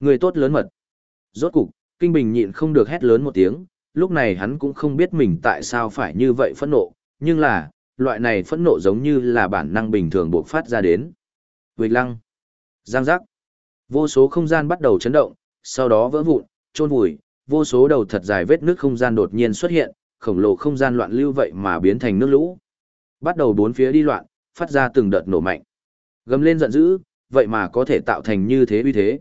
Người tốt lớn mật. Rốt cục, Kinh Bình nhịn không được hét lớn một tiếng, lúc này hắn cũng không biết mình tại sao phải như vậy phẫn nộ, nhưng là, loại này phẫn nộ giống như là bản năng bình thường buộc phát ra đến. Vịt lăng. Giang giác. Vô số không gian bắt đầu chấn động, sau đó vỡ vụn, trôn vùi, vô số đầu thật dài vết nước không gian đột nhiên xuất hiện, khổng lồ không gian loạn lưu vậy mà biến thành nước lũ. Bắt đầu bốn phía đi loạn, phát ra từng đợt nổ mạnh. Gầm lên giận dữ, vậy mà có thể tạo thành như thế uy thế.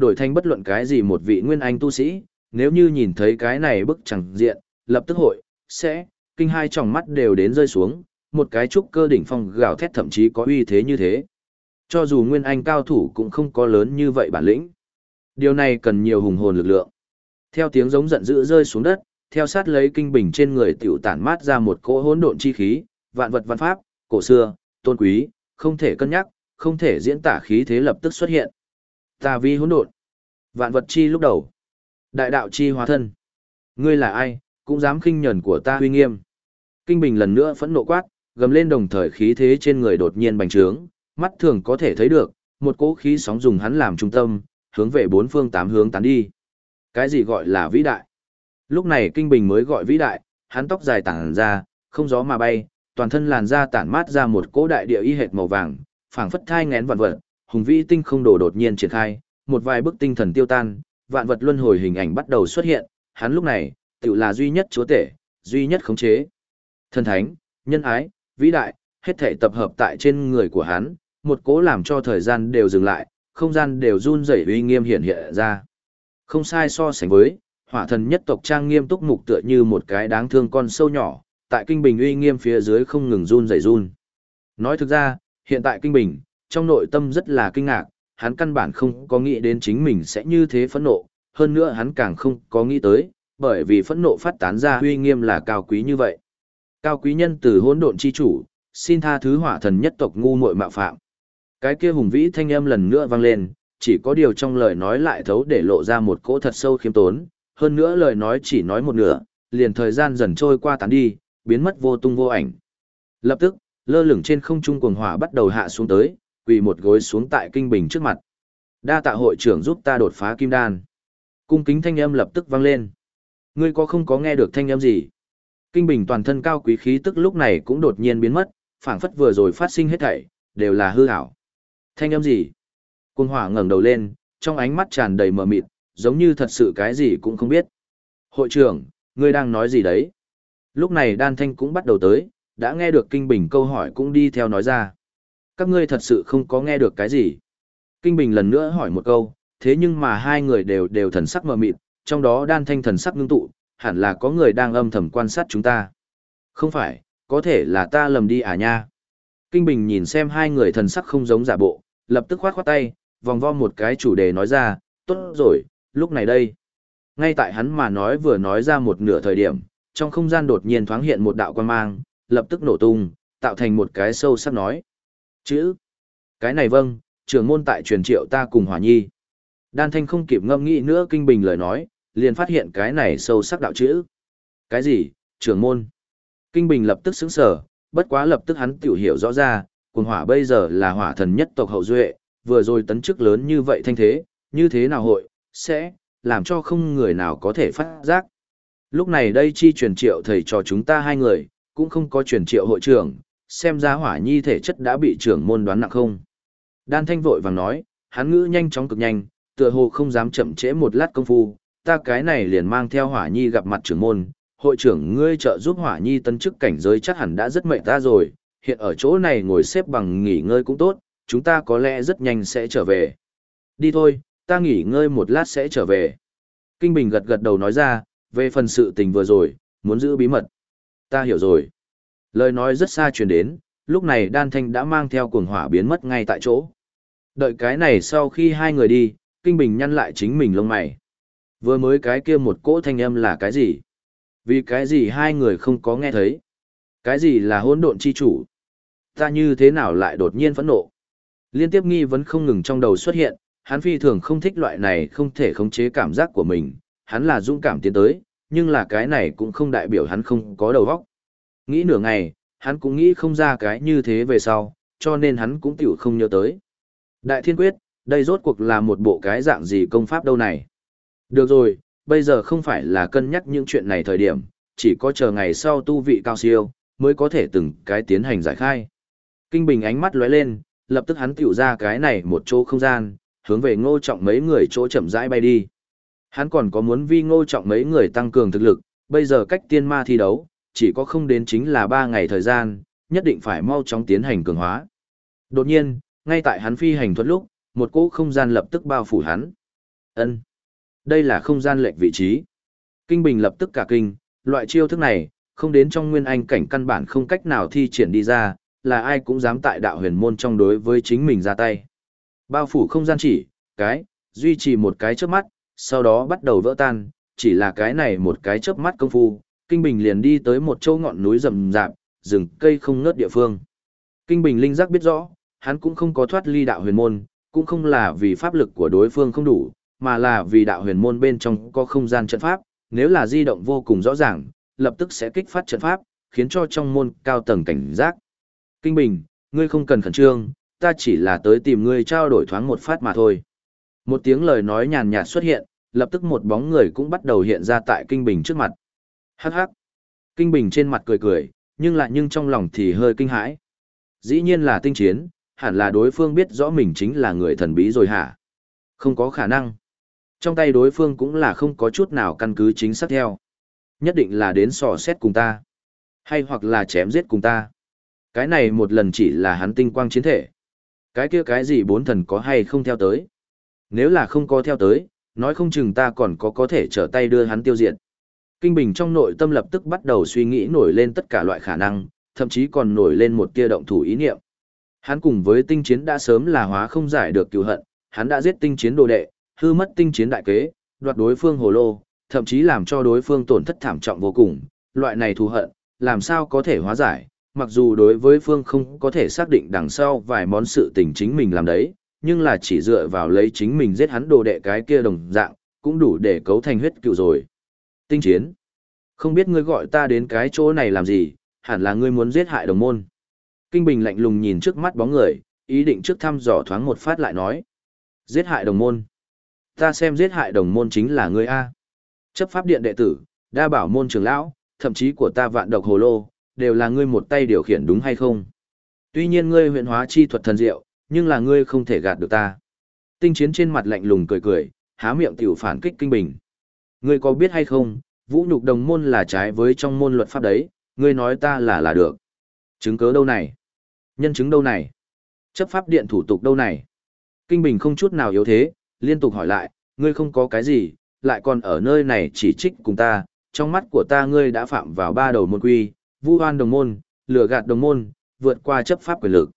Đổi thành bất luận cái gì một vị nguyên anh tu sĩ, nếu như nhìn thấy cái này bức chẳng diện, lập tức hội, sẽ, kinh hai tròng mắt đều đến rơi xuống, một cái trúc cơ đỉnh phong gào thét thậm chí có uy thế như thế. Cho dù nguyên anh cao thủ cũng không có lớn như vậy bản lĩnh. Điều này cần nhiều hùng hồn lực lượng. Theo tiếng giống giận dữ rơi xuống đất, theo sát lấy kinh bình trên người tiểu tản mát ra một cỗ hỗn độn chi khí, vạn vật văn pháp, cổ xưa, tôn quý, không thể cân nhắc, không thể diễn tả khí thế lập tức xuất hiện. Ta vi hỗn độn, vạn vật chi lúc đầu, đại đạo chi hóa thân. Ngươi là ai, cũng dám khinh nhẫn của ta uy nghiêm. Kinh bình lần nữa phẫn nộ quát, gầm lên đồng thời khí thế trên người đột nhiên bành trướng, mắt thường có thể thấy được, một cỗ khí sóng dùng hắn làm trung tâm, hướng về bốn phương tám hướng tán đi. Cái gì gọi là vĩ đại? Lúc này Kinh Bình mới gọi vĩ đại, hắn tóc dài tản ra, không gió mà bay, toàn thân làn da tản mát ra một cỗ đại địa y hệt màu vàng, phảng phất thai ngén vạn vật, hùng vĩ tinh không đồ đột nhiên triển khai, một vài bức tinh thần tiêu tan, vạn vật luân hồi hình ảnh bắt đầu xuất hiện, hắn lúc này, tự là duy nhất chúa tể, duy nhất khống chế. Thần thánh, nhân ái, vĩ đại, hết thể tập hợp tại trên người của hắn, một cố làm cho thời gian đều dừng lại, không gian đều run rẩy uy nghiêm hiện hiện ra. Không sai so sánh với, hỏa thần nhất tộc trang nghiêm túc mục tựa như một cái đáng thương con sâu nhỏ, tại kinh bình uy nghiêm phía dưới không ngừng run rẩy run. Nói thực ra, hiện tại kinh bình, trong nội tâm rất là kinh ngạc, hắn căn bản không có nghĩ đến chính mình sẽ như thế phẫn nộ, hơn nữa hắn càng không có nghĩ tới, bởi vì phẫn nộ phát tán ra uy nghiêm là cao quý như vậy. Cao quý nhân từ hỗn độn chi chủ, xin tha thứ hỏa thần nhất tộc ngu muội mạo phạm. Cái kia hùng vĩ thanh âm lần nữa vang lên, chỉ có điều trong lời nói lại thấu để lộ ra một cỗ thật sâu khiêm tốn, hơn nữa lời nói chỉ nói một nửa, liền thời gian dần trôi qua tán đi, biến mất vô tung vô ảnh. Lập tức, lơ lửng trên không trung cuồng hỏa bắt đầu hạ xuống tới, quỳ một gối xuống tại kinh bình trước mặt. Đa tạ hội trưởng giúp ta đột phá kim đan. Cung kính thanh âm lập tức vang lên. Ngươi có không có nghe được thanh âm gì? Kinh bình toàn thân cao quý khí tức lúc này cũng đột nhiên biến mất, phảng phất vừa rồi phát sinh hết thảy, đều là hư ảo. Thanh âm gì? Cung hỏa ngẩng đầu lên, trong ánh mắt tràn đầy mờ mịt, giống như thật sự cái gì cũng không biết. Hội trưởng, ngươi đang nói gì đấy? Lúc này đan thanh cũng bắt đầu tới, đã nghe được Kinh Bình câu hỏi cũng đi theo nói ra. Các ngươi thật sự không có nghe được cái gì? Kinh Bình lần nữa hỏi một câu, thế nhưng mà hai người đều đều thần sắc mờ mịt, trong đó đan thanh thần sắc ngưng tụ, hẳn là có người đang âm thầm quan sát chúng ta. Không phải, có thể là ta lầm đi à nha. Kinh Bình nhìn xem hai người thần sắc không giống giả bộ, lập tức khoát khoát tay, vòng vo một cái chủ đề nói ra, tốt rồi, lúc này đây. Ngay tại hắn mà nói vừa nói ra một nửa thời điểm, trong không gian đột nhiên thoáng hiện một đạo quan mang, lập tức nổ tung, tạo thành một cái sâu sắc nói. Chữ. Cái này vâng, trưởng môn tại truyền triệu ta cùng hỏa nhi. Đan thanh không kịp ngâm nghĩ nữa kinh bình lời nói, liền phát hiện cái này sâu sắc đạo chữ. Cái gì, trưởng môn? Kinh bình lập tức sững sờ, bất quá lập tức hắn tiểu hiểu rõ ra, cùng hỏa bây giờ là hỏa thần nhất tộc hậu duệ, vừa rồi tấn chức lớn như vậy thanh thế, như thế nào hội, sẽ, làm cho không người nào có thể phát giác. Lúc này đây chi truyền triệu thầy cho chúng ta hai người, cũng không có truyền triệu hội trưởng, xem ra hỏa nhi thể chất đã bị trưởng môn đoán nặng không. Đan thanh vội vàng nói, hắn ngữ nhanh chóng cực nhanh, tựa hồ không dám chậm trễ một lát công phu, ta cái này liền mang theo hỏa nhi gặp mặt trưởng môn, hội trưởng ngươi trợ giúp hỏa nhi tân chức cảnh giới chắc hẳn đã rất mệt ta rồi, hiện ở chỗ này ngồi xếp bằng nghỉ ngơi cũng tốt, chúng ta có lẽ rất nhanh sẽ trở về. Đi thôi, ta nghỉ ngơi một lát sẽ trở về. Kinh Bình gật gật đầu nói ra, về phần sự tình vừa rồi, muốn giữ bí mật. Ta hiểu rồi. Lời nói rất xa truyền đến, lúc này đan thanh đã mang theo cuồng hỏa biến mất ngay tại chỗ. Đợi cái này sau khi hai người đi, Kinh Bình nhăn lại chính mình lông mày. Vừa mới cái kia một cỗ thanh âm là cái gì? Vì cái gì hai người không có nghe thấy? Cái gì là hỗn độn chi chủ? Ta như thế nào lại đột nhiên phẫn nộ? Liên tiếp nghi vấn không ngừng trong đầu xuất hiện, hắn phi thường không thích loại này không thể khống chế cảm giác của mình, hắn là dũng cảm tiến tới, nhưng là cái này cũng không đại biểu hắn không có đầu óc. Nghĩ nửa ngày, hắn cũng nghĩ không ra cái như thế về sau, cho nên hắn cũng tiểu không nhớ tới. Đại thiên quyết, Đây rốt cuộc là một bộ cái dạng gì công pháp đâu này. Được rồi, bây giờ không phải là cân nhắc những chuyện này thời điểm, chỉ có chờ ngày sau tu vị cao siêu, mới có thể từng cái tiến hành giải khai. Kinh Bình ánh mắt lóe lên, lập tức hắn tiểu ra cái này một chỗ không gian, hướng về ngô trọng mấy người chỗ chậm rãi bay đi. Hắn còn có muốn vi ngô trọng mấy người tăng cường thực lực, bây giờ cách tiên ma thi đấu, chỉ có không đến chính là 3 ngày thời gian, nhất định phải mau chóng tiến hành cường hóa. Đột nhiên, ngay tại hắn phi hành thuật lúc, một cỗ không gian lập tức bao phủ hắn. Ân, Đây là không gian lệch vị trí. Kinh Bình lập tức cả kinh, loại chiêu thức này, không đến trong nguyên anh cảnh căn bản không cách nào thi triển đi ra, là ai cũng dám tại đạo huyền môn trong đối với chính mình ra tay. Bao phủ không gian chỉ, cái, duy trì một cái chớp mắt, sau đó bắt đầu vỡ tan, chỉ là cái này một cái chớp mắt công phu, Kinh Bình liền đi tới một chỗ ngọn núi rậm rạp, rừng cây không ngớt địa phương. Kinh Bình linh giác biết rõ, hắn cũng không có thoát ly đạo huyền môn, cũng không là vì pháp lực của đối phương không đủ, mà là vì đạo huyền môn bên trong có không gian trận pháp, nếu là di động vô cùng rõ ràng, lập tức sẽ kích phát trận pháp, khiến cho trong môn cao tầng cảnh giác. Kinh Bình, ngươi không cần khẩn trương, ta chỉ là tới tìm ngươi trao đổi thoáng một phát mà thôi. Một tiếng lời nói nhàn nhạt xuất hiện, lập tức một bóng người cũng bắt đầu hiện ra tại Kinh Bình trước mặt. Hắc hắc. Kinh Bình trên mặt cười cười, nhưng lại nhưng trong lòng thì hơi kinh hãi. Dĩ nhiên là tinh chiến, hẳn là đối phương biết rõ mình chính là người thần bí rồi hả? Không có khả năng. Trong tay đối phương cũng là không có chút nào căn cứ chính xác theo. Nhất định là đến sò xét cùng ta. Hay hoặc là chém giết cùng ta. Cái này một lần chỉ là hắn tinh quang chiến thể. Cái kia cái gì bốn thần có hay không theo tới. Nếu là không có theo tới, nói không chừng ta còn có có thể trở tay đưa hắn tiêu diệt. Kinh Bình trong nội tâm lập tức bắt đầu suy nghĩ nổi lên tất cả loại khả năng, thậm chí còn nổi lên một tia động thủ ý niệm. Hắn cùng với tinh chiến đã sớm là hóa không giải được cựu hận, hắn đã giết tinh chiến đồ đệ, hư mất tinh chiến đại kế, đoạt đối phương hồ lô, thậm chí làm cho đối phương tổn thất thảm trọng vô cùng, loại này thù hận, làm sao có thể hóa giải, mặc dù đối với phương không có thể xác định đằng sau vài món sự tình chính mình làm đấy, nhưng là chỉ dựa vào lấy chính mình giết hắn đồ đệ cái kia đồng dạng, cũng đủ để cấu thành huyết cựu rồi. Tinh chiến. Không biết ngươi gọi ta đến cái chỗ này làm gì, hẳn là ngươi muốn giết hại đồng môn. Kinh Bình lạnh lùng nhìn trước mắt bóng người, ý định trước thăm dò thoáng một phát lại nói. Giết hại đồng môn. Ta xem giết hại đồng môn chính là ngươi A. Chấp pháp điện đệ tử, đa bảo môn trưởng lão, thậm chí của ta vạn độc hồ lô, đều là ngươi một tay điều khiển đúng hay không? Tuy nhiên ngươi huyện hóa chi thuật thần diệu, nhưng là ngươi không thể gạt được ta. Tinh chiến trên mặt lạnh lùng cười cười, há miệng tiểu phản kích kinh bình. Ngươi có biết hay không, vũ nhục đồng môn là trái với trong môn luật pháp đấy, ngươi nói ta là là được. Chứng cớ đâu này? Nhân chứng đâu này? Chấp pháp điện thủ tục đâu này? Kinh Bình không chút nào yếu thế, liên tục hỏi lại, ngươi không có cái gì, lại còn ở nơi này chỉ trích cùng ta, trong mắt của ta ngươi đã phạm vào ba đầu môn quy, vu oan đồng môn, lừa gạt đồng môn, vượt qua chấp pháp quyền lực.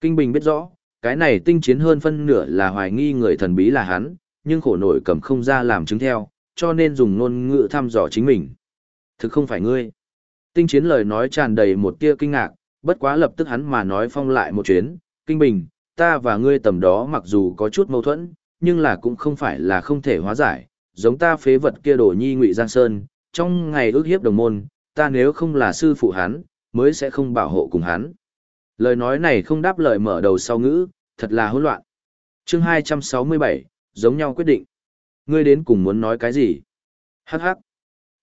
Kinh Bình biết rõ, cái này tinh chiến hơn phân nửa là hoài nghi người thần bí là hắn, nhưng khổ nổi cầm không ra làm chứng theo, cho nên dùng ngôn ngữ thăm dò chính mình. Thực không phải ngươi. Tinh chiến lời nói tràn đầy một tia kinh ngạc, bất quá lập tức hắn mà nói phong lại một chuyến, kinh bình, ta và ngươi tầm đó mặc dù có chút mâu thuẫn, nhưng là cũng không phải là không thể hóa giải, giống ta phế vật kia đổ nhi ngụy Giang Sơn, trong ngày ước hiếp đồng môn, ta nếu không là sư phụ hắn, mới sẽ không bảo hộ cùng hắn. Lời nói này không đáp lời mở đầu sau ngữ, thật là hỗn loạn. Chương 267, giống nhau quyết định. Ngươi đến cùng muốn nói cái gì? Hắc hắc.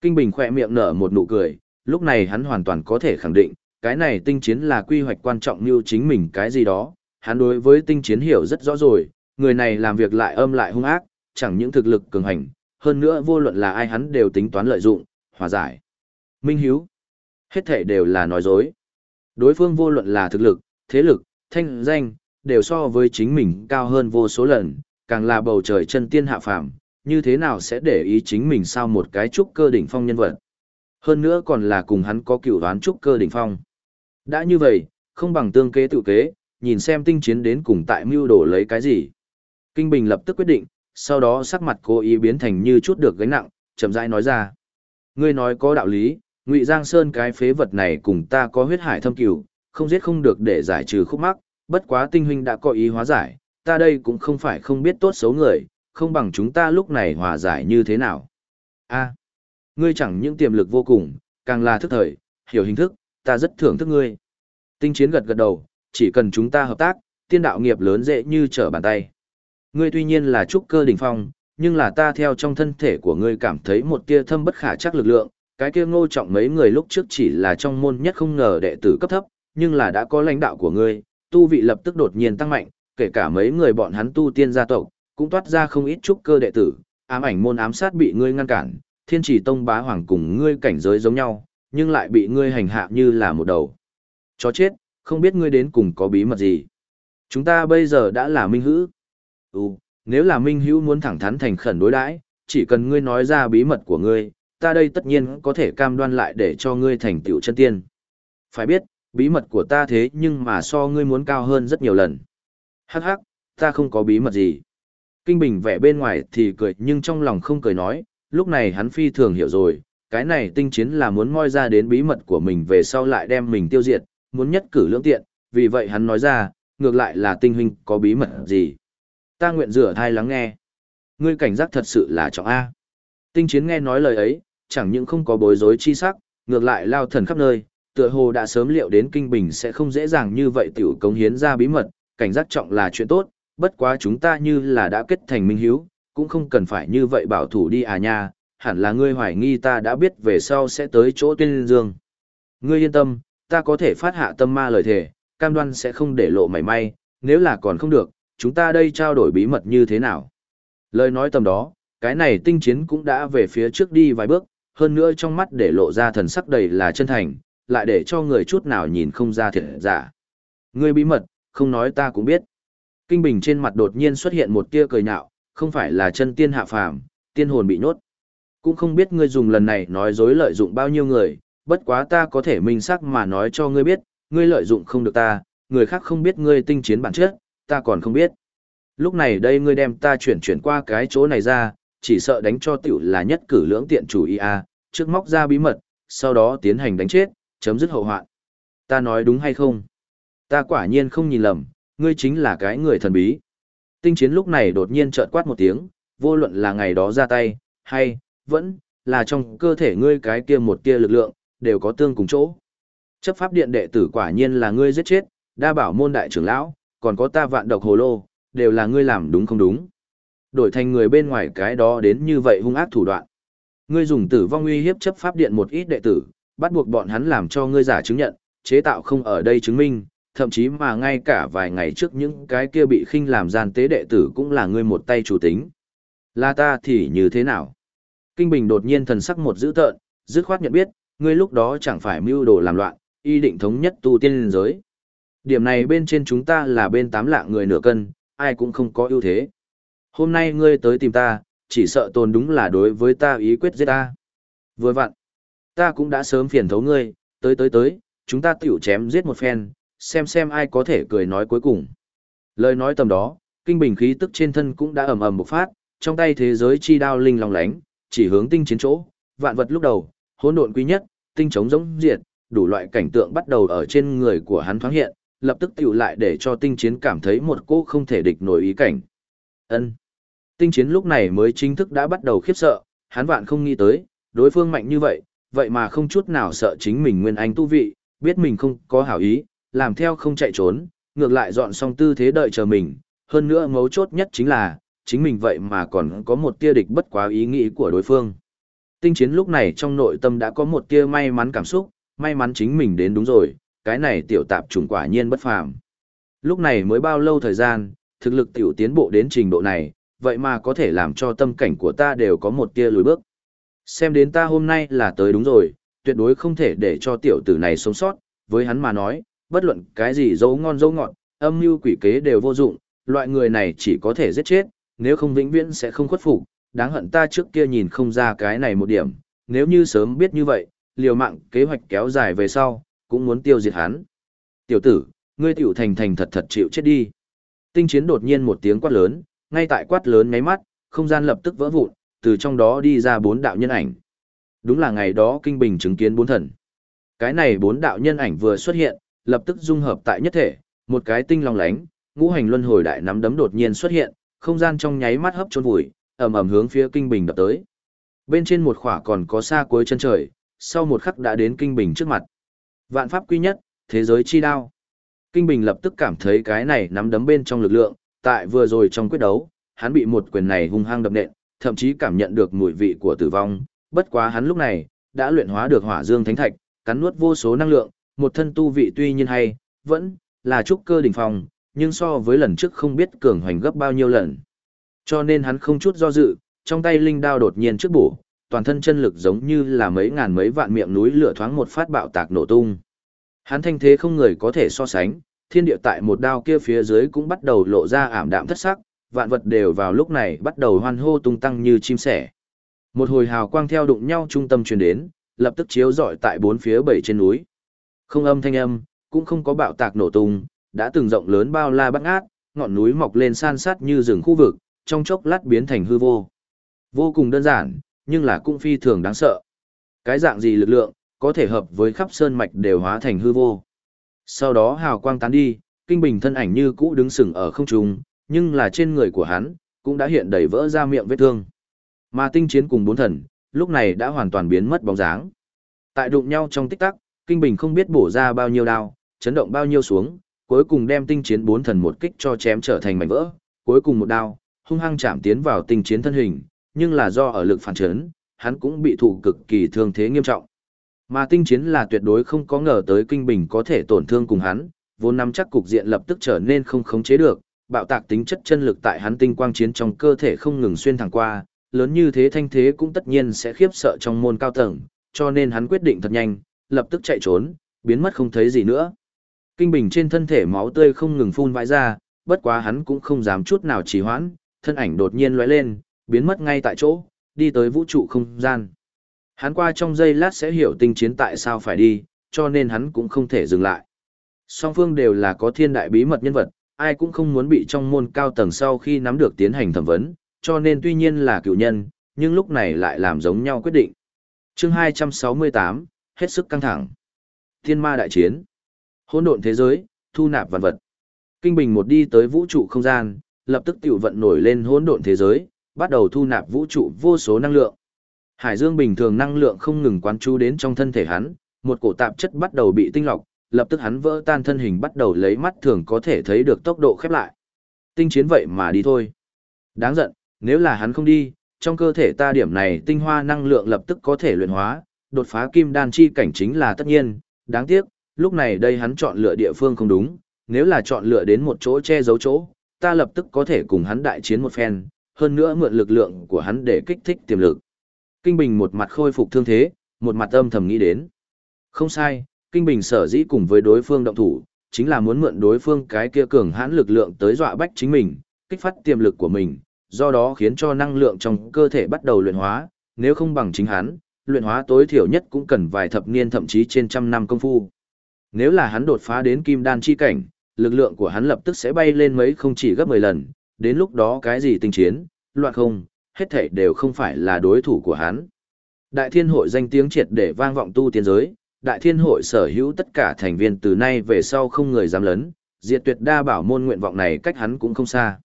Kinh Bình khỏe miệng nở một nụ cười, lúc này hắn hoàn toàn có thể khẳng định, cái này tinh chiến là quy hoạch quan trọng như chính mình cái gì đó. Hắn đối với tinh chiến hiểu rất rõ rồi, người này làm việc lại âm lại hung ác, chẳng những thực lực cường hành, hơn nữa vô luận là ai hắn đều tính toán lợi dụng, hòa giải. Minh Hiếu. Hết thể đều là nói dối. Đối phương vô luận là thực lực, thế lực, thanh danh, đều so với chính mình cao hơn vô số lần, càng là bầu trời chân tiên hạ phàm, như thế nào sẽ để ý chính mình sao một cái trúc cơ đỉnh phong nhân vật. Hơn nữa còn là cùng hắn có cựu đoán trúc cơ đỉnh phong. Đã như vậy, không bằng tương kế tự kế, nhìn xem tinh chiến đến cùng tại mưu đồ lấy cái gì. Kinh Bình lập tức quyết định, sau đó sắc mặt cố ý biến thành như chút được gánh nặng, chậm rãi nói ra. Ngươi nói có đạo lý, Ngụy Giang Sơn cái phế vật này cùng ta có huyết hải thâm cửu, không giết không được để giải trừ khúc mắc, bất quá tinh huynh đã có ý hóa giải, ta đây cũng không phải không biết tốt xấu người, không bằng chúng ta lúc này hòa giải như thế nào. A, ngươi chẳng những tiềm lực vô cùng, càng là thức thời, hiểu hình thức, ta rất thưởng thức ngươi. Tinh chiến gật gật đầu, chỉ cần chúng ta hợp tác, tiên đạo nghiệp lớn dễ như trở bàn tay. Ngươi tuy nhiên là trúc cơ đỉnh phong, nhưng là ta theo trong thân thể của ngươi cảm thấy một tia thâm bất khả chắc lực lượng, cái kia ngô trọng mấy người lúc trước chỉ là trong môn nhất không ngờ đệ tử cấp thấp, nhưng là đã có lãnh đạo của ngươi, tu vị lập tức đột nhiên tăng mạnh, kể cả mấy người bọn hắn tu tiên gia tộc, cũng toát ra không ít trúc cơ đệ tử, ám ảnh môn ám sát bị ngươi ngăn cản, thiên chỉ tông bá hoàng cùng ngươi cảnh giới giống nhau, nhưng lại bị ngươi hành hạ như là một đầu. Chó chết, không biết ngươi đến cùng có bí mật gì. Chúng ta bây giờ đã là minh hữu. Ừ, nếu là minh hữu muốn thẳng thắn thành khẩn đối đãi, chỉ cần ngươi nói ra bí mật của ngươi, ta đây tất nhiên có thể cam đoan lại để cho ngươi thành tựu chân tiên. Phải biết, bí mật của ta thế nhưng mà so ngươi muốn cao hơn rất nhiều lần. Hắc hắc, ta không có bí mật gì. Kinh Bình vẻ bên ngoài thì cười nhưng trong lòng không cười nói, lúc này hắn phi thường hiểu rồi, cái này tinh chiến là muốn moi ra đến bí mật của mình về sau lại đem mình tiêu diệt, muốn nhất cử lưỡng tiện, vì vậy hắn nói ra, ngược lại là tinh huynh có bí mật gì. Ta nguyện rửa thai lắng nghe. Ngươi cảnh giác thật sự là trọng A. Tinh chiến nghe nói lời ấy, chẳng những không có bối rối chi sắc, ngược lại lao thần khắp nơi, tựa hồ đã sớm liệu đến kinh bình sẽ không dễ dàng như vậy tiểu cống hiến ra bí mật, cảnh giác trọng là chuyện tốt, bất quá chúng ta như là đã kết thành minh hiếu, cũng không cần phải như vậy bảo thủ đi à nha, hẳn là ngươi hoài nghi ta đã biết về sau sẽ tới chỗ tuyên dương. Ngươi yên tâm, ta có thể phát hạ tâm ma lời thề, cam đoan sẽ không để lộ mảy may, nếu là còn không được, chúng ta đây trao đổi bí mật như thế nào. Lời nói tầm đó, cái này tinh chiến cũng đã về phía trước đi vài bước, hơn nữa trong mắt để lộ ra thần sắc đầy là chân thành, lại để cho người chút nào nhìn không ra thiệt giả. Ngươi bí mật, không nói ta cũng biết. Kinh Bình trên mặt đột nhiên xuất hiện một tia cười nhạo, không phải là chân tiên hạ phàm, tiên hồn bị nhốt. Cũng không biết ngươi dùng lần này nói dối lợi dụng bao nhiêu người, bất quá ta có thể minh xác mà nói cho ngươi biết, ngươi lợi dụng không được ta, người khác không biết ngươi tinh chiến bản chất, ta còn không biết. Lúc này đây ngươi đem ta chuyển chuyển qua cái chỗ này ra, chỉ sợ đánh cho tiểu là nhất cử lưỡng tiện chủ ý a, trước móc ra bí mật, sau đó tiến hành đánh chết, chấm dứt hậu hoạn. Ta nói đúng hay không? Ta quả nhiên không nhìn lầm, ngươi chính là cái người thần bí. Tinh chiến lúc này đột nhiên chợt quát một tiếng, vô luận là ngày đó ra tay, hay, vẫn, là trong cơ thể ngươi cái kia một tia lực lượng, đều có tương cùng chỗ. Chấp pháp điện đệ tử quả nhiên là ngươi giết chết, đa bảo môn đại trưởng lão, còn có ta vạn độc hồ lô, đều là ngươi làm đúng không đúng. Đổi thành người bên ngoài cái đó đến như vậy hung ác thủ đoạn. Ngươi dùng tử vong uy hiếp chấp pháp điện một ít đệ tử, bắt buộc bọn hắn làm cho ngươi giả chứng nhận, chế tạo không ở đây chứng minh, thậm chí mà ngay cả vài ngày trước những cái kia bị khinh làm gian tế đệ tử cũng là ngươi một tay chủ tính. Là ta thì như thế nào? Kinh Bình đột nhiên thần sắc một dữ tợn, dứt khoát nhận biết, ngươi lúc đó chẳng phải mưu đồ làm loạn, y định thống nhất tu tiên giới. Điểm này bên trên chúng ta là bên tám lạng người nửa cân, ai cũng không có ưu thế. Hôm nay ngươi tới tìm ta, chỉ sợ tồn đúng là đối với ta ý quyết giết ta. Vừa vặn, ta cũng đã sớm phiền thấu ngươi, tới tới tới, chúng ta tiểu chém giết một phen, xem xem ai có thể cười nói cuối cùng. Lời nói tầm đó, kinh bình khí tức trên thân cũng đã ầm ầm bộc phát, trong tay thế giới chi đao linh long lánh, chỉ hướng tinh chiến chỗ, vạn vật lúc đầu, hỗn độn quý nhất, tinh chống giống diệt, đủ loại cảnh tượng bắt đầu ở trên người của hắn thoáng hiện, lập tức tiểu lại để cho tinh chiến cảm thấy một cô không thể địch nổi ý cảnh. Ân. Tinh chiến lúc này mới chính thức đã bắt đầu khiếp sợ, hắn vạn không nghĩ tới, đối phương mạnh như vậy, vậy mà không chút nào sợ chính mình nguyên anh tu vị, biết mình không có hảo ý, làm theo không chạy trốn, ngược lại dọn xong tư thế đợi chờ mình, hơn nữa mấu chốt nhất chính là, chính mình vậy mà còn có một tia địch bất quá ý nghĩ của đối phương. Tinh chiến lúc này trong nội tâm đã có một tia may mắn cảm xúc, may mắn chính mình đến đúng rồi, cái này tiểu tạp trùng quả nhiên bất phàm. Lúc này mới bao lâu thời gian, thực lực tiểu tiến bộ đến trình độ này, vậy mà có thể làm cho tâm cảnh của ta đều có một tia lùi bước. Xem đến ta hôm nay là tới đúng rồi, tuyệt đối không thể để cho tiểu tử này sống sót, với hắn mà nói, bất luận cái gì dấu ngon dấu ngọt, âm mưu quỷ kế đều vô dụng, loại người này chỉ có thể giết chết, nếu không vĩnh viễn sẽ không khuất phục, đáng hận ta trước kia nhìn không ra cái này một điểm, nếu như sớm biết như vậy, liều mạng kế hoạch kéo dài về sau, cũng muốn tiêu diệt hắn. Tiểu tử, ngươi tiểu thành thành thật thật chịu chết đi. Tinh chiến đột nhiên một tiếng quát lớn, ngay tại quát lớn ngáy mắt, không gian lập tức vỡ vụn, từ trong đó đi ra bốn đạo nhân ảnh. Đúng là ngày đó kinh bình chứng kiến bốn thần. Cái này bốn đạo nhân ảnh vừa xuất hiện, lập tức dung hợp tại nhất thể, một cái tinh long lánh, ngũ hành luân hồi đại nắm đấm đột nhiên xuất hiện, không gian trong nháy mắt hấp chôn vùi, ầm ầm hướng phía kinh bình đập tới. Bên trên một khỏa còn có xa cuối chân trời, sau một khắc đã đến kinh bình trước mặt. Vạn pháp quy nhất, thế giới chi đao. Kinh bình lập tức cảm thấy cái này nắm đấm bên trong lực lượng, tại vừa rồi trong quyết đấu, hắn bị một quyền này hung hăng đập nện, thậm chí cảm nhận được mùi vị của tử vong, bất quá hắn lúc này đã luyện hóa được hỏa dương thánh thạch, cắn nuốt vô số năng lượng, một thân tu vị tuy nhiên hay, vẫn là trúc cơ đỉnh phong, nhưng so với lần trước không biết cường hoành gấp bao nhiêu lần. Cho nên hắn không chút do dự, trong tay linh đao đột nhiên trước bổ, toàn thân chân lực giống như là mấy ngàn mấy vạn miệng núi lửa thoáng một phát bạo tạc nổ tung. Hắn thanh thế không người có thể so sánh, thiên địa tại một đao kia phía dưới cũng bắt đầu lộ ra ảm đạm thất sắc, vạn vật đều vào lúc này bắt đầu hoan hô tung tăng như chim sẻ. Một hồi hào quang theo đụng nhau trung tâm truyền đến, lập tức chiếu rọi tại bốn phía bảy trên núi. Không âm thanh âm, cũng không có bạo tạc nổ tung, đã từng rộng lớn bao la bát ngát, ngọn núi mọc lên san sát như rừng khu vực, trong chốc lát biến thành hư vô. Vô cùng đơn giản, nhưng là cũng phi thường đáng sợ. Cái dạng gì lực lượng, có thể hợp với khắp sơn mạch đều hóa thành hư vô. Sau đó hào quang tán đi, kinh bình thân ảnh như cũ đứng sừng ở không trung, nhưng là trên người của hắn, cũng đã hiện đầy vỡ ra miệng vết thương. Mà tinh chiến cùng bốn thần, lúc này đã hoàn toàn biến mất bóng dáng. Tại đụng nhau trong tích tắc, kinh bình không biết bổ ra bao nhiêu đao, chấn động bao nhiêu xuống, cuối cùng đem tinh chiến bốn thần một kích cho chém trở thành mảnh vỡ, cuối cùng một đao, hung hăng chạm tiến vào tinh chiến thân hình, nhưng là do ở lực phản chấn, hắn cũng bị thụ cực kỳ thương thế nghiêm trọng. Mà tinh chiến là tuyệt đối không có ngờ tới kinh bình có thể tổn thương cùng hắn, vốn nắm chắc cục diện lập tức trở nên không khống chế được, bạo tạc tính chất chân lực tại hắn tinh quang chiến trong cơ thể không ngừng xuyên thẳng qua, lớn như thế thanh thế cũng tất nhiên sẽ khiếp sợ trong môn cao tầng, cho nên hắn quyết định thật nhanh, lập tức chạy trốn, biến mất không thấy gì nữa. Kinh bình trên thân thể máu tươi không ngừng phun vãi ra, bất quá hắn cũng không dám chút nào trì hoãn, thân ảnh đột nhiên lóe lên, biến mất ngay tại chỗ, đi tới vũ trụ không gian. Hắn qua trong giây lát sẽ hiểu tinh chiến tại sao phải đi, cho nên hắn cũng không thể dừng lại. Song phương đều là có thiên đại bí mật nhân vật, ai cũng không muốn bị trong môn cao tầng sau khi nắm được tiến hành thẩm vấn, cho nên tuy nhiên là cựu nhân, nhưng lúc này lại làm giống nhau quyết định. chương 268, hết sức căng thẳng. Thiên ma đại chiến. Hỗn độn thế giới, thu nạp vạn vật. Kinh bình một đi tới vũ trụ không gian, lập tức tiểu vận nổi lên hỗn độn thế giới, bắt đầu thu nạp vũ trụ vô số năng lượng. Hải dương bình thường năng lượng không ngừng quán chú đến trong thân thể hắn, một cổ tạp chất bắt đầu bị tinh lọc, lập tức hắn vỡ tan thân hình bắt đầu lấy mắt thường có thể thấy được tốc độ khép lại. Tinh chiến vậy mà đi thôi. Đáng giận, nếu là hắn không đi, trong cơ thể ta điểm này tinh hoa năng lượng lập tức có thể luyện hóa, đột phá kim đan chi cảnh chính là tất nhiên, đáng tiếc, lúc này đây hắn chọn lựa địa phương không đúng, nếu là chọn lựa đến một chỗ che giấu chỗ, ta lập tức có thể cùng hắn đại chiến một phen, hơn nữa mượn lực lượng của hắn để kích thích tiềm lực. Kinh Bình một mặt khôi phục thương thế, một mặt âm thầm nghĩ đến. Không sai, Kinh Bình sở dĩ cùng với đối phương động thủ, chính là muốn mượn đối phương cái kia cường hãn lực lượng tới dọa bách chính mình, kích phát tiềm lực của mình, do đó khiến cho năng lượng trong cơ thể bắt đầu luyện hóa, nếu không bằng chính hắn, luyện hóa tối thiểu nhất cũng cần vài thập niên thậm chí trên trăm năm công phu. Nếu là hắn đột phá đến kim đan chi cảnh, lực lượng của hắn lập tức sẽ bay lên mấy không chỉ gấp 10 lần, đến lúc đó cái gì tinh chiến, loạn không, hết thảy đều không phải là đối thủ của hắn. Đại thiên hội danh tiếng triệt để vang vọng tu tiên giới, đại thiên hội sở hữu tất cả thành viên từ nay về sau không người dám lấn, diệt tuyệt đa bảo môn nguyện vọng này cách hắn cũng không xa.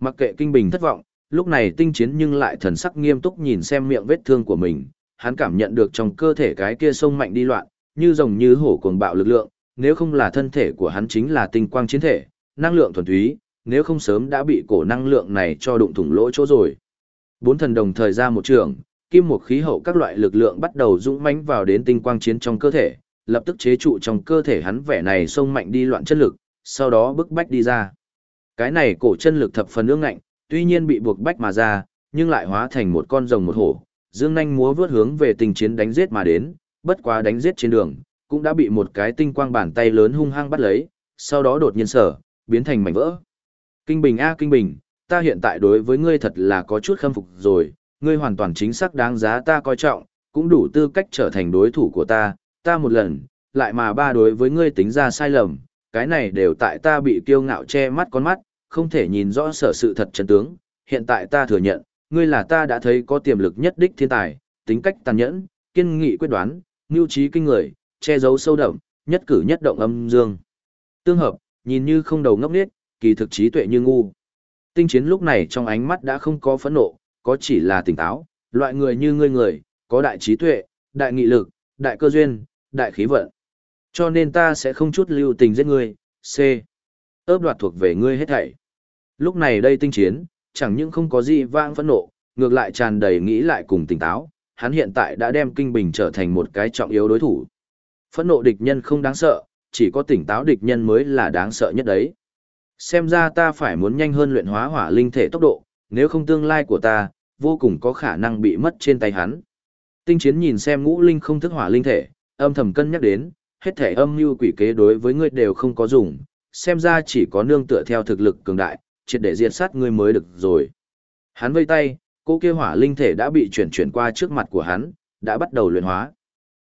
Mặc kệ kinh bình thất vọng, lúc này tinh chiến nhưng lại thần sắc nghiêm túc nhìn xem miệng vết thương của mình, hắn cảm nhận được trong cơ thể cái kia sông mạnh đi loạn, như rồng như hổ cuồng bạo lực lượng, nếu không là thân thể của hắn chính là tinh quang chiến thể, năng lượng thuần túy, nếu không sớm đã bị cổ năng lượng này cho đụng thủng lỗ chỗ rồi. Bốn thần đồng thời ra một trường, kim một khí hậu các loại lực lượng bắt đầu dũng mãnh vào đến tinh quang chiến trong cơ thể, lập tức chế trụ trong cơ thể hắn vẻ này sông mạnh đi loạn chất lực, sau đó bức bách đi ra. Cái này cổ chân lực thập phần ương ngạnh, tuy nhiên bị buộc bách mà ra, nhưng lại hóa thành một con rồng một hổ, dương nhanh múa vớt hướng về tình chiến đánh giết mà đến, bất quá đánh giết trên đường, cũng đã bị một cái tinh quang bàn tay lớn hung hăng bắt lấy, sau đó đột nhiên sở, biến thành mảnh vỡ. Kinh Bình a Kinh Bình, ta hiện tại đối với ngươi thật là có chút khâm phục rồi, ngươi hoàn toàn chính xác đáng giá ta coi trọng, cũng đủ tư cách trở thành đối thủ của ta, ta một lần, lại mà ba đối với ngươi tính ra sai lầm, cái này đều tại ta bị kiêu ngạo che mắt con mắt, không thể nhìn rõ sở sự thật chân tướng, hiện tại ta thừa nhận, ngươi là ta đã thấy có tiềm lực nhất đích thiên tài, tính cách tàn nhẫn, kiên nghị quyết đoán, mưu trí kinh người, che giấu sâu đậm, nhất cử nhất động âm dương. Tương hợp, nhìn như không đầu ngốc nghếch, kỳ thực trí tuệ như ngu. Tinh chiến lúc này trong ánh mắt đã không có phẫn nộ, có chỉ là tỉnh táo, loại người như ngươi người, có đại trí tuệ, đại nghị lực, đại cơ duyên, đại khí vận. Cho nên ta sẽ không chút lưu tình giết ngươi, C. Ướp đoạt thuộc về ngươi hết thảy. Lúc này đây tinh chiến, chẳng những không có gì vang phẫn nộ, ngược lại tràn đầy nghĩ lại cùng tỉnh táo, hắn hiện tại đã đem kinh bình trở thành một cái trọng yếu đối thủ. Phẫn nộ địch nhân không đáng sợ, chỉ có tỉnh táo địch nhân mới là đáng sợ nhất đấy. Xem ra ta phải muốn nhanh hơn luyện hóa hỏa linh thể tốc độ, nếu không tương lai của ta, vô cùng có khả năng bị mất trên tay hắn. Tinh chiến nhìn xem ngũ linh không thức hỏa linh thể, âm thầm cân nhắc đến, hết thể âm mưu quỷ kế đối với ngươi đều không có dùng, xem ra chỉ có nương tựa theo thực lực cường đại, triệt để diệt sát ngươi mới được rồi. Hắn vây tay, cô kia hỏa linh thể đã bị chuyển chuyển qua trước mặt của hắn, đã bắt đầu luyện hóa.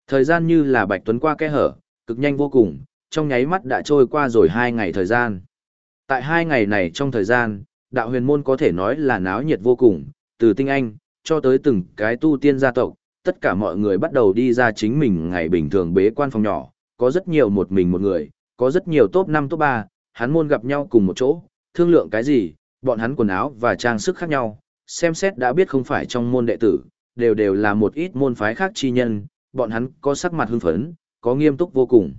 Thời gian như là bạch tuấn qua kẽ hở, cực nhanh vô cùng, trong nháy mắt đã trôi qua rồi hai ngày thời gian. Tại hai ngày này trong thời gian, đạo huyền môn có thể nói là náo nhiệt vô cùng, từ tinh anh, cho tới từng cái tu tiên gia tộc, tất cả mọi người bắt đầu đi ra chính mình ngày bình thường bế quan phòng nhỏ, có rất nhiều một mình một người, có rất nhiều top 5 top 3, hắn môn gặp nhau cùng một chỗ, thương lượng cái gì, bọn hắn quần áo và trang sức khác nhau, xem xét đã biết không phải trong môn đệ tử, đều đều là một ít môn phái khác chi nhân, bọn hắn có sắc mặt hưng phấn, có nghiêm túc vô cùng.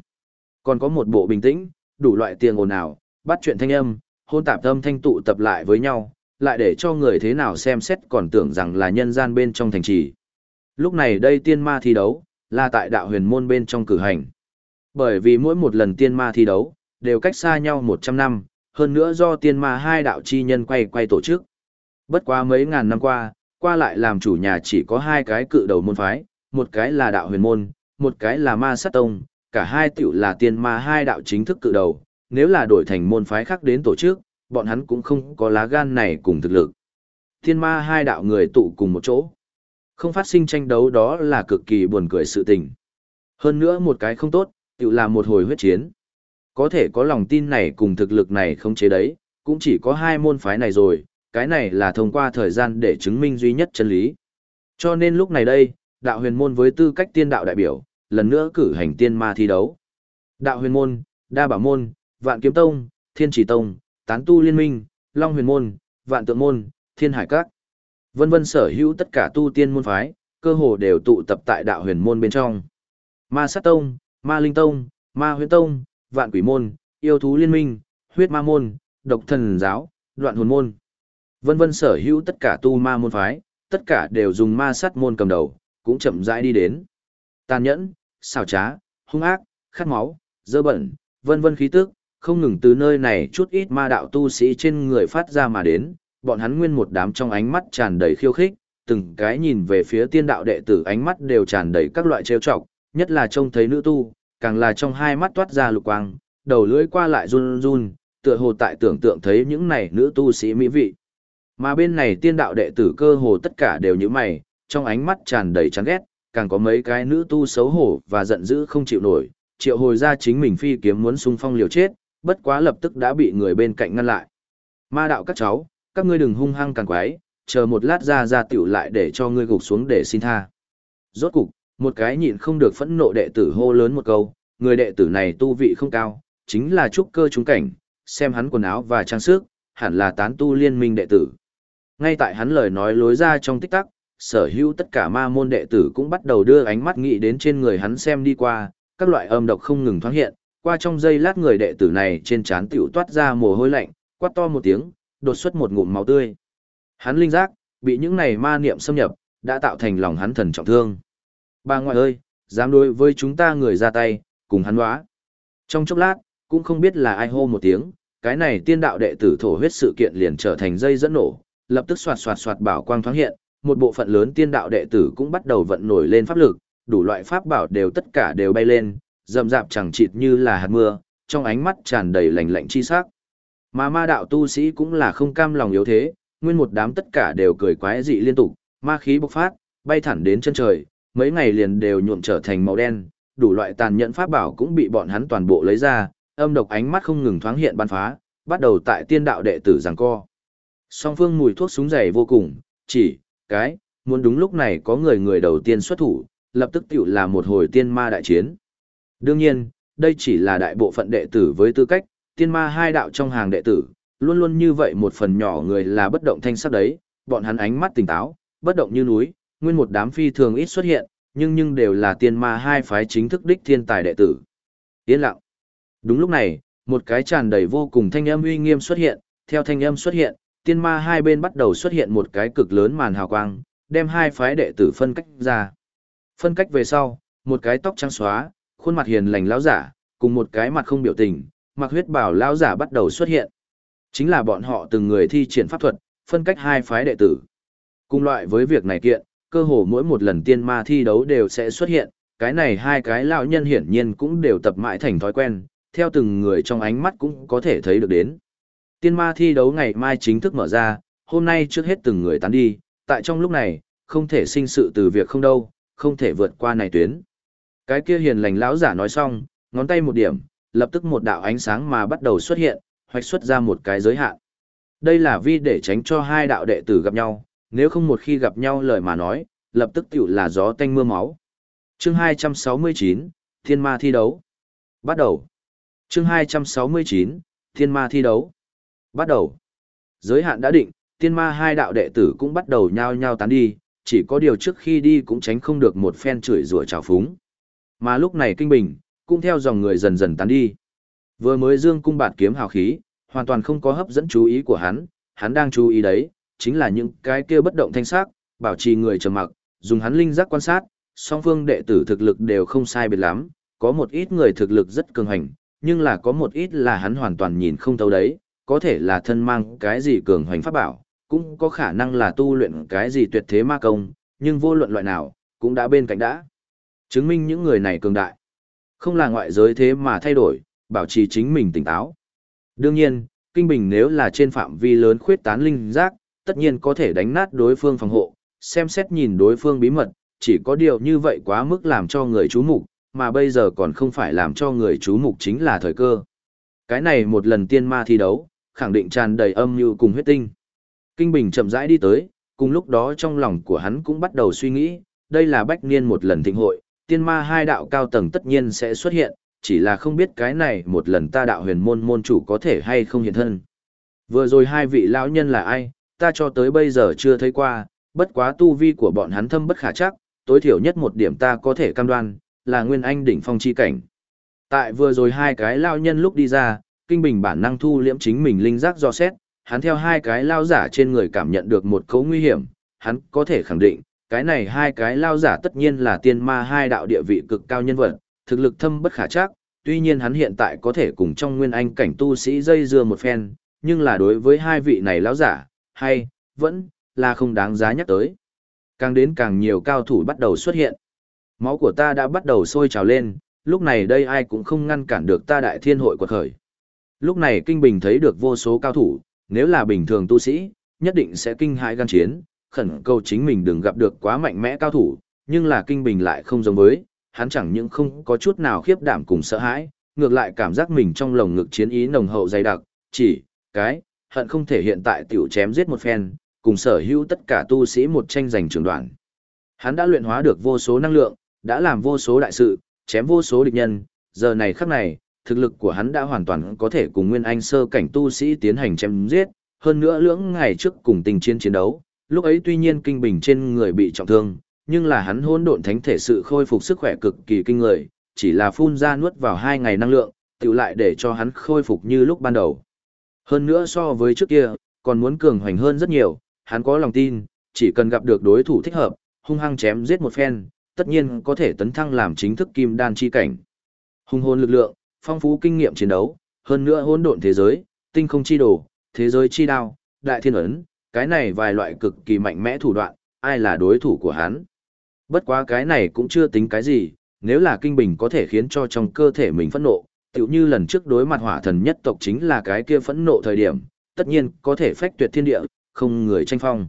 Còn có một bộ bình tĩnh, đủ loại tiền ồn ào, bắt chuyện thanh âm, hôn tạp âm thanh tụ tập lại với nhau, lại để cho người thế nào xem xét còn tưởng rằng là nhân gian bên trong thành trì. Lúc này đây tiên ma thi đấu, là tại đạo huyền môn bên trong cử hành. Bởi vì mỗi một lần tiên ma thi đấu, đều cách xa nhau 100 năm, hơn nữa do tiên ma hai đạo chi nhân quay quay tổ chức. Bất quá mấy ngàn năm qua, qua lại làm chủ nhà chỉ có hai cái cự đầu môn phái, một cái là đạo huyền môn, một cái là ma sát tông, cả hai tiểu là tiên ma hai đạo chính thức cự đầu, nếu là đổi thành môn phái khác đến tổ chức, bọn hắn cũng không có lá gan này cùng thực lực. Tiên ma hai đạo người tụ cùng một chỗ. Không phát sinh tranh đấu đó là cực kỳ buồn cười sự tình. Hơn nữa một cái không tốt, tự là một hồi huyết chiến. Có thể có lòng tin này cùng thực lực này không chế đấy, cũng chỉ có hai môn phái này rồi, cái này là thông qua thời gian để chứng minh duy nhất chân lý. Cho nên lúc này đây, đạo huyền môn với tư cách tiên đạo đại biểu, lần nữa cử hành tiên ma thi đấu. Đạo huyền môn, đa bảo môn, vạn kiếm tông, thiên chỉ tông, tán tu liên minh, long huyền môn, vạn tượng môn, thiên hải các. Vân vân sở hữu tất cả tu tiên môn phái, cơ hồ đều tụ tập tại đạo huyền môn bên trong. Ma sát tông, ma linh tông, ma huyền tông, vạn quỷ môn, yêu thú liên minh, huyết ma môn, độc thần giáo, đoạn hồn môn. Vân vân sở hữu tất cả tu ma môn phái, tất cả đều dùng ma sát môn cầm đầu, cũng chậm rãi đi đến. Tàn nhẫn, xảo trá, hung ác, khát máu, dơ bẩn, vân vân khí tức, không ngừng từ nơi này chút ít ma đạo tu sĩ trên người phát ra mà đến, bọn hắn nguyên một đám trong ánh mắt tràn đầy khiêu khích, từng cái nhìn về phía tiên đạo đệ tử ánh mắt đều tràn đầy các loại trêu chọc, nhất là trông thấy nữ tu, càng là trong hai mắt toát ra lục quang, đầu lưỡi qua lại run run, tựa hồ tại tưởng tượng thấy những này nữ tu sĩ mỹ vị. Mà bên này tiên đạo đệ tử cơ hồ tất cả đều như mày, trong ánh mắt tràn đầy chán ghét, càng có mấy cái nữ tu xấu hổ và giận dữ không chịu nổi, triệu hồi ra chính mình phi kiếm muốn xung phong liều chết, bất quá lập tức đã bị người bên cạnh ngăn lại. Ma đạo các cháu, các ngươi đừng hung hăng càng quái, chờ một lát ra ra tiểu lại để cho ngươi gục xuống để xin tha. Rốt cục, một cái nhịn không được phẫn nộ đệ tử hô lớn một câu, người đệ tử này tu vị không cao, chính là trúc cơ trúng cảnh, xem hắn quần áo và trang sức, hẳn là tán tu liên minh đệ tử. Ngay tại hắn lời nói lối ra trong tích tắc, sở hữu tất cả ma môn đệ tử cũng bắt đầu đưa ánh mắt nghĩ đến trên người hắn xem đi qua, các loại âm độc không ngừng thoáng hiện, qua trong giây lát người đệ tử này trên trán tiểu toát ra mồ hôi lạnh, quát to một tiếng, đột xuất một ngụm máu tươi. Hắn linh giác, bị những này ma niệm xâm nhập, đã tạo thành lòng hắn thần trọng thương. Bà ngoại ơi, dám đối với chúng ta người ra tay, cùng hắn đoá. Trong chốc lát, cũng không biết là ai hô một tiếng, cái này tiên đạo đệ tử thổ huyết sự kiện liền trở thành dây dẫn nổ, lập tức xoạt xoạt xoạt bảo quang thoáng hiện, một bộ phận lớn tiên đạo đệ tử cũng bắt đầu vận nổi lên pháp lực, đủ loại pháp bảo đều tất cả đều bay lên, rầm rạp chẳng chịt như là hạt mưa, trong ánh mắt tràn đầy lạnh lạnh chi sắc. Mà ma đạo tu sĩ cũng là không cam lòng yếu thế, nguyên một đám tất cả đều cười quái dị liên tục, ma khí bộc phát, bay thẳng đến chân trời, mấy ngày liền đều nhuộm trở thành màu đen, đủ loại tàn nhẫn pháp bảo cũng bị bọn hắn toàn bộ lấy ra, âm độc ánh mắt không ngừng thoáng hiện ban phá, bắt đầu tại tiên đạo đệ tử giằng co. Song phương mùi thuốc súng dày vô cùng, chỉ, cái, muốn đúng lúc này có người người đầu tiên xuất thủ, lập tức tiểu là một hồi tiên ma đại chiến. Đương nhiên, đây chỉ là đại bộ phận đệ tử với tư cách, tiên ma hai đạo trong hàng đệ tử, luôn luôn như vậy một phần nhỏ người là bất động thanh sắc đấy, bọn hắn ánh mắt tỉnh táo, bất động như núi, nguyên một đám phi thường ít xuất hiện, nhưng nhưng đều là tiên ma hai phái chính thức đích thiên tài đệ tử. Yên lặng. Đúng lúc này, một cái tràn đầy vô cùng thanh âm uy nghiêm xuất hiện, theo thanh âm xuất hiện, tiên ma hai bên bắt đầu xuất hiện một cái cực lớn màn hào quang, đem hai phái đệ tử phân cách ra. Phân cách về sau, một cái tóc trắng xóa, khuôn mặt hiền lành lão giả, cùng một cái mặt không biểu tình, mặc huyết bảo lão giả bắt đầu xuất hiện. Chính là bọn họ từng người thi triển pháp thuật, phân cách hai phái đệ tử. Cùng loại với việc này kiện, cơ hồ mỗi một lần tiên ma thi đấu đều sẽ xuất hiện, cái này hai cái lão nhân hiển nhiên cũng đều tập mãi thành thói quen, theo từng người trong ánh mắt cũng có thể thấy được đến. Tiên ma thi đấu ngày mai chính thức mở ra, hôm nay trước hết từng người tán đi, tại trong lúc này, không thể sinh sự từ việc không đâu, không thể vượt qua này tuyến. Cái kia hiền lành lão giả nói xong, ngón tay một điểm, lập tức một đạo ánh sáng mà bắt đầu xuất hiện, hoạch xuất ra một cái giới hạn. Đây là vi để tránh cho hai đạo đệ tử gặp nhau, nếu không một khi gặp nhau lời mà nói, lập tức tiểu là gió tanh mưa máu. Chương 269, Thiên Ma thi đấu. Bắt đầu. Chương 269, Thiên Ma thi đấu. Bắt đầu. Giới hạn đã định, Thiên Ma hai đạo đệ tử cũng bắt đầu nhao nhao tán đi, chỉ có điều trước khi đi cũng tránh không được một phen chửi rủa trào phúng. Mà lúc này kinh bình, cũng theo dòng người dần dần tán đi. Vừa mới dương cung bạt kiếm hào khí, hoàn toàn không có hấp dẫn chú ý của hắn, hắn đang chú ý đấy, chính là những cái kia bất động thanh sắc, bảo trì người trầm mặc, dùng hắn linh giác quan sát, song phương đệ tử thực lực đều không sai biệt lắm, có một ít người thực lực rất cường hành, nhưng là có một ít là hắn hoàn toàn nhìn không thấu đấy, có thể là thân mang cái gì cường hành pháp bảo, cũng có khả năng là tu luyện cái gì tuyệt thế ma công, nhưng vô luận loại nào, cũng đã bên cạnh đã. Chứng minh những người này cường đại. Không là ngoại giới thế mà thay đổi, bảo trì chính mình tỉnh táo. Đương nhiên, kinh bình nếu là trên phạm vi lớn khuyết tán linh giác, tất nhiên có thể đánh nát đối phương phòng hộ, xem xét nhìn đối phương bí mật, chỉ có điều như vậy quá mức làm cho người chú mục, mà bây giờ còn không phải làm cho người chú mục chính là thời cơ. Cái này một lần tiên ma thi đấu, khẳng định tràn đầy âm như cùng huyết tinh. Kinh Bình chậm rãi đi tới, cùng lúc đó trong lòng của hắn cũng bắt đầu suy nghĩ, đây là bách niên một lần thịnh hội, tiên ma hai đạo cao tầng tất nhiên sẽ xuất hiện, chỉ là không biết cái này một lần ta đạo huyền môn môn chủ có thể hay không hiện thân. Vừa rồi hai vị lão nhân là ai, ta cho tới bây giờ chưa thấy qua, bất quá tu vi của bọn hắn thâm bất khả chắc, tối thiểu nhất một điểm ta có thể cam đoan, là nguyên anh đỉnh phong chi cảnh. Tại vừa rồi hai cái lao nhân lúc đi ra, kinh bình bản năng thu liễm chính mình linh giác do xét, hắn theo hai cái lao giả trên người cảm nhận được một cấu nguy hiểm, hắn có thể khẳng định, cái này hai cái lao giả tất nhiên là tiên ma hai đạo địa vị cực cao nhân vật, thực lực thâm bất khả chắc, tuy nhiên hắn hiện tại có thể cùng trong nguyên anh cảnh tu sĩ dây dưa một phen, nhưng là đối với hai vị này lão giả, hay, vẫn, là không đáng giá nhắc tới. Càng đến càng nhiều cao thủ bắt đầu xuất hiện. Máu của ta đã bắt đầu sôi trào lên, lúc này đây ai cũng không ngăn cản được ta đại thiên hội quật khởi. Lúc này Kinh Bình thấy được vô số cao thủ, nếu là bình thường tu sĩ, nhất định sẽ kinh hãi gan chiến, khẩn cầu chính mình đừng gặp được quá mạnh mẽ cao thủ, nhưng là Kinh Bình lại không giống với, hắn chẳng những không có chút nào khiếp đảm cùng sợ hãi, ngược lại cảm giác mình trong lồng ngực chiến ý nồng hậu dày đặc, chỉ, cái, hận không thể hiện tại tiểu chém giết một phen, cùng sở hữu tất cả tu sĩ một tranh giành trường đoạn. Hắn đã luyện hóa được vô số năng lượng, đã làm vô số đại sự, chém vô số địch nhân, giờ này khắc này, thực lực của hắn đã hoàn toàn có thể cùng Nguyên Anh sơ cảnh tu sĩ tiến hành chém giết, hơn nữa lưỡng ngày trước cùng tình chiến chiến đấu, lúc ấy tuy nhiên kinh bình trên người bị trọng thương, nhưng là hắn hỗn độn thánh thể sự khôi phục sức khỏe cực kỳ kinh người, chỉ là phun ra nuốt vào hai ngày năng lượng, tự lại để cho hắn khôi phục như lúc ban đầu. Hơn nữa so với trước kia, còn muốn cường hoành hơn rất nhiều, hắn có lòng tin, chỉ cần gặp được đối thủ thích hợp, hung hăng chém giết một phen, tất nhiên có thể tấn thăng làm chính thức kim đan chi cảnh. Hung hồn lực lượng, phong phú kinh nghiệm chiến đấu, hơn nữa hỗn độn thế giới, tinh không chi đồ, thế giới chi đao, đại thiên ấn, cái này vài loại cực kỳ mạnh mẽ thủ đoạn, ai là đối thủ của hắn. Bất quá cái này cũng chưa tính cái gì, nếu là kinh bình có thể khiến cho trong cơ thể mình phẫn nộ, tựu như lần trước đối mặt hỏa thần nhất tộc chính là cái kia phẫn nộ thời điểm, tất nhiên có thể phách tuyệt thiên địa, không người tranh phong.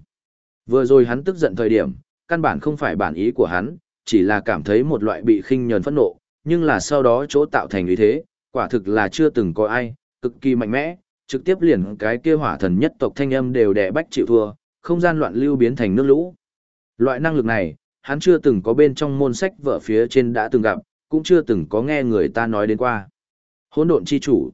Vừa rồi hắn tức giận thời điểm, căn bản không phải bản ý của hắn, chỉ là cảm thấy một loại bị khinh nhờn phẫn nộ, nhưng là sau đó chỗ tạo thành ý thế, quả thực là chưa từng có ai, cực kỳ mạnh mẽ, trực tiếp liền cái kia hỏa thần nhất tộc thanh âm đều đè bách chịu thua, không gian loạn lưu biến thành nước lũ. Loại năng lực này, hắn chưa từng có bên trong môn sách vở phía trên đã từng gặp, cũng chưa từng có nghe người ta nói đến qua. Hỗn độn chi chủ.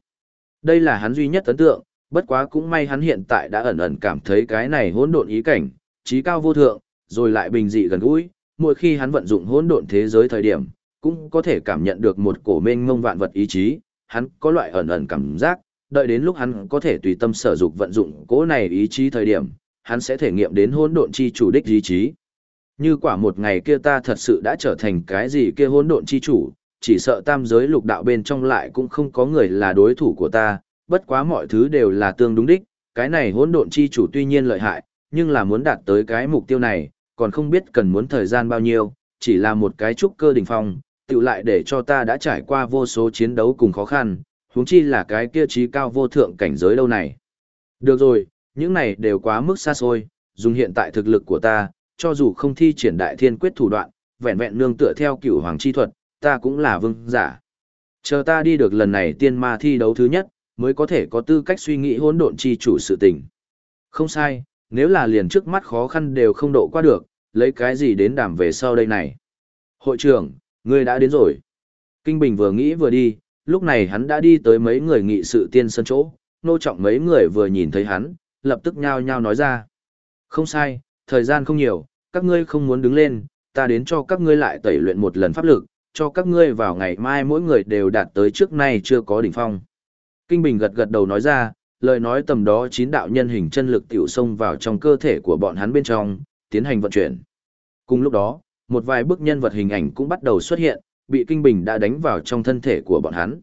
Đây là hắn duy nhất ấn tượng, bất quá cũng may hắn hiện tại đã ẩn ẩn cảm thấy cái này hỗn độn ý cảnh, trí cao vô thượng, rồi lại bình dị gần gũi, mỗi khi hắn vận dụng hỗn độn thế giới thời điểm, cũng có thể cảm nhận được một cổ mênh mông vạn vật ý chí, hắn có loại ẩn ẩn cảm giác, đợi đến lúc hắn có thể tùy tâm sở dục vận dụng cỗ này ý chí thời điểm, hắn sẽ thể nghiệm đến hỗn độn chi chủ đích ý chí. Như quả một ngày kia ta thật sự đã trở thành cái gì kia hỗn độn chi chủ, chỉ sợ tam giới lục đạo bên trong lại cũng không có người là đối thủ của ta, bất quá mọi thứ đều là tương đúng đích, cái này hỗn độn chi chủ tuy nhiên lợi hại, nhưng là muốn đạt tới cái mục tiêu này, còn không biết cần muốn thời gian bao nhiêu, chỉ là một cái trúc cơ đỉnh phong, tự lại để cho ta đã trải qua vô số chiến đấu cùng khó khăn, huống chi là cái kia trí cao vô thượng cảnh giới đâu này. Được rồi, những này đều quá mức xa xôi, dùng hiện tại thực lực của ta, cho dù không thi triển đại thiên quyết thủ đoạn, vẹn vẹn nương tựa theo cửu hoàng chi thuật, ta cũng là vương giả. Chờ ta đi được lần này tiên ma thi đấu thứ nhất, mới có thể có tư cách suy nghĩ hỗn độn chi chủ sự tình. Không sai, nếu là liền trước mắt khó khăn đều không độ qua được, lấy cái gì đến đảm về sau đây này. Hội trưởng, ngươi đã đến rồi. Kinh Bình vừa nghĩ vừa đi, lúc này hắn đã đi tới mấy người nghị sự tiên sân chỗ, nô trọng mấy người vừa nhìn thấy hắn, lập tức nhao nhao nói ra. Không sai, thời gian không nhiều, các ngươi không muốn đứng lên, ta đến cho các ngươi lại tẩy luyện một lần pháp lực, cho các ngươi vào ngày mai mỗi người đều đạt tới trước nay chưa có đỉnh phong. Kinh Bình gật gật đầu nói ra, lời nói tầm đó chín đạo nhân hình chân lực tiểu xông vào trong cơ thể của bọn hắn bên trong, tiến hành vận chuyển. Cùng lúc đó, một vài bức nhân vật hình ảnh cũng bắt đầu xuất hiện, bị Kinh Bình đã đánh vào trong thân thể của bọn hắn.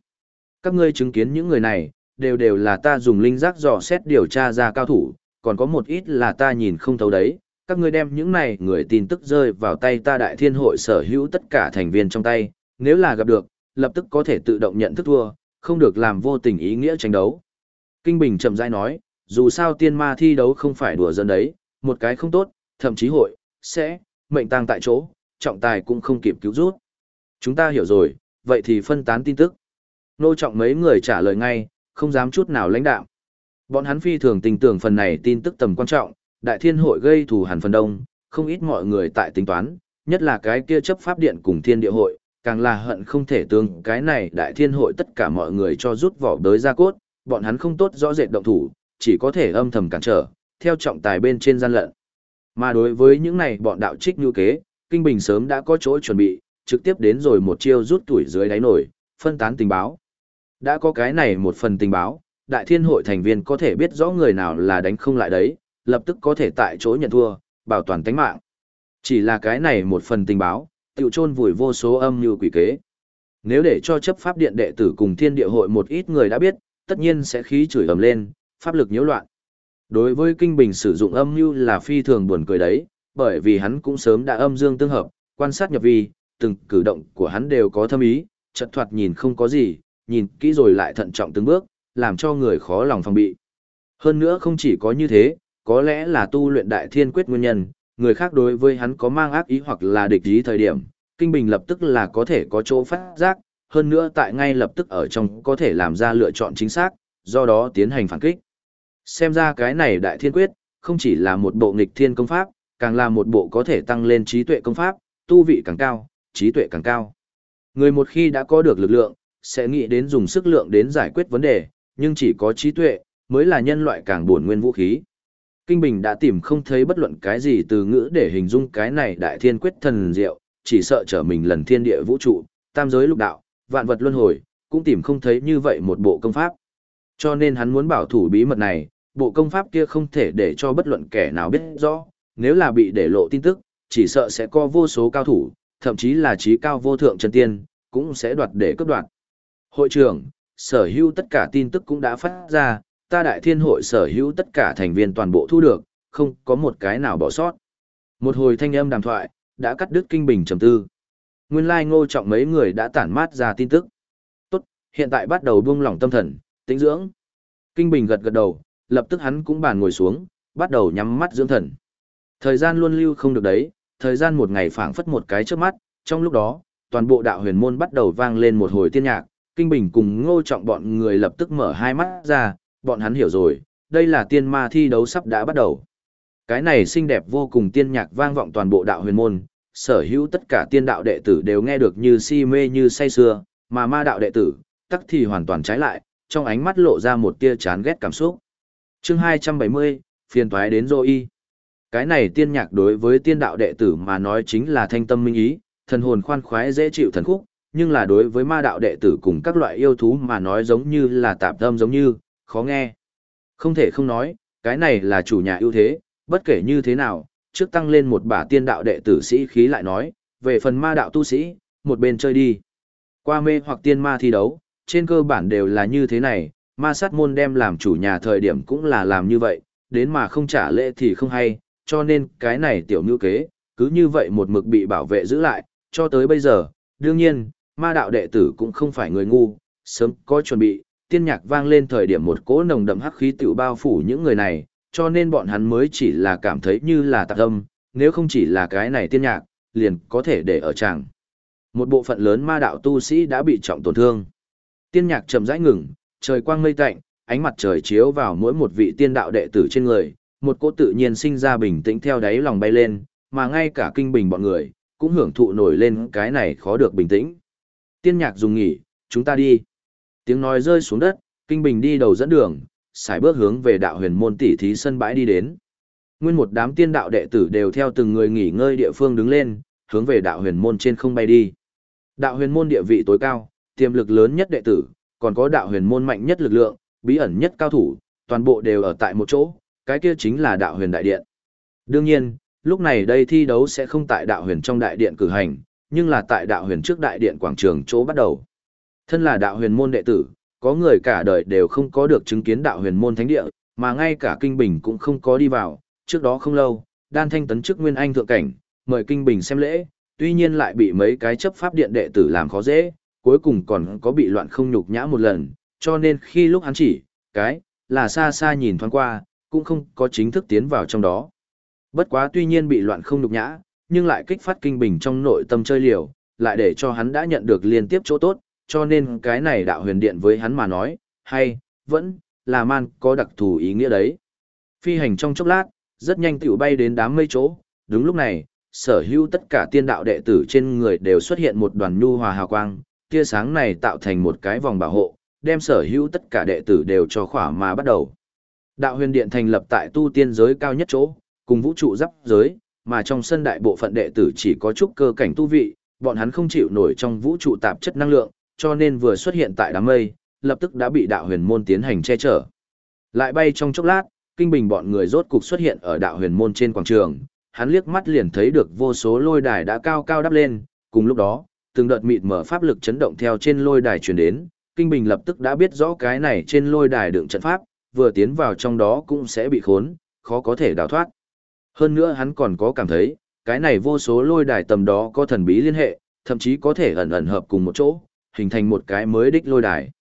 Các ngươi chứng kiến những người này, đều đều là ta dùng linh giác dò xét điều tra ra cao thủ, còn có một ít là ta nhìn không thấu đấy. Các ngươi đem những này người tin tức rơi vào tay ta đại thiên hội sở hữu tất cả thành viên trong tay, nếu là gặp được, lập tức có thể tự động nhận thức thua, không được làm vô tình ý nghĩa tranh đấu. Kinh Bình chậm rãi nói, dù sao tiên ma thi đấu không phải đùa dân đấy, một cái không tốt, thậm chí hội, sẽ, mệnh tăng tại chỗ, trọng tài cũng không kịp cứu rút. Chúng ta hiểu rồi, vậy thì phân tán tin tức. Nô trọng mấy người trả lời ngay, không dám chút nào lãnh đạo. Bọn hắn phi thường tình tưởng phần này tin tức tầm quan trọng, đại thiên hội gây thù hàn phần đông, không ít mọi người tại tính toán, nhất là cái kia chấp pháp điện cùng thiên địa hội, càng là hận không thể tương cái này đại thiên hội tất cả mọi người cho rút vỏ đới ra cốt, bọn hắn không tốt rõ rệt động thủ, chỉ có thể âm thầm cản trở, theo trọng tài bên trên gian lận. Mà đối với những này bọn đạo trích như kế, Kinh Bình sớm đã có chỗ chuẩn bị, trực tiếp đến rồi một chiêu rút tuổi dưới đáy nổi, phân tán tình báo. Đã có cái này một phần tình báo, đại thiên hội thành viên có thể biết rõ người nào là đánh không lại đấy, lập tức có thể tại chỗ nhận thua, bảo toàn tính mạng. Chỉ là cái này một phần tình báo, tiểu trôn vùi vô số âm như quỷ kế. Nếu để cho chấp pháp điện đệ tử cùng thiên địa hội một ít người đã biết, tất nhiên sẽ khí chửi ầm lên, pháp lực nhiễu loạn. Đối với kinh bình sử dụng âm mưu là phi thường buồn cười đấy, bởi vì hắn cũng sớm đã âm dương tương hợp, quan sát nhập vi, từng cử động của hắn đều có thâm ý, chật thoạt nhìn không có gì, nhìn kỹ rồi lại thận trọng từng bước, làm cho người khó lòng phòng bị. Hơn nữa không chỉ có như thế, có lẽ là tu luyện đại thiên quyết nguyên nhân, người khác đối với hắn có mang ác ý hoặc là địch ý thời điểm, kinh bình lập tức là có thể có chỗ phát giác, hơn nữa tại ngay lập tức ở trong có thể làm ra lựa chọn chính xác, do đó tiến hành phản kích. Xem ra cái này đại thiên quyết, không chỉ là một bộ nghịch thiên công pháp, càng là một bộ có thể tăng lên trí tuệ công pháp, tu vị càng cao, trí tuệ càng cao. Người một khi đã có được lực lượng, sẽ nghĩ đến dùng sức lượng đến giải quyết vấn đề, nhưng chỉ có trí tuệ, mới là nhân loại càng buồn nguyên vũ khí. Kinh Bình đã tìm không thấy bất luận cái gì từ ngữ để hình dung cái này đại thiên quyết thần diệu, chỉ sợ trở mình lần thiên địa vũ trụ, tam giới lục đạo, vạn vật luân hồi, cũng tìm không thấy như vậy một bộ công pháp. Cho nên hắn muốn bảo thủ bí mật này, bộ công pháp kia không thể để cho bất luận kẻ nào biết rõ, nếu là bị để lộ tin tức, chỉ sợ sẽ có vô số cao thủ, thậm chí là trí cao vô thượng chân tiên, cũng sẽ đoạt để cướp đoạt. Hội trưởng, sở hữu tất cả tin tức cũng đã phát ra, ta đại thiên hội sở hữu tất cả thành viên toàn bộ thu được, không có một cái nào bỏ sót. Một hồi thanh âm đàm thoại, đã cắt đứt kinh bình trầm tư. Nguyên lai ngô trọng mấy người đã tản mát ra tin tức. Tốt, hiện tại bắt đầu buông lỏng tâm thần, tĩnh dưỡng. Kinh bình gật gật đầu, lập tức hắn cũng bàn ngồi xuống, bắt đầu nhắm mắt dưỡng thần. Thời gian luôn lưu không được đấy, thời gian một ngày phảng phất một cái trước mắt, trong lúc đó, toàn bộ đạo huyền môn bắt đầu vang lên một hồi tiên nhạc, Kinh Bình cùng ngô trọng bọn người lập tức mở hai mắt ra, bọn hắn hiểu rồi, đây là tiên ma thi đấu sắp đã bắt đầu. Cái này xinh đẹp vô cùng tiên nhạc vang vọng toàn bộ đạo huyền môn, sở hữu tất cả tiên đạo đệ tử đều nghe được như si mê như say sưa, mà ma đạo đệ tử, tắc thì hoàn toàn trái lại, trong ánh mắt lộ ra một tia chán ghét cảm xúc. chương 270, phiền toái đến dô y. Cái này tiên nhạc đối với tiên đạo đệ tử mà nói chính là thanh tâm minh ý, thần hồn khoan khoái dễ chịu thần khúc, nhưng là đối với ma đạo đệ tử cùng các loại yêu thú mà nói giống như là tạp tâm giống như, khó nghe. Không thể không nói, cái này là chủ nhà ưu thế, bất kể như thế nào, trước tăng lên một bả tiên đạo đệ tử sĩ khí lại nói, về phần ma đạo tu sĩ, một bên chơi đi. Qua mê hoặc tiên ma thi đấu, trên cơ bản đều là như thế này, ma sát môn đem làm chủ nhà thời điểm cũng là làm như vậy, đến mà không trả lễ thì không hay, cho nên cái này tiểu ngữ kế, cứ như vậy một mực bị bảo vệ giữ lại, cho tới bây giờ, đương nhiên, ma đạo đệ tử cũng không phải người ngu, sớm có chuẩn bị, tiên nhạc vang lên thời điểm một cỗ nồng đậm hắc khí tiểu bao phủ những người này, cho nên bọn hắn mới chỉ là cảm thấy như là tạc âm, nếu không chỉ là cái này tiên nhạc, liền có thể để ở tràng. Một bộ phận lớn ma đạo tu sĩ đã bị trọng tổn thương. Tiên nhạc chậm rãi ngừng, trời quang mây tạnh, ánh mặt trời chiếu vào mỗi một vị tiên đạo đệ tử trên người, một cỗ tự nhiên sinh ra bình tĩnh theo đáy lòng bay lên, mà ngay cả kinh bình bọn người, cũng hưởng thụ nổi lên cái này khó được bình tĩnh. Tiên nhạc dùng nghỉ, chúng ta đi. Tiếng nói rơi xuống đất, kinh bình đi đầu dẫn đường, xài bước hướng về đạo huyền môn tỷ thí sân bãi đi đến. Nguyên một đám tiên đạo đệ tử đều theo từng người nghỉ ngơi địa phương đứng lên, hướng về đạo huyền môn trên không bay đi. Đạo huyền môn địa vị tối cao, tiềm lực lớn nhất đệ tử, còn có đạo huyền môn mạnh nhất lực lượng, bí ẩn nhất cao thủ, toàn bộ đều ở tại một chỗ, cái kia chính là đạo huyền đại điện. Đương nhiên, lúc này đây thi đấu sẽ không tại đạo huyền trong đại điện cử hành, nhưng là tại đạo huyền trước đại điện quảng trường chỗ bắt đầu. Thân là đạo huyền môn đệ tử, có người cả đời đều không có được chứng kiến đạo huyền môn thánh địa, mà ngay cả kinh bình cũng không có đi vào, trước đó không lâu, đan thanh tấn chức nguyên anh thượng cảnh, mời kinh bình xem lễ, tuy nhiên lại bị mấy cái chấp pháp điện đệ tử làm khó dễ, cuối cùng còn có bị loạn không nhục nhã một lần, cho nên khi lúc hắn chỉ, cái, là xa xa nhìn thoáng qua, cũng không có chính thức tiến vào trong đó. Bất quá tuy nhiên bị loạn không nhục nhã, nhưng lại kích phát kinh bình trong nội tâm chơi liều, lại để cho hắn đã nhận được liên tiếp chỗ tốt, cho nên cái này đạo huyền điện với hắn mà nói, hay, vẫn, là man có đặc thù ý nghĩa đấy. Phi hành trong chốc lát, rất nhanh tiểu bay đến đám mây chỗ, đúng lúc này, sở hữu tất cả tiên đạo đệ tử trên người đều xuất hiện một đoàn nhu hòa hào quang, tia sáng này tạo thành một cái vòng bảo hộ, đem sở hữu tất cả đệ tử đều cho khỏa mà bắt đầu. Đạo huyền điện thành lập tại tu tiên giới cao nhất chỗ, cùng vũ trụ giáp giới, mà trong sân đại bộ phận đệ tử chỉ có chút cơ cảnh tu vị, bọn hắn không chịu nổi trong vũ trụ tạp chất năng lượng, cho nên vừa xuất hiện tại đám mây, lập tức đã bị đạo huyền môn tiến hành che chở. Lại bay trong chốc lát, kinh bình bọn người rốt cục xuất hiện ở đạo huyền môn trên quảng trường, hắn liếc mắt liền thấy được vô số lôi đài đã cao cao đắp lên, cùng lúc đó, từng đợt mịt mở pháp lực chấn động theo trên lôi đài truyền đến, kinh bình lập tức đã biết rõ cái này trên lôi đài đựng trận pháp, vừa tiến vào trong đó cũng sẽ bị khốn, khó có thể đào thoát. Hơn nữa hắn còn có cảm thấy, cái này vô số lôi đài tầm đó có thần bí liên hệ, thậm chí có thể ẩn ẩn hợp cùng một chỗ, hình thành một cái mới đích lôi đài.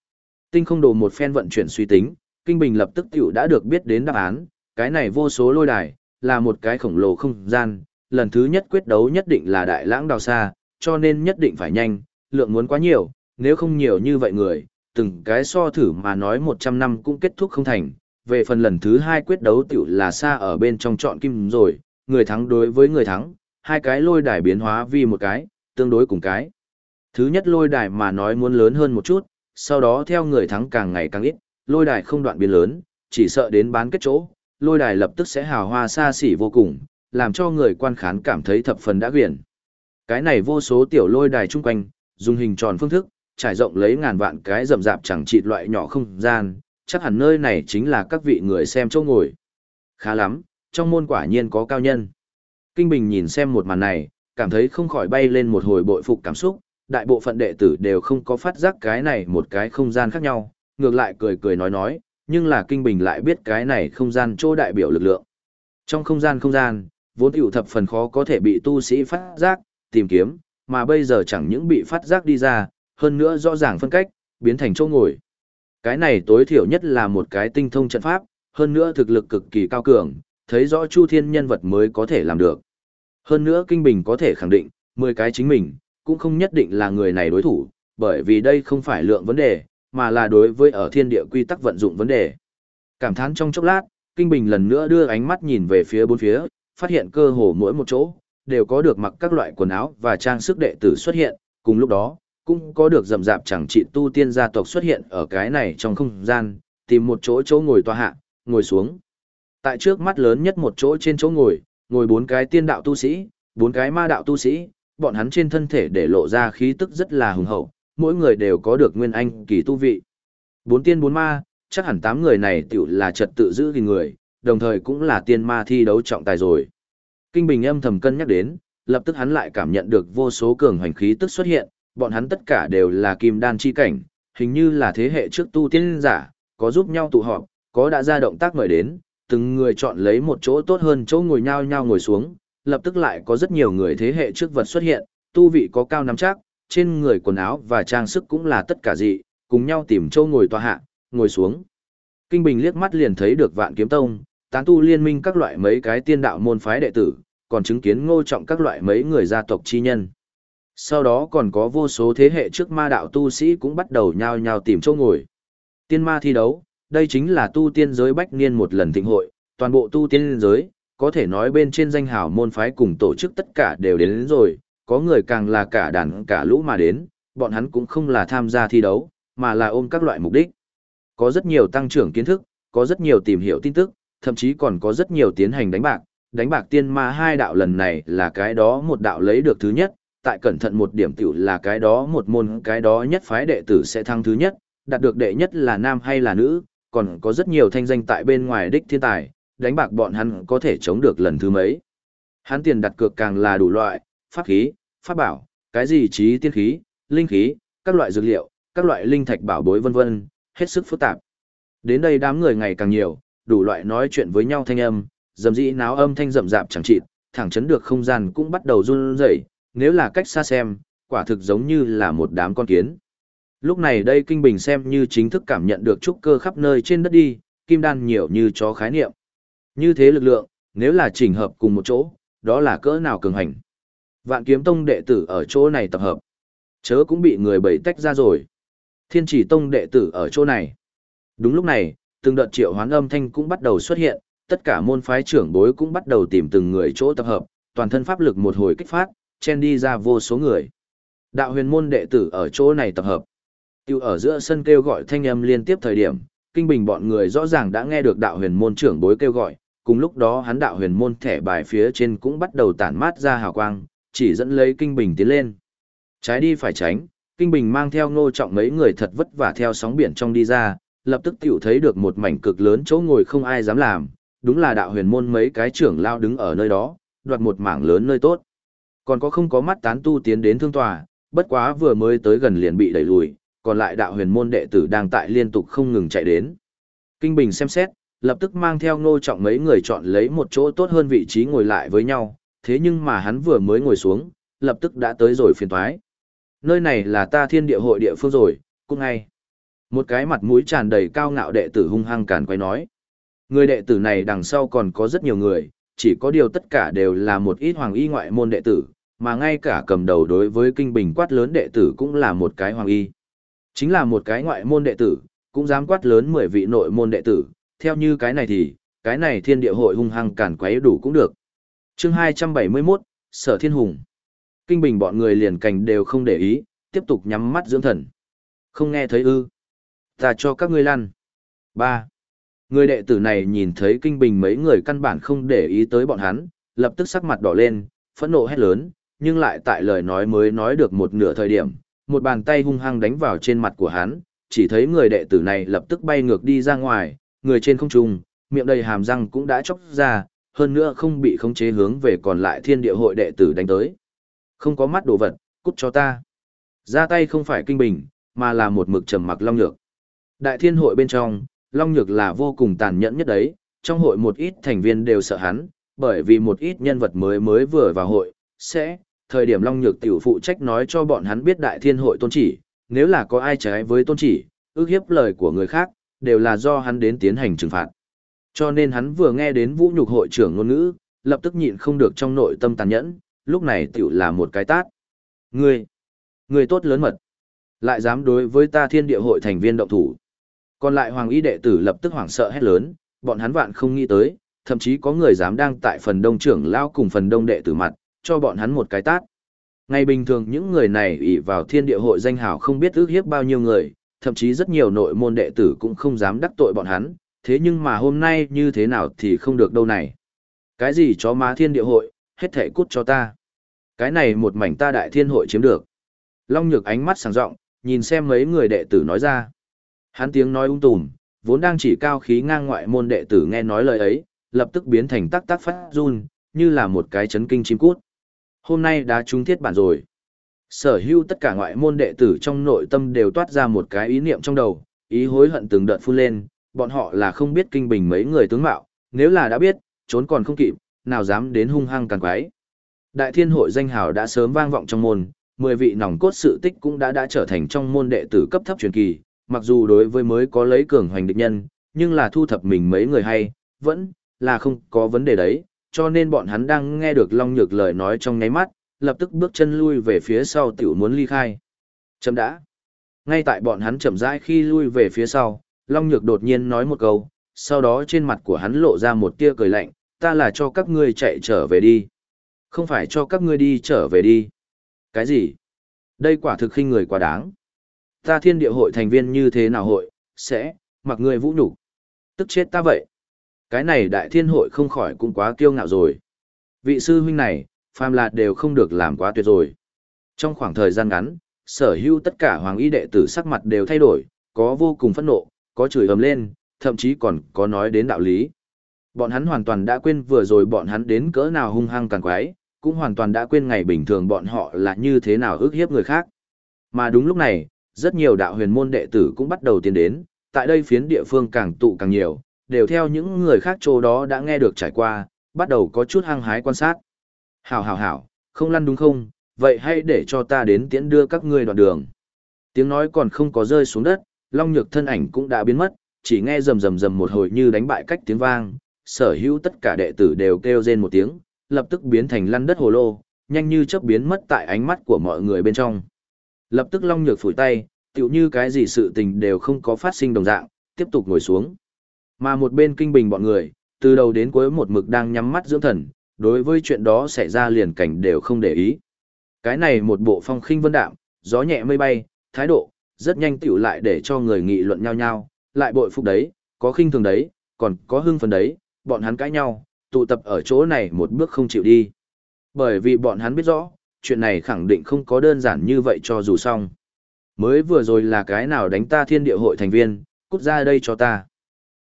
Tinh không đồ một phen vận chuyển suy tính, Kinh Bình lập tức tiểu đã được biết đến đáp án, cái này vô số lôi đài, là một cái khổng lồ không gian, lần thứ nhất quyết đấu nhất định là đại lãng đào xa, cho nên nhất định phải nhanh, lượng muốn quá nhiều, nếu không nhiều như vậy người, từng cái so thử mà nói 100 năm cũng kết thúc không thành. Về phần lần thứ hai quyết đấu tiểu là xa ở bên trong chọn kim rồi, người thắng đối với người thắng, hai cái lôi đài biến hóa vì một cái, tương đối cùng cái. Thứ nhất lôi đài mà nói muốn lớn hơn một chút, sau đó theo người thắng càng ngày càng ít, lôi đài không đoạn biến lớn, chỉ sợ đến bán kết chỗ, lôi đài lập tức sẽ hào hoa xa xỉ vô cùng, làm cho người quan khán cảm thấy thập phần đã quyển. Cái này vô số tiểu lôi đài chung quanh, dùng hình tròn phương thức, trải rộng lấy ngàn vạn cái rậm rạp chẳng chịt loại nhỏ không gian, chắc hẳn nơi này chính là các vị người xem chỗ ngồi. Khá lắm, trong môn quả nhiên có cao nhân. Kinh Bình nhìn xem một màn này, cảm thấy không khỏi bay lên một hồi bội phục cảm xúc, đại bộ phận đệ tử đều không có phát giác cái này một cái không gian khác nhau, ngược lại cười cười nói nói, nhưng là Kinh Bình lại biết cái này không gian chỗ đại biểu lực lượng. Trong không gian không gian, vốn tiểu thập phần khó có thể bị tu sĩ phát giác, tìm kiếm, mà bây giờ chẳng những bị phát giác đi ra, hơn nữa rõ ràng phân cách, biến thành chỗ ngồi. Cái này tối thiểu nhất là một cái tinh thông trận pháp, hơn nữa thực lực cực kỳ cao cường, thấy rõ Chu Thiên nhân vật mới có thể làm được. Hơn nữa Kinh Bình có thể khẳng định, 10 cái chính mình, cũng không nhất định là người này đối thủ, bởi vì đây không phải lượng vấn đề, mà là đối với ở thiên địa quy tắc vận dụng vấn đề. Cảm thán trong chốc lát, Kinh Bình lần nữa đưa ánh mắt nhìn về phía bốn phía, phát hiện cơ hồ mỗi một chỗ, đều có được mặc các loại quần áo và trang sức đệ tử xuất hiện, cùng lúc đó, cũng có được rầm rạp chẳng trị tu tiên gia tộc xuất hiện ở cái này trong không gian, tìm một chỗ chỗ ngồi tòa hạ, ngồi xuống. Tại trước mắt lớn nhất một chỗ trên chỗ ngồi, ngồi bốn cái tiên đạo tu sĩ, bốn cái ma đạo tu sĩ, bọn hắn trên thân thể để lộ ra khí tức rất là hùng hậu, mỗi người đều có được nguyên anh kỳ tu vị. Bốn tiên bốn ma, chắc hẳn tám người này tiểu là trật tự giữ gìn người, đồng thời cũng là tiên ma thi đấu trọng tài rồi. Kinh Bình âm thầm cân nhắc đến, lập tức hắn lại cảm nhận được vô số cường hoành khí tức xuất hiện, bọn hắn tất cả đều là kim đan chi cảnh, hình như là thế hệ trước tu tiên giả, có giúp nhau tụ họp, có đã ra động tác mời đến, từng người chọn lấy một chỗ tốt hơn chỗ ngồi nhau nhau ngồi xuống, lập tức lại có rất nhiều người thế hệ trước vật xuất hiện, tu vị có cao nắm chắc, trên người quần áo và trang sức cũng là tất cả dị, cùng nhau tìm chỗ ngồi tòa hạ, ngồi xuống. Kinh Bình liếc mắt liền thấy được Vạn Kiếm Tông, tán tu liên minh các loại mấy cái tiên đạo môn phái đệ tử, còn chứng kiến ngô trọng các loại mấy người gia tộc chi nhân. Sau đó còn có vô số thế hệ trước ma đạo tu sĩ cũng bắt đầu nhao nhao tìm chỗ ngồi. Tiên ma thi đấu, đây chính là tu tiên giới bách niên một lần thịnh hội, toàn bộ tu tiên giới, có thể nói bên trên danh hào môn phái cùng tổ chức tất cả đều đến, đến rồi, có người càng là cả đàn cả lũ mà đến, bọn hắn cũng không là tham gia thi đấu, mà là ôm các loại mục đích. Có rất nhiều tăng trưởng kiến thức, có rất nhiều tìm hiểu tin tức, thậm chí còn có rất nhiều tiến hành đánh bạc. Đánh bạc tiên ma hai đạo lần này là cái đó một đạo lấy được thứ nhất, tại cẩn thận một điểm tiểu là cái đó một môn cái đó nhất phái đệ tử sẽ thăng thứ nhất, đạt được đệ nhất là nam hay là nữ, còn có rất nhiều thanh danh tại bên ngoài đích thiên tài, đánh bạc bọn hắn có thể chống được lần thứ mấy. Hắn tiền đặt cược càng là đủ loại, pháp khí, pháp bảo, cái gì trí tiên khí, linh khí, các loại dược liệu, các loại linh thạch bảo bối vân vân, hết sức phức tạp. Đến đây đám người ngày càng nhiều, đủ loại nói chuyện với nhau thanh âm, dầm dĩ náo âm thanh rậm rạp chẳng chịt, thẳng chấn được không gian cũng bắt đầu run rẩy, nếu là cách xa xem, quả thực giống như là một đám con kiến. Lúc này đây Kinh Bình xem như chính thức cảm nhận được trúc cơ khắp nơi trên đất đi, kim đan nhiều như chó khái niệm. Như thế lực lượng, nếu là chỉnh hợp cùng một chỗ, đó là cỡ nào cường hành. Vạn kiếm tông đệ tử ở chỗ này tập hợp. Chớ cũng bị người bầy tách ra rồi. Thiên chỉ tông đệ tử ở chỗ này. Đúng lúc này, từng đợt triệu hoán âm thanh cũng bắt đầu xuất hiện, tất cả môn phái trưởng bối cũng bắt đầu tìm từng người chỗ tập hợp, toàn thân pháp lực một hồi kích phát, chen đi ra vô số người. Đạo huyền môn đệ tử ở chỗ này tập hợp. Tiêu ở giữa sân kêu gọi thanh âm liên tiếp thời điểm, kinh bình bọn người rõ ràng đã nghe được đạo huyền môn trưởng bối kêu gọi, cùng lúc đó hắn đạo huyền môn thẻ bài phía trên cũng bắt đầu tản mát ra hào quang, chỉ dẫn lấy kinh bình tiến lên. Trái đi phải tránh, kinh bình mang theo ngô trọng mấy người thật vất vả theo sóng biển trong đi ra, lập tức tiểu thấy được một mảnh cực lớn chỗ ngồi không ai dám làm, đúng là đạo huyền môn mấy cái trưởng lao đứng ở nơi đó, đoạt một mảng lớn nơi tốt. Còn có không có mắt tán tu tiến đến thương tòa, bất quá vừa mới tới gần liền bị đẩy lùi, còn lại đạo huyền môn đệ tử đang tại liên tục không ngừng chạy đến. Kinh Bình xem xét, lập tức mang theo ngô trọng mấy người chọn lấy một chỗ tốt hơn vị trí ngồi lại với nhau, thế nhưng mà hắn vừa mới ngồi xuống, lập tức đã tới rồi phiền thoái. Nơi này là ta thiên địa hội địa phương rồi, cũng ngay. Một cái mặt mũi tràn đầy cao ngạo đệ tử hung hăng càn quay nói. Người đệ tử này đằng sau còn có rất nhiều người, chỉ có điều tất cả đều là một ít hoàng y ngoại môn đệ tử, mà ngay cả cầm đầu đối với kinh bình quát lớn đệ tử cũng là một cái hoàng y. Chính là một cái ngoại môn đệ tử, cũng dám quát lớn 10 vị nội môn đệ tử, theo như cái này thì, cái này thiên địa hội hung hăng càn quấy đủ cũng được. chương 271, Sở Thiên Hùng. Kinh bình bọn người liền cành đều không để ý, tiếp tục nhắm mắt dưỡng thần. Không nghe thấy ư. Ta cho các ngươi lăn. 3. Người đệ tử này nhìn thấy kinh bình mấy người căn bản không để ý tới bọn hắn, lập tức sắc mặt đỏ lên, phẫn nộ hét lớn, nhưng lại tại lời nói mới nói được một nửa thời điểm, một bàn tay hung hăng đánh vào trên mặt của hắn, chỉ thấy người đệ tử này lập tức bay ngược đi ra ngoài, người trên không trung, miệng đầy hàm răng cũng đã chóc ra, hơn nữa không bị khống chế hướng về còn lại thiên địa hội đệ tử đánh tới. Không có mắt đồ vật, cút cho ta. Ra tay không phải kinh bình, mà là một mực trầm mặc long nhược. Đại thiên hội bên trong, long nhược là vô cùng tàn nhẫn nhất đấy, trong hội một ít thành viên đều sợ hắn, bởi vì một ít nhân vật mới mới vừa vào hội, sẽ, thời điểm long nhược tiểu phụ trách nói cho bọn hắn biết đại thiên hội tôn chỉ, nếu là có ai trái với tôn chỉ, ước hiếp lời của người khác, đều là do hắn đến tiến hành trừng phạt. Cho nên hắn vừa nghe đến vũ nhục hội trưởng ngôn ngữ, lập tức nhịn không được trong nội tâm tàn nhẫn, lúc này tiểu là một cái tát. Ngươi, ngươi tốt lớn mật, lại dám đối với ta thiên địa hội thành viên động thủ. Còn lại hoàng y đệ tử lập tức hoảng sợ hét lớn, bọn hắn vạn không nghĩ tới, thậm chí có người dám đang tại phần đông trưởng lao cùng phần đông đệ tử mặt, cho bọn hắn một cái tát. Ngày bình thường những người này ỷ vào thiên địa hội danh hào không biết ước hiếp bao nhiêu người, thậm chí rất nhiều nội môn đệ tử cũng không dám đắc tội bọn hắn, thế nhưng mà hôm nay như thế nào thì không được đâu này. Cái gì chó má thiên địa hội, hết thể cút cho ta. Cái này một mảnh ta đại thiên hội chiếm được. Long nhược ánh mắt sáng rộng, nhìn xem mấy người đệ tử nói ra. Hắn tiếng nói ung tùm, Vốn đang chỉ cao khí ngang ngoại môn đệ tử nghe nói lời ấy, lập tức biến thành tắc tắc phát run, như là một cái chấn kinh chim cút. Hôm nay đã trúng thiết bản rồi. Sở hữu tất cả ngoại môn đệ tử trong nội tâm đều toát ra một cái ý niệm trong đầu, ý hối hận từng đợt phun lên, bọn họ là không biết kinh bình mấy người tướng mạo, nếu là đã biết, trốn còn không kịp, nào dám đến hung hăng càng quái. Đại thiên hội danh hào đã sớm vang vọng trong môn, mười vị nòng cốt sự tích cũng đã đã trở thành trong môn đệ tử cấp thấp truyền kỳ, mặc dù đối với mới có lấy cường hoành địch nhân, nhưng là thu thập mình mấy người hay, vẫn là không có vấn đề đấy, cho nên bọn hắn đang nghe được Long Nhược lời nói trong ngáy mắt, lập tức bước chân lui về phía sau tiểu muốn ly khai. Chấm đã. Ngay tại bọn hắn chậm rãi khi lui về phía sau, Long Nhược đột nhiên nói một câu, sau đó trên mặt của hắn lộ ra một tia cười lạnh, ta là cho các ngươi chạy trở về đi. Không phải cho các ngươi đi trở về đi. Cái gì? Đây quả thực khinh người quá đáng. Ta thiên địa hội thành viên như thế nào hội, sẽ, mặc người vũ nhục Tức chết ta vậy. Cái này đại thiên hội không khỏi cũng quá kiêu ngạo rồi. Vị sư huynh này, phàm là đều không được làm quá tuyệt rồi. Trong khoảng thời gian ngắn, sở hữu tất cả hoàng y đệ tử sắc mặt đều thay đổi, có vô cùng phẫn nộ, có chửi ầm lên, thậm chí còn có nói đến đạo lý. Bọn hắn hoàn toàn đã quên vừa rồi bọn hắn đến cỡ nào hung hăng càng quái, cũng hoàn toàn đã quên ngày bình thường bọn họ là như thế nào ức hiếp người khác. Mà đúng lúc này, rất nhiều đạo huyền môn đệ tử cũng bắt đầu tiến đến, tại đây phiến địa phương càng tụ càng nhiều, đều theo những người khác chỗ đó đã nghe được trải qua, bắt đầu có chút hăng hái quan sát. Hảo hảo hảo, không lăn đúng không, vậy hãy để cho ta đến tiễn đưa các ngươi đoạn đường. Tiếng nói còn không có rơi xuống đất, Long Nhược thân ảnh cũng đã biến mất, chỉ nghe rầm rầm rầm một hồi như đánh bại cách tiếng vang, sở hữu tất cả đệ tử đều kêu rên một tiếng, lập tức biến thành lăn đất hồ lô, nhanh như chớp biến mất tại ánh mắt của mọi người bên trong. Lập tức Long Nhược phủi tay, tựu như cái gì sự tình đều không có phát sinh đồng dạng, tiếp tục ngồi xuống. Mà một bên kinh bình bọn người, từ đầu đến cuối một mực đang nhắm mắt dưỡng thần, đối với chuyện đó xảy ra liền cảnh đều không để ý. Cái này một bộ phong khinh vân đạm, gió nhẹ mây bay, thái độ, rất nhanh tiểu lại để cho người nghị luận nhau nhau, lại bội phục đấy, có khinh thường đấy, còn có hưng phấn đấy, bọn hắn cãi nhau, tụ tập ở chỗ này một bước không chịu đi. Bởi vì bọn hắn biết rõ, chuyện này khẳng định không có đơn giản như vậy cho dù xong. Mới vừa rồi là cái nào đánh ta thiên địa hội thành viên, cút ra đây cho ta.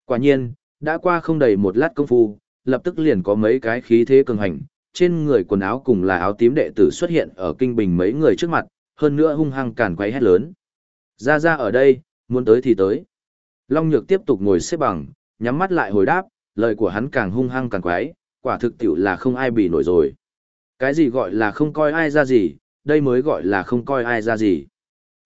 Quả nhiên, đã qua không đầy một lát công phu, lập tức liền có mấy cái khí thế cường hành, trên người quần áo cùng là áo tím đệ tử xuất hiện ở kinh bình mấy người trước mặt, hơn nữa hung hăng càn quấy hét lớn. Ra ra ở đây, muốn tới thì tới. Long Nhược tiếp tục ngồi xếp bằng, nhắm mắt lại hồi đáp, lời của hắn càng hung hăng càng quái, quả thực tiểu là không ai bị nổi rồi. Cái gì gọi là không coi ai ra gì, đây mới gọi là không coi ai ra gì.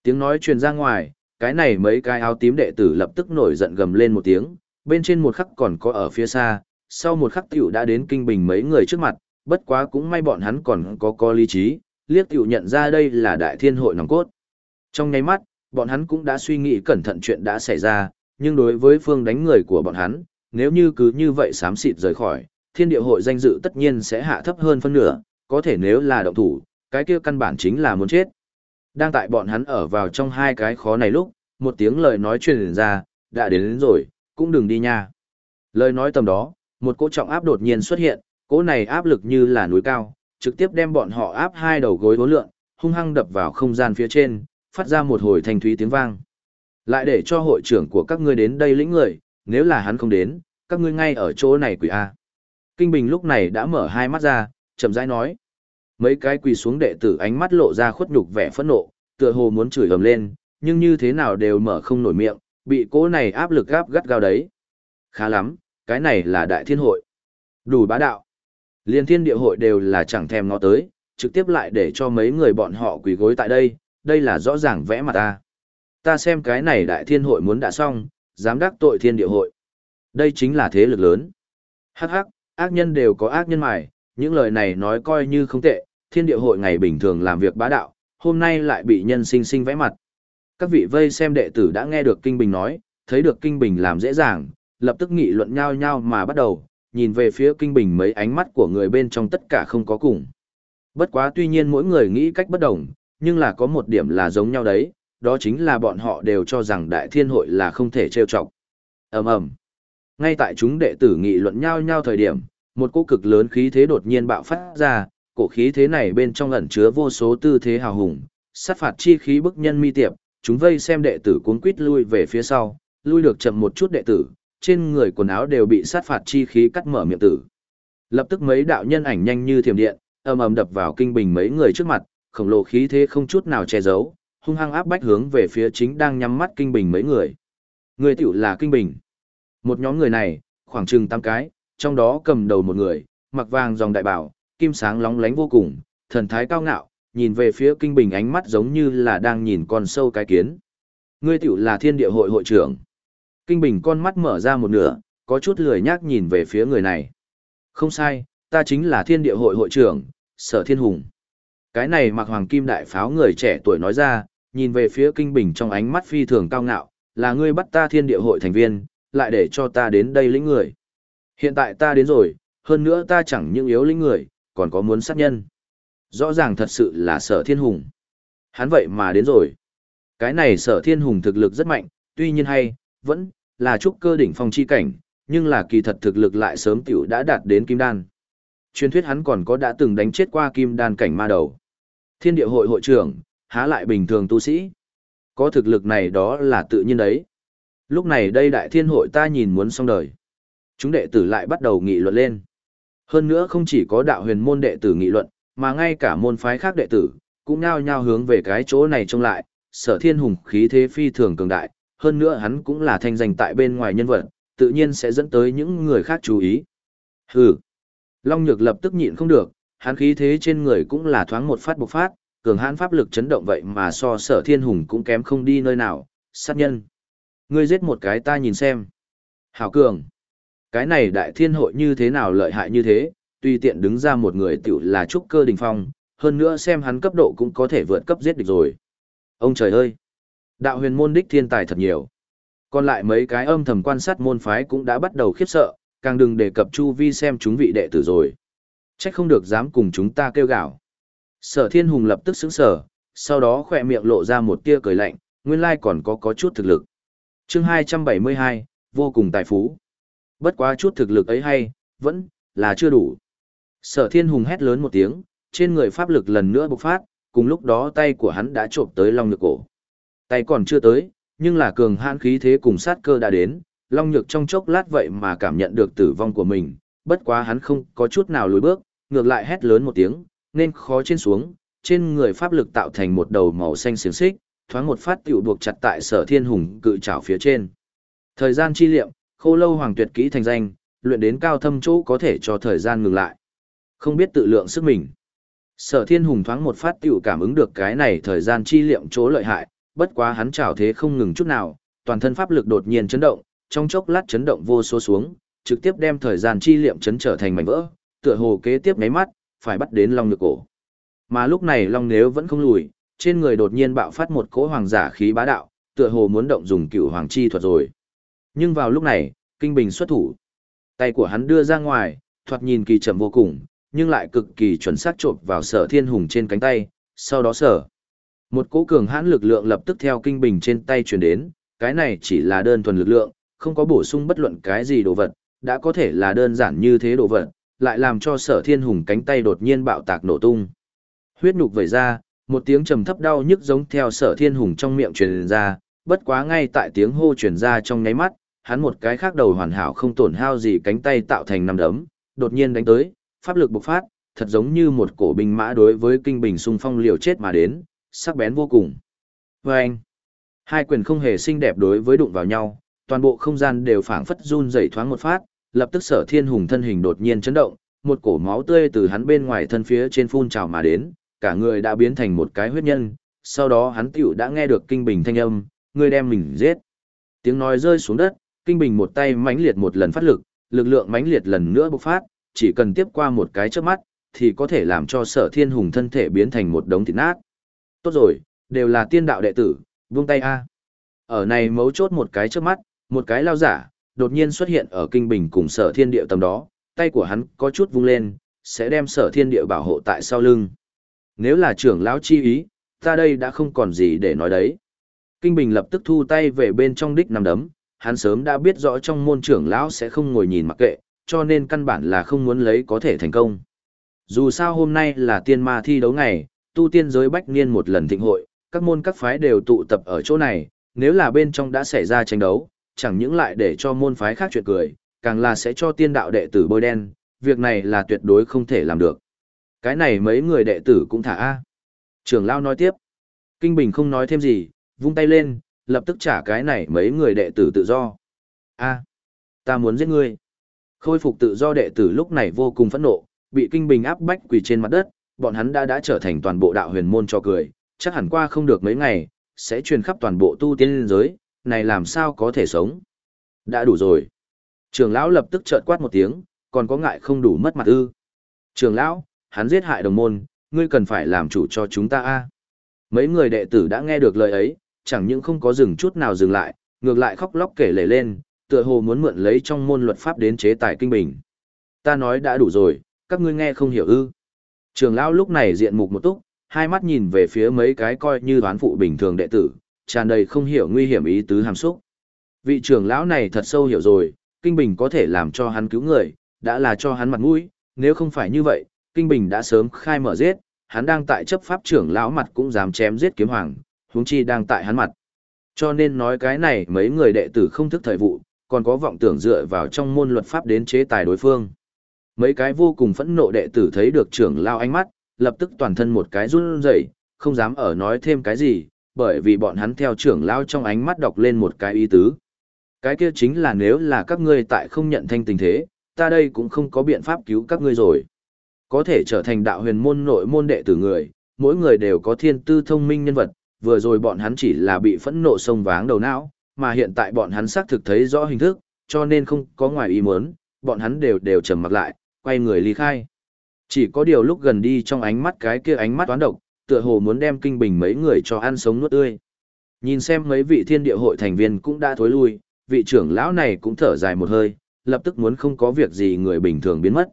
Tiếng nói truyền ra ngoài, cái này mấy cái áo tím đệ tử lập tức nổi giận gầm lên một tiếng, bên trên một khắc còn có ở phía xa, sau một khắc tiểu đã đến kinh bình mấy người trước mặt, bất quá cũng may bọn hắn còn có có lý trí, liếc tiểu nhận ra đây là đại thiên hội nòng cốt. Trong nháy mắt, bọn hắn cũng đã suy nghĩ cẩn thận chuyện đã xảy ra, nhưng đối với phương đánh người của bọn hắn, nếu như cứ như vậy xám xịt rời khỏi, thiên địa hội danh dự tất nhiên sẽ hạ thấp hơn phân nửa, có thể nếu là động thủ, cái kia căn bản chính là muốn chết. Đang tại bọn hắn ở vào trong hai cái khó này lúc, một tiếng lời nói truyền ra, đã đến, đến rồi, cũng đừng đi nha. Lời nói tầm đó, một cỗ trọng áp đột nhiên xuất hiện, cỗ này áp lực như là núi cao, trực tiếp đem bọn họ áp hai đầu gối vốn lượng, hung hăng đập vào không gian phía trên, phát ra một hồi thanh thúy tiếng vang. Lại để cho hội trưởng của các ngươi đến đây lĩnh người, nếu là hắn không đến, các ngươi ngay ở chỗ này quỷ A. Kinh Bình lúc này đã mở hai mắt ra, chậm rãi nói. Mấy cái quỳ xuống đệ tử ánh mắt lộ ra khuất nhục vẻ phẫn nộ, tựa hồ muốn chửi ầm lên, nhưng như thế nào đều mở không nổi miệng, bị cố này áp lực gáp gắt gao đấy. Khá lắm, cái này là đại thiên hội. Đủ bá đạo. Liên thiên địa hội đều là chẳng thèm ngó tới, trực tiếp lại để cho mấy người bọn họ quỳ gối tại đây, đây là rõ ràng vẽ mặt ta. Ta xem cái này đại thiên hội muốn đã xong, dám đắc tội thiên địa hội. Đây chính là thế lực lớn. Hắc hắc, ác nhân đều có ác nhân mài, những lời này nói coi như không tệ, thiên địa hội ngày bình thường làm việc bá đạo, hôm nay lại bị nhân sinh sinh vẽ mặt. Các vị vây xem đệ tử đã nghe được Kinh Bình nói, thấy được Kinh Bình làm dễ dàng, lập tức nghị luận nhau nhau mà bắt đầu, nhìn về phía Kinh Bình mấy ánh mắt của người bên trong tất cả không có cùng. Bất quá tuy nhiên mỗi người nghĩ cách bất đồng, nhưng là có một điểm là giống nhau đấy, đó chính là bọn họ đều cho rằng đại thiên hội là không thể trêu chọc. ầm ầm Ngay tại chúng đệ tử nghị luận nhau nhau thời điểm, một cỗ cực lớn khí thế đột nhiên bạo phát ra, cổ khí thế này bên trong ẩn chứa vô số tư thế hào hùng, sát phạt chi khí bức nhân mi tiệp, chúng vây xem đệ tử cuốn quít lui về phía sau, lui được chậm một chút đệ tử, trên người quần áo đều bị sát phạt chi khí cắt mở miệng tử. Lập tức mấy đạo nhân ảnh nhanh như thiểm điện, ầm ầm đập vào kinh bình mấy người trước mặt, khổng lồ khí thế không chút nào che giấu, hung hăng áp bách hướng về phía chính đang nhắm mắt kinh bình mấy người. Người tiểu là kinh bình. Một nhóm người này, khoảng chừng 8 cái, trong đó cầm đầu một người, mặc vàng dòng đại bảo, kim sáng lóng lánh vô cùng, thần thái cao ngạo, nhìn về phía kinh bình ánh mắt giống như là đang nhìn con sâu cái kiến. Ngươi tiểu là thiên địa hội hội trưởng. Kinh bình con mắt mở ra một nửa, có chút lười nhác nhìn về phía người này. Không sai, ta chính là thiên địa hội hội trưởng, sở thiên hùng. Cái này mặc hoàng kim đại pháo người trẻ tuổi nói ra, nhìn về phía kinh bình trong ánh mắt phi thường cao ngạo, là ngươi bắt ta thiên địa hội thành viên, lại để cho ta đến đây lĩnh người. Hiện tại ta đến rồi, hơn nữa ta chẳng những yếu lĩnh người, còn có muốn sát nhân. Rõ ràng thật sự là sở thiên hùng. Hắn vậy mà đến rồi. Cái này sở thiên hùng thực lực rất mạnh, tuy nhiên hay, vẫn là trúc cơ đỉnh phong chi cảnh, nhưng là kỳ thật thực lực lại sớm tiểu đã đạt đến kim đan. Truyền thuyết hắn còn có đã từng đánh chết qua kim đan cảnh ma đầu. Thiên địa hội hội trưởng, há lại bình thường tu sĩ. Có thực lực này đó là tự nhiên đấy. Lúc này đây đại thiên hội ta nhìn muốn xong đời. Chúng đệ tử lại bắt đầu nghị luận lên. Hơn nữa không chỉ có đạo huyền môn đệ tử nghị luận, mà ngay cả môn phái khác đệ tử, cũng nhao nhao hướng về cái chỗ này trông lại, sở thiên hùng khí thế phi thường cường đại, hơn nữa hắn cũng là thanh danh tại bên ngoài nhân vật, tự nhiên sẽ dẫn tới những người khác chú ý. Hừ. Long Nhược lập tức nhịn không được, hắn khí thế trên người cũng là thoáng một phát bộc phát, cường hãn pháp lực chấn động vậy mà so sở thiên hùng cũng kém không đi nơi nào, sát nhân. Ngươi giết một cái ta nhìn xem. Hảo cường. Cái này đại thiên hội như thế nào lợi hại như thế, tuy tiện đứng ra một người tiểu là trúc cơ đình phong, hơn nữa xem hắn cấp độ cũng có thể vượt cấp giết địch rồi. Ông trời ơi! Đạo huyền môn đích thiên tài thật nhiều. Còn lại mấy cái âm thầm quan sát môn phái cũng đã bắt đầu khiếp sợ, càng đừng đề cập chu vi xem chúng vị đệ tử rồi. Trách không được dám cùng chúng ta kêu gào. Sở thiên hùng lập tức sững sờ, sau đó khỏe miệng lộ ra một tia cười lạnh, nguyên lai còn có có chút thực lực. chương 272, vô cùng tài phú. Bất quá chút thực lực ấy hay, vẫn là chưa đủ. Sở thiên hùng hét lớn một tiếng, trên người pháp lực lần nữa bộc phát, cùng lúc đó tay của hắn đã trộm tới long nhược cổ. Tay còn chưa tới, nhưng là cường hãn khí thế cùng sát cơ đã đến, long nhược trong chốc lát vậy mà cảm nhận được tử vong của mình, bất quá hắn không có chút nào lùi bước, ngược lại hét lớn một tiếng, nên khó trên xuống, trên người pháp lực tạo thành một đầu màu xanh xiềng xích, thoáng một phát tiểu buộc chặt tại sở thiên hùng cự trảo phía trên. Thời gian chi liệm, khô lâu hoàng tuyệt kỹ thành danh, luyện đến cao thâm chỗ có thể cho thời gian ngừng lại. Không biết tự lượng sức mình. Sở thiên hùng thoáng một phát tiểu cảm ứng được cái này thời gian chi liệm chỗ lợi hại, bất quá hắn trảo thế không ngừng chút nào, toàn thân pháp lực đột nhiên chấn động, trong chốc lát chấn động vô số xuống, trực tiếp đem thời gian chi liệm chấn trở thành mảnh vỡ, tựa hồ kế tiếp nháy mắt, phải bắt đến long nhược cổ. Mà lúc này long nếu vẫn không lùi, trên người đột nhiên bạo phát một cỗ hoàng giả khí bá đạo, tựa hồ muốn động dùng cựu hoàng chi thuật rồi. Nhưng vào lúc này, kinh bình xuất thủ. Tay của hắn đưa ra ngoài, thoạt nhìn kỳ chậm vô cùng, nhưng lại cực kỳ chuẩn xác chộp vào sở thiên hùng trên cánh tay, sau đó sở. Một cỗ cường hãn lực lượng lập tức theo kinh bình trên tay truyền đến, cái này chỉ là đơn thuần lực lượng, không có bổ sung bất luận cái gì đồ vật, đã có thể là đơn giản như thế đồ vật, lại làm cho sở thiên hùng cánh tay đột nhiên bạo tạc nổ tung. Huyết nhục vẩy ra, một tiếng trầm thấp đau nhức giống theo sở thiên hùng trong miệng truyền ra, bất quá ngay tại tiếng hô truyền ra trong nháy mắt, hắn một cái khác đầu hoàn hảo không tổn hao gì cánh tay tạo thành năm đấm, đột nhiên đánh tới, pháp lực bộc phát, thật giống như một cổ binh mã đối với kinh bình xung phong liều chết mà đến, sắc bén vô cùng. Và anh, hai quyền không hề xinh đẹp đối với đụng vào nhau, toàn bộ không gian đều phảng phất run rẩy thoáng một phát, lập tức sở thiên hùng thân hình đột nhiên chấn động, một cổ máu tươi từ hắn bên ngoài thân phía trên phun trào mà đến, cả người đã biến thành một cái huyết nhân, sau đó hắn tiểu đã nghe được kinh bình thanh âm, người đem mình giết. Tiếng nói rơi xuống đất, kinh bình một tay mãnh liệt một lần phát lực, lực lượng mãnh liệt lần nữa bộc phát, chỉ cần tiếp qua một cái chớp mắt, thì có thể làm cho sở thiên hùng thân thể biến thành một đống thịt nát. Tốt rồi, đều là tiên đạo đệ tử, buông tay a. Ở này mấu chốt một cái chớp mắt, một cái lao giả, đột nhiên xuất hiện ở kinh bình cùng sở thiên địa tầm đó, tay của hắn có chút vung lên, sẽ đem sở thiên địa bảo hộ tại sau lưng. Nếu là trưởng lão chi ý, ta đây đã không còn gì để nói đấy. Kinh Bình lập tức thu tay về bên trong đích nằm đấm, hắn sớm đã biết rõ trong môn trưởng lão sẽ không ngồi nhìn mặc kệ, cho nên căn bản là không muốn lấy có thể thành công. Dù sao hôm nay là tiên ma thi đấu ngày, tu tiên giới bách niên một lần thịnh hội, các môn các phái đều tụ tập ở chỗ này, nếu là bên trong đã xảy ra tranh đấu, chẳng những lại để cho môn phái khác chuyện cười, càng là sẽ cho tiên đạo đệ tử bôi đen, việc này là tuyệt đối không thể làm được. Cái này mấy người đệ tử cũng thả A. Trưởng lao nói tiếp. Kinh Bình không nói thêm gì, vung tay lên, lập tức trả cái này mấy người đệ tử tự do. A, ta muốn giết ngươi. Khôi phục tự do đệ tử lúc này vô cùng phẫn nộ, bị Kinh Bình áp bách quỳ trên mặt đất, bọn hắn đã đã trở thành toàn bộ đạo huyền môn cho cười, chắc hẳn qua không được mấy ngày, sẽ truyền khắp toàn bộ tu tiên giới, này làm sao có thể sống. Đã đủ rồi. Trường lão lập tức chợt quát một tiếng, còn có ngại không đủ mất mặt ư. Trường lão, hắn giết hại đồng môn, ngươi cần phải làm chủ cho chúng ta a. Mấy người đệ tử đã nghe được lời ấy, chẳng những không có dừng chút nào dừng lại, ngược lại khóc lóc kể lể lên, tựa hồ muốn mượn lấy trong môn luật pháp đến chế tài kinh bình. Ta nói đã đủ rồi, các ngươi nghe không hiểu ư. Trường lão lúc này diện mục một túc, hai mắt nhìn về phía mấy cái coi như đoán phụ bình thường đệ tử, tràn đầy không hiểu nguy hiểm ý tứ hàm xúc. Vị trưởng lão này thật sâu hiểu rồi, Kinh Bình có thể làm cho hắn cứu người, đã là cho hắn mặt mũi, nếu không phải như vậy, Kinh Bình đã sớm khai mở giết, hắn đang tại chấp pháp trưởng lão mặt cũng dám chém giết kiếm hoàng, huống chi đang tại hắn mặt. Cho nên nói cái này mấy người đệ tử không thức thời vụ, còn có vọng tưởng dựa vào trong môn luật pháp đến chế tài đối phương. Mấy cái vô cùng phẫn nộ đệ tử thấy được trưởng lao ánh mắt, lập tức toàn thân một cái run rẩy, không dám ở nói thêm cái gì, bởi vì bọn hắn theo trưởng lao trong ánh mắt đọc lên một cái ý tứ. Cái kia chính là nếu là các ngươi tại không nhận thanh tình thế, ta đây cũng không có biện pháp cứu các ngươi rồi. Có thể trở thành đạo huyền môn nội môn đệ tử người, mỗi người đều có thiên tư thông minh nhân vật, vừa rồi bọn hắn chỉ là bị phẫn nộ sông váng đầu não, mà hiện tại bọn hắn xác thực thấy rõ hình thức, cho nên không có ngoài ý muốn, bọn hắn đều đều trầm mặc lại, quay người ly khai. Chỉ có điều lúc gần đi trong ánh mắt cái kia ánh mắt toán độc, tựa hồ muốn đem kinh bình mấy người cho ăn sống nuốt tươi. Nhìn xem mấy vị thiên địa hội thành viên cũng đã thối lui, vị trưởng lão này cũng thở dài một hơi, lập tức muốn không có việc gì người bình thường biến mất.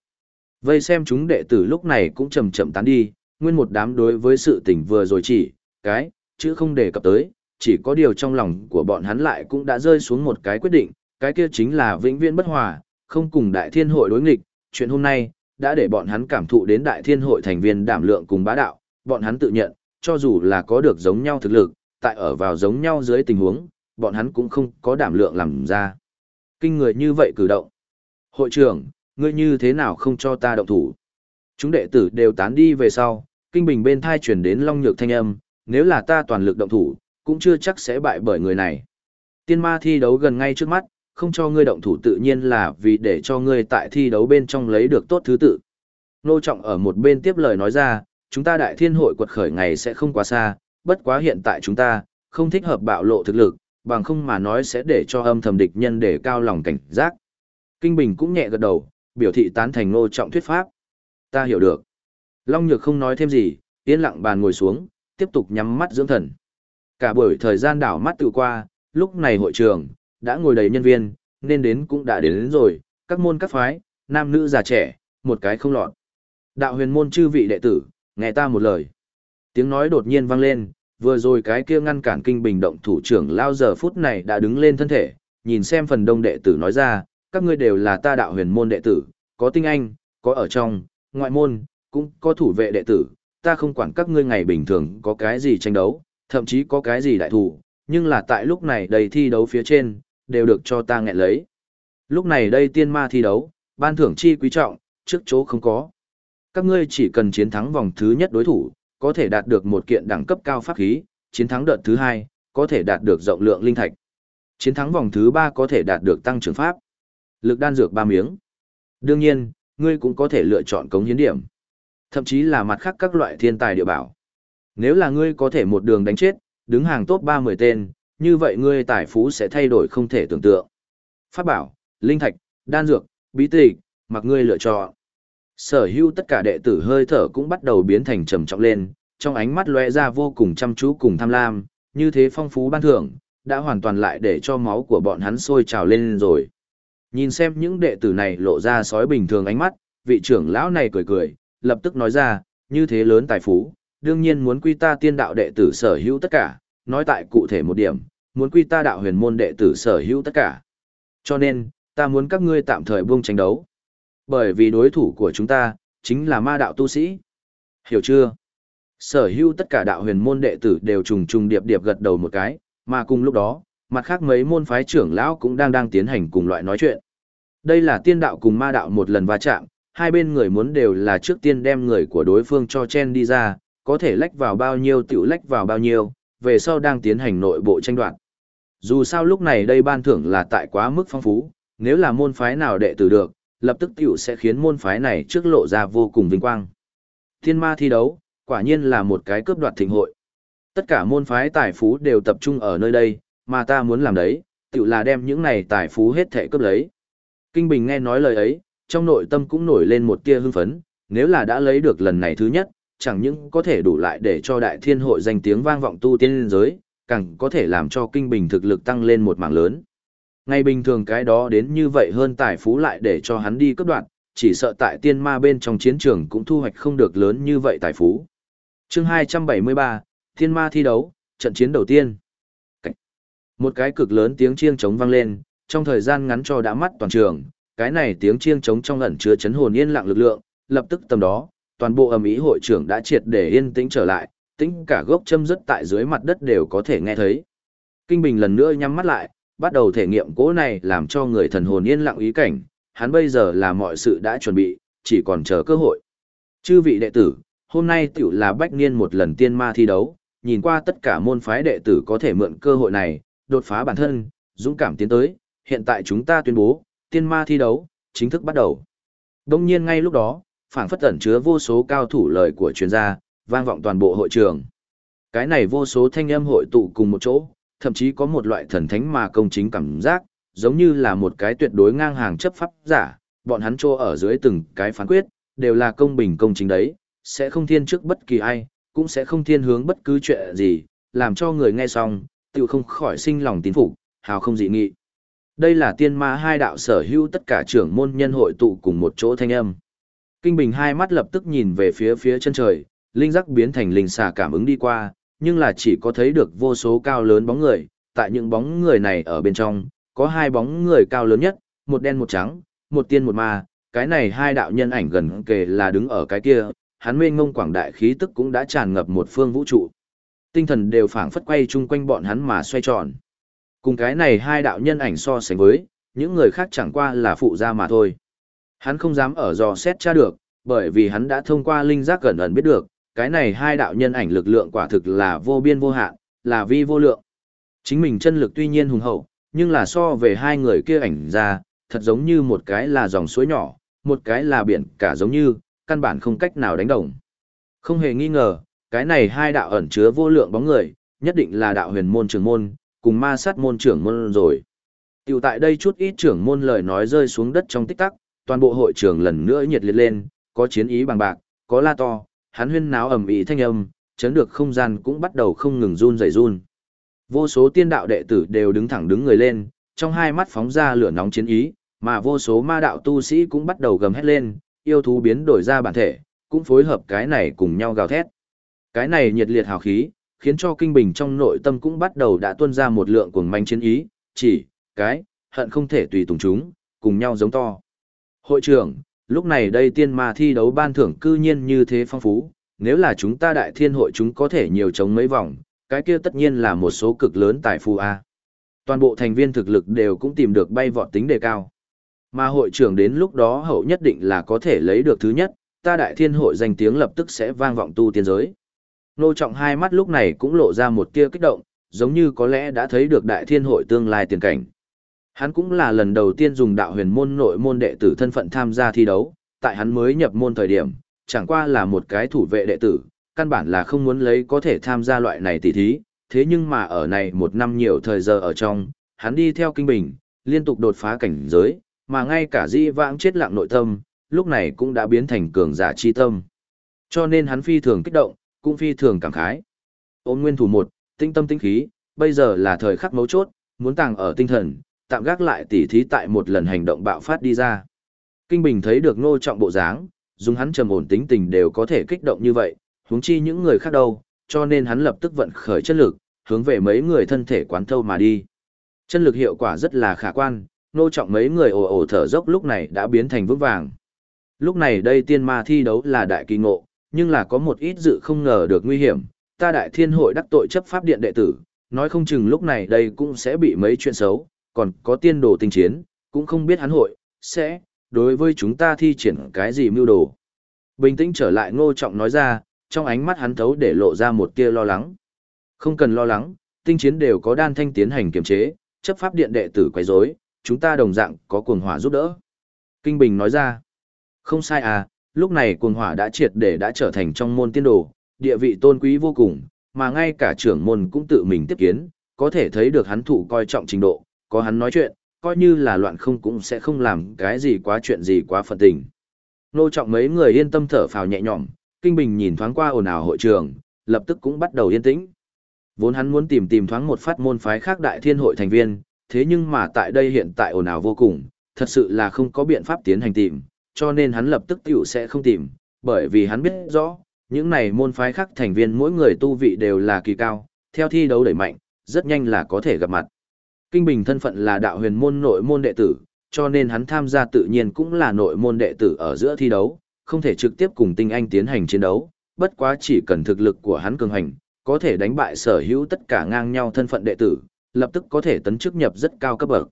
Vây xem chúng đệ tử lúc này cũng chậm chậm tán đi, nguyên một đám đối với sự tình vừa rồi chỉ, cái, chứ không đề cập tới, chỉ có điều trong lòng của bọn hắn lại cũng đã rơi xuống một cái quyết định, cái kia chính là vĩnh viễn bất hòa, không cùng đại thiên hội đối nghịch, chuyện hôm nay, đã để bọn hắn cảm thụ đến đại thiên hội thành viên đảm lượng cùng bá đạo, bọn hắn tự nhận, cho dù là có được giống nhau thực lực, tại ở vào giống nhau dưới tình huống, bọn hắn cũng không có đảm lượng làm ra. Kinh người như vậy cử động. Hội trưởng, ngươi như thế nào không cho ta động thủ? Chúng đệ tử đều tán đi về sau, kinh bình bên thai chuyển đến long nhược thanh âm, nếu là ta toàn lực động thủ, cũng chưa chắc sẽ bại bởi người này. Tiên ma thi đấu gần ngay trước mắt, không cho ngươi động thủ tự nhiên là vì để cho ngươi tại thi đấu bên trong lấy được tốt thứ tự. Nô Trọng ở một bên tiếp lời nói ra, chúng ta đại thiên hội quật khởi ngày sẽ không quá xa, bất quá hiện tại chúng ta, không thích hợp bạo lộ thực lực, bằng không mà nói sẽ để cho âm thầm địch nhân để cao lòng cảnh giác. Kinh Bình cũng nhẹ gật đầu, biểu thị tán thành Nô Trọng thuyết pháp. Ta hiểu được. Long Nhược không nói thêm gì, yên lặng bàn ngồi xuống, tiếp tục nhắm mắt dưỡng thần. Cả buổi thời gian đảo mắt tự qua, lúc này hội trường, đã ngồi đầy nhân viên, nên đến cũng đã đến, đến rồi, các môn các phái, nam nữ già trẻ, một cái không lọt. Đạo huyền môn chư vị đệ tử, nghe ta một lời. Tiếng nói đột nhiên vang lên, vừa rồi cái kia ngăn cản kinh bình động thủ trưởng lao giờ phút này đã đứng lên thân thể, nhìn xem phần đông đệ tử nói ra, các ngươi đều là ta đạo huyền môn đệ tử, có tinh anh, có ở trong, ngoại môn, cũng có thủ vệ đệ tử, ta không quản các ngươi ngày bình thường có cái gì tranh đấu, thậm chí có cái gì đại thủ, nhưng là tại lúc này đầy thi đấu phía trên, đều được cho ta nghẹn lấy. Lúc này đây tiên ma thi đấu, ban thưởng chi quý trọng, trước chỗ không có. Các ngươi chỉ cần chiến thắng vòng thứ nhất đối thủ, có thể đạt được một kiện đẳng cấp cao pháp khí, chiến thắng đợt thứ hai, có thể đạt được rộng lượng linh thạch. Chiến thắng vòng thứ ba có thể đạt được tăng trưởng pháp. Lực đan dược ba miếng. Đương nhiên, ngươi cũng có thể lựa chọn cống hiến điểm. Thậm chí là mặt khác các loại thiên tài địa bảo. Nếu là ngươi có thể một đường đánh chết, đứng hàng top 30 tên, như vậy ngươi tài phú sẽ thay đổi không thể tưởng tượng. Pháp bảo, linh thạch, đan dược, bí tịch, mặc ngươi lựa chọn. Sở hữu tất cả đệ tử hơi thở cũng bắt đầu biến thành trầm trọng lên, trong ánh mắt lóe ra vô cùng chăm chú cùng tham lam, như thế phong phú ban thưởng, đã hoàn toàn lại để cho máu của bọn hắn sôi trào lên rồi. Nhìn xem những đệ tử này lộ ra sói bình thường ánh mắt, vị trưởng lão này cười cười, lập tức nói ra, như thế lớn tài phú, đương nhiên muốn quy ta tiên đạo đệ tử sở hữu tất cả, nói tại cụ thể một điểm, muốn quy ta đạo huyền môn đệ tử sở hữu tất cả. Cho nên, ta muốn các ngươi tạm thời buông tranh đấu. Bởi vì đối thủ của chúng ta, chính là ma đạo tu sĩ. Hiểu chưa? Sở hữu tất cả đạo huyền môn đệ tử đều trùng trùng điệp điệp gật đầu một cái, mà cùng lúc đó, mặt khác mấy môn phái trưởng lão cũng đang đang tiến hành cùng loại nói chuyện. Đây là tiên đạo cùng ma đạo một lần va chạm, hai bên người muốn đều là trước tiên đem người của đối phương cho chen đi ra, có thể lách vào bao nhiêu tiểu lách vào bao nhiêu, về sau đang tiến hành nội bộ tranh đoạt. Dù sao lúc này đây ban thưởng là tại quá mức phong phú, nếu là môn phái nào đệ tử được, lập tức tiểu sẽ khiến môn phái này trước lộ ra vô cùng vinh quang. Thiên ma thi đấu, quả nhiên là một cái cướp đoạt thịnh hội. Tất cả môn phái tài phú đều tập trung ở nơi đây, mà ta muốn làm đấy, tiểu là đem những này tài phú hết thể cướp lấy. Kinh Bình nghe nói lời ấy, trong nội tâm cũng nổi lên một tia hưng phấn, nếu là đã lấy được lần này thứ nhất, chẳng những có thể đủ lại để cho đại thiên hội danh tiếng vang vọng tu tiên giới, càng có thể làm cho kinh bình thực lực tăng lên một mảng lớn. Ngày bình thường cái đó đến như vậy hơn tài phú lại để cho hắn đi cấp đoạn, chỉ sợ tại tiên ma bên trong chiến trường cũng thu hoạch không được lớn như vậy tài phú. chương 273, Thiên ma thi đấu, trận chiến đầu tiên. Một cái cực lớn tiếng chiêng trống vang lên, trong thời gian ngắn cho đã mắt toàn trường, cái này tiếng chiêng trống trong ẩn chứa chấn hồn yên lặng lực lượng, lập tức tầm đó, toàn bộ ầm ý hội trưởng đã triệt để yên tĩnh trở lại, tính cả gốc châm rất tại dưới mặt đất đều có thể nghe thấy. Kinh Bình lần nữa nhắm mắt lại, bắt đầu thể nghiệm cố này làm cho người thần hồn yên lặng ý cảnh, hắn bây giờ là mọi sự đã chuẩn bị, chỉ còn chờ cơ hội. Chư vị đệ tử, hôm nay tiểu là bách niên một lần tiên ma thi đấu, nhìn qua tất cả môn phái đệ tử có thể mượn cơ hội này, đột phá bản thân, dũng cảm tiến tới, hiện tại chúng ta tuyên bố, tiên ma thi đấu, chính thức bắt đầu. Đông nhiên ngay lúc đó, phảng phất ẩn chứa vô số cao thủ lời của chuyên gia, vang vọng toàn bộ hội trường. Cái này vô số thanh âm hội tụ cùng một chỗ, thậm chí có một loại thần thánh mà công chính cảm giác, giống như là một cái tuyệt đối ngang hàng chấp pháp giả, bọn hắn trô ở dưới từng cái phán quyết, đều là công bình công chính đấy, sẽ không thiên trước bất kỳ ai, cũng sẽ không thiên hướng bất cứ chuyện gì, làm cho người nghe xong, tự không khỏi sinh lòng tín phục, hào không dị nghị. Đây là tiên ma hai đạo sở hữu tất cả trưởng môn nhân hội tụ cùng một chỗ thanh âm. Kinh Bình hai mắt lập tức nhìn về phía phía chân trời, linh giác biến thành linh xà cảm ứng đi qua, nhưng là chỉ có thấy được vô số cao lớn bóng người, tại những bóng người này ở bên trong, có hai bóng người cao lớn nhất, một đen một trắng, một tiên một ma, cái này hai đạo nhân ảnh gần kề là đứng ở cái kia, hắn mênh ngông quảng đại khí tức cũng đã tràn ngập một phương vũ trụ. Tinh thần đều phảng phất quay chung quanh bọn hắn mà xoay tròn. Cùng cái này hai đạo nhân ảnh so sánh với, những người khác chẳng qua là phụ gia mà thôi. Hắn không dám ở dò xét tra được, bởi vì hắn đã thông qua linh giác gần ẩn biết được, cái này hai đạo nhân ảnh lực lượng quả thực là vô biên vô hạn, là vi vô lượng. Chính mình chân lực tuy nhiên hùng hậu, nhưng là so về hai người kia ảnh ra, thật giống như một cái là dòng suối nhỏ, một cái là biển cả giống như, căn bản không cách nào đánh đồng. Không hề nghi ngờ, cái này hai đạo ẩn chứa vô lượng bóng người, nhất định là đạo huyền môn trưởng môn, cùng ma sát môn trưởng môn rồi. Tiểu tại đây chút ít trưởng môn lời nói rơi xuống đất trong tích tắc, toàn bộ hội trường lần nữa nhiệt liệt lên, có chiến ý bằng bạc, có la to, hắn huyên náo ầm ĩ thanh âm, chấn được không gian cũng bắt đầu không ngừng run rẩy run. Vô số tiên đạo đệ tử đều đứng thẳng đứng người lên, trong hai mắt phóng ra lửa nóng chiến ý, mà vô số ma đạo tu sĩ cũng bắt đầu gầm hét lên, yêu thú biến đổi ra bản thể, cũng phối hợp cái này cùng nhau gào thét. Cái này nhiệt liệt hào khí, khiến cho kinh bình trong nội tâm cũng bắt đầu đã tuôn ra một lượng cuồng manh chiến ý, chỉ, cái, hận không thể tùy tùng chúng, cùng nhau giống to. Hội trưởng, lúc này đây tiên ma thi đấu ban thưởng cư nhiên như thế phong phú, nếu là chúng ta đại thiên hội chúng có thể nhiều chống mấy vòng, cái kia tất nhiên là một số cực lớn tài phú A. Toàn bộ thành viên thực lực đều cũng tìm được bay vọt tính đề cao. Mà hội trưởng đến lúc đó hậu nhất định là có thể lấy được thứ nhất, ta đại thiên hội danh tiếng lập tức sẽ vang vọng tu tiên giới. Nô trọng hai mắt lúc này cũng lộ ra một tia kích động, giống như có lẽ đã thấy được đại thiên hội tương lai tiền cảnh. Hắn cũng là lần đầu tiên dùng đạo huyền môn nội môn đệ tử thân phận tham gia thi đấu, tại hắn mới nhập môn thời điểm, chẳng qua là một cái thủ vệ đệ tử, căn bản là không muốn lấy có thể tham gia loại này tỷ thí, thế nhưng mà ở này một năm nhiều thời giờ ở trong, hắn đi theo kinh bình, liên tục đột phá cảnh giới, mà ngay cả di vãng chết lặng nội tâm, lúc này cũng đã biến thành cường giả chi tâm. Cho nên hắn phi thường kích động, cũng phi thường cảm khái. Ôn nguyên thủ một, tinh tâm tinh khí, bây giờ là thời khắc mấu chốt, muốn tàng ở tinh thần, tạm gác lại tỉ thí tại một lần hành động bạo phát đi ra. Kinh Bình thấy được ngô trọng bộ dáng, dùng hắn trầm ổn tính tình đều có thể kích động như vậy, huống chi những người khác đâu, cho nên hắn lập tức vận khởi chân lực, hướng về mấy người thân thể quán thâu mà đi. Chân lực hiệu quả rất là khả quan, ngô trọng mấy người ồ ồ thở dốc lúc này đã biến thành vững vàng. Lúc này đây tiên ma thi đấu là đại kỳ ngộ, nhưng là có một ít dự không ngờ được nguy hiểm, ta đại thiên hội đắc tội chấp pháp điện đệ tử, nói không chừng lúc này đây cũng sẽ bị mấy chuyện xấu, còn có tiên đồ tinh chiến, cũng không biết hắn hội, sẽ, đối với chúng ta thi triển cái gì mưu đồ. Bình tĩnh trở lại ngô trọng nói ra, trong ánh mắt hắn thấu để lộ ra một tia lo lắng. Không cần lo lắng, tinh chiến đều có đan thanh tiến hành kiểm chế, chấp pháp điện đệ tử quấy rối, chúng ta đồng dạng có cuồng hỏa giúp đỡ. Kinh Bình nói ra, không sai à, lúc này cuồng hỏa đã triệt để đã trở thành trong môn tiên đồ, địa vị tôn quý vô cùng, mà ngay cả trưởng môn cũng tự mình tiếp kiến, có thể thấy được hắn thụ coi trọng trình độ, có hắn nói chuyện, coi như là loạn không cũng sẽ không làm cái gì quá chuyện gì quá phận tình. Nô trọng mấy người yên tâm thở phào nhẹ nhõm, Kinh Bình nhìn thoáng qua ồn ào hội trường, lập tức cũng bắt đầu yên tĩnh. Vốn hắn muốn tìm tìm thoáng một phát môn phái khác đại thiên hội thành viên, thế nhưng mà tại đây hiện tại ồn ào vô cùng, thật sự là không có biện pháp tiến hành tìm, cho nên hắn lập tức tiểu sẽ không tìm, bởi vì hắn biết rõ, những này môn phái khác thành viên mỗi người tu vị đều là kỳ cao, theo thi đấu đẩy mạnh, rất nhanh là có thể gặp mặt. Kinh Bình thân phận là đạo huyền môn nội môn đệ tử, cho nên hắn tham gia tự nhiên cũng là nội môn đệ tử ở giữa thi đấu, không thể trực tiếp cùng tinh anh tiến hành chiến đấu, bất quá chỉ cần thực lực của hắn cường hành, có thể đánh bại sở hữu tất cả ngang nhau thân phận đệ tử, lập tức có thể tấn chức nhập rất cao cấp bậc.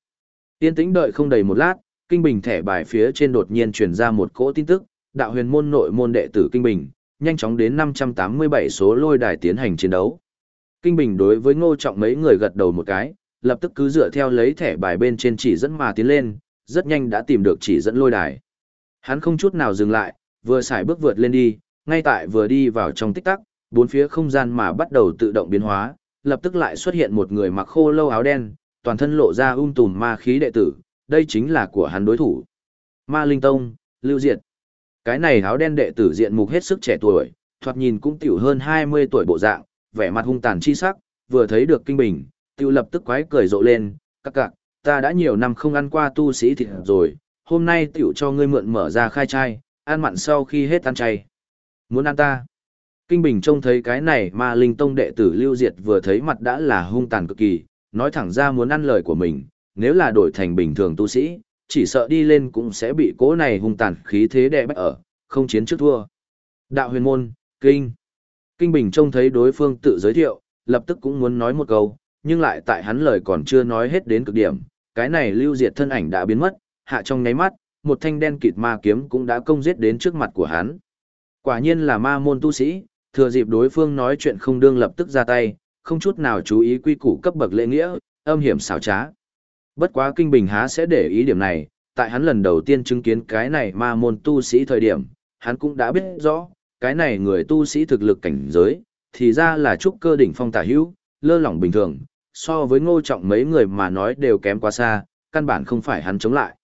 Yên tĩnh đợi không đầy một lát, Kinh Bình thẻ bài phía trên đột nhiên truyền ra một cỗ tin tức, đạo huyền môn nội môn đệ tử Kinh Bình, nhanh chóng đến 587 số lôi đài tiến hành chiến đấu. Kinh Bình đối với ngô trọng mấy người gật đầu một cái, lập tức cứ dựa theo lấy thẻ bài bên trên chỉ dẫn mà tiến lên, rất nhanh đã tìm được chỉ dẫn lôi đài. Hắn không chút nào dừng lại, vừa xài bước vượt lên đi, ngay tại vừa đi vào trong tích tắc, bốn phía không gian mà bắt đầu tự động biến hóa, lập tức lại xuất hiện một người mặc khô lâu áo đen, toàn thân lộ ra um tùm ma khí đệ tử, đây chính là của hắn đối thủ. Ma Linh Tông, Lưu Diệt. Cái này áo đen đệ tử diện mục hết sức trẻ tuổi, thoạt nhìn cũng tiểu hơn 20 tuổi bộ dạng, vẻ mặt hung tàn chi sắc, vừa thấy được kinh bình, tiêu lập tức quái cười rộ lên, các cạc, ta đã nhiều năm không ăn qua tu sĩ thịt rồi, hôm nay tiểu cho ngươi mượn mở ra khai trai, ăn mặn sau khi hết ăn chay. Muốn ăn ta? Kinh Bình trông thấy cái này mà linh tông đệ tử Lưu Diệt vừa thấy mặt đã là hung tàn cực kỳ, nói thẳng ra muốn ăn lời của mình, nếu là đổi thành bình thường tu sĩ, chỉ sợ đi lên cũng sẽ bị cố này hung tàn khí thế đè bách ở, không chiến trước thua. Đạo huyền môn, Kinh. Kinh Bình trông thấy đối phương tự giới thiệu, lập tức cũng muốn nói một câu, nhưng lại tại hắn lời còn chưa nói hết đến cực điểm, cái này lưu diệt thân ảnh đã biến mất, hạ trong nháy mắt, một thanh đen kịt ma kiếm cũng đã công giết đến trước mặt của hắn. Quả nhiên là ma môn tu sĩ, thừa dịp đối phương nói chuyện không đương lập tức ra tay, không chút nào chú ý quy củ cấp bậc lễ nghĩa, âm hiểm xảo trá. Bất quá kinh bình há sẽ để ý điểm này, tại hắn lần đầu tiên chứng kiến cái này ma môn tu sĩ thời điểm, hắn cũng đã biết rõ, cái này người tu sĩ thực lực cảnh giới, thì ra là trúc cơ đỉnh phong tả hữu, lơ lỏng bình thường, so với ngô trọng mấy người mà nói đều kém quá xa, căn bản không phải hắn chống lại.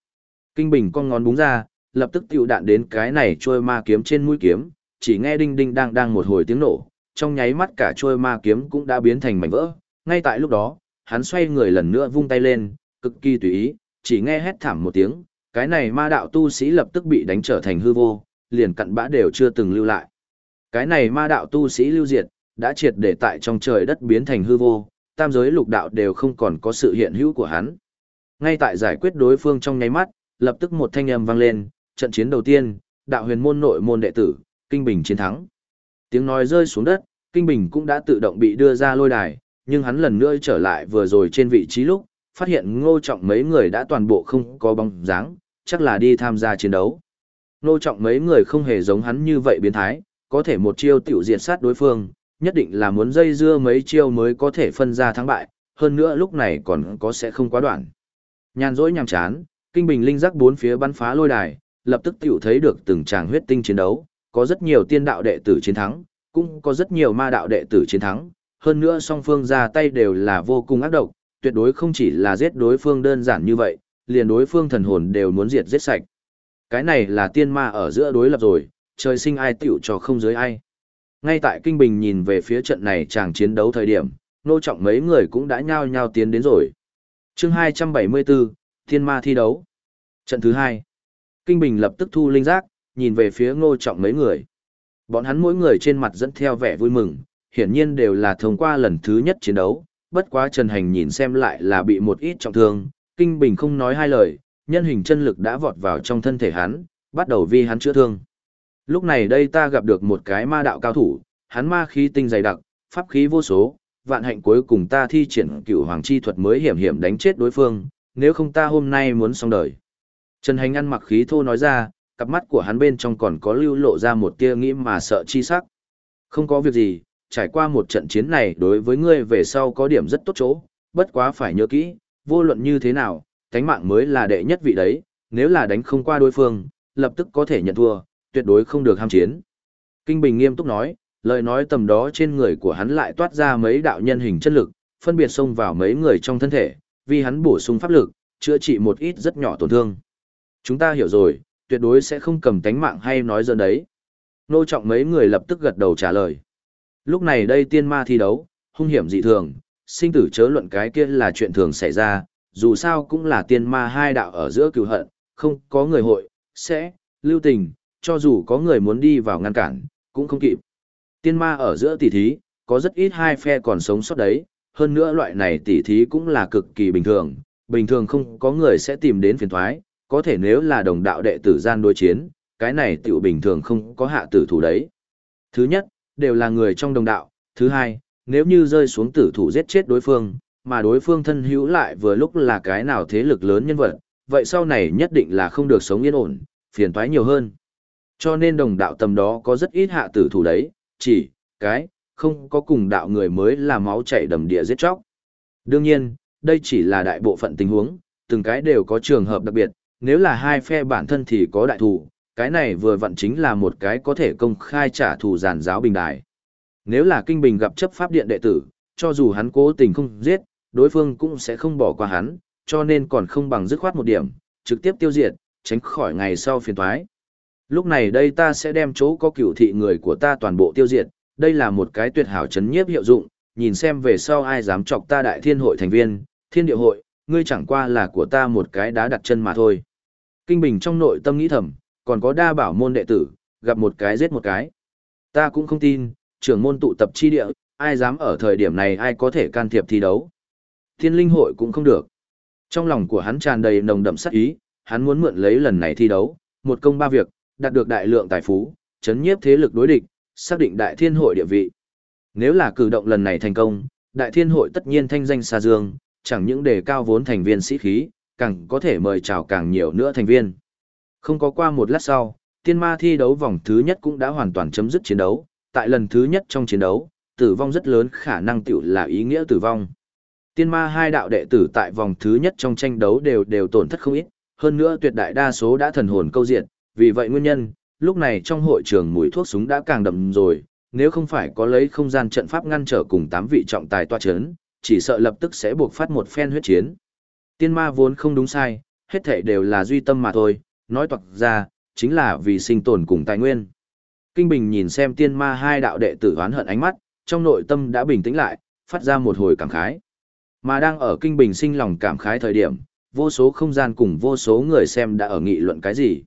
Kinh bình con ngón búng ra, lập tức tiêu đạn đến cái này trôi ma kiếm trên mũi kiếm, chỉ nghe đinh đinh đang đang một hồi tiếng nổ, trong nháy mắt cả trôi ma kiếm cũng đã biến thành mảnh vỡ. Ngay tại lúc đó, hắn xoay người lần nữa vung tay lên, cực kỳ tùy ý, chỉ nghe hét thảm một tiếng, cái này ma đạo tu sĩ lập tức bị đánh trở thành hư vô, liền cặn bã đều chưa từng lưu lại. Cái này ma đạo tu sĩ lưu diệt, đã triệt để tại trong trời đất biến thành hư vô, tam giới lục đạo đều không còn có sự hiện hữu của hắn. Ngay tại giải quyết đối phương trong nháy mắt, lập tức một thanh âm vang lên, trận chiến đầu tiên, đạo huyền môn nội môn đệ tử, Kinh Bình chiến thắng. Tiếng nói rơi xuống đất, Kinh Bình cũng đã tự động bị đưa ra lôi đài, nhưng hắn lần nữa trở lại vừa rồi trên vị trí lúc, phát hiện ngô trọng mấy người đã toàn bộ không có bóng dáng, chắc là đi tham gia chiến đấu. Ngô trọng mấy người không hề giống hắn như vậy biến thái, có thể một chiêu tiểu diệt sát đối phương, nhất định là muốn dây dưa mấy chiêu mới có thể phân ra thắng bại, hơn nữa lúc này còn có sẽ không quá đoạn. Nhàn rỗi nhàm chán, kinh bình linh giác bốn phía bắn phá lôi đài, lập tức tiểu thấy được từng tràng huyết tinh chiến đấu, có rất nhiều tiên đạo đệ tử chiến thắng, cũng có rất nhiều ma đạo đệ tử chiến thắng, hơn nữa song phương ra tay đều là vô cùng ác độc, tuyệt đối không chỉ là giết đối phương đơn giản như vậy, liền đối phương thần hồn đều muốn diệt giết sạch. Cái này là tiên ma ở giữa đối lập rồi, trời sinh ai tiểu cho không giới ai. Ngay tại Kinh Bình nhìn về phía trận này chàng chiến đấu thời điểm, nô trọng mấy người cũng đã nhao nhao tiến đến rồi. chương 274, Thiên Ma thi đấu. Trận thứ hai. Kinh Bình lập tức thu linh giác, nhìn về phía ngô trọng mấy người. Bọn hắn mỗi người trên mặt dẫn theo vẻ vui mừng, hiển nhiên đều là thông qua lần thứ nhất chiến đấu, bất quá Trần Hành nhìn xem lại là bị một ít trọng thương, Kinh Bình không nói hai lời, nhân hình chân lực đã vọt vào trong thân thể hắn, bắt đầu vi hắn chữa thương. Lúc này đây ta gặp được một cái ma đạo cao thủ, hắn ma khí tinh dày đặc, pháp khí vô số, vạn hạnh cuối cùng ta thi triển cửu hoàng chi thuật mới hiểm hiểm đánh chết đối phương, nếu không ta hôm nay muốn xong đời. Trần Hành ăn mặc khí thô nói ra, cặp mắt của hắn bên trong còn có lưu lộ ra một tia nghĩ mà sợ chi sắc. Không có việc gì, trải qua một trận chiến này đối với ngươi về sau có điểm rất tốt chỗ, bất quá phải nhớ kỹ, vô luận như thế nào, cánh mạng mới là đệ nhất vị đấy, nếu là đánh không qua đối phương, lập tức có thể nhận thua, tuyệt đối không được ham chiến. Kinh Bình nghiêm túc nói, lời nói tầm đó trên người của hắn lại toát ra mấy đạo nhân hình chất lực, phân biệt xông vào mấy người trong thân thể, vì hắn bổ sung pháp lực, chữa trị một ít rất nhỏ tổn thương. Chúng ta hiểu rồi, tuyệt đối sẽ không cầm tánh mạng hay nói dơ đấy. Nô trọng mấy người lập tức gật đầu trả lời. Lúc này đây tiên ma thi đấu, hung hiểm dị thường, sinh tử chớ luận cái kia là chuyện thường xảy ra, dù sao cũng là tiên ma hai đạo ở giữa cứu hận, không có người hội, sẽ, lưu tình, cho dù có người muốn đi vào ngăn cản, cũng không kịp. Tiên ma ở giữa tỷ thí, có rất ít hai phe còn sống sót đấy, hơn nữa loại này tỷ thí cũng là cực kỳ bình thường, bình thường không có người sẽ tìm đến phiền thoái, có thể nếu là đồng đạo đệ tử gian đối chiến, cái này tiểu bình thường không có hạ tử thủ đấy. Thứ nhất, đều là người trong đồng đạo, thứ hai, nếu như rơi xuống tử thủ giết chết đối phương, mà đối phương thân hữu lại vừa lúc là cái nào thế lực lớn nhân vật, vậy sau này nhất định là không được sống yên ổn, phiền toái nhiều hơn. Cho nên đồng đạo tầm đó có rất ít hạ tử thủ đấy, chỉ, cái, không có cùng đạo người mới là máu chảy đầm địa giết chóc. Đương nhiên, đây chỉ là đại bộ phận tình huống, từng cái đều có trường hợp đặc biệt, nếu là hai phe bản thân thì có đại thủ, cái này vừa vặn chính là một cái có thể công khai trả thù giàn giáo bình đài. Nếu là kinh bình gặp chấp pháp điện đệ tử, cho dù hắn cố tình không giết, đối phương cũng sẽ không bỏ qua hắn, cho nên còn không bằng dứt khoát một điểm, trực tiếp tiêu diệt, tránh khỏi ngày sau phiền toái. Lúc này đây ta sẽ đem chỗ có cửu thị người của ta toàn bộ tiêu diệt, đây là một cái tuyệt hảo chấn nhiếp hiệu dụng, nhìn xem về sau ai dám chọc ta đại thiên hội thành viên, thiên địa hội, ngươi chẳng qua là của ta một cái đá đặt chân mà thôi. Kinh Bình trong nội tâm nghĩ thầm, còn có đa bảo môn đệ tử, gặp một cái giết một cái. Ta cũng không tin, trưởng môn tụ tập chi địa, ai dám ở thời điểm này ai có thể can thiệp thi đấu. Thiên linh hội cũng không được. Trong lòng của hắn tràn đầy nồng đậm sát ý, hắn muốn mượn lấy lần này thi đấu, một công ba việc, đạt được đại lượng tài phú, chấn nhiếp thế lực đối địch, xác định đại thiên hội địa vị. Nếu là cử động lần này thành công, đại thiên hội tất nhiên thanh danh xa dương, chẳng những đề cao vốn thành viên sĩ khí, càng có thể mời chào càng nhiều nữa thành viên. Không có qua một lát sau, tiên ma thi đấu vòng thứ nhất cũng đã hoàn toàn chấm dứt chiến đấu, tại lần thứ nhất trong chiến đấu, tử vong rất lớn khả năng tiểu là ý nghĩa tử vong. Tiên ma hai đạo đệ tử tại vòng thứ nhất trong tranh đấu đều đều tổn thất không ít, hơn nữa tuyệt đại đa số đã thần hồn câu diện, vì vậy nguyên nhân, lúc này trong hội trường mùi thuốc súng đã càng đậm rồi, nếu không phải có lấy không gian trận pháp ngăn trở cùng tám vị trọng tài toa chấn, chỉ sợ lập tức sẽ buộc phát một phen huyết chiến. Tiên ma vốn không đúng sai, hết thảy đều là duy tâm mà thôi, nói toạc ra, chính là vì sinh tồn cùng tài nguyên. Kinh Bình nhìn xem tiên ma hai đạo đệ tử oán hận ánh mắt, trong nội tâm đã bình tĩnh lại, phát ra một hồi cảm khái. Mà đang ở Kinh Bình sinh lòng cảm khái thời điểm, vô số không gian cùng vô số người xem đã ở nghị luận cái gì.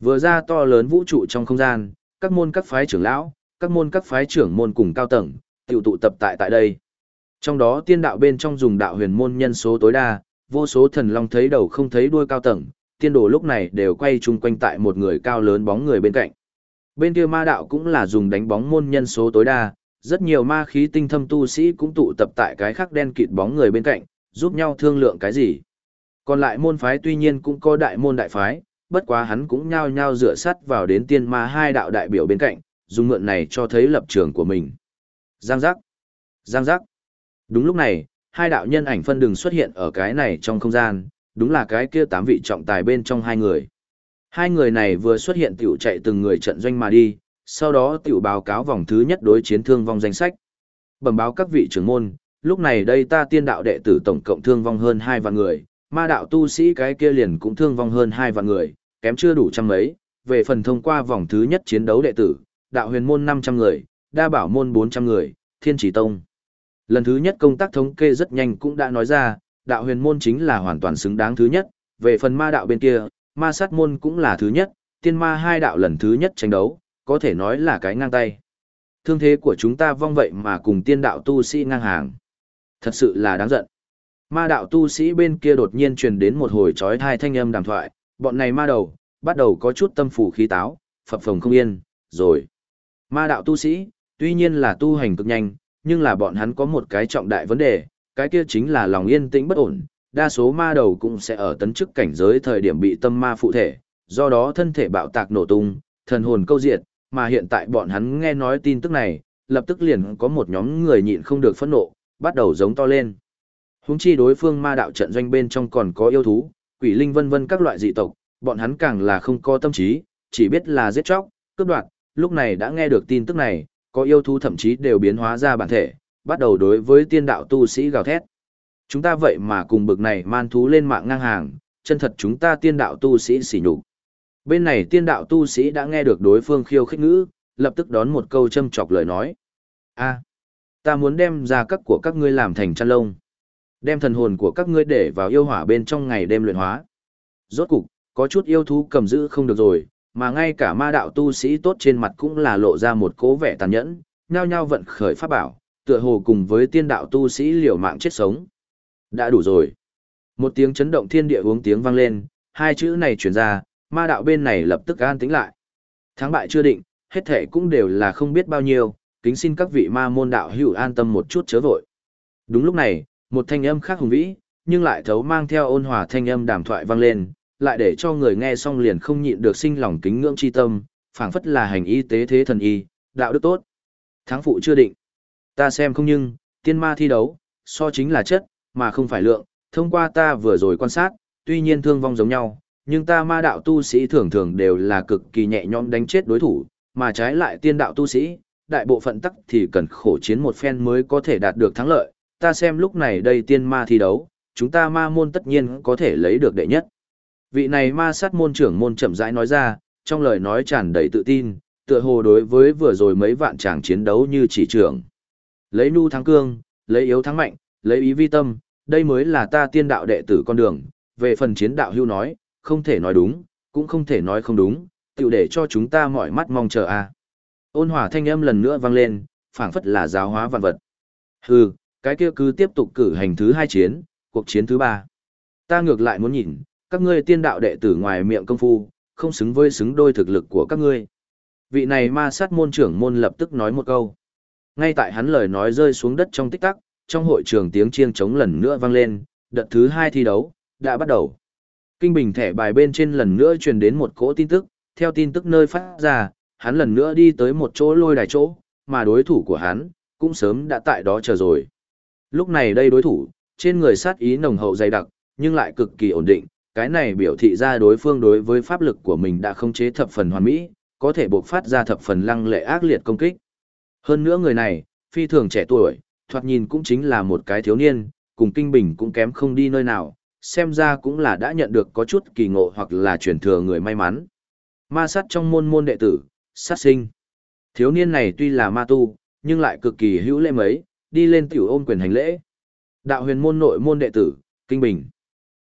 Vừa ra to lớn vũ trụ trong không gian, các môn các phái trưởng lão, các môn các phái trưởng môn cùng cao tầng, tiểu tụ tập tại tại đây. Trong đó tiên đạo bên trong dùng đạo huyền môn nhân số tối đa, vô số thần long thấy đầu không thấy đuôi cao tầng, tiên đồ lúc này đều quay chung quanh tại một người cao lớn bóng người bên cạnh. Bên kia ma đạo cũng là dùng đánh bóng môn nhân số tối đa, rất nhiều ma khí tinh thâm tu sĩ cũng tụ tập tại cái khắc đen kịt bóng người bên cạnh, giúp nhau thương lượng cái gì. Còn lại môn phái tuy nhiên cũng có đại môn đại phái, bất quá hắn cũng nhao nhao dựa sắt vào đến tiên ma hai đạo đại biểu bên cạnh, dùng mượn này cho thấy lập trường của mình. Giang giác. Giang giác. Đúng lúc này, hai đạo nhân ảnh phân đường xuất hiện ở cái này trong không gian, đúng là cái kia tám vị trọng tài bên trong hai người. Hai người này vừa xuất hiện tiểu chạy từng người trận doanh mà đi, sau đó tiểu báo cáo vòng thứ nhất đối chiến thương vong danh sách. Bẩm báo các vị trưởng môn, lúc này đây ta tiên đạo đệ tử tổng cộng thương vong hơn hai vạn người, ma đạo tu sĩ cái kia liền cũng thương vong hơn hai vạn người, kém chưa đủ trăm mấy, về phần thông qua vòng thứ nhất chiến đấu đệ tử, đạo huyền môn 500 người, đa bảo môn 400 người, thiên chỉ tông. Lần thứ nhất công tác thống kê rất nhanh cũng đã nói ra, đạo huyền môn chính là hoàn toàn xứng đáng thứ nhất, về phần ma đạo bên kia, ma sát môn cũng là thứ nhất, tiên ma hai đạo lần thứ nhất tranh đấu, có thể nói là cái ngang tay. Thương thế của chúng ta vong vậy mà cùng tiên đạo tu sĩ ngang hàng. Thật sự là đáng giận. Ma đạo tu sĩ bên kia đột nhiên truyền đến một hồi trói thai thanh âm đàm thoại, bọn này ma đầu, bắt đầu có chút tâm phủ khí táo, phập phồng không yên, rồi. Ma đạo tu sĩ, tuy nhiên là tu hành cực nhanh, nhưng là bọn hắn có một cái trọng đại vấn đề, cái kia chính là lòng yên tĩnh bất ổn, đa số ma đầu cũng sẽ ở tấn chức cảnh giới thời điểm bị tâm ma phụ thể, do đó thân thể bạo tạc nổ tung, thần hồn câu diệt, mà hiện tại bọn hắn nghe nói tin tức này, lập tức liền có một nhóm người nhịn không được phẫn nộ, bắt đầu giống to lên. Húng chi đối phương ma đạo trận doanh bên trong còn có yêu thú, quỷ linh vân vân các loại dị tộc, bọn hắn càng là không có tâm trí, chỉ biết là giết chóc, cướp đoạt, lúc này đã nghe được tin tức này, có yêu thú thậm chí đều biến hóa ra bản thể, bắt đầu đối với tiên đạo tu sĩ gào thét. Chúng ta vậy mà cùng bực này man thú lên mạng ngang hàng, chân thật chúng ta tiên đạo tu sĩ xỉ nhục. Bên này tiên đạo tu sĩ đã nghe được đối phương khiêu khích ngữ, lập tức đón một câu châm chọc lời nói. a ta muốn đem ra các của các ngươi làm thành chăn lông. Đem thần hồn của các ngươi để vào yêu hỏa bên trong ngày đêm luyện hóa. Rốt cục, có chút yêu thú cầm giữ không được rồi, mà ngay cả ma đạo tu sĩ tốt trên mặt cũng là lộ ra một cố vẻ tàn nhẫn, nhao nhao vận khởi pháp bảo, tựa hồ cùng với tiên đạo tu sĩ liều mạng chết sống. Đã đủ rồi. Một tiếng chấn động thiên địa uống tiếng vang lên, hai chữ này truyền ra, ma đạo bên này lập tức an tĩnh lại. Thắng bại chưa định, hết thể cũng đều là không biết bao nhiêu, kính xin các vị ma môn đạo hữu an tâm một chút chớ vội. Đúng lúc này, một thanh âm khác hùng vĩ, nhưng lại thấu mang theo ôn hòa thanh âm đàm thoại vang lên, lại để cho người nghe xong liền không nhịn được sinh lòng kính ngưỡng chi tâm, phảng phất là hành y tế thế thần y, đạo đức tốt. Thắng phụ chưa định. Ta xem không nhưng, tiên ma thi đấu, so chính là chất, mà không phải lượng, thông qua ta vừa rồi quan sát, tuy nhiên thương vong giống nhau, nhưng ta ma đạo tu sĩ thường thường đều là cực kỳ nhẹ nhõm đánh chết đối thủ, mà trái lại tiên đạo tu sĩ, đại bộ phận tắc thì cần khổ chiến một phen mới có thể đạt được thắng lợi. Ta xem lúc này đây tiên ma thi đấu, chúng ta ma môn tất nhiên có thể lấy được đệ nhất. Vị này ma sát môn trưởng môn chậm rãi nói ra, trong lời nói tràn đầy tự tin, tựa hồ đối với vừa rồi mấy vạn tràng chiến đấu như chỉ trưởng. Lấy nu thắng cương, lấy yếu thắng mạnh, lấy ý vi tâm, đây mới là ta tiên đạo đệ tử con đường. Về phần chiến đạo hưu nói, không thể nói đúng, cũng không thể nói không đúng, tiểu để cho chúng ta mọi mắt mong chờ a. Ôn hòa thanh âm lần nữa vang lên, phảng phất là giáo hóa vạn vật. Hừ, cái kia cứ tiếp tục cử hành thứ hai chiến, cuộc chiến thứ ba. Ta ngược lại muốn nhìn, các ngươi tiên đạo đệ tử ngoài miệng công phu, không xứng với xứng đôi thực lực của các ngươi. Vị này ma sát môn trưởng môn lập tức nói một câu. Ngay tại hắn lời nói rơi xuống đất trong tích tắc, trong hội trường tiếng chiêng trống lần nữa vang lên, đợt thứ hai thi đấu, đã bắt đầu. Kinh bình thẻ bài bên trên lần nữa truyền đến một cỗ tin tức, theo tin tức nơi phát ra, hắn lần nữa đi tới một chỗ lôi đài chỗ, mà đối thủ của hắn, cũng sớm đã tại đó chờ rồi. Lúc này đây đối thủ, trên người sát ý nồng hậu dày đặc, nhưng lại cực kỳ ổn định, cái này biểu thị ra đối phương đối với pháp lực của mình đã không chế thập phần hoàn mỹ, có thể buộc phát ra thập phần lăng lệ ác liệt công kích. Hơn nữa người này, phi thường trẻ tuổi, thoạt nhìn cũng chính là một cái thiếu niên, cùng kinh bình cũng kém không đi nơi nào, xem ra cũng là đã nhận được có chút kỳ ngộ hoặc là chuyển thừa người may mắn. Ma sát trong môn môn đệ tử, sát sinh. Thiếu niên này tuy là ma tu, nhưng lại cực kỳ hữu lễ mấy, đi lên tiểu ôm quyền hành lễ. Đạo huyền môn nội môn đệ tử, Kinh Bình.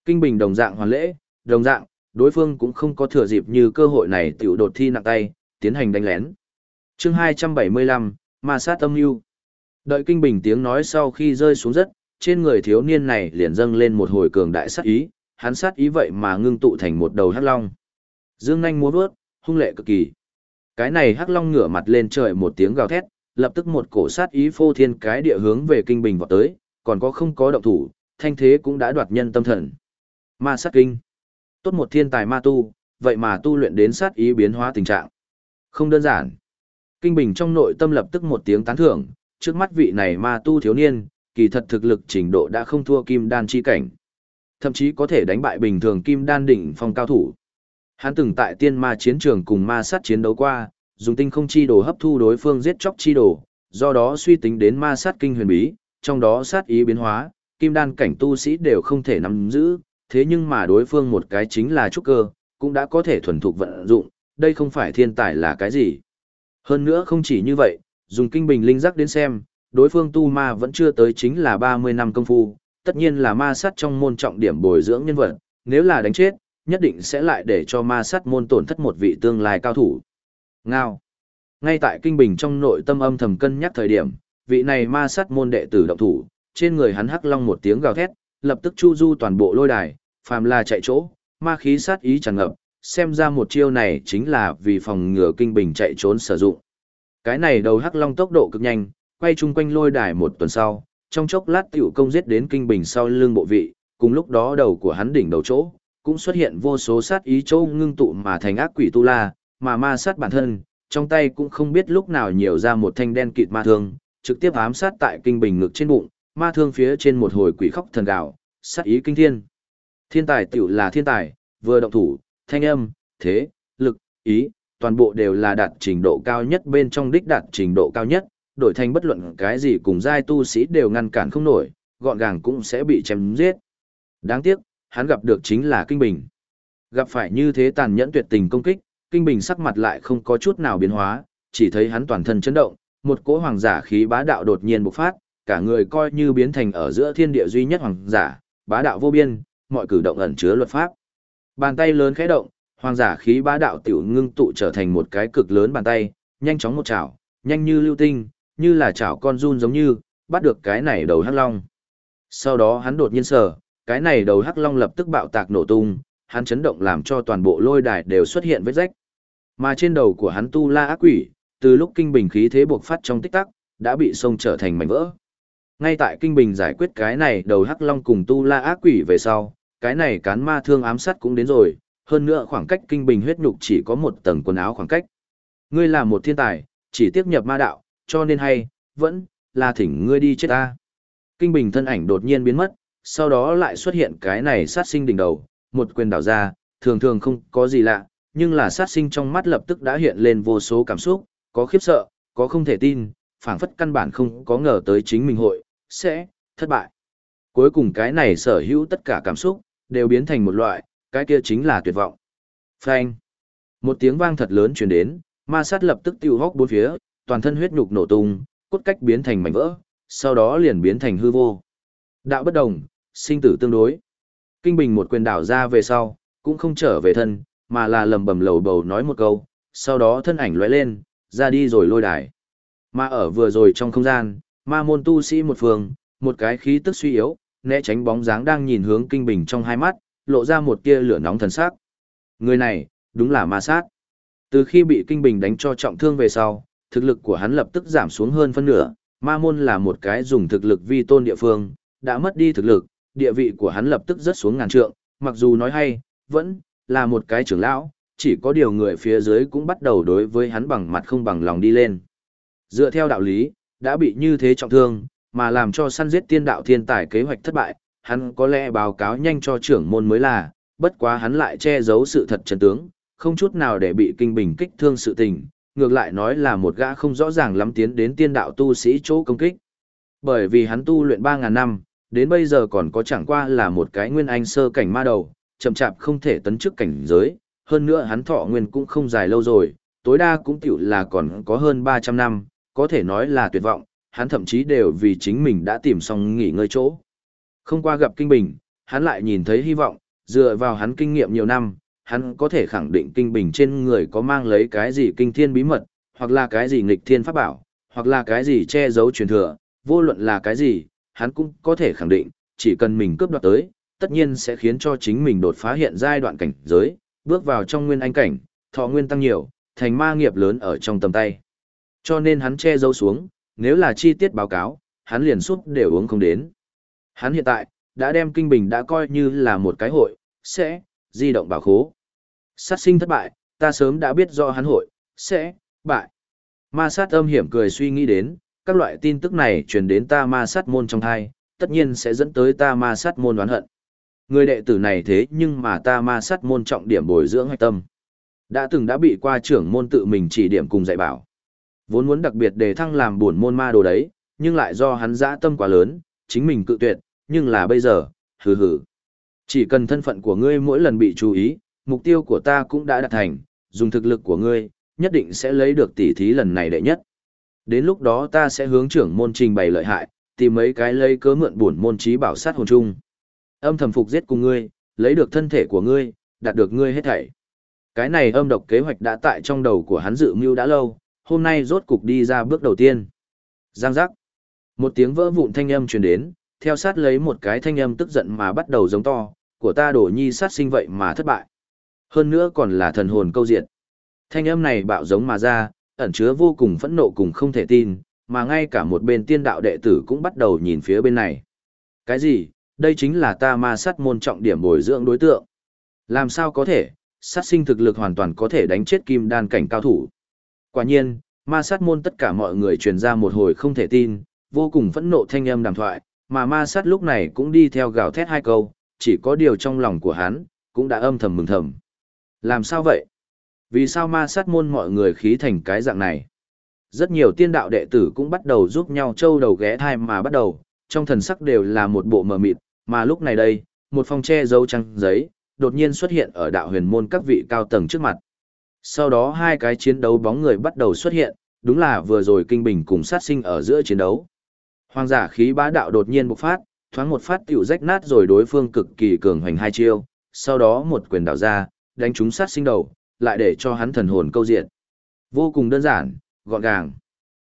Kinh Bình đồng dạng hoàn lễ, đồng dạng, đối phương cũng không có thừa dịp như cơ hội này tiểu đột thi nặng tay, tiến hành đánh lén. chương 275, Ma sát âm yêu. Đợi Kinh Bình tiếng nói sau khi rơi xuống rất, trên người thiếu niên này liền dâng lên một hồi cường đại sát ý, hắn sát ý vậy mà ngưng tụ thành một đầu hắc long. Dương nhanh múa bước, hung lệ cực kỳ. Cái này hắc long ngửa mặt lên trời một tiếng gào thét, lập tức một cổ sát ý phô thiên cái địa hướng về kinh bình vọt tới, còn có không có động thủ, thanh thế cũng đã đoạt nhân tâm thần. Ma sát kinh. Tốt một thiên tài ma tu, vậy mà tu luyện đến sát ý biến hóa tình trạng. Không đơn giản. Kinh bình trong nội tâm lập tức một tiếng tán thưởng, trước mắt vị này ma tu thiếu niên, kỳ thật thực lực trình độ đã không thua kim đan chi cảnh. Thậm chí có thể đánh bại bình thường kim đan đỉnh phong cao thủ. Hắn từng tại tiên ma chiến trường cùng ma sát chiến đấu qua, dùng tinh không chi đồ hấp thu đối phương giết chóc chi đồ, do đó suy tính đến ma sát kinh huyền bí, trong đó sát ý biến hóa, kim đan cảnh tu sĩ đều không thể nắm giữ, thế nhưng mà đối phương một cái chính là trúc cơ, cũng đã có thể thuần thục vận dụng, đây không phải thiên tài là cái gì. Hơn nữa không chỉ như vậy, dùng kinh bình linh giác đến xem, đối phương tu ma vẫn chưa tới chính là 30 năm công phu, tất nhiên là ma sát trong môn trọng điểm bồi dưỡng nhân vật, nếu là đánh chết, nhất định sẽ lại để cho ma sát môn tổn thất một vị tương lai cao thủ. Ngao. Ngay tại kinh bình trong nội tâm âm thầm cân nhắc thời điểm, vị này ma sát môn đệ tử động thủ, trên người hắn hắc long một tiếng gào thét, lập tức chu du toàn bộ lôi đài, phàm là chạy chỗ, ma khí sát ý tràn ngập, xem ra một chiêu này chính là vì phòng ngừa kinh bình chạy trốn sử dụng. Cái này đầu hắc long tốc độ cực nhanh, quay chung quanh lôi đài một tuần sau, trong chốc lát tiểu công giết đến kinh bình sau lưng bộ vị, cùng lúc đó đầu của hắn đỉnh đầu chỗ, cũng xuất hiện vô số sát ý chỗ ngưng tụ mà thành ác quỷ tu la, mà ma sát bản thân, trong tay cũng không biết lúc nào nhiều ra một thanh đen kịt ma thương, trực tiếp ám sát tại kinh bình ngực trên bụng, ma thương phía trên một hồi quỷ khóc thần gạo, sát ý kinh thiên. Thiên tài tiểu là thiên tài, vừa động thủ, thanh âm, thế, lực, ý, toàn bộ đều là đạt trình độ cao nhất bên trong đích đạt trình độ cao nhất, đổi thành bất luận cái gì cùng giai tu sĩ đều ngăn cản không nổi, gọn gàng cũng sẽ bị chém giết. Đáng tiếc, hắn gặp được chính là Kinh Bình. Gặp phải như thế tàn nhẫn tuyệt tình công kích, Kinh Bình sắc mặt lại không có chút nào biến hóa, chỉ thấy hắn toàn thân chấn động, một cỗ hoàng giả khí bá đạo đột nhiên bộc phát, cả người coi như biến thành ở giữa thiên địa duy nhất hoàng giả, bá đạo vô biên, mọi cử động ẩn chứa luật pháp. Bàn tay lớn khẽ động, hoàng giả khí bá đạo tiểu ngưng tụ trở thành một cái cực lớn bàn tay, nhanh chóng một chảo, nhanh như lưu tinh, như là chảo con run giống như, bắt được cái này đầu hắc long. Sau đó hắn đột nhiên sờ, cái này đầu hắc long lập tức bạo tạc nổ tung, hắn chấn động làm cho toàn bộ lôi đài đều xuất hiện vết rách. Mà trên đầu của hắn tu la ác quỷ, từ lúc kinh bình khí thế buộc phát trong tích tắc, đã bị sông trở thành mảnh vỡ. Ngay tại kinh bình giải quyết cái này đầu hắc long cùng tu la ác quỷ về sau, cái này cán ma thương ám sát cũng đến rồi, hơn nữa khoảng cách kinh bình huyết nhục chỉ có một tầng quần áo khoảng cách. Ngươi là một thiên tài, chỉ tiếp nhập ma đạo, cho nên hay, vẫn, là thỉnh ngươi đi chết ta. Kinh bình thân ảnh đột nhiên biến mất, sau đó lại xuất hiện cái này sát sinh đỉnh đầu, một quyền đảo ra, thường thường không có gì lạ, nhưng là sát sinh trong mắt lập tức đã hiện lên vô số cảm xúc, có khiếp sợ, có không thể tin, phảng phất căn bản không có ngờ tới chính mình hội, sẽ, thất bại. Cuối cùng cái này sở hữu tất cả cảm xúc, đều biến thành một loại, cái kia chính là tuyệt vọng. Phanh. Một tiếng vang thật lớn truyền đến, ma sát lập tức tiêu hốc bốn phía, toàn thân huyết nhục nổ tung, cốt cách biến thành mảnh vỡ, sau đó liền biến thành hư vô. Đạo bất đồng, sinh tử tương đối. Kinh Bình một quyền đảo ra về sau, cũng không trở về thân, mà là lầm bầm lầu bầu nói một câu, sau đó thân ảnh lóe lên, ra đi rồi lôi đài. Mà ở vừa rồi trong không gian, ma môn tu sĩ một phường, một cái khí tức suy yếu, né tránh bóng dáng đang nhìn hướng Kinh Bình trong hai mắt, lộ ra một tia lửa nóng thần sắc. Người này, đúng là ma sát. Từ khi bị Kinh Bình đánh cho trọng thương về sau, thực lực của hắn lập tức giảm xuống hơn phân nửa, ma môn là một cái dùng thực lực vi tôn địa phương, đã mất đi thực lực, địa vị của hắn lập tức rất xuống ngàn trượng, mặc dù nói hay, vẫn là một cái trưởng lão, chỉ có điều người phía dưới cũng bắt đầu đối với hắn bằng mặt không bằng lòng đi lên. Dựa theo đạo lý, đã bị như thế trọng thương, mà làm cho săn giết tiên đạo thiên tài kế hoạch thất bại, hắn có lẽ báo cáo nhanh cho trưởng môn mới là, bất quá hắn lại che giấu sự thật chân tướng, không chút nào để bị kinh bình kích thương sự tình, ngược lại nói là một gã không rõ ràng lắm tiến đến tiên đạo tu sĩ chỗ công kích. Bởi vì hắn tu luyện 3.000 năm, đến bây giờ còn có chẳng qua là một cái nguyên anh sơ cảnh ma đầu, chậm chạp không thể tấn chức cảnh giới, hơn nữa hắn thọ nguyên cũng không dài lâu rồi, tối đa cũng tiểu là còn có hơn 300 năm, có thể nói là tuyệt vọng, hắn thậm chí đều vì chính mình đã tìm xong nghỉ ngơi chỗ. Không qua gặp Kinh Bình, hắn lại nhìn thấy hy vọng, dựa vào hắn kinh nghiệm nhiều năm, hắn có thể khẳng định Kinh Bình trên người có mang lấy cái gì kinh thiên bí mật, hoặc là cái gì nghịch thiên pháp bảo, hoặc là cái gì che giấu truyền thừa, vô luận là cái gì, hắn cũng có thể khẳng định, chỉ cần mình cướp đoạt tới, tất nhiên sẽ khiến cho chính mình đột phá hiện giai đoạn cảnh giới, bước vào trong nguyên anh cảnh, thọ nguyên tăng nhiều, thành ma nghiệp lớn ở trong tầm tay. Cho nên hắn che giấu xuống, nếu là chi tiết báo cáo, hắn liền suốt đều uống không đến. Hắn hiện tại, đã đem kinh bình đã coi như là một cái hội, sẽ, di động bảo khố. Sát sinh thất bại, ta sớm đã biết do hắn hội, sẽ, bại. Ma sát âm hiểm cười suy nghĩ đến, các loại tin tức này truyền đến ta ma sát môn trong thai, tất nhiên sẽ dẫn tới ta ma sát môn đoán hận. Người đệ tử này thế nhưng mà ta ma sát môn trọng điểm bồi dưỡng hạch tâm. Đã từng đã bị qua trưởng môn tự mình chỉ điểm cùng dạy bảo. Vốn muốn đặc biệt đề thăng làm buồn môn ma đồ đấy, nhưng lại do hắn dã tâm quá lớn, chính mình cự tuyệt, nhưng là bây giờ, hừ hừ. Chỉ cần thân phận của ngươi mỗi lần bị chú ý, mục tiêu của ta cũng đã đạt thành, dùng thực lực của ngươi, nhất định sẽ lấy được tỷ thí lần này đệ nhất. Đến lúc đó ta sẽ hướng trưởng môn trình bày lợi hại, tìm mấy cái lấy cớ mượn buồn môn trí bảo sát hồn chung. Âm thầm phục giết cùng ngươi, lấy được thân thể của ngươi, đạt được ngươi hết thảy. Cái này âm độc kế hoạch đã tại trong đầu của hắn dự mưu đã lâu, hôm nay rốt cục đi ra bước đầu tiên. Giang giác. Một tiếng vỡ vụn thanh âm truyền đến, theo sát lấy một cái thanh âm tức giận mà bắt đầu giống to, của ta đổ nhi sát sinh vậy mà thất bại. Hơn nữa còn là thần hồn câu diệt. Thanh âm này bạo giống mà ra, ẩn chứa vô cùng phẫn nộ cùng không thể tin, mà ngay cả một bên tiên đạo đệ tử cũng bắt đầu nhìn phía bên này. Cái gì? Đây chính là ta ma sát môn trọng điểm bồi dưỡng đối tượng. Làm sao có thể, sát sinh thực lực hoàn toàn có thể đánh chết kim đan cảnh cao thủ. Quả nhiên, ma sát môn tất cả mọi người truyền ra một hồi không thể tin, vô cùng phẫn nộ thanh âm đàm thoại, mà ma sát lúc này cũng đi theo gào thét hai câu, chỉ có điều trong lòng của hắn, cũng đã âm thầm mừng thầm. Làm sao vậy? Vì sao ma sát môn mọi người khí thành cái dạng này? Rất nhiều tiên đạo đệ tử cũng bắt đầu giúp nhau trâu đầu ghé thai mà bắt đầu, trong thần sắc đều là một bộ mờ mịt, mà lúc này đây, một phong che dấu trăng giấy, đột nhiên xuất hiện ở đạo huyền môn các vị cao tầng trước mặt. Sau đó hai cái chiến đấu bóng người bắt đầu xuất hiện, đúng là vừa rồi kinh bình cùng sát sinh ở giữa chiến đấu. Hoàng giả khí bá đạo đột nhiên bộc phát, thoáng một phát tiểu rách nát rồi đối phương cực kỳ cường hoành hai chiêu, sau đó một quyền đảo ra, đánh trúng sát sinh đầu, lại để cho hắn thần hồn câu diện. Vô cùng đơn giản, gọn gàng.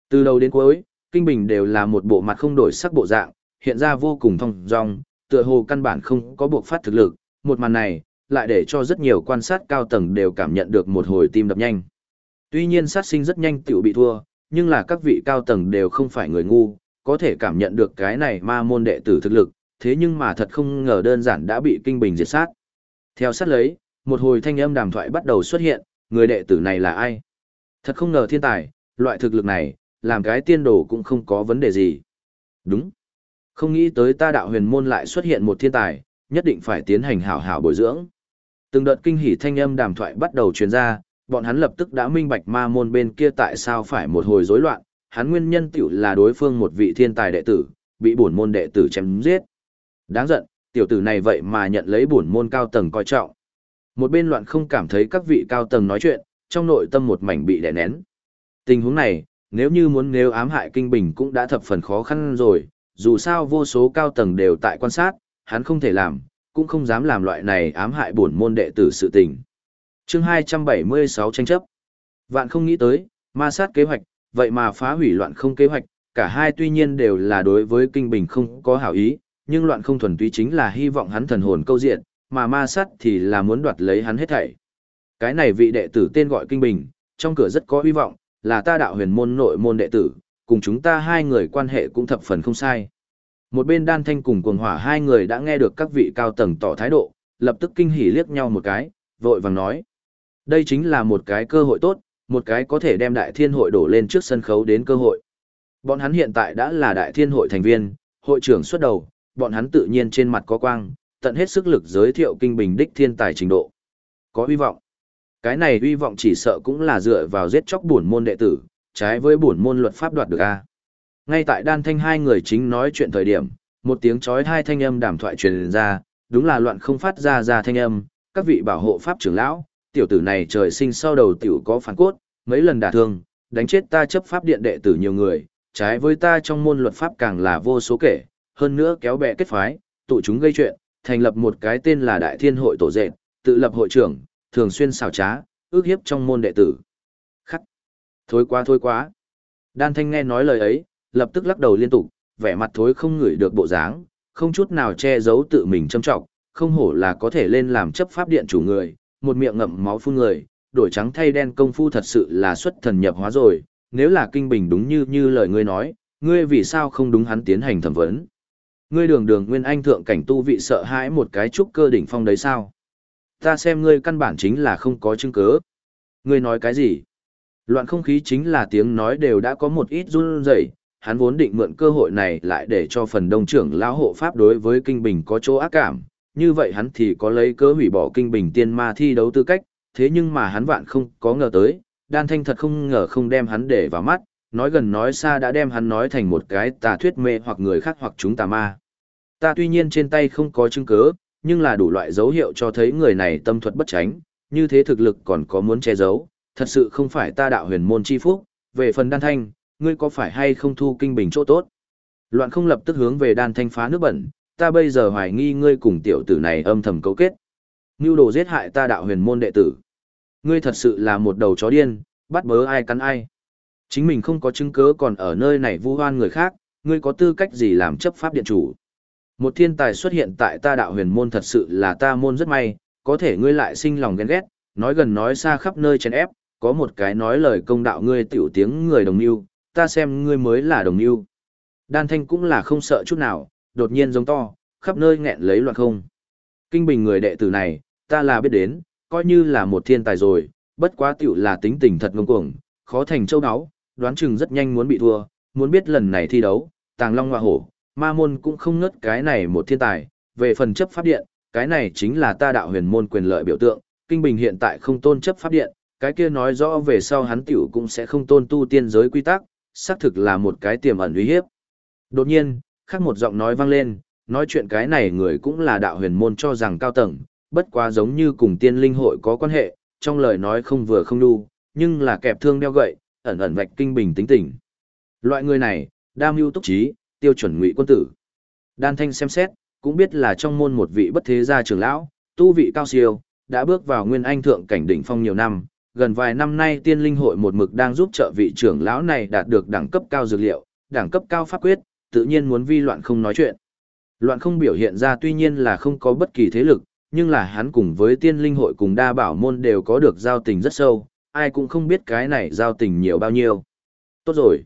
Từ đầu đến cuối, Kinh Bình đều là một bộ mặt không đổi sắc bộ dạng, hiện ra vô cùng thông dong, tựa hồ căn bản không có buộc phát thực lực, một màn này, lại để cho rất nhiều quan sát cao tầng đều cảm nhận được một hồi tim đập nhanh. Tuy nhiên sát sinh rất nhanh tiểu bị thua, nhưng là các vị cao tầng đều không phải người ngu, có thể cảm nhận được cái này ma môn đệ tử thực lực, thế nhưng mà thật không ngờ đơn giản đã bị kinh bình diệt sát. Theo sát lấy, một hồi thanh âm đàm thoại bắt đầu xuất hiện, người đệ tử này là ai? Thật không ngờ thiên tài, loại thực lực này, làm cái tiên đồ cũng không có vấn đề gì. Đúng. Không nghĩ tới ta đạo huyền môn lại xuất hiện một thiên tài, nhất định phải tiến hành hảo hảo bồi dưỡng. Từng đợt kinh hỉ thanh âm đàm thoại bắt đầu truyền ra, bọn hắn lập tức đã minh bạch ma môn bên kia tại sao phải một hồi rối loạn, hắn nguyên nhân tiểu là đối phương một vị thiên tài đệ tử, bị bổn môn đệ tử chém giết. Đáng giận, tiểu tử này vậy mà nhận lấy bổn môn cao tầng coi trọng. Một bên loạn không cảm thấy các vị cao tầng nói chuyện, trong nội tâm một mảnh bị đè nén. Tình huống này, nếu như muốn nếu ám hại kinh bình cũng đã thập phần khó khăn rồi, dù sao vô số cao tầng đều tại quan sát, hắn không thể làm, cũng không dám làm loại này ám hại bổn môn đệ tử sự tình. Chương 276 tranh chấp. Vạn không nghĩ tới, ma sát kế hoạch, vậy mà phá hủy loạn không kế hoạch, cả hai tuy nhiên đều là đối với kinh bình không có hảo ý, nhưng loạn không thuần túy chính là hy vọng hắn thần hồn câu diện, mà ma sát thì là muốn đoạt lấy hắn hết thảy. Cái này vị đệ tử tên gọi kinh bình, trong cửa rất có hy vọng, là ta đạo huyền môn nội môn đệ tử, cùng chúng ta hai người quan hệ cũng thập phần không sai. Một bên đan thanh cùng cuồng hỏa hai người đã nghe được các vị cao tầng tỏ thái độ, lập tức kinh hỉ liếc nhau một cái, vội vàng nói. Đây chính là một cái cơ hội tốt, một cái có thể đem đại thiên hội đổ lên trước sân khấu đến cơ hội. Bọn hắn hiện tại đã là đại thiên hội thành viên, hội trưởng xuất đầu, bọn hắn tự nhiên trên mặt có quang, tận hết sức lực giới thiệu kinh bình đích thiên tài trình độ. Có hy vọng. Cái này hy vọng chỉ sợ cũng là dựa vào giết chóc buồn môn đệ tử, trái với bổn môn luật pháp đoạt được a. Ngay tại đan thanh hai người chính nói chuyện thời điểm, một tiếng chói hai thanh âm đàm thoại truyền ra, đúng là loạn không phát ra ra thanh âm, các vị bảo hộ pháp trưởng lão, tiểu tử này trời sinh sau đầu tiểu có phản cốt, mấy lần đả thương, đánh chết ta chấp pháp điện đệ tử nhiều người, trái với ta trong môn luật pháp càng là vô số kể, hơn nữa kéo bè kết phái, tụ chúng gây chuyện, thành lập một cái tên là Đại Thiên hội tổ dệt, tự lập hội trưởng, thường xuyên xảo trá, ước hiếp trong môn đệ tử. Thôi quá thôi quá. Đan Thanh nghe nói lời ấy, lập tức lắc đầu liên tục, vẻ mặt thối không ngửi được bộ dáng, không chút nào che giấu tự mình châm trọng, không hổ là có thể lên làm chấp pháp điện chủ người, một miệng ngậm máu phun người, đổi trắng thay đen công phu thật sự là xuất thần nhập hóa rồi, nếu là kinh bình đúng như như lời ngươi nói, ngươi vì sao không đúng hắn tiến hành thẩm vấn? Ngươi đường đường nguyên anh thượng cảnh tu vị sợ hãi một cái trúc cơ đỉnh phong đấy sao? Ta xem ngươi căn bản chính là không có chứng cứ. Ngươi nói cái gì? Loạn không khí chính là tiếng nói đều đã có một ít run rẩy, hắn vốn định mượn cơ hội này lại để cho phần đông trưởng lão hộ pháp đối với kinh bình có chỗ ác cảm, như vậy hắn thì có lấy cớ hủy bỏ kinh bình tiên ma thi đấu tư cách, thế nhưng mà hắn vạn không có ngờ tới, đan thanh thật không ngờ không đem hắn để vào mắt, nói gần nói xa đã đem hắn nói thành một cái tà thuyết mê hoặc người khác hoặc chúng tà ma. Ta tuy nhiên trên tay không có chứng cứ, nhưng là đủ loại dấu hiệu cho thấy người này tâm thuật bất tránh, như thế thực lực còn có muốn che giấu, thật sự không phải ta đạo huyền môn chi phúc, về phần đan thanh, ngươi có phải hay không thu kinh bình chỗ tốt? Loạn không lập tức hướng về đan thanh phá nước bẩn, ta bây giờ hoài nghi ngươi cùng tiểu tử này âm thầm cấu kết. Ngưu đồ giết hại ta đạo huyền môn đệ tử. Ngươi thật sự là một đầu chó điên, bắt bớ ai cắn ai. Chính mình không có chứng cứ còn ở nơi này vu oan người khác, ngươi có tư cách gì làm chấp pháp điện chủ. Một thiên tài xuất hiện tại ta đạo huyền môn thật sự là ta môn rất may, có thể ngươi lại sinh lòng ghen ghét, nói gần nói xa khắp nơi chèn ép, có một cái nói lời công đạo ngươi tiểu tiếng người đồng mưu, ta xem ngươi mới là đồng ưu. Đan thanh cũng là không sợ chút nào, đột nhiên giống to, khắp nơi nghẹn lấy loạn không. Kinh bình người đệ tử này, ta là biết đến, coi như là một thiên tài rồi, bất quá tiểu là tính tình thật ngông cuồng, khó thành châu áo, đoán chừng rất nhanh muốn bị thua, muốn biết lần này thi đấu, tàng long hoa hổ, ma môn cũng không ngất cái này một thiên tài, về phần chấp pháp điện, cái này chính là ta đạo huyền môn quyền lợi biểu tượng, kinh bình hiện tại không tôn chấp pháp điện, cái kia nói rõ về sau hắn tiểu cũng sẽ không tôn tu tiên giới quy tắc, xác thực là một cái tiềm ẩn uy hiếp. Đột nhiên, khác một giọng nói vang lên, nói chuyện cái này người cũng là đạo huyền môn cho rằng cao tầng, bất quá giống như cùng tiên linh hội có quan hệ, trong lời nói không vừa không đu, nhưng là kẹp thương đeo gậy, ẩn ẩn vạch kinh bình tính tình. Loại người này, đam mưu túc trí, tiêu chuẩn ngụy quân tử. Đan thanh xem xét, cũng biết là trong môn một vị bất thế gia trưởng lão, tu vị cao siêu, đã bước vào nguyên anh thượng cảnh đỉnh phong nhiều năm, gần vài năm nay tiên linh hội một mực đang giúp trợ vị trưởng lão này đạt được đẳng cấp cao dược liệu, đẳng cấp cao pháp quyết, tự nhiên muốn vi loạn không nói chuyện. Loạn không biểu hiện ra tuy nhiên là không có bất kỳ thế lực, nhưng là hắn cùng với tiên linh hội cùng đa bảo môn đều có được giao tình rất sâu, ai cũng không biết cái này giao tình nhiều bao nhiêu. Tốt rồi.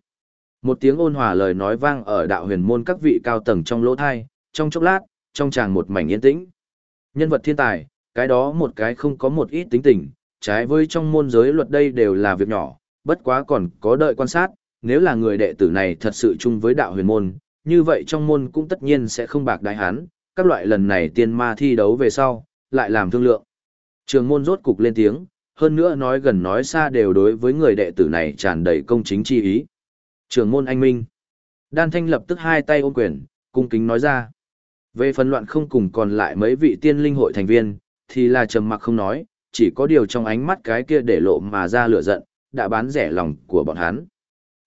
Một tiếng ôn hòa lời nói vang ở đạo huyền môn các vị cao tầng trong lỗ thai, trong chốc lát, trong tràng một mảnh yên tĩnh. Nhân vật thiên tài, cái đó một cái không có một ít tính tình, trái với trong môn giới luật đây đều là việc nhỏ, bất quá còn có đợi quan sát, nếu là người đệ tử này thật sự chung với đạo huyền môn, như vậy trong môn cũng tất nhiên sẽ không bạc đại hán, các loại lần này tiên ma thi đấu về sau, lại làm thương lượng. Trường môn rốt cục lên tiếng, hơn nữa nói gần nói xa đều đối với người đệ tử này tràn đầy công chính chi ý. Trường môn anh minh. Đan Thanh lập tức hai tay ôm quyền, cung kính nói ra. Về phần loạn không cùng còn lại mấy vị tiên linh hội thành viên, thì là trầm mặc không nói, chỉ có điều trong ánh mắt cái kia để lộ mà ra lửa giận, đã bán rẻ lòng của bọn hắn.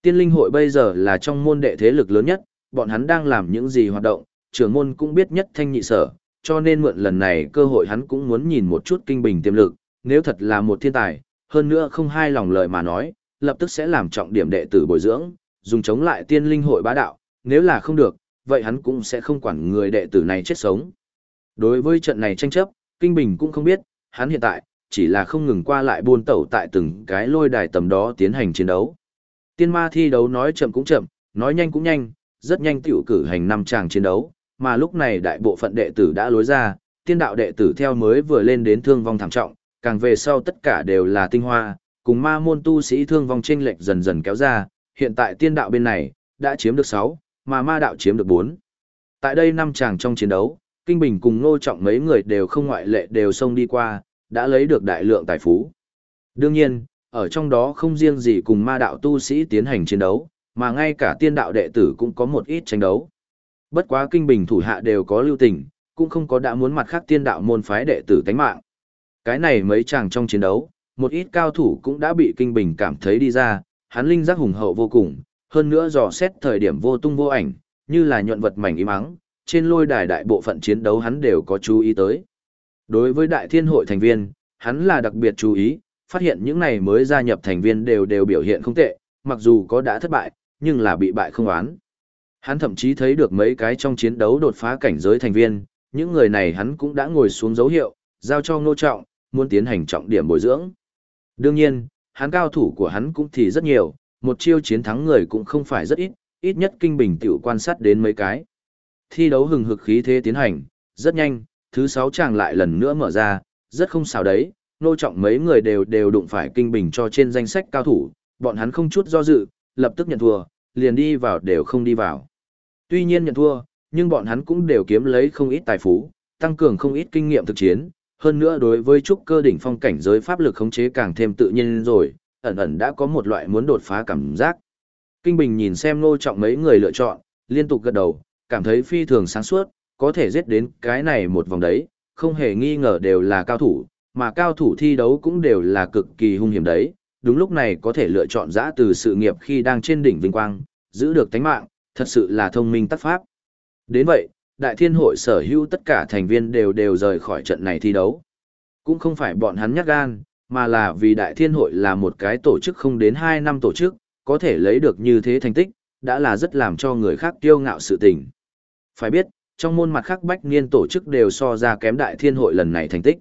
Tiên linh hội bây giờ là trong môn đệ thế lực lớn nhất, bọn hắn đang làm những gì hoạt động, trưởng môn cũng biết nhất thanh nhị sở, cho nên mượn lần này cơ hội hắn cũng muốn nhìn một chút kinh bình tiềm lực, nếu thật là một thiên tài, hơn nữa không hai lòng lời mà nói, lập tức sẽ làm trọng điểm đệ tử bồi dưỡng, dùng chống lại tiên linh hội bá đạo, nếu là không được, vậy hắn cũng sẽ không quản người đệ tử này chết sống. Đối với trận này tranh chấp, Kinh Bình cũng không biết, hắn hiện tại, chỉ là không ngừng qua lại buôn tẩu tại từng cái lôi đài tầm đó tiến hành chiến đấu. Tiên ma thi đấu nói chậm cũng chậm, nói nhanh cũng nhanh, rất nhanh tiểu cử hành năm tràng chiến đấu, mà lúc này đại bộ phận đệ tử đã lối ra, tiên đạo đệ tử theo mới vừa lên đến thương vong thảm trọng, càng về sau tất cả đều là tinh hoa, cùng ma môn tu sĩ thương vong chênh lệch dần dần kéo ra, hiện tại tiên đạo bên này đã chiếm được 6, mà ma đạo chiếm được 4. Tại đây năm chàng trong chiến đấu, Kinh Bình cùng Ngô Trọng mấy người đều không ngoại lệ đều xông đi qua, đã lấy được đại lượng tài phú. Đương nhiên, ở trong đó không riêng gì cùng ma đạo tu sĩ tiến hành chiến đấu, mà ngay cả tiên đạo đệ tử cũng có một ít tranh đấu. Bất quá Kinh Bình thủ hạ đều có lưu tình, cũng không có đã muốn mặt khác tiên đạo môn phái đệ tử tánh mạng. Cái này mấy chàng trong chiến đấu, một ít cao thủ cũng đã bị Kinh Bình cảm thấy đi ra, hắn linh giác hùng hậu vô cùng, hơn nữa dò xét thời điểm vô tung vô ảnh, như là nhuận vật mảnh im ắng, trên lôi đài đại bộ phận chiến đấu hắn đều có chú ý tới. Đối với đại thiên hội thành viên, hắn là đặc biệt chú ý, phát hiện những này mới gia nhập thành viên đều đều biểu hiện không tệ, mặc dù có đã thất bại, nhưng là bị bại không oán. Hắn thậm chí thấy được mấy cái trong chiến đấu đột phá cảnh giới thành viên, những người này hắn cũng đã ngồi xuống dấu hiệu, giao cho ngô trọng, muốn tiến hành trọng điểm bồi dưỡng. Đương nhiên, hắn cao thủ của hắn cũng thì rất nhiều, một chiêu chiến thắng người cũng không phải rất ít, ít nhất kinh bình tiểu quan sát đến mấy cái. Thi đấu hừng hực khí thế tiến hành, rất nhanh, thứ sáu chàng lại lần nữa mở ra, rất không xảo đấy, nô trọng mấy người đều đều đụng phải kinh bình cho trên danh sách cao thủ, bọn hắn không chút do dự, lập tức nhận thua, liền đi vào đều không đi vào. Tuy nhiên nhận thua, nhưng bọn hắn cũng đều kiếm lấy không ít tài phú, tăng cường không ít kinh nghiệm thực chiến, hơn nữa đối với trúc cơ đỉnh phong cảnh giới pháp lực khống chế càng thêm tự nhiên rồi, ẩn ẩn đã có một loại muốn đột phá cảm giác. Kinh Bình nhìn xem nô trọng mấy người lựa chọn, liên tục gật đầu, cảm thấy phi thường sáng suốt, có thể giết đến cái này một vòng đấy, không hề nghi ngờ đều là cao thủ, mà cao thủ thi đấu cũng đều là cực kỳ hung hiểm đấy, đúng lúc này có thể lựa chọn giã từ sự nghiệp khi đang trên đỉnh vinh quang, giữ được tánh mạng, thật sự là thông minh tắc pháp. Đến vậy, đại thiên hội sở hữu tất cả thành viên đều đều rời khỏi trận này thi đấu. Cũng không phải bọn hắn nhát gan, mà là vì đại thiên hội là một cái tổ chức không đến 2 năm tổ chức, có thể lấy được như thế thành tích, đã là rất làm cho người khác tiêu ngạo sự tình. Phải biết, trong môn mặt khác bách niên tổ chức đều so ra kém đại thiên hội lần này thành tích.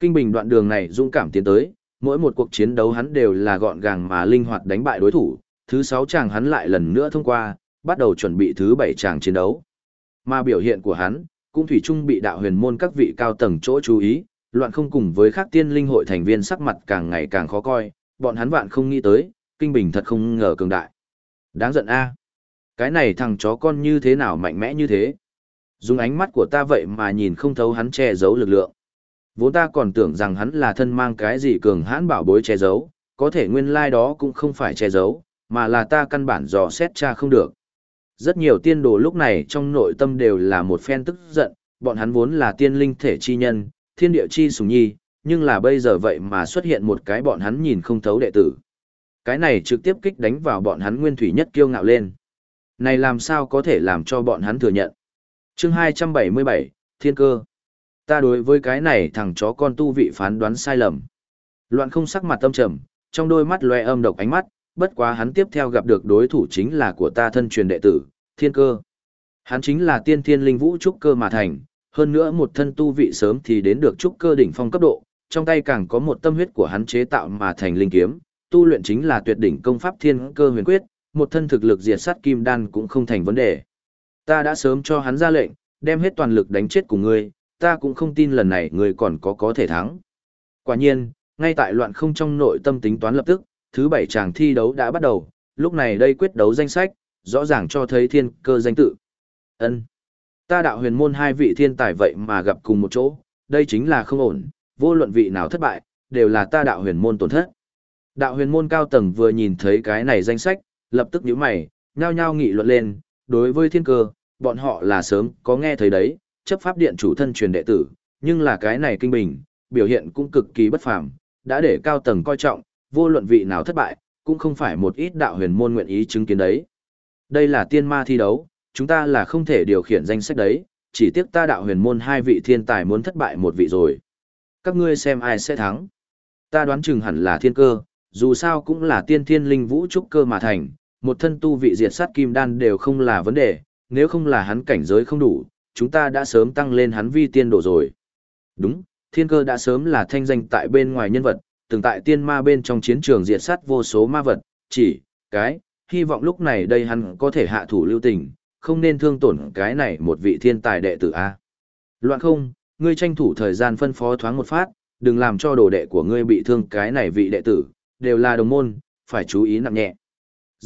Kinh bình đoạn đường này dũng cảm tiến tới, mỗi một cuộc chiến đấu hắn đều là gọn gàng mà linh hoạt đánh bại đối thủ, Thứ sáu chàng hắn lại lần nữa thông qua, bắt đầu chuẩn bị thứ bảy chàng chiến đấu. Mà biểu hiện của hắn, cũng thủy chung bị đạo huyền môn các vị cao tầng chỗ chú ý, loạn không cùng với các tiên linh hội thành viên sắc mặt càng ngày càng khó coi, bọn hắn vạn không nghĩ tới, kinh bình thật không ngờ cường đại. Đáng giận a. Cái này thằng chó con như thế nào mạnh mẽ như thế? Dùng ánh mắt của ta vậy mà nhìn không thấu hắn che giấu lực lượng. Vốn ta còn tưởng rằng hắn là thân mang cái gì cường hãn bảo bối che giấu, có thể nguyên lai like đó cũng không phải che giấu, mà là ta căn bản dò xét cha không được. Rất nhiều tiên đồ lúc này trong nội tâm đều là một phen tức giận, bọn hắn vốn là tiên linh thể chi nhân, thiên địa chi sùng nhi, nhưng là bây giờ vậy mà xuất hiện một cái bọn hắn nhìn không thấu đệ tử. Cái này trực tiếp kích đánh vào bọn hắn nguyên thủy nhất kiêu ngạo lên. Này làm sao có thể làm cho bọn hắn thừa nhận chương 277, Thiên cơ. Ta đối với cái này thằng chó con tu vị phán đoán sai lầm. Loạn không sắc mặt tâm trầm, trong đôi mắt loe âm độc ánh mắt, bất quá hắn tiếp theo gặp được đối thủ chính là của ta thân truyền đệ tử, thiên cơ. Hắn chính là tiên thiên linh vũ trúc cơ mà thành, hơn nữa một thân tu vị sớm thì đến được trúc cơ đỉnh phong cấp độ, trong tay càng có một tâm huyết của hắn chế tạo mà thành linh kiếm, tu luyện chính là tuyệt đỉnh công pháp thiên cơ huyền quyết, một thân thực lực diệt sát kim đan cũng không thành vấn đề. Ta đã sớm cho hắn ra lệnh, đem hết toàn lực đánh chết cùng ngươi, ta cũng không tin lần này ngươi còn có có thể thắng. Quả nhiên, ngay tại loạn không trong nội tâm tính toán lập tức, thứ bảy chàng thi đấu đã bắt đầu, lúc này đây quyết đấu danh sách, rõ ràng cho thấy thiên cơ danh tự. ân Ta đạo huyền môn hai vị thiên tài vậy mà gặp cùng một chỗ, đây chính là không ổn, vô luận vị nào thất bại, đều là ta đạo huyền môn tổn thất. Đạo huyền môn cao tầng vừa nhìn thấy cái này danh sách, lập tức nhíu mày, nhao nhao nghị luận lên, đối với thiên cơ, bọn họ là sớm có nghe thấy đấy, chấp pháp điện chủ thân truyền đệ tử, nhưng là cái này kinh bình, biểu hiện cũng cực kỳ bất phàm, đã để cao tầng coi trọng, vô luận vị nào thất bại, cũng không phải một ít đạo huyền môn nguyện ý chứng kiến đấy. Đây là tiên ma thi đấu, chúng ta là không thể điều khiển danh sách đấy, chỉ tiếc ta đạo huyền môn hai vị thiên tài muốn thất bại một vị rồi. Các ngươi xem ai sẽ thắng. Ta đoán chừng hẳn là thiên cơ, dù sao cũng là tiên thiên linh vũ trúc cơ mà thành, một thân tu vị diệt sát kim đan đều không là vấn đề, nếu không là hắn cảnh giới không đủ, chúng ta đã sớm tăng lên hắn vi tiên độ rồi. Đúng, thiên cơ đã sớm là thanh danh tại bên ngoài nhân vật, từng tại tiên ma bên trong chiến trường diệt sát vô số ma vật, chỉ, cái, hy vọng lúc này đây hắn có thể hạ thủ lưu tình, không nên thương tổn cái này một vị thiên tài đệ tử A. Loạn không, ngươi tranh thủ thời gian phân phó thoáng một phát, đừng làm cho đồ đệ của ngươi bị thương cái này vị đệ tử, đều là đồng môn, phải chú ý nặng nhẹ.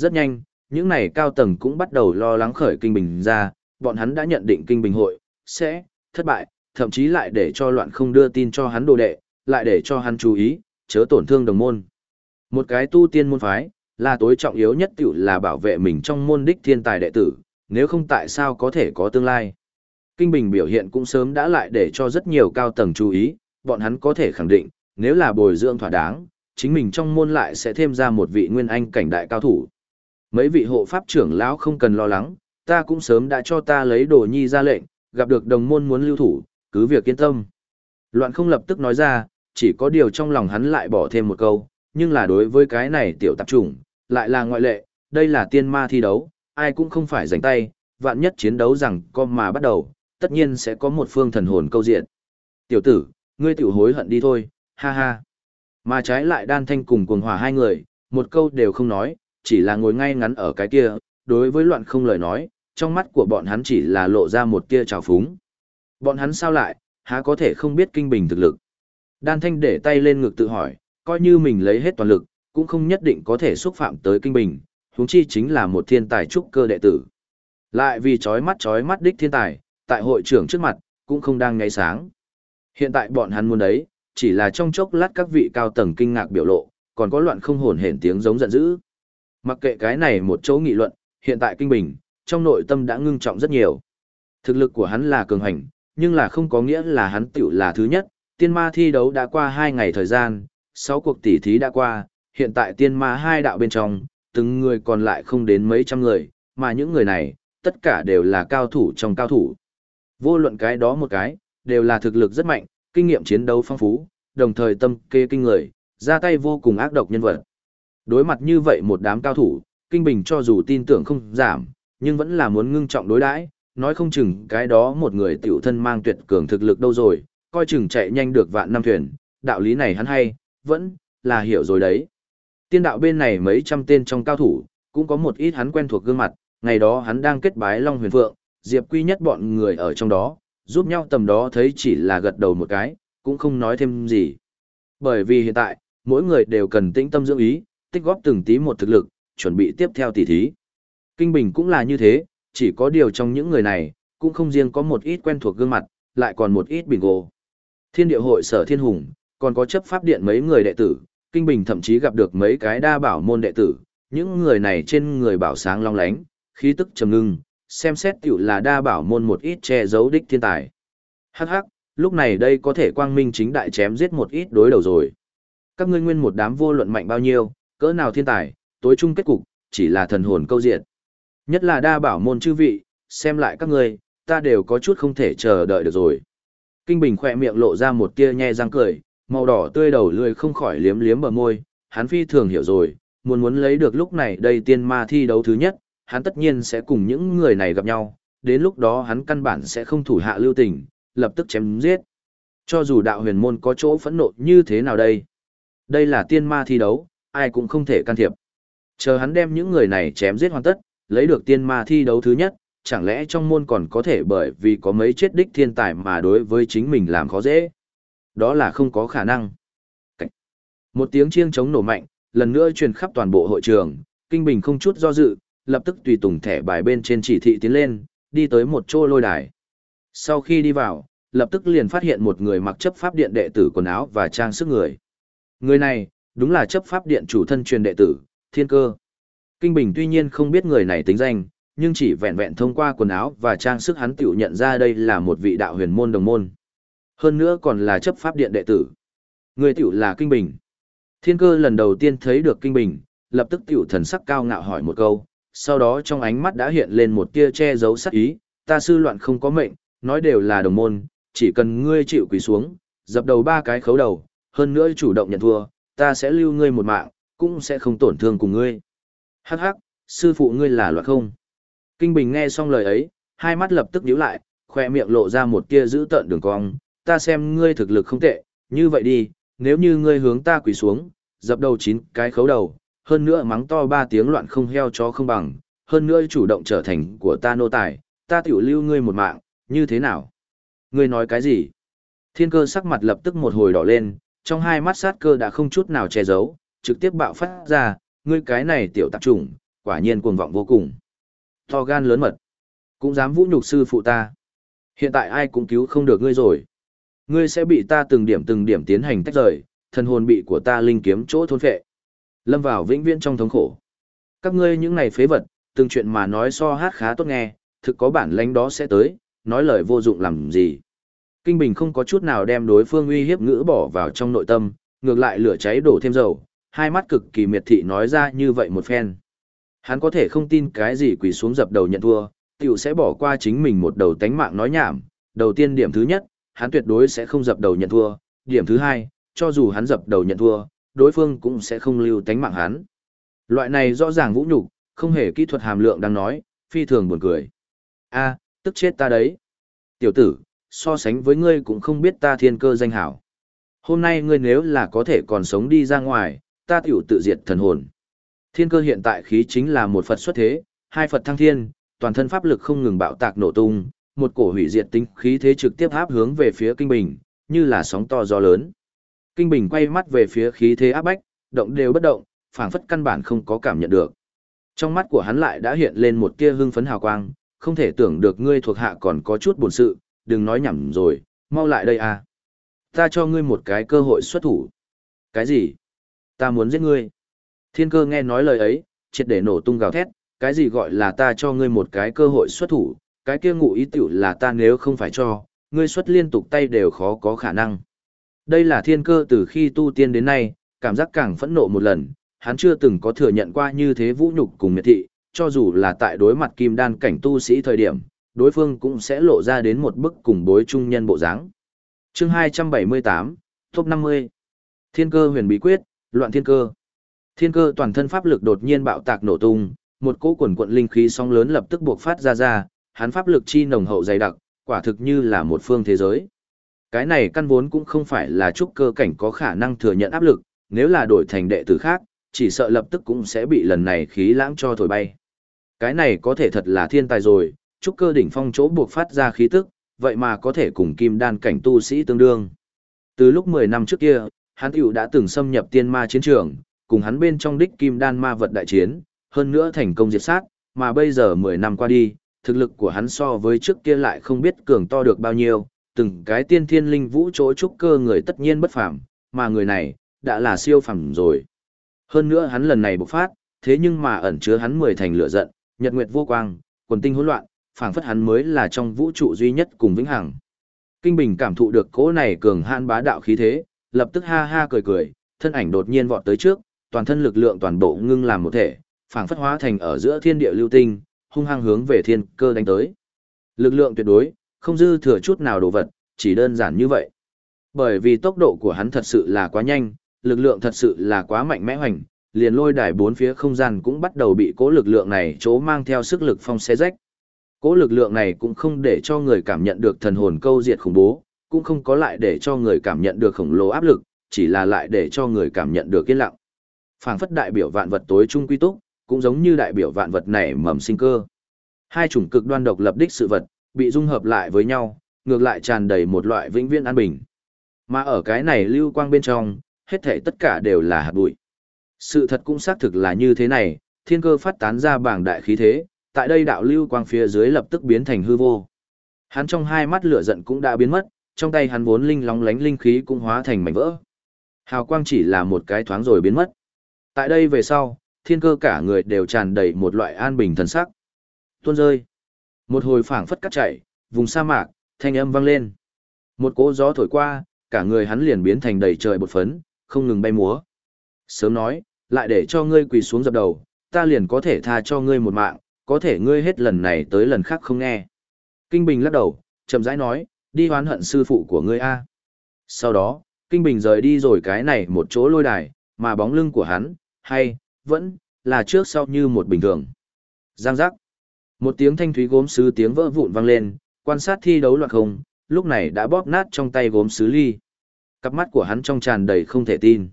Rất nhanh, những này cao tầng cũng bắt đầu lo lắng khởi kinh bình ra, bọn hắn đã nhận định kinh bình hội, sẽ, thất bại, thậm chí lại để cho loạn không đưa tin cho hắn đồ đệ, lại để cho hắn chú ý, chớ tổn thương đồng môn. Một cái tu tiên môn phái, là tối trọng yếu nhất tiểu là bảo vệ mình trong môn đích thiên tài đệ tử, nếu không tại sao có thể có tương lai. Kinh Bình biểu hiện cũng sớm đã lại để cho rất nhiều cao tầng chú ý, bọn hắn có thể khẳng định, nếu là bồi dưỡng thỏa đáng, chính mình trong môn lại sẽ thêm ra một vị nguyên anh cảnh đại cao thủ. Mấy vị hộ pháp trưởng lão không cần lo lắng, ta cũng sớm đã cho ta lấy đồ nhi ra lệnh, gặp được đồng môn muốn lưu thủ, cứ việc yên tâm. Loạn không lập tức nói ra, chỉ có điều trong lòng hắn lại bỏ thêm một câu, nhưng là đối với cái này tiểu tạp chủng, lại là ngoại lệ, đây là tiên ma thi đấu, ai cũng không phải giành tay, vạn nhất chiến đấu rằng con mà bắt đầu, tất nhiên sẽ có một phương thần hồn câu diện. Tiểu tử, ngươi tiểu hối hận đi thôi, ha ha. Mà trái lại đan thanh cùng cuồng hòa hai người, một câu đều không nói, chỉ là ngồi ngay ngắn ở cái kia, đối với loạn không lời nói, trong mắt của bọn hắn chỉ là lộ ra một tia trào phúng. Bọn hắn sao lại, há có thể không biết kinh bình thực lực. Đan thanh để tay lên ngực tự hỏi, coi như mình lấy hết toàn lực, cũng không nhất định có thể xúc phạm tới kinh bình, huống chi chính là một thiên tài trúc cơ đệ tử. Lại vì chói mắt chói mắt đích thiên tài, tại hội trưởng trước mặt, cũng không đang ngáy sáng. Hiện tại bọn hắn muốn đấy, chỉ là trong chốc lát các vị cao tầng kinh ngạc biểu lộ, còn có loạn không hồn hển tiếng giống giận dữ. Mặc kệ cái này một chỗ nghị luận, hiện tại kinh bình, trong nội tâm đã ngưng trọng rất nhiều. Thực lực của hắn là cường hành, nhưng là không có nghĩa là hắn tiểu là thứ nhất, tiên ma thi đấu đã qua hai ngày thời gian, sáu cuộc tỉ thí đã qua, hiện tại tiên ma hai đạo bên trong, từng người còn lại không đến mấy trăm người, mà những người này, tất cả đều là cao thủ trong cao thủ. Vô luận cái đó một cái, đều là thực lực rất mạnh, kinh nghiệm chiến đấu phong phú, đồng thời tâm kê kinh người, ra tay vô cùng ác độc nhân vật. Đối mặt như vậy một đám cao thủ, Kinh Bình cho dù tin tưởng không giảm, nhưng vẫn là muốn ngưng trọng đối đãi, nói không chừng cái đó một người tiểu thân mang tuyệt cường thực lực đâu rồi, coi chừng chạy nhanh được vạn năm thuyền, đạo lý này hắn hay, vẫn là hiểu rồi đấy. Tiên đạo bên này mấy trăm tên trong cao thủ, cũng có một ít hắn quen thuộc gương mặt, ngày đó hắn đang kết bái Long Huyền Phượng, Diệp Quy nhất bọn người ở trong đó, giúp nhau tầm đó thấy chỉ là gật đầu một cái, cũng không nói thêm gì. Bởi vì hiện tại, mỗi người đều cần tĩnh tâm dưỡng ý, tích góp từng tí một thực lực, chuẩn bị tiếp theo tỷ thí. Kinh Bình cũng là như thế, chỉ có điều trong những người này, cũng không riêng có một ít quen thuộc gương mặt, lại còn một ít bình gồ. Thiên địa hội sở thiên hùng, còn có chấp pháp điện mấy người đệ tử, Kinh Bình thậm chí gặp được mấy cái đa bảo môn đệ tử, những người này trên người bảo sáng long lánh, khí tức trầm ngưng, xem xét tiểu là đa bảo môn một ít che giấu đích thiên tài. Hắc hắc, lúc này đây có thể quang minh chính đại chém giết một ít đối đầu rồi. Các ngươi nguyên một đám vô luận mạnh bao nhiêu, cỡ nào thiên tài, tối chung kết cục, chỉ là thần hồn câu diện. Nhất là đa bảo môn chư vị, xem lại các ngươi, ta đều có chút không thể chờ đợi được rồi. Kinh Bình khỏe miệng lộ ra một tia nhe răng cười, màu đỏ tươi đầu lươi không khỏi liếm liếm bờ môi, hắn phi thường hiểu rồi, muốn muốn lấy được lúc này đây tiên ma thi đấu thứ nhất, hắn tất nhiên sẽ cùng những người này gặp nhau, đến lúc đó hắn căn bản sẽ không thủ hạ lưu tình, lập tức chém giết. Cho dù đạo huyền môn có chỗ phẫn nộ như thế nào đây? Đây là tiên ma thi đấu, ai cũng không thể can thiệp. Chờ hắn đem những người này chém giết hoàn tất, lấy được tiên ma thi đấu thứ nhất, chẳng lẽ trong môn còn có thể bởi vì có mấy chết đích thiên tài mà đối với chính mình làm khó dễ? Đó là không có khả năng. Cảnh. Một tiếng chiêng chống nổ mạnh, lần nữa truyền khắp toàn bộ hội trường, Kinh Bình không chút do dự, lập tức tùy tùng thẻ bài bên trên chỉ thị tiến lên, đi tới một chỗ lôi đài. Sau khi đi vào, lập tức liền phát hiện một người mặc chấp pháp điện đệ tử quần áo và trang sức người. Người này, đúng là chấp pháp điện chủ thân truyền đệ tử, Thiên Cơ. Kinh Bình tuy nhiên không biết người này tính danh, nhưng chỉ vẹn vẹn thông qua quần áo và trang sức hắn tiểu nhận ra đây là một vị đạo huyền môn đồng môn. Hơn nữa còn là chấp pháp điện đệ tử. Người tiểu là Kinh Bình. Thiên Cơ lần đầu tiên thấy được Kinh Bình, lập tức tiểu thần sắc cao ngạo hỏi một câu, sau đó trong ánh mắt đã hiện lên một tia che giấu sắc ý, ta sư loạn không có mệnh, nói đều là đồng môn, chỉ cần ngươi chịu quỳ xuống, dập đầu ba cái khấu đầu, hơn nữa chủ động nhận thua, ta sẽ lưu ngươi một mạng, cũng sẽ không tổn thương cùng ngươi. Hắc hắc, sư phụ ngươi là loại không? Kinh Bình nghe xong lời ấy, hai mắt lập tức nhíu lại, khoe miệng lộ ra một tia giữ tợn đường cong, ta xem ngươi thực lực không tệ, như vậy đi, nếu như ngươi hướng ta quỳ xuống, dập đầu chín cái khấu đầu, hơn nữa mắng to ba tiếng loạn không heo chó không bằng, hơn nữa chủ động trở thành của ta nô tài, ta tiểu lưu ngươi một mạng, như thế nào? Ngươi nói cái gì? Thiên cơ sắc mặt lập tức một hồi đỏ lên, trong hai mắt sát cơ đã không chút nào che giấu, trực tiếp bạo phát ra, ngươi cái này tiểu tạp trùng, quả nhiên cuồng vọng vô cùng. To gan lớn mật, cũng dám vũ nhục sư phụ ta. Hiện tại ai cũng cứu không được ngươi rồi. Ngươi sẽ bị ta từng điểm từng điểm tiến hành tách rời, thần hồn bị của ta linh kiếm chỗ thôn phệ. Lâm vào vĩnh viễn trong thống khổ. Các ngươi những này phế vật, từng chuyện mà nói so hát khá tốt nghe, thực có bản lãnh đó sẽ tới, nói lời vô dụng làm gì. Kinh Bình không có chút nào đem đối phương uy hiếp ngữ bỏ vào trong nội tâm, ngược lại lửa cháy đổ thêm dầu, hai mắt cực kỳ miệt thị nói ra như vậy một phen. Hắn có thể không tin cái gì quỳ xuống dập đầu nhận thua, tiểu sẽ bỏ qua chính mình một đầu tánh mạng nói nhảm. Đầu tiên điểm thứ nhất, hắn tuyệt đối sẽ không dập đầu nhận thua. Điểm thứ hai, cho dù hắn dập đầu nhận thua, đối phương cũng sẽ không lưu tánh mạng hắn. Loại này rõ ràng vũ nhục, không hề kỹ thuật hàm lượng đang nói, phi thường buồn cười. A, tức chết ta đấy. Tiểu tử, so sánh với ngươi cũng không biết ta thiên cơ danh hảo. Hôm nay ngươi nếu là có thể còn sống đi ra ngoài, ta tiểu tự diệt thần hồn. Thiên cơ hiện tại khí chính là một Phật xuất thế, hai Phật thăng thiên, toàn thân pháp lực không ngừng bạo tạc nổ tung, một cổ hủy diệt tính khí thế trực tiếp áp hướng về phía kinh bình, như là sóng to gió lớn. Kinh bình quay mắt về phía khí thế áp bách, động đều bất động, phảng phất căn bản không có cảm nhận được. Trong mắt của hắn lại đã hiện lên một tia hưng phấn hào quang, không thể tưởng được ngươi thuộc hạ còn có chút buồn sự, đừng nói nhảm rồi, mau lại đây à. Ta cho ngươi một cái cơ hội xuất thủ. Cái gì? Ta muốn giết ngươi. Thiên cơ nghe nói lời ấy, triệt để nổ tung gào thét, cái gì gọi là ta cho ngươi một cái cơ hội xuất thủ, cái kia ngụ ý tiểu là ta nếu không phải cho, ngươi xuất liên tục tay đều khó có khả năng. Đây là thiên cơ từ khi tu tiên đến nay, cảm giác càng phẫn nộ một lần, hắn chưa từng có thừa nhận qua như thế vũ nhục cùng miệt thị, cho dù là tại đối mặt kim đan cảnh tu sĩ thời điểm, đối phương cũng sẽ lộ ra đến một bức cùng bối trung nhân bộ dáng. Chương 278, top 50. Thiên cơ huyền bí quyết, loạn thiên cơ. Thiên cơ toàn thân pháp lực đột nhiên bạo tạc nổ tung, một cỗ quần quận linh khí sóng lớn lập tức buộc phát ra ra, hắn pháp lực chi nồng hậu dày đặc, quả thực như là một phương thế giới. Cái này căn vốn cũng không phải là trúc cơ cảnh có khả năng thừa nhận áp lực, nếu là đổi thành đệ tử khác, chỉ sợ lập tức cũng sẽ bị lần này khí lãng cho thổi bay. Cái này có thể thật là thiên tài rồi, trúc cơ đỉnh phong chỗ buộc phát ra khí tức, vậy mà có thể cùng kim đan cảnh tu sĩ tương đương. Từ lúc 10 năm trước kia, hắn tiểu đã từng xâm nhập tiên ma chiến trường, cùng hắn bên trong đích kim đan ma vật đại chiến, hơn nữa thành công diệt sát, mà bây giờ 10 năm qua đi, thực lực của hắn so với trước kia lại không biết cường to được bao nhiêu, từng cái tiên thiên linh vũ chỗ trúc cơ người tất nhiên bất phàm, mà người này, đã là siêu phàm rồi. Hơn nữa hắn lần này bộc phát, thế nhưng mà ẩn chứa hắn mười thành lửa giận, nhật nguyệt vô quang, quần tinh hỗn loạn, phảng phất hắn mới là trong vũ trụ duy nhất cùng vĩnh hằng. Kinh Bình cảm thụ được cỗ này cường hãn bá đạo khí thế, lập tức ha ha cười cười, thân ảnh đột nhiên vọt tới trước, toàn thân lực lượng toàn bộ ngưng làm một thể, phảng phất hóa thành ở giữa thiên địa lưu tinh, hung hăng hướng về thiên cơ đánh tới. Lực lượng tuyệt đối, không dư thừa chút nào đồ vật, chỉ đơn giản như vậy. Bởi vì tốc độ của hắn thật sự là quá nhanh, lực lượng thật sự là quá mạnh mẽ hoành, liền lôi đài bốn phía không gian cũng bắt đầu bị cố lực lượng này chỗ mang theo sức lực phong xé rách. Cỗ lực lượng này cũng không để cho người cảm nhận được thần hồn câu diệt khủng bố, cũng không có lại để cho người cảm nhận được khổng lồ áp lực, chỉ là lại để cho người cảm nhận được yên lặng. Phảng phất đại biểu vạn vật tối trung quy túc, cũng giống như đại biểu vạn vật này mầm sinh cơ. Hai chủng cực đoan độc lập đích sự vật, bị dung hợp lại với nhau, ngược lại tràn đầy một loại vĩnh viễn an bình. Mà ở cái này lưu quang bên trong, hết thảy tất cả đều là hạt bụi. Sự thật cũng xác thực là như thế này, thiên cơ phát tán ra bảng đại khí thế, tại đây đạo lưu quang phía dưới lập tức biến thành hư vô. Hắn trong hai mắt lửa giận cũng đã biến mất, trong tay hắn vốn linh lóng lánh linh khí cũng hóa thành mảnh vỡ. Hào quang chỉ là một cái thoáng rồi biến mất. Tại đây về sau, thiên cơ cả người đều tràn đầy một loại an bình thần sắc. Tuôn rơi. Một hồi phảng phất cắt chảy, vùng sa mạc, thanh âm vang lên. Một cỗ gió thổi qua, cả người hắn liền biến thành đầy trời bột phấn, không ngừng bay múa. Sớm nói, lại để cho ngươi quỳ xuống dập đầu, ta liền có thể tha cho ngươi một mạng, có thể ngươi hết lần này tới lần khác không nghe. Kinh Bình lắc đầu, chậm rãi nói, đi hoán hận sư phụ của ngươi a. Sau đó, Kinh Bình rời đi rồi cái này một chỗ lôi đài, mà bóng lưng của hắn, hay, vẫn, là trước sau như một bình thường. Giang giác. Một tiếng thanh thúy gốm sứ tiếng vỡ vụn vang lên, quan sát thi đấu loạn không, lúc này đã bóp nát trong tay gốm sứ ly. Cặp mắt của hắn trong tràn đầy không thể tin.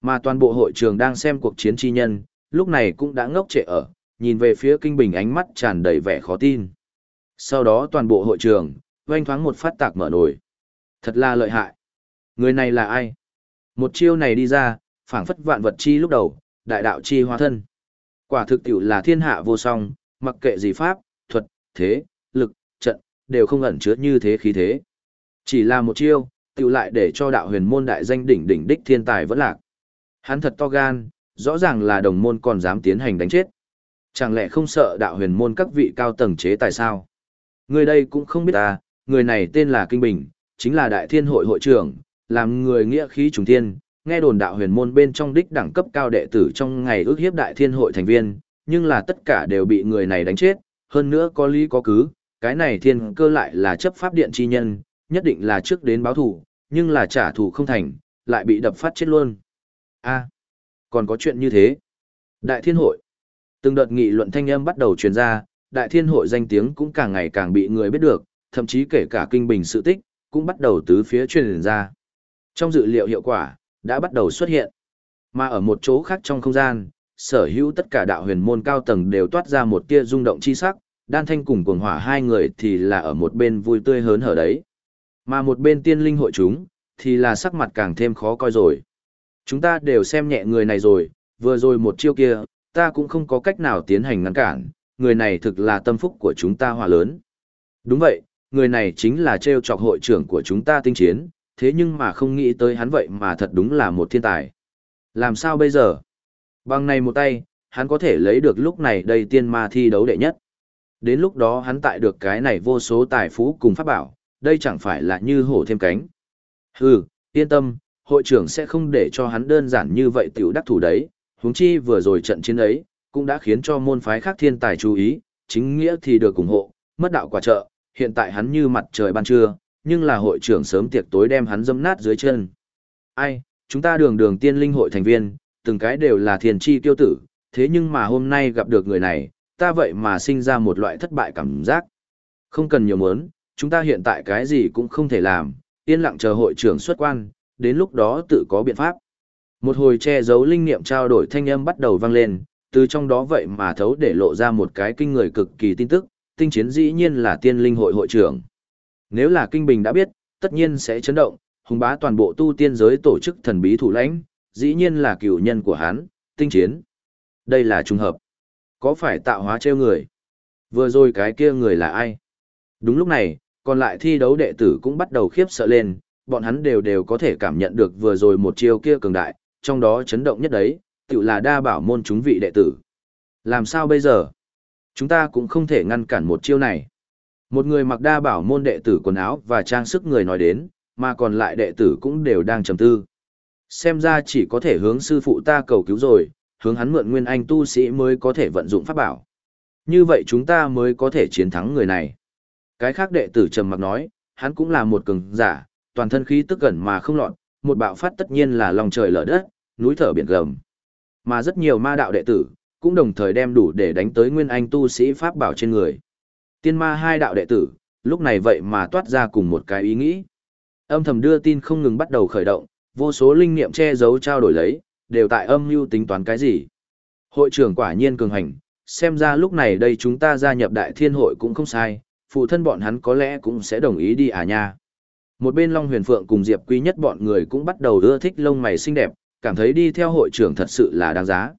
Mà toàn bộ hội trường đang xem cuộc chiến chi nhân, lúc này cũng đã ngốc trệ ở, nhìn về phía kinh bình ánh mắt tràn đầy vẻ khó tin. Sau đó toàn bộ hội trường, oanh thoáng một phát tạc mở nổi. Thật là lợi hại. Người này là ai? Một chiêu này đi ra, phảng phất vạn vật chi lúc đầu, đại đạo chi hóa thân. Quả thực tiểu là thiên hạ vô song, mặc kệ gì pháp, thuật, thế, lực, trận, đều không ẩn chứa như thế khí thế. Chỉ là một chiêu, tiểu lại để cho đạo huyền môn đại danh đỉnh đỉnh đích thiên tài vẫn lạc. Hắn thật to gan, rõ ràng là đồng môn còn dám tiến hành đánh chết. Chẳng lẽ không sợ đạo huyền môn các vị cao tầng chế tài sao? Người đây cũng không biết ta, người này tên là Kinh Bình, chính là đại thiên hội hội trưởng, làm người nghĩa khí trùng thiên, nghe đồn đạo huyền môn bên trong đích đẳng cấp cao đệ tử trong ngày ước hiếp đại thiên hội thành viên, nhưng là tất cả đều bị người này đánh chết, hơn nữa có lý có cứ, cái này thiên cơ lại là chấp pháp điện chi nhân, nhất định là trước đến báo thủ, nhưng là trả thù không thành, lại bị đập phát chết luôn. a còn có chuyện như thế. Đại thiên hội. Từng đợt nghị luận thanh âm bắt đầu truyền ra, đại thiên hội danh tiếng cũng càng ngày càng bị người biết được, thậm chí kể cả kinh bình sự tích, cũng bắt đầu tứ phía truyền ra. Trong dự liệu hiệu quả, đã bắt đầu xuất hiện. Mà ở một chỗ khác trong không gian, sở hữu tất cả đạo huyền môn cao tầng đều toát ra một tia rung động chi sắc, đan thanh cùng cuồng hỏa hai người thì là ở một bên vui tươi hớn hở đấy. Mà một bên tiên linh hội chúng, thì là sắc mặt càng thêm khó coi rồi. Chúng ta đều xem nhẹ người này rồi, vừa rồi một chiêu kia, ta cũng không có cách nào tiến hành ngăn cản, người này thực là tâm phúc của chúng ta hòa lớn. Đúng vậy, người này chính là treo chọc hội trưởng của chúng ta tinh chiến, thế nhưng mà không nghĩ tới hắn vậy mà thật đúng là một thiên tài. Làm sao bây giờ? Bằng này một tay, hắn có thể lấy được lúc này đây tiên ma thi đấu đệ nhất. Đến lúc đó hắn tại được cái này vô số tài phú cùng pháp bảo, đây chẳng phải là như hổ thêm cánh. Hừ, yên tâm, hội trưởng sẽ không để cho hắn đơn giản như vậy tiểu đắc thủ đấy, huống chi vừa rồi trận chiến ấy, cũng đã khiến cho môn phái khác thiên tài chú ý, chính nghĩa thì được ủng hộ, mất đạo quả trợ, hiện tại hắn như mặt trời ban trưa, nhưng là hội trưởng sớm tiệc tối đem hắn dâm nát dưới chân. Ai, chúng ta đường đường tiên linh hội thành viên, từng cái đều là thiền chi tiêu tử, thế nhưng mà hôm nay gặp được người này, ta vậy mà sinh ra một loại thất bại cảm giác. Không cần nhiều mớn, chúng ta hiện tại cái gì cũng không thể làm, yên lặng chờ hội trưởng xuất quan, đến lúc đó tự có biện pháp. Một hồi che giấu linh niệm trao đổi thanh âm bắt đầu vang lên, từ trong đó vậy mà thấu để lộ ra một cái kinh người cực kỳ tin tức, tinh chiến dĩ nhiên là tiên linh hội hội trưởng. Nếu là kinh bình đã biết, tất nhiên sẽ chấn động, hùng bá toàn bộ tu tiên giới tổ chức thần bí thủ lãnh, dĩ nhiên là cựu nhân của hắn, tinh chiến. Đây là trùng hợp. Có phải tạo hóa trêu người? Vừa rồi cái kia người là ai? Đúng lúc này, còn lại thi đấu đệ tử cũng bắt đầu khiếp sợ lên, bọn hắn đều đều có thể cảm nhận được vừa rồi một chiêu kia cường đại, trong đó chấn động nhất đấy, tự là đa bảo môn chúng vị đệ tử. Làm sao bây giờ? Chúng ta cũng không thể ngăn cản một chiêu này. Một người mặc đa bảo môn đệ tử quần áo và trang sức người nói đến, mà còn lại đệ tử cũng đều đang trầm tư. Xem ra chỉ có thể hướng sư phụ ta cầu cứu rồi, hướng hắn mượn nguyên anh tu sĩ mới có thể vận dụng pháp bảo. Như vậy chúng ta mới có thể chiến thắng người này. Cái khác đệ tử trầm mặc nói, hắn cũng là một cường giả, toàn thân khí tức gần mà không lọt, một bạo phát tất nhiên là lòng trời lở đất, núi thở biển gầm. Mà rất nhiều ma đạo đệ tử, cũng đồng thời đem đủ để đánh tới nguyên anh tu sĩ pháp bảo trên người. Tiên ma hai đạo đệ tử, lúc này vậy mà toát ra cùng một cái ý nghĩ. Âm thầm đưa tin không ngừng bắt đầu khởi động, vô số linh niệm che giấu trao đổi lấy, đều tại âm mưu tính toán cái gì. Hội trưởng quả nhiên cường hành, xem ra lúc này đây chúng ta gia nhập đại thiên hội cũng không sai, phụ thân bọn hắn có lẽ cũng sẽ đồng ý đi à nha. Một bên Long Huyền Phượng cùng Diệp Quý nhất bọn người cũng bắt đầu ưa thích lông mày xinh đẹp, cảm thấy đi theo hội trưởng thật sự là đáng giá.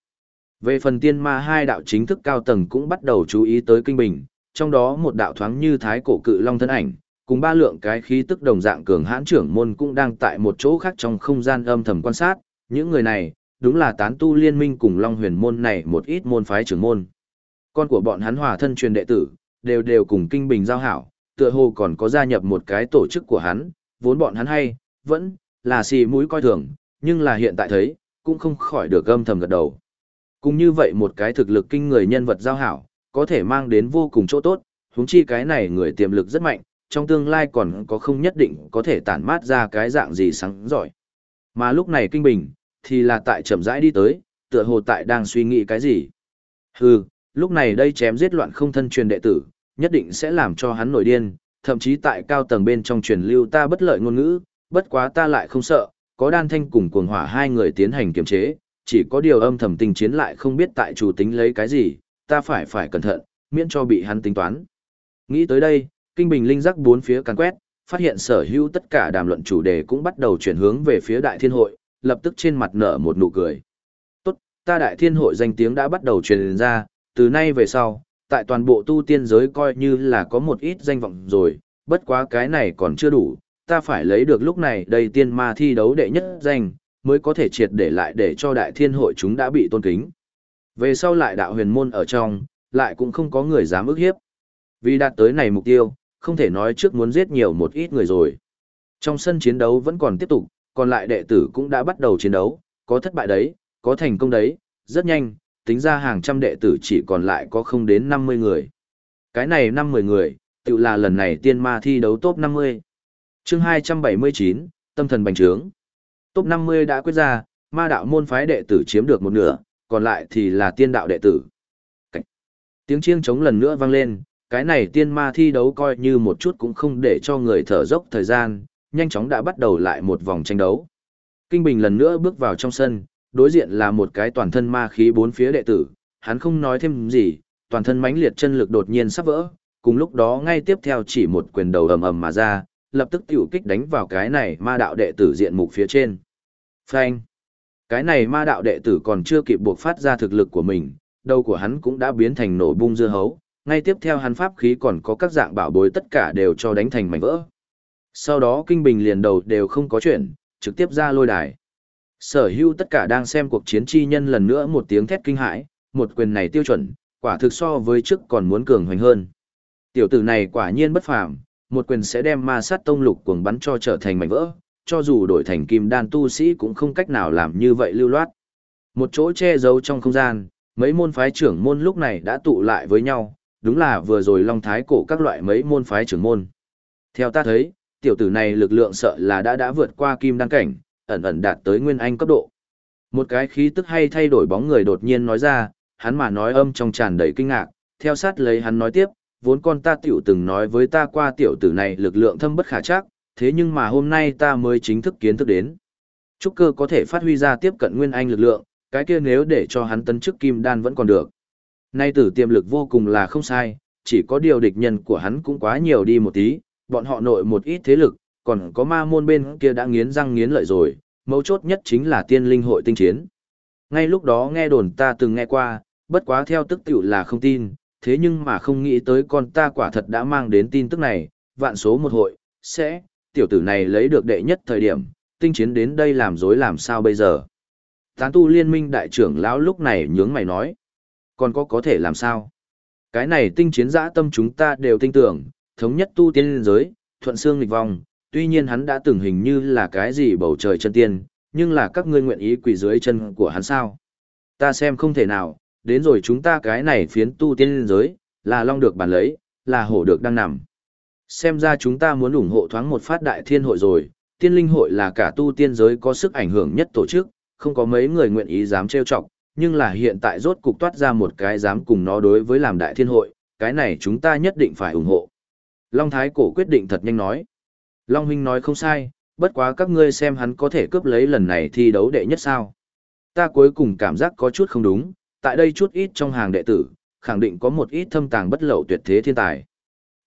Về phần tiên ma hai đạo chính thức cao tầng cũng bắt đầu chú ý tới kinh bình, trong đó một đạo thoáng như thái cổ cự long thân ảnh, cùng ba lượng cái khí tức đồng dạng cường hãn trưởng môn cũng đang tại một chỗ khác trong không gian âm thầm quan sát, những người này, đúng là tán tu liên minh cùng long huyền môn này một ít môn phái trưởng môn. Con của bọn hắn hòa thân truyền đệ tử, đều đều cùng kinh bình giao hảo, tựa hồ còn có gia nhập một cái tổ chức của hắn, vốn bọn hắn hay, vẫn là xì mũi coi thường, nhưng là hiện tại thấy, cũng không khỏi được gâm thầm gật đầu. Cũng như vậy một cái thực lực kinh người nhân vật giao hảo, có thể mang đến vô cùng chỗ tốt, huống chi cái này người tiềm lực rất mạnh, trong tương lai còn có không nhất định có thể tản mát ra cái dạng gì sáng giỏi. Mà lúc này kinh bình, thì là tại chậm rãi đi tới, tựa hồ tại đang suy nghĩ cái gì. Hừ, lúc này đây chém giết loạn không thân truyền đệ tử, nhất định sẽ làm cho hắn nổi điên, thậm chí tại cao tầng bên trong truyền lưu ta bất lợi ngôn ngữ, bất quá ta lại không sợ, có đan thanh cùng cuồng hỏa hai người tiến hành kiềm chế, chỉ có điều âm thầm tình chiến lại không biết tại chủ tính lấy cái gì, ta phải phải cẩn thận, miễn cho bị hắn tính toán. Nghĩ tới đây, kinh bình linh giác bốn phía càng quét, phát hiện sở hữu tất cả đàm luận chủ đề cũng bắt đầu chuyển hướng về phía đại thiên hội, lập tức trên mặt nở một nụ cười. Tốt, ta đại thiên hội danh tiếng đã bắt đầu truyền ra, từ nay về sau, tại toàn bộ tu tiên giới coi như là có một ít danh vọng rồi, bất quá cái này còn chưa đủ, ta phải lấy được lúc này đầy tiên ma thi đấu đệ nhất danh, mới có thể triệt để lại để cho đại thiên hội chúng đã bị tôn kính. Về sau lại đạo huyền môn ở trong, lại cũng không có người dám ức hiếp. Vì đạt tới này mục tiêu, không thể nói trước muốn giết nhiều một ít người rồi. Trong sân chiến đấu vẫn còn tiếp tục, còn lại đệ tử cũng đã bắt đầu chiến đấu, có thất bại đấy, có thành công đấy, rất nhanh, tính ra hàng trăm đệ tử chỉ còn lại có không đến 50 người. Cái này 50 người, tự là lần này tiên ma thi đấu top 50. chương 279, tâm thần bành trướng. Top 50 đã quyết ra, ma đạo môn phái đệ tử chiếm được một nửa, còn lại thì là tiên đạo đệ tử. Cảnh. Tiếng chiêng trống lần nữa vang lên, cái này tiên ma thi đấu coi như một chút cũng không để cho người thở dốc thời gian, nhanh chóng đã bắt đầu lại một vòng tranh đấu. Kinh Bình lần nữa bước vào trong sân, đối diện là một cái toàn thân ma khí bốn phía đệ tử, hắn không nói thêm gì, toàn thân mãnh liệt chân lực đột nhiên sắp vỡ, cùng lúc đó ngay tiếp theo chỉ một quyền đầu ầm ầm mà ra, lập tức tiểu kích đánh vào cái này ma đạo đệ tử diện mục phía trên. Phanh! Cái này ma đạo đệ tử còn chưa kịp buộc phát ra thực lực của mình, đầu của hắn cũng đã biến thành nổ bung dưa hấu, ngay tiếp theo hắn pháp khí còn có các dạng bảo bối tất cả đều cho đánh thành mảnh vỡ. Sau đó kinh bình liền đầu đều không có chuyện, trực tiếp ra lôi đài. Sở hữu tất cả đang xem cuộc chiến chi nhân lần nữa một tiếng thét kinh hãi, một quyền này tiêu chuẩn, quả thực so với trước còn muốn cường hoành hơn. Tiểu tử này quả nhiên bất phàm, một quyền sẽ đem ma sát tông lục cuồng bắn cho trở thành mảnh vỡ, cho dù đổi thành kim đan tu sĩ cũng không cách nào làm như vậy lưu loát. Một chỗ che giấu trong không gian, mấy môn phái trưởng môn lúc này đã tụ lại với nhau, đúng là vừa rồi long thái cổ các loại mấy môn phái trưởng môn. Theo ta thấy, tiểu tử này lực lượng sợ là đã đã vượt qua kim đan cảnh, ẩn ẩn đạt tới nguyên anh cấp độ. Một cái khí tức hay thay đổi bóng người đột nhiên nói ra, hắn mà nói âm trong tràn đầy kinh ngạc, theo sát lấy hắn nói tiếp, vốn con ta tiểu từng nói với ta qua tiểu tử này lực lượng thâm bất khả chắc, thế nhưng mà hôm nay ta mới chính thức kiến thức đến. Trúc cơ có thể phát huy ra tiếp cận nguyên anh lực lượng, cái kia nếu để cho hắn tấn chức kim đan vẫn còn được. Nay tử tiềm lực vô cùng là không sai, chỉ có điều địch nhân của hắn cũng quá nhiều đi một tí, bọn họ nội một ít thế lực, còn có ma môn bên kia đã nghiến răng nghiến lợi rồi, mấu chốt nhất chính là tiên linh hội tinh chiến. Ngay lúc đó nghe đồn ta từng nghe qua, bất quá theo tức tiểu là không tin, thế nhưng mà không nghĩ tới con ta quả thật đã mang đến tin tức này, vạn số một hội, sẽ, tiểu tử này lấy được đệ nhất thời điểm, tinh chiến đến đây làm dối làm sao bây giờ. Tán tu liên minh đại trưởng lão lúc này nhướng mày nói, còn có có thể làm sao? Cái này tinh chiến dã tâm chúng ta đều tin tưởng, thống nhất tu tiên giới, thuận xương lịch vong, tuy nhiên hắn đã từng hình như là cái gì bầu trời chân tiên, nhưng là các ngươi nguyện ý quỳ dưới chân của hắn sao? Ta xem không thể nào, đến rồi chúng ta cái này phiến tu tiên giới, là long được bàn lấy, là hổ được đang nằm. Xem ra chúng ta muốn ủng hộ thoáng một phát đại thiên hội rồi, tiên linh hội là cả tu tiên giới có sức ảnh hưởng nhất tổ chức, không có mấy người nguyện ý dám trêu chọc, nhưng là hiện tại rốt cục toát ra một cái dám cùng nó đối với làm đại thiên hội, cái này chúng ta nhất định phải ủng hộ. Long Thái Cổ quyết định thật nhanh nói. Long Huynh nói không sai, bất quá các ngươi xem hắn có thể cướp lấy lần này thi đấu đệ nhất sao. Ta cuối cùng cảm giác có chút không đúng, tại đây chút ít trong hàng đệ tử, khẳng định có một ít thâm tàng bất lậu tuyệt thế thiên tài.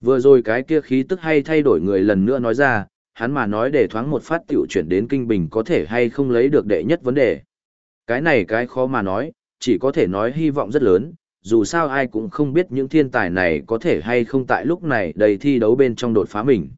Vừa rồi cái kia khí tức hay thay đổi người lần nữa nói ra, hắn mà nói để thoáng một phát tiểu chuyển đến kinh bình có thể hay không lấy được đệ nhất vấn đề. Cái này cái khó mà nói, chỉ có thể nói hy vọng rất lớn, dù sao ai cũng không biết những thiên tài này có thể hay không tại lúc này đầy thi đấu bên trong đột phá mình.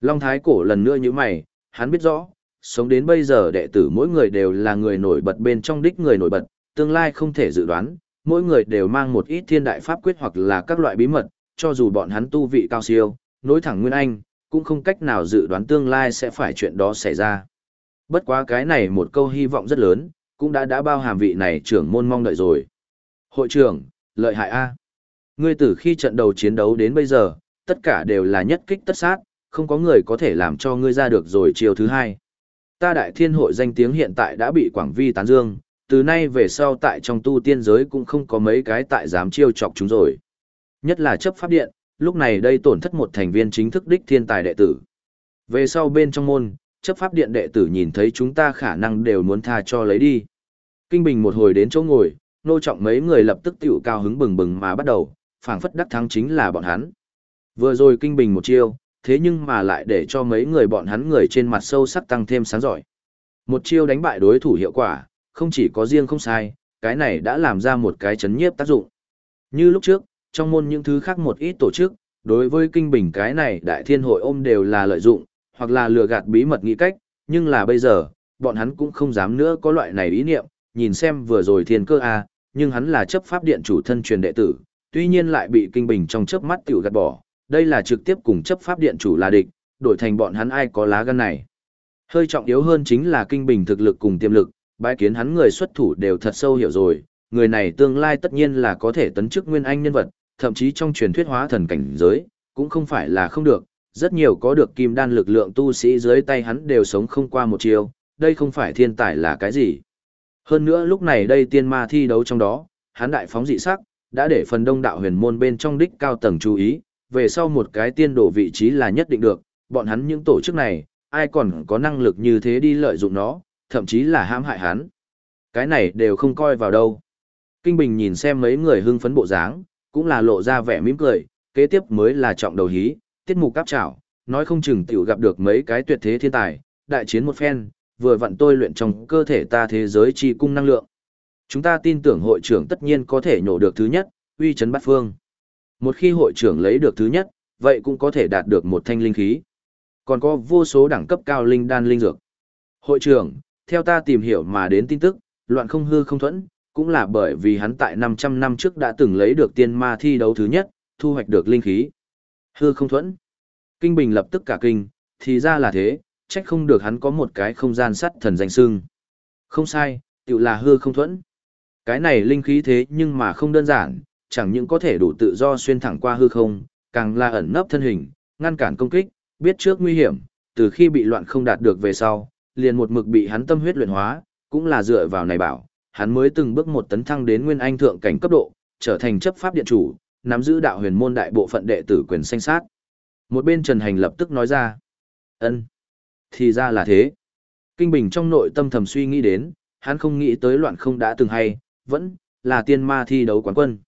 Long Thái Cổ lần nữa như mày, hắn biết rõ, sống đến bây giờ đệ tử mỗi người đều là người nổi bật bên trong đích người nổi bật, tương lai không thể dự đoán, mỗi người đều mang một ít thiên đại pháp quyết hoặc là các loại bí mật, cho dù bọn hắn tu vị cao siêu, nối thẳng nguyên anh, cũng không cách nào dự đoán tương lai sẽ phải chuyện đó xảy ra. Bất quá cái này một câu hy vọng rất lớn, cũng đã đã bao hàm vị này trưởng môn mong đợi rồi. Hội trưởng, lợi hại A. Ngươi từ khi trận đầu chiến đấu đến bây giờ, tất cả đều là nhất kích tất sát, không có người có thể làm cho ngươi ra được rồi chiều thứ hai. Ta đại thiên hội danh tiếng hiện tại đã bị Quảng Vi tán dương, từ nay về sau tại trong tu tiên giới cũng không có mấy cái tại dám chiêu chọc chúng rồi. Nhất là chấp pháp điện, lúc này đây tổn thất một thành viên chính thức đích thiên tài đệ tử. Về sau bên trong môn, chấp pháp điện đệ tử nhìn thấy chúng ta khả năng đều muốn tha cho lấy đi. Kinh Bình một hồi đến chỗ ngồi, nô trọng mấy người lập tức tiểu cao hứng bừng bừng mà bắt đầu, phảng phất đắc thắng chính là bọn hắn. Vừa rồi Kinh Bình một chiêu, thế nhưng mà lại để cho mấy người bọn hắn người trên mặt sâu sắc tăng thêm sáng giỏi. Một chiêu đánh bại đối thủ hiệu quả, không chỉ có riêng không sai, cái này đã làm ra một cái chấn nhiếp tác dụng. Như lúc trước, trong môn những thứ khác một ít tổ chức, đối với kinh bình cái này đại thiên hội ôm đều là lợi dụng, hoặc là lừa gạt bí mật nghĩ cách, nhưng là bây giờ, bọn hắn cũng không dám nữa có loại này ý niệm, nhìn xem vừa rồi thiên cơ a, nhưng hắn là chấp pháp điện chủ thân truyền đệ tử, tuy nhiên lại bị kinh bình trong chớp mắt tiểu gạt bỏ, đây là trực tiếp cùng chấp pháp điện chủ là địch, đổi thành bọn hắn ai có lá gan này. Hơi trọng yếu hơn chính là kinh bình thực lực cùng tiềm lực, bái kiến hắn người xuất thủ đều thật sâu hiểu rồi, người này tương lai tất nhiên là có thể tấn chức nguyên anh nhân vật, thậm chí trong truyền thuyết hóa thần cảnh giới, cũng không phải là không được, rất nhiều có được kim đan lực lượng tu sĩ dưới tay hắn đều sống không qua một chiều, đây không phải thiên tài là cái gì. Hơn nữa lúc này đây tiên ma thi đấu trong đó, hắn đại phóng dị sắc, đã để phần đông đạo huyền môn bên trong đích cao tầng chú ý, về sau một cái tiên đổ vị trí là nhất định được, bọn hắn những tổ chức này, ai còn có năng lực như thế đi lợi dụng nó, thậm chí là hãm hại hắn. Cái này đều không coi vào đâu. Kinh Bình nhìn xem mấy người hưng phấn bộ dáng, cũng là lộ ra vẻ mỉm cười, kế tiếp mới là trọng đầu hí, tiết mục cáp trảo, nói không chừng tiểu gặp được mấy cái tuyệt thế thiên tài, đại chiến một phen, vừa vặn tôi luyện trong cơ thể ta thế giới chi cung năng lượng. Chúng ta tin tưởng hội trưởng tất nhiên có thể nhổ được thứ nhất, uy chấn bát phương. Một khi hội trưởng lấy được thứ nhất, vậy cũng có thể đạt được một thanh linh khí. Còn có vô số đẳng cấp cao linh đan linh dược. Hội trưởng, theo ta tìm hiểu mà đến tin tức, loạn không hư không thuẫn, cũng là bởi vì hắn tại 500 năm trước đã từng lấy được tiên ma thi đấu thứ nhất, thu hoạch được linh khí. Hư không thuẫn. Kinh Bình lập tức cả kinh, thì ra là thế, trách không được hắn có một cái không gian sắt thần danh sưng. Không sai, tự là hư không thuẫn. Cái này linh khí thế nhưng mà không đơn giản, chẳng những có thể đủ tự do xuyên thẳng qua hư không, càng là ẩn nấp thân hình, ngăn cản công kích, biết trước nguy hiểm, từ khi bị loạn không đạt được về sau, liền một mực bị hắn tâm huyết luyện hóa, cũng là dựa vào này bảo, hắn mới từng bước một tấn thăng đến nguyên anh thượng cảnh cấp độ, trở thành chấp pháp điện chủ, nắm giữ đạo huyền môn đại bộ phận đệ tử quyền sanh sát. Một bên Trần Hành lập tức nói ra, ân, thì ra là thế. Kinh Bình trong nội tâm thầm suy nghĩ đến, hắn không nghĩ tới loạn không đã từng hay, vẫn là tiên ma thi đấu quán quân.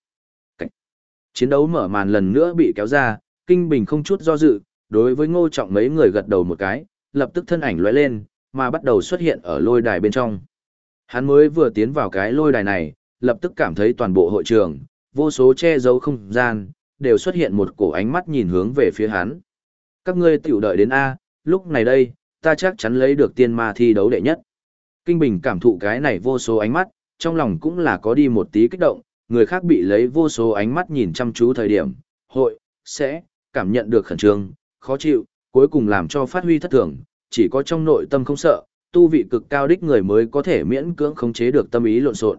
Chiến đấu mở màn lần nữa bị kéo ra, Kinh Bình không chút do dự, đối với ngô trọng mấy người gật đầu một cái, lập tức thân ảnh lóe lên, mà bắt đầu xuất hiện ở lôi đài bên trong. Hắn mới vừa tiến vào cái lôi đài này, lập tức cảm thấy toàn bộ hội trường, vô số che giấu không gian, đều xuất hiện một cổ ánh mắt nhìn hướng về phía hắn. Các ngươi tiểu đợi đến A, lúc này đây, ta chắc chắn lấy được tiên ma thi đấu đệ nhất. Kinh Bình cảm thụ cái này vô số ánh mắt, trong lòng cũng là có đi một tí kích động, người khác bị lấy vô số ánh mắt nhìn chăm chú thời điểm, hội, sẽ, cảm nhận được khẩn trương, khó chịu, cuối cùng làm cho phát huy thất thường, chỉ có trong nội tâm không sợ, tu vị cực cao đích người mới có thể miễn cưỡng khống chế được tâm ý lộn xộn.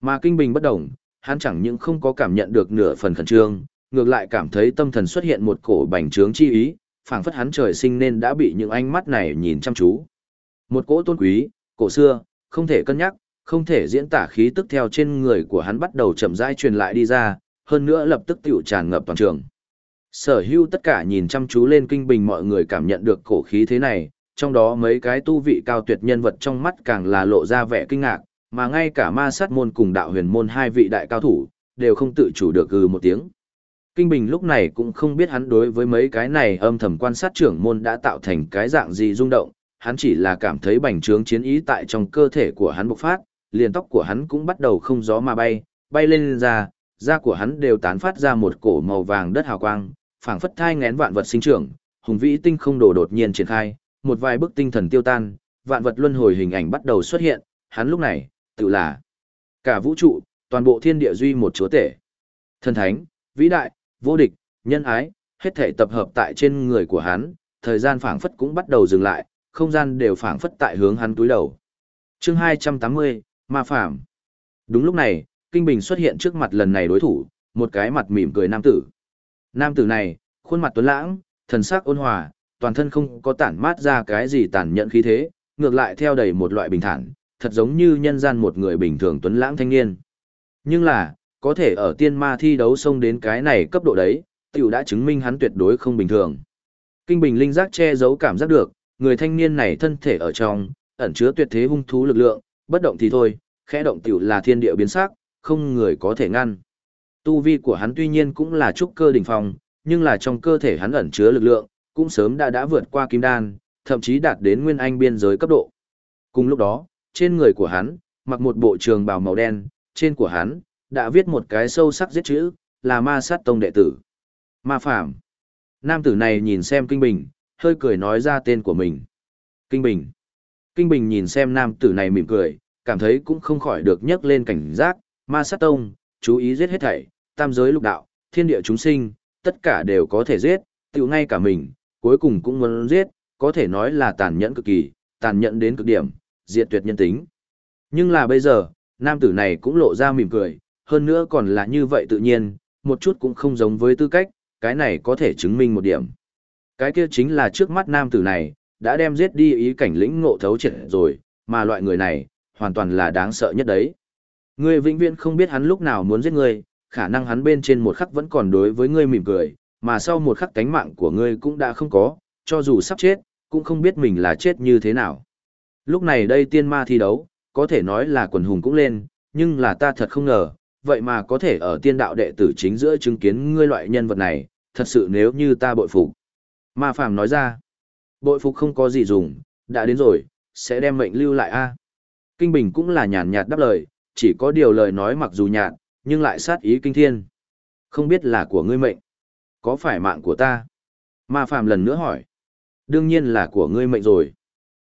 Mà Kinh Bình bất động, hắn chẳng những không có cảm nhận được nửa phần khẩn trương, ngược lại cảm thấy tâm thần xuất hiện một cổ bành trướng chi ý, phảng phất hắn trời sinh nên đã bị những ánh mắt này nhìn chăm chú. Một cỗ tôn quý, cổ xưa, không thể cân nhắc, không thể diễn tả khí tức theo trên người của hắn bắt đầu chậm rãi truyền lại đi ra, hơn nữa lập tức tiểu tràn ngập toàn trường. Sở Hưu tất cả nhìn chăm chú lên kinh bình mọi người cảm nhận được cổ khí thế này, trong đó mấy cái tu vị cao tuyệt nhân vật trong mắt càng là lộ ra vẻ kinh ngạc, mà ngay cả ma sát môn cùng đạo huyền môn hai vị đại cao thủ, đều không tự chủ được gừ một tiếng. Kinh Bình lúc này cũng không biết hắn đối với mấy cái này âm thầm quan sát trưởng môn đã tạo thành cái dạng gì rung động, hắn chỉ là cảm thấy bành trướng chiến ý tại trong cơ thể của hắn bộc phát, liền tóc của hắn cũng bắt đầu không gió mà bay, bay lên, lên ra, da của hắn đều tán phát ra một cổ màu vàng đất hào quang, phảng phất thai ngén vạn vật sinh trưởng, hùng vĩ tinh không đổ đột nhiên triển khai, một vài bức tinh thần tiêu tan, vạn vật luân hồi hình ảnh bắt đầu xuất hiện, hắn lúc này, tự là cả vũ trụ, toàn bộ thiên địa duy một chúa tể. Thần thánh, vĩ đại, vô địch, nhân ái, hết thể tập hợp tại trên người của hắn, thời gian phảng phất cũng bắt đầu dừng lại, không gian đều phảng phất tại hướng hắn túi đầu. Chương 280, Ma Phàm. Đúng lúc này, Kinh Bình xuất hiện trước mặt lần này đối thủ, một cái mặt mỉm cười nam tử. Nam tử này, khuôn mặt tuấn lãng, thần sắc ôn hòa, toàn thân không có tản mát ra cái gì tàn nhẫn khí thế, ngược lại theo đầy một loại bình thản, thật giống như nhân gian một người bình thường tuấn lãng thanh niên. Nhưng là, có thể ở tiên ma thi đấu xông đến cái này cấp độ đấy, tiểu đã chứng minh hắn tuyệt đối không bình thường. Kinh Bình linh giác che giấu cảm giác được, người thanh niên này thân thể ở trong, ẩn chứa tuyệt thế hung thú lực lượng, bất động thì thôi, khẽ động tiểu là thiên địa biến sắc, không người có thể ngăn. Tu vi của hắn tuy nhiên cũng là trúc cơ đỉnh phong, nhưng là trong cơ thể hắn ẩn chứa lực lượng, cũng sớm đã đã vượt qua kim đan, thậm chí đạt đến nguyên anh biên giới cấp độ. Cùng lúc đó, trên người của hắn, mặc một bộ trường bào màu đen, trên của hắn, đã viết một cái sâu sắc giết chữ, là ma sát tông đệ tử. Ma Phạm. Nam tử này nhìn xem Kinh Bình, hơi cười nói ra tên của mình. Kinh Bình. Kinh Bình nhìn xem nam tử này mỉm cười, cảm thấy cũng không khỏi được nhấc lên cảnh giác, ma sát tông, chú ý giết hết thảy, tam giới lục đạo, thiên địa chúng sinh, tất cả đều có thể giết, tự ngay cả mình, cuối cùng cũng muốn giết, có thể nói là tàn nhẫn cực kỳ, tàn nhẫn đến cực điểm, diệt tuyệt nhân tính. Nhưng là bây giờ, nam tử này cũng lộ ra mỉm cười, hơn nữa còn là như vậy tự nhiên, một chút cũng không giống với tư cách, cái này có thể chứng minh một điểm. Cái kia chính là trước mắt nam tử này, đã đem giết đi ý cảnh lĩnh ngộ thấu triệt rồi, mà loại người này, hoàn toàn là đáng sợ nhất đấy. Ngươi vĩnh viễn không biết hắn lúc nào muốn giết ngươi, khả năng hắn bên trên một khắc vẫn còn đối với ngươi mỉm cười, mà sau một khắc cánh mạng của ngươi cũng đã không có, cho dù sắp chết, cũng không biết mình là chết như thế nào. Lúc này đây tiên ma thi đấu, có thể nói là quần hùng cũng lên, nhưng là ta thật không ngờ, vậy mà có thể ở tiên đạo đệ tử chính giữa chứng kiến ngươi loại nhân vật này, thật sự nếu như ta bội phục. Ma Phàm nói ra, bội phục không có gì dùng, đã đến rồi, sẽ đem mệnh lưu lại a. Kinh Bình cũng là nhàn nhạt đáp lời, chỉ có điều lời nói mặc dù nhạt, nhưng lại sát ý kinh thiên. Không biết là của ngươi mệnh, có phải mạng của ta? Ma Phàm lần nữa hỏi. Đương nhiên là của ngươi mệnh rồi.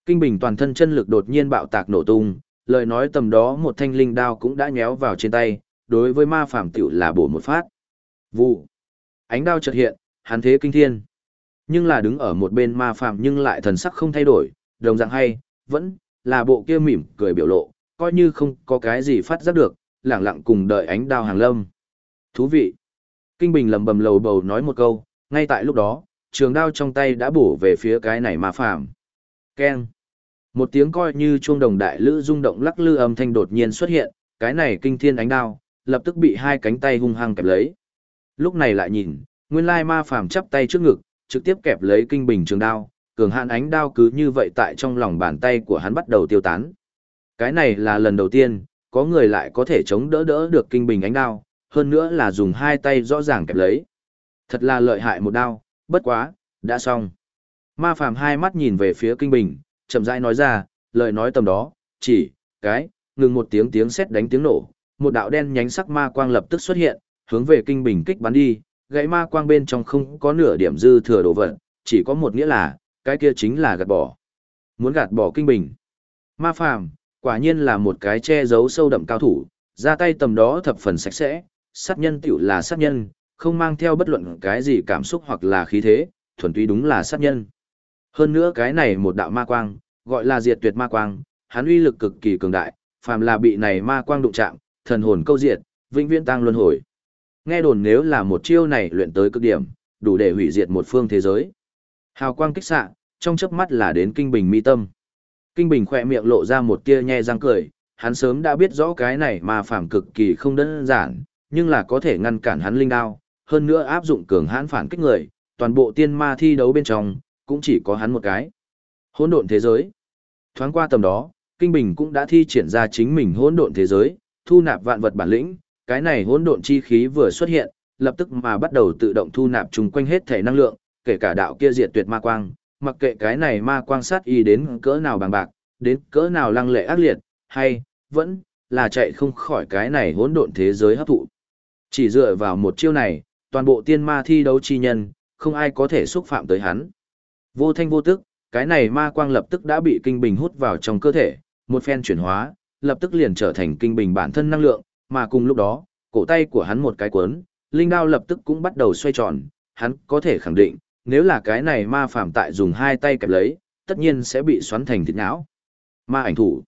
Kinh Bình toàn thân chân lực đột nhiên bạo tạc nổ tung, lời nói tầm đó một thanh linh đao cũng đã nhéo vào trên tay, đối với ma phàm tiểu là bổ một phát. Vụ. Ánh đao chợt hiện, hắn thế kinh thiên. Nhưng là đứng ở một bên ma phàm nhưng lại thần sắc không thay đổi, đồng dạng hay, vẫn là bộ kia mỉm cười biểu lộ, coi như không có cái gì phát giác được, lẳng lặng cùng đợi ánh đao hàng lâm. Thú vị. Kinh Bình lầm bầm lầu bầu nói một câu, ngay tại lúc đó, trường đao trong tay đã bổ về phía cái này ma phàm. Keng. Một tiếng coi như chuông đồng đại lữ rung động lắc lư âm thanh đột nhiên xuất hiện, cái này kinh thiên ánh đao, lập tức bị hai cánh tay hung hăng kẹp lấy. Lúc này lại nhìn, nguyên lai ma phàm chắp tay trước ngực, trực tiếp kẹp lấy kinh bình trường đao, cường hạn ánh đao cứ như vậy tại trong lòng bàn tay của hắn bắt đầu tiêu tán. Cái này là lần đầu tiên, có người lại có thể chống đỡ đỡ được kinh bình ánh đao, hơn nữa là dùng hai tay rõ ràng kẹp lấy. Thật là lợi hại một đao, bất quá, đã xong. Ma phàm hai mắt nhìn về phía kinh bình, chậm rãi nói ra, lời nói tầm đó, chỉ, cái, ngừng một tiếng tiếng sét đánh tiếng nổ, một đạo đen nhánh sắc ma quang lập tức xuất hiện, hướng về kinh bình kích bắn đi, gãy ma quang bên trong không có nửa điểm dư thừa đồ vật, chỉ có một nghĩa là, cái kia chính là gạt bỏ. Muốn gạt bỏ kinh bình. Ma phàm, quả nhiên là một cái che giấu sâu đậm cao thủ, ra tay tầm đó thập phần sạch sẽ, sát nhân tiểu là sát nhân, không mang theo bất luận cái gì cảm xúc hoặc là khí thế, thuần túy đúng là sát nhân. Hơn nữa cái này một đạo ma quang, gọi là diệt tuyệt ma quang, hắn uy lực cực kỳ cường đại, phàm là bị này ma quang đụng chạm, thần hồn câu diệt, vĩnh viễn tăng luân hồi. Nghe đồn nếu là một chiêu này luyện tới cực điểm, đủ để hủy diệt một phương thế giới. Hào quang kích xạ, trong chớp mắt là đến kinh bình mi tâm. Kinh bình khỏe miệng lộ ra một tia nhe răng cười, hắn sớm đã biết rõ cái này mà phàm cực kỳ không đơn giản, nhưng là có thể ngăn cản hắn linh đao, hơn nữa áp dụng cường hãn phản kích người, toàn bộ tiên ma thi đấu bên trong, cũng chỉ có hắn một cái. Hỗn độn thế giới. Thoáng qua tầm đó, Kinh Bình cũng đã thi triển ra chính mình hỗn độn thế giới, thu nạp vạn vật bản lĩnh, cái này hỗn độn chi khí vừa xuất hiện, lập tức mà bắt đầu tự động thu nạp chung quanh hết thể năng lượng, kể cả đạo kia diệt tuyệt ma quang, mặc kệ cái này ma quang sát y đến cỡ nào bằng bạc, đến cỡ nào lăng lệ ác liệt, hay vẫn là chạy không khỏi cái này hỗn độn thế giới hấp thụ. Chỉ dựa vào một chiêu này, toàn bộ tiên ma thi đấu chi nhân, không ai có thể xúc phạm tới hắn. Vô thanh vô tức, cái này ma quang lập tức đã bị kinh bình hút vào trong cơ thể, một phen chuyển hóa, lập tức liền trở thành kinh bình bản thân năng lượng, mà cùng lúc đó, cổ tay của hắn một cái cuốn, linh đao lập tức cũng bắt đầu xoay tròn, hắn có thể khẳng định, nếu là cái này ma phàm tại dùng hai tay kẹp lấy, tất nhiên sẽ bị xoắn thành thịt não. Ma ảnh thủ.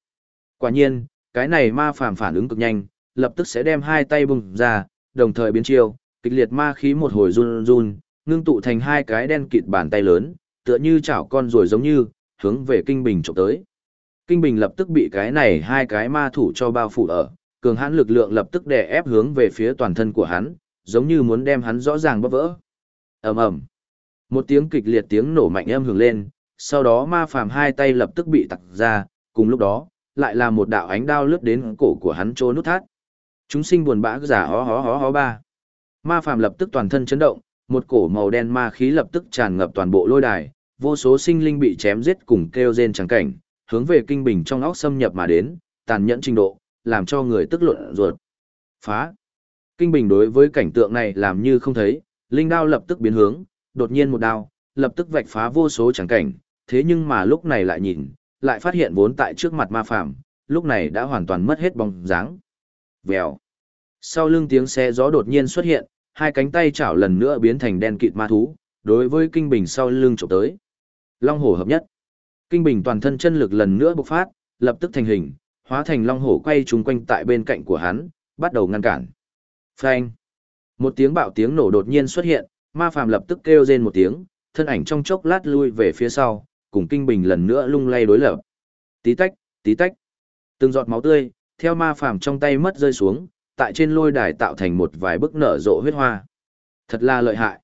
Quả nhiên, cái này ma phàm phản ứng cực nhanh, lập tức sẽ đem hai tay bùng ra, đồng thời biến chiêu, kịch liệt ma khí một hồi run run, ngưng tụ thành hai cái đen kịt bàn tay lớn, tựa như chảo con rồi giống như, hướng về Kinh Bình trộm tới. Kinh Bình lập tức bị cái này hai cái ma thủ cho bao phủ ở, cường hãn lực lượng lập tức đè ép hướng về phía toàn thân của hắn, giống như muốn đem hắn rõ ràng bóp vỡ. Ầm ầm. Một tiếng kịch liệt tiếng nổ mạnh âm hưởng lên, sau đó ma phàm hai tay lập tức bị tặc ra, cùng lúc đó, lại là một đạo ánh đao lướt đến cổ của hắn trô nút thắt. Chúng sinh buồn bã giả hó hó hó hó ba. Ma phàm lập tức toàn thân chấn động, một cổ màu đen ma khí lập tức tràn ngập toàn bộ lôi đài, vô số sinh linh bị chém giết cùng kêu rên trắng cảnh, hướng về kinh bình trong óc xâm nhập mà đến, tàn nhẫn trình độ, làm cho người tức luận ruột. Phá! Kinh bình đối với cảnh tượng này làm như không thấy, linh đao lập tức biến hướng, đột nhiên một đao, lập tức vạch phá vô số trắng cảnh, thế nhưng mà lúc này lại nhìn, lại phát hiện vốn tại trước mặt ma phàm, lúc này đã hoàn toàn mất hết bóng dáng. Vèo. Sau lưng tiếng xe gió đột nhiên xuất hiện, hai cánh tay chảo lần nữa biến thành đen kịt ma thú, đối với kinh bình sau lưng chụp tới. Long hổ hợp nhất. Kinh bình toàn thân chân lực lần nữa bộc phát, lập tức thành hình, hóa thành long hổ quay trung quanh tại bên cạnh của hắn, bắt đầu ngăn cản. Phanh. Một tiếng bạo tiếng nổ đột nhiên xuất hiện, ma phàm lập tức kêu rên một tiếng, thân ảnh trong chốc lát lui về phía sau, cùng kinh bình lần nữa lung lay đối lập. Tí tách, tí tách. Từng giọt máu tươi, theo ma phàm trong tay mất rơi xuống, tại trên lôi đài tạo thành một vài bức nở rộ huyết hoa. Thật là lợi hại.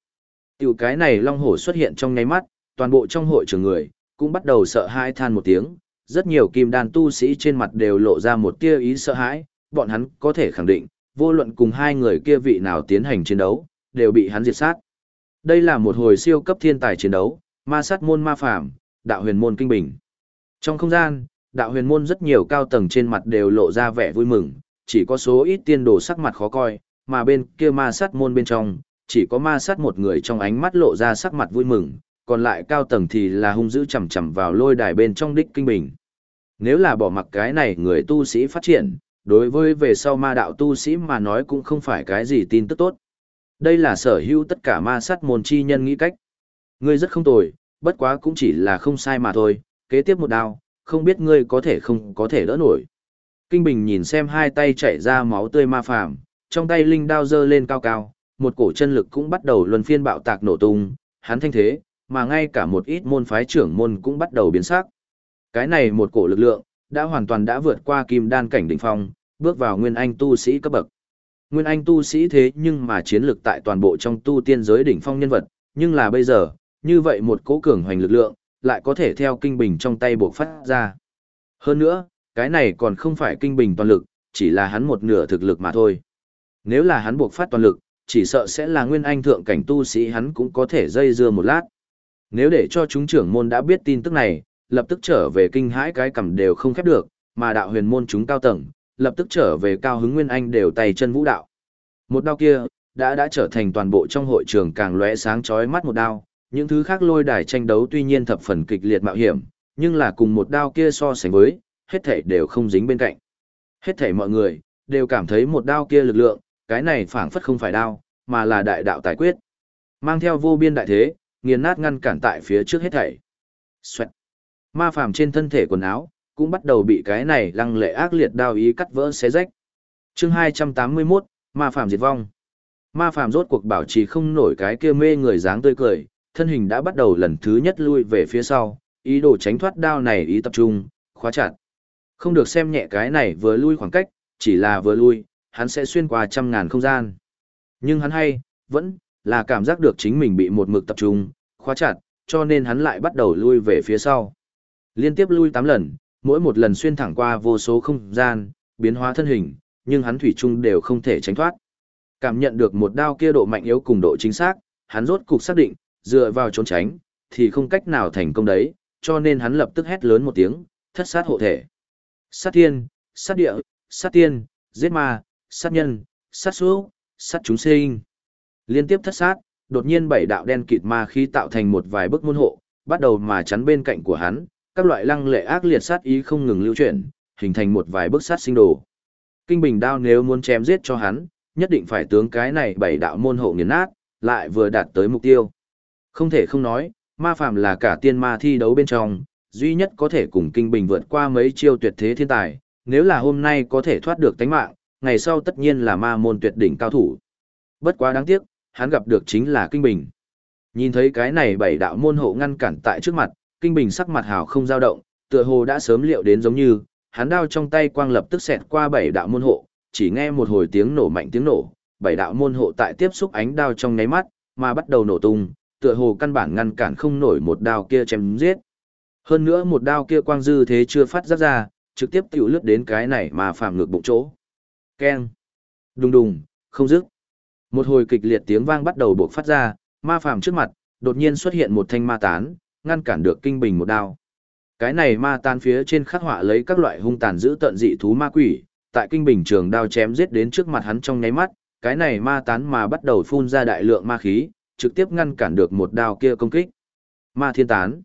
Tiểu cái này long hổ xuất hiện trong nháy mắt, toàn bộ trong hội trường người, cũng bắt đầu sợ hãi than một tiếng. Rất nhiều kim đan tu sĩ trên mặt đều lộ ra một tia ý sợ hãi, bọn hắn có thể khẳng định, vô luận cùng hai người kia vị nào tiến hành chiến đấu, đều bị hắn diệt sát. Đây là một hồi siêu cấp thiên tài chiến đấu, ma sát môn ma phàm, đạo huyền môn kinh bình. Trong không gian, đạo huyền môn rất nhiều cao tầng trên mặt đều lộ ra vẻ vui mừng, chỉ có số ít tiên đồ sắc mặt khó coi, mà bên kia ma sát môn bên trong, chỉ có ma sát một người trong ánh mắt lộ ra sắc mặt vui mừng, còn lại cao tầng thì là hung dữ chầm chầm vào lôi đài bên trong đích kinh bình. Nếu là bỏ mặc cái này người tu sĩ phát triển, đối với về sau ma đạo tu sĩ mà nói cũng không phải cái gì tin tức tốt. Đây là sở hữu tất cả ma sát môn chi nhân nghĩ cách. Ngươi rất không tồi, bất quá cũng chỉ là không sai mà thôi, kế tiếp một đao, không biết ngươi có thể không có thể đỡ nổi. Kinh Bình nhìn xem hai tay chảy ra máu tươi ma phàm, trong tay linh đao dơ lên cao cao, một cổ chân lực cũng bắt đầu luân phiên bạo tạc nổ tung, hắn thanh thế, mà ngay cả một ít môn phái trưởng môn cũng bắt đầu biến sắc. Cái này một cổ lực lượng, đã hoàn toàn đã vượt qua kim đan cảnh đỉnh phong, bước vào nguyên anh tu sĩ cấp bậc. Nguyên anh tu sĩ thế nhưng mà chiến lực tại toàn bộ trong tu tiên giới đỉnh phong nhân vật, nhưng là bây giờ, như vậy một cố cường hoành lực lượng, lại có thể theo kinh bình trong tay buộc phát ra. Hơn nữa, cái này còn không phải kinh bình toàn lực, chỉ là hắn một nửa thực lực mà thôi. Nếu là hắn buộc phát toàn lực, chỉ sợ sẽ là nguyên anh thượng cảnh tu sĩ hắn cũng có thể dây dưa một lát. Nếu để cho chúng trưởng môn đã biết tin tức này, lập tức trở về kinh hãi cái cầm đều không khép được, mà đạo huyền môn chúng cao tầng, lập tức trở về cao hứng nguyên anh đều tay chân vũ đạo. Một đao kia, đã đã trở thành toàn bộ trong hội trường càng lóe sáng chói mắt một đao, những thứ khác lôi đài tranh đấu tuy nhiên thập phần kịch liệt mạo hiểm, nhưng là cùng một đao kia so sánh với, hết thảy đều không dính bên cạnh. Hết thảy mọi người, đều cảm thấy một đao kia lực lượng, cái này phảng phất không phải đao, mà là đại đạo tài quyết. Mang theo vô biên đại thế, nghiền nát ngăn cản tại phía trước hết thảy. Xoẹt. Ma phàm trên thân thể quần áo, cũng bắt đầu bị cái này lăng lệ ác liệt đao ý cắt vỡ xé rách. Chương 281, Ma phàm diệt vong. Ma phàm rốt cuộc bảo trì không nổi cái kia mê người dáng tươi cười, thân hình đã bắt đầu lần thứ nhất lui về phía sau, ý đồ tránh thoát đao này ý tập trung, khóa chặt. Không được xem nhẹ cái này vừa lui khoảng cách, chỉ là vừa lui, hắn sẽ xuyên qua trăm ngàn không gian. Nhưng hắn hay, vẫn, là cảm giác được chính mình bị một mực tập trung, khóa chặt, cho nên hắn lại bắt đầu lui về phía sau. Liên tiếp lui 8 lần, mỗi một lần xuyên thẳng qua vô số không gian, biến hóa thân hình, nhưng hắn thủy chung đều không thể tránh thoát. Cảm nhận được một đao kia độ mạnh yếu cùng độ chính xác, hắn rốt cục xác định, dựa vào trốn tránh, thì không cách nào thành công đấy, cho nên hắn lập tức hét lớn một tiếng, thất sát hộ thể. Sát tiên, sát địa, sát tiên, giết ma, sát nhân, sát số, sát chúng sinh. Liên tiếp thất sát, đột nhiên bảy đạo đen kịt ma khí tạo thành một vài bức môn hộ, bắt đầu mà chắn bên cạnh của hắn, các loại lăng lệ ác liệt sát ý không ngừng lưu chuyển, hình thành một vài bức sát sinh đồ. Kinh bình đao nếu muốn chém giết cho hắn, nhất định phải tướng cái này bảy đạo môn hộ nghiền nát, lại vừa đạt tới mục tiêu. Không thể không nói, ma phàm là cả tiên ma thi đấu bên trong, duy nhất có thể cùng kinh bình vượt qua mấy chiêu tuyệt thế thiên tài, nếu là hôm nay có thể thoát được tánh mạng, ngày sau tất nhiên là ma môn tuyệt đỉnh cao thủ. Bất quá đáng tiếc, hắn gặp được chính là kinh bình. Nhìn thấy cái này bảy đạo môn hộ ngăn cản tại trước mặt, kinh bình sắc mặt hào không dao động, tựa hồ đã sớm liệu đến giống như, hắn đao trong tay quang lập tức xẹt qua bảy đạo môn hộ, chỉ nghe một hồi tiếng nổ mạnh tiếng nổ, bảy đạo môn hộ tại tiếp xúc ánh đao trong nháy mắt, mà bắt đầu nổ tung, tựa hồ căn bản ngăn cản không nổi một đao kia chém giết. Hơn nữa một đao kia quang dư thế chưa phát ra ra, trực tiếp tiểu lướt đến cái này mà phàm ngược bụng chỗ. Keng. Đùng đùng, không dứt. Một hồi kịch liệt tiếng vang bắt đầu buộc phát ra, ma phàm trước mặt, đột nhiên xuất hiện một thanh ma tán, ngăn cản được kinh bình một đao. Cái này ma tán phía trên khắc họa lấy các loại hung tàn giữ tận dị thú ma quỷ, tại kinh bình trường đao chém giết đến trước mặt hắn trong nháy mắt, cái này ma tán mà bắt đầu phun ra đại lượng ma khí, trực tiếp ngăn cản được một đao kia công kích. Ma thiên tán,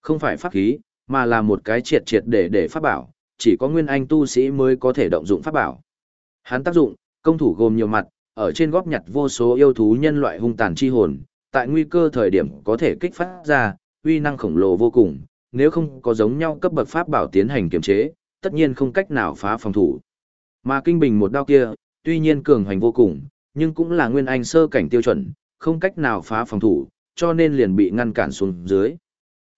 không phải pháp khí, mà là một cái triệt triệt để để pháp bảo, chỉ có nguyên anh tu sĩ mới có thể động dụng pháp bảo. Hắn tác dụng, công thủ gồm nhiều mặt, ở trên góp nhặt vô số yêu thú nhân loại hung tàn chi hồn, tại nguy cơ thời điểm có thể kích phát ra, uy năng khổng lồ vô cùng, nếu không có giống nhau cấp bậc pháp bảo tiến hành kiểm chế, tất nhiên không cách nào phá phòng thủ. Mà kinh bình một đao kia, tuy nhiên cường hoành vô cùng, nhưng cũng là nguyên anh sơ cảnh tiêu chuẩn, không cách nào phá phòng thủ, cho nên liền bị ngăn cản xuống dưới.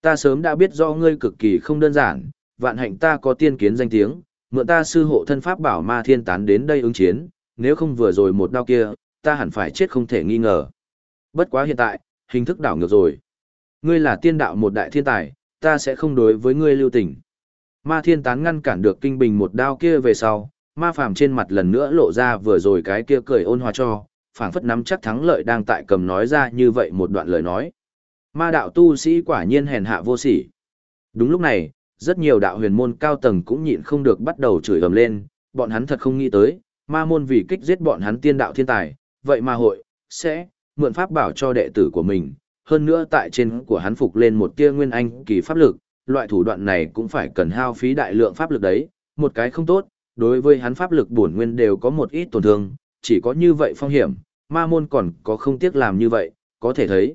Ta sớm đã biết do ngươi cực kỳ không đơn giản, vạn hạnh ta có tiên kiến danh tiếng, mượn ta sư hộ thân pháp bảo ma thiên tán đến đây ứng chiến, nếu không vừa rồi một đao kia, ta hẳn phải chết không thể nghi ngờ. Bất quá hiện tại, hình thức đảo ngược rồi. Ngươi là tiên đạo một đại thiên tài, ta sẽ không đối với ngươi lưu tình. Ma thiên tán ngăn cản được kinh bình một đao kia về sau, ma phàm trên mặt lần nữa lộ ra vừa rồi cái kia cười ôn hòa cho, phảng phất nắm chắc thắng lợi đang tại cầm nói ra như vậy một đoạn lời nói. Ma đạo tu sĩ quả nhiên hèn hạ vô sỉ. Đúng lúc này, rất nhiều đạo huyền môn cao tầng cũng nhịn không được bắt đầu chửi ầm lên, bọn hắn thật không nghĩ tới, ma môn vì kích giết bọn hắn tiên đạo thiên tài, vậy mà hội, sẽ, mượn pháp bảo cho đệ tử của mình, hơn nữa tại trên của hắn phục lên một tia nguyên anh kỳ pháp lực, loại thủ đoạn này cũng phải cần hao phí đại lượng pháp lực đấy, một cái không tốt, đối với hắn pháp lực bổn nguyên đều có một ít tổn thương, chỉ có như vậy phong hiểm, ma môn còn có không tiếc làm như vậy, có thể thấy.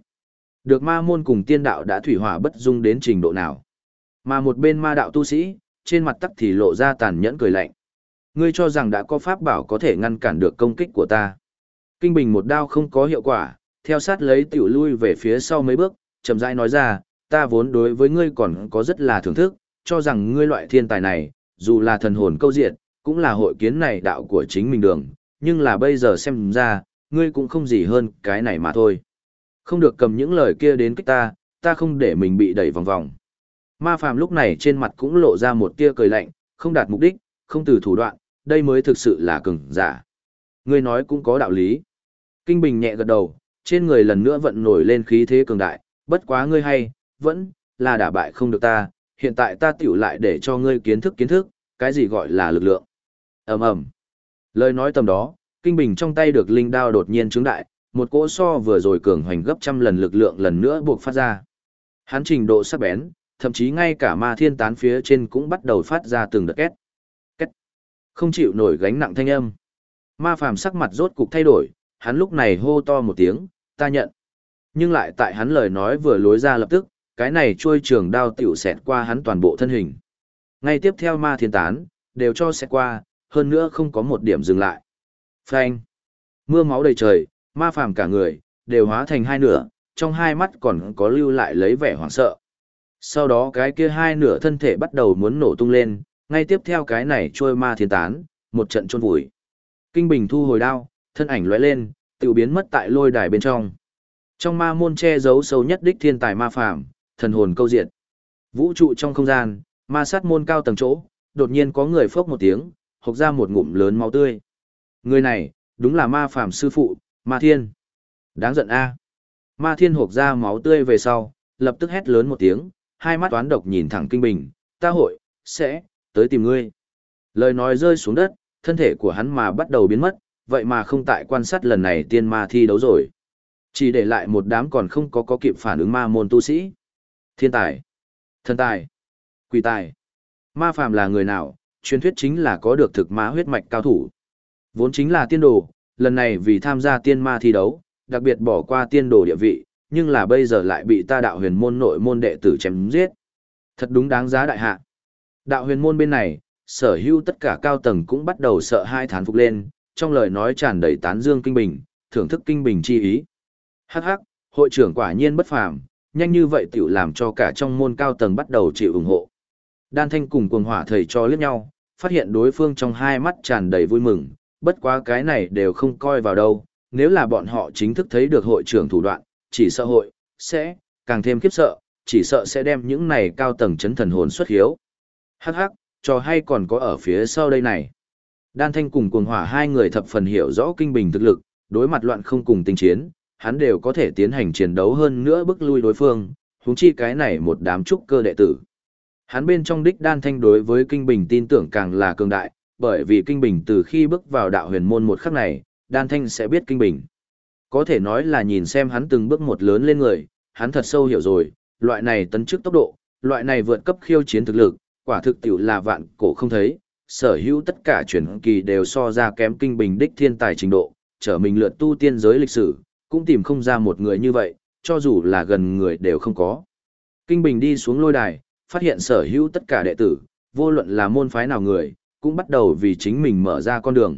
Được ma môn cùng tiên đạo đã thủy hỏa bất dung đến trình độ nào. Mà một bên ma đạo tu sĩ, trên mặt tắc thì lộ ra tàn nhẫn cười lạnh. Ngươi cho rằng đã có pháp bảo có thể ngăn cản được công kích của ta. Kinh bình một đao không có hiệu quả, theo sát lấy tiểu lui về phía sau mấy bước, chậm rãi nói ra, ta vốn đối với ngươi còn có rất là thưởng thức, cho rằng ngươi loại thiên tài này, dù là thần hồn câu diện, cũng là hội kiến này đạo của chính mình đường, nhưng là bây giờ xem ra, ngươi cũng không gì hơn cái này mà thôi. Không được cầm những lời kia đến kích ta, ta không để mình bị đẩy vòng vòng. Ma phàm lúc này trên mặt cũng lộ ra một tia cười lạnh, không đạt mục đích, không từ thủ đoạn, đây mới thực sự là cường giả. Ngươi nói cũng có đạo lý. Kinh Bình nhẹ gật đầu, trên người lần nữa vận nổi lên khí thế cường đại, bất quá ngươi hay, vẫn là đả bại không được ta, hiện tại ta tiểu lại để cho ngươi kiến thức kiến thức, cái gì gọi là lực lượng. ầm ầm Lời nói tầm đó, Kinh Bình trong tay được linh đao đột nhiên chứng đại, một cỗ so vừa rồi cường hoành gấp trăm lần lực lượng lần nữa buộc phát ra. Hắn trình độ sắc bén, thậm chí ngay cả ma thiên tán phía trên cũng bắt đầu phát ra từng đợt. Két. Không chịu nổi gánh nặng thanh âm. Ma phàm sắc mặt rốt cục thay đổi, hắn lúc này hô to một tiếng, ta nhận. Nhưng lại tại hắn lời nói vừa lối ra lập tức, cái này trôi trường đao tiểu xẹt qua hắn toàn bộ thân hình. Ngay tiếp theo ma thiên tán, đều cho xẹt qua, hơn nữa không có một điểm dừng lại. Phanh. Mưa máu đầy trời, ma phàm cả người, đều hóa thành hai nửa, trong hai mắt còn có lưu lại lấy vẻ hoảng sợ. Sau đó cái kia hai nửa thân thể bắt đầu muốn nổ tung lên, ngay tiếp theo cái này trôi ma thiên tán, một trận chôn vùi. Kinh Bình thu hồi đao, thân ảnh lóe lên, tự biến mất tại lôi đài bên trong. Trong ma môn che giấu sâu nhất đích thiên tài ma phàm, thần hồn câu diện. Vũ trụ trong không gian, ma sát môn cao tầng chỗ, đột nhiên có người phốc một tiếng, hộc ra một ngụm lớn máu tươi. Người này, đúng là ma phàm sư phụ, ma thiên. Đáng giận a. Ma thiên hộc ra máu tươi về sau, lập tức hét lớn một tiếng, hai mắt toán độc nhìn thẳng kinh bình, ta hội, sẽ, tới tìm ngươi. Lời nói rơi xuống đất, thân thể của hắn mà bắt đầu biến mất, vậy mà không tại quan sát lần này tiên ma thi đấu rồi. Chỉ để lại một đám còn không có có kịp phản ứng ma môn tu sĩ. Thiên tài, thần tài, quỷ tài. Ma phàm là người nào, truyền thuyết chính là có được thực ma huyết mạch cao thủ. Vốn chính là tiên đồ, lần này vì tham gia tiên ma thi đấu, đặc biệt bỏ qua tiên đồ địa vị, nhưng là bây giờ lại bị ta đạo huyền môn nội môn đệ tử chém giết. Thật đúng đáng giá đại hạ. Đạo huyền môn bên này, sở hữu tất cả cao tầng cũng bắt đầu sợ hai thán phục lên, trong lời nói tràn đầy tán dương kinh bình, thưởng thức kinh bình chi ý. Hắc hắc, hội trưởng quả nhiên bất phàm, nhanh như vậy tiểu làm cho cả trong môn cao tầng bắt đầu chịu ủng hộ. Đan Thanh cùng cuồng hỏa thầy cho liếc nhau, phát hiện đối phương trong hai mắt tràn đầy vui mừng, bất quá cái này đều không coi vào đâu, nếu là bọn họ chính thức thấy được hội trưởng thủ đoạn, chỉ sợ hội, sẽ, càng thêm khiếp sợ, chỉ sợ sẽ đem những này cao tầng chấn thần hồn xuất hiếu. Hắc hắc, trò hay còn có ở phía sau đây này. Đan Thanh cùng cuồng hỏa hai người thập phần hiểu rõ kinh bình thực lực, đối mặt loạn không cùng tình chiến, hắn đều có thể tiến hành chiến đấu hơn nữa bức lui đối phương, huống chi cái này một đám trúc cơ đệ tử. Hắn bên trong đích Đan Thanh đối với kinh bình tin tưởng càng là cường đại, bởi vì kinh bình từ khi bước vào đạo huyền môn một khắc này, Đan Thanh sẽ biết kinh bình. Có thể nói là nhìn xem hắn từng bước một lớn lên người, hắn thật sâu hiểu rồi, loại này tấn chức tốc độ, loại này vượt cấp khiêu chiến thực lực, quả thực tiểu là vạn cổ không thấy, sở hữu tất cả truyền kỳ đều so ra kém kinh bình đích thiên tài trình độ, trở mình lượt tu tiên giới lịch sử, cũng tìm không ra một người như vậy, cho dù là gần người đều không có. Kinh bình đi xuống lôi đài, phát hiện sở hữu tất cả đệ tử, vô luận là môn phái nào người, cũng bắt đầu vì chính mình mở ra con đường.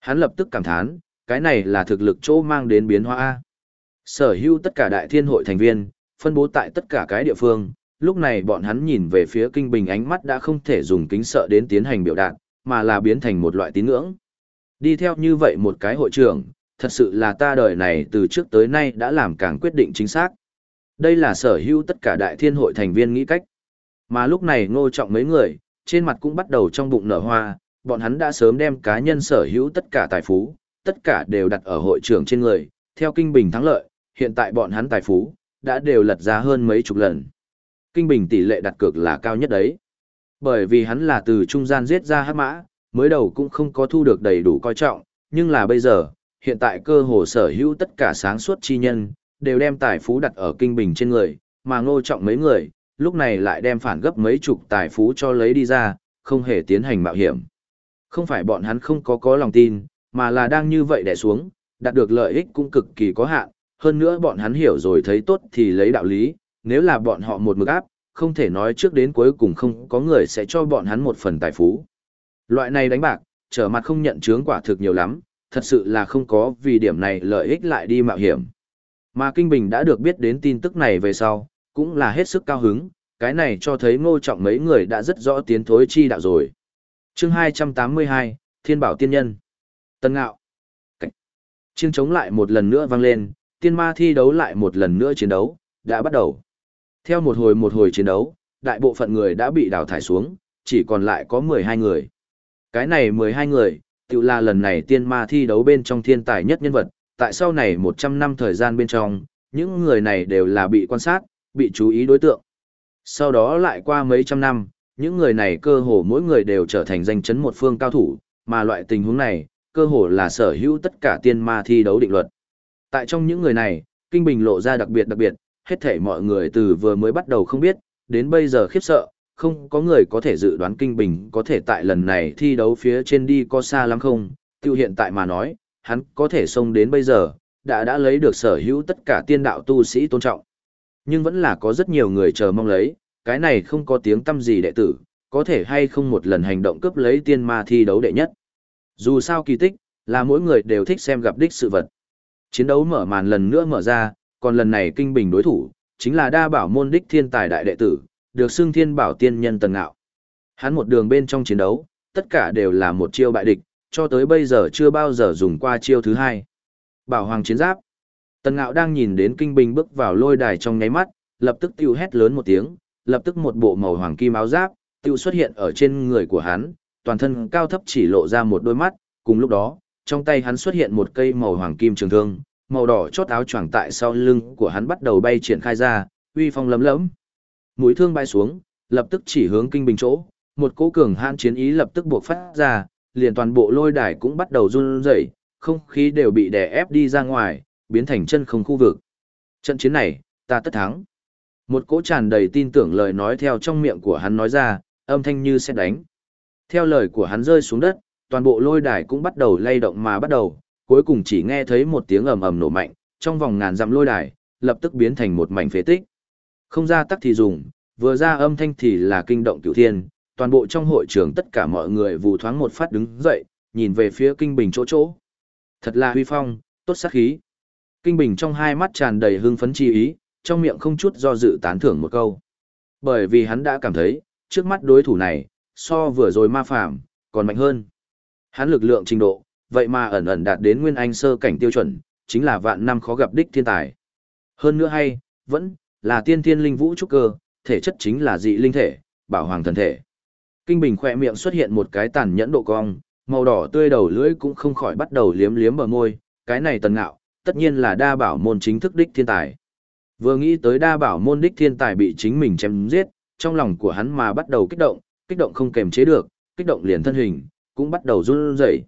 Hắn lập tức cảm thán, cái này là thực lực chỗ mang đến biến hóa. a. Sở hữu tất cả đại thiên hội thành viên, phân bố tại tất cả cái địa phương, lúc này bọn hắn nhìn về phía kinh bình ánh mắt đã không thể dùng kính sợ đến tiến hành biểu đạt, mà là biến thành một loại tín ngưỡng. Đi theo như vậy một cái hội trưởng, thật sự là ta đời này từ trước tới nay đã làm càng quyết định chính xác. Đây là sở hữu tất cả đại thiên hội thành viên nghĩ cách. Mà lúc này ngô trọng mấy người, trên mặt cũng bắt đầu trong bụng nở hoa, bọn hắn đã sớm đem cá nhân sở hữu tất cả tài phú, tất cả đều đặt ở hội trưởng trên người, theo kinh bình thắng lợi, hiện tại bọn hắn tài phú, đã đều lật ra hơn mấy chục lần. Kinh bình tỷ lệ đặt cược là cao nhất đấy. Bởi vì hắn là từ trung gian giết ra hát mã, mới đầu cũng không có thu được đầy đủ coi trọng, nhưng là bây giờ, hiện tại cơ hồ sở hữu tất cả sáng suốt chi nhân, đều đem tài phú đặt ở kinh bình trên người, mà ngô trọng mấy người, lúc này lại đem phản gấp mấy chục tài phú cho lấy đi ra, không hề tiến hành mạo hiểm. Không phải bọn hắn không có có lòng tin, mà là đang như vậy đè xuống, đạt được lợi ích cũng cực kỳ có hạn, hơn nữa bọn hắn hiểu rồi thấy tốt thì lấy đạo lý, nếu là bọn họ một mực áp, không thể nói trước đến cuối cùng không có người sẽ cho bọn hắn một phần tài phú. Loại này đánh bạc, trở mặt không nhận chướng quả thực nhiều lắm, thật sự là không có vì điểm này lợi ích lại đi mạo hiểm. Mà Kinh Bình đã được biết đến tin tức này về sau, cũng là hết sức cao hứng, cái này cho thấy ngô trọng mấy người đã rất rõ tiến thối chi đạo rồi. chương 282, Thiên Bảo Tiên Nhân Tân Ngạo Chiêng chống lại một lần nữa vang lên, tiên ma thi đấu lại một lần nữa chiến đấu, đã bắt đầu. Theo một hồi một hồi chiến đấu, đại bộ phận người đã bị đào thải xuống, chỉ còn lại có 12 người. Cái này 12 người, tự là lần này tiên ma thi đấu bên trong thiên tài nhất nhân vật, tại sau này 100 năm thời gian bên trong, những người này đều là bị quan sát, bị chú ý đối tượng. Sau đó lại qua mấy trăm năm, những người này cơ hồ mỗi người đều trở thành danh chấn một phương cao thủ, mà loại tình huống này, cơ hồ là sở hữu tất cả tiên ma thi đấu định luật. Tại trong những người này, Kinh Bình lộ ra đặc biệt đặc biệt, hết thể mọi người từ vừa mới bắt đầu không biết, đến bây giờ khiếp sợ, không có người có thể dự đoán Kinh Bình có thể tại lần này thi đấu phía trên đi có xa lắm không, tiêu hiện tại mà nói, hắn có thể xông đến bây giờ, đã đã lấy được sở hữu tất cả tiên đạo tu sĩ tôn trọng. Nhưng vẫn là có rất nhiều người chờ mong lấy, cái này không có tiếng tâm gì đệ tử, có thể hay không một lần hành động cướp lấy tiên ma thi đấu đệ nhất. Dù sao kỳ tích, là mỗi người đều thích xem gặp đích sự vật. Chiến đấu mở màn lần nữa mở ra, còn lần này kinh bình đối thủ, chính là đa bảo môn đích thiên tài đại đệ tử, được xưng thiên bảo tiên nhân tần ngạo. Hắn một đường bên trong chiến đấu, tất cả đều là một chiêu bại địch, cho tới bây giờ chưa bao giờ dùng qua chiêu thứ hai. Bảo hoàng chiến giáp. Tần ngạo đang nhìn đến kinh bình bước vào lôi đài trong nháy mắt, lập tức tiêu hét lớn một tiếng, lập tức một bộ màu hoàng kim áo giáp, tiêu xuất hiện ở trên người của hắn, toàn thân cao thấp chỉ lộ ra một đôi mắt, cùng lúc đó, trong tay hắn xuất hiện một cây màu hoàng kim trường thương, màu đỏ chót áo choàng tại sau lưng của hắn bắt đầu bay triển khai ra, uy phong lấm lẫm. Mũi thương bay xuống, lập tức chỉ hướng kinh bình chỗ, một cỗ cường hãn chiến ý lập tức buộc phát ra, liền toàn bộ lôi đài cũng bắt đầu run rẩy, không khí đều bị đè ép đi ra ngoài, biến thành chân không khu vực. Trận chiến này, ta tất thắng. Một cỗ tràn đầy tin tưởng lời nói theo trong miệng của hắn nói ra, âm thanh như sẽ đánh. Theo lời của hắn rơi xuống đất, toàn bộ lôi đài cũng bắt đầu lay động mà bắt đầu, cuối cùng chỉ nghe thấy một tiếng ầm ầm nổ mạnh, trong vòng ngàn dặm lôi đài, lập tức biến thành một mảnh phế tích. Không ra tắc thì dùng, vừa ra âm thanh thì là kinh động cửu thiên, toàn bộ trong hội trường tất cả mọi người vù thoáng một phát đứng dậy, nhìn về phía kinh bình chỗ chỗ. Thật là huy phong, tốt sát khí. Kinh bình trong hai mắt tràn đầy hưng phấn chi ý, trong miệng không chút do dự tán thưởng một câu. Bởi vì hắn đã cảm thấy, trước mắt đối thủ này, so vừa rồi ma phạm, còn mạnh hơn. Hắn lực lượng trình độ, vậy mà ẩn ẩn đạt đến nguyên anh sơ cảnh tiêu chuẩn, chính là vạn năm khó gặp đích thiên tài. Hơn nữa hay, vẫn là tiên thiên linh vũ trúc cơ, thể chất chính là dị linh thể, bảo hoàng thần thể. Kinh Bình khỏe miệng xuất hiện một cái tàn nhẫn độ cong, màu đỏ tươi đầu lưỡi cũng không khỏi bắt đầu liếm liếm bờ môi, cái này tần ngạo, tất nhiên là đa bảo môn chính thức đích thiên tài. Vừa nghĩ tới đa bảo môn đích thiên tài bị chính mình chém giết, trong lòng của hắn mà bắt đầu kích động, kích động không kềm chế được, kích động liền thân hình, cũng bắt đầu run rẩy.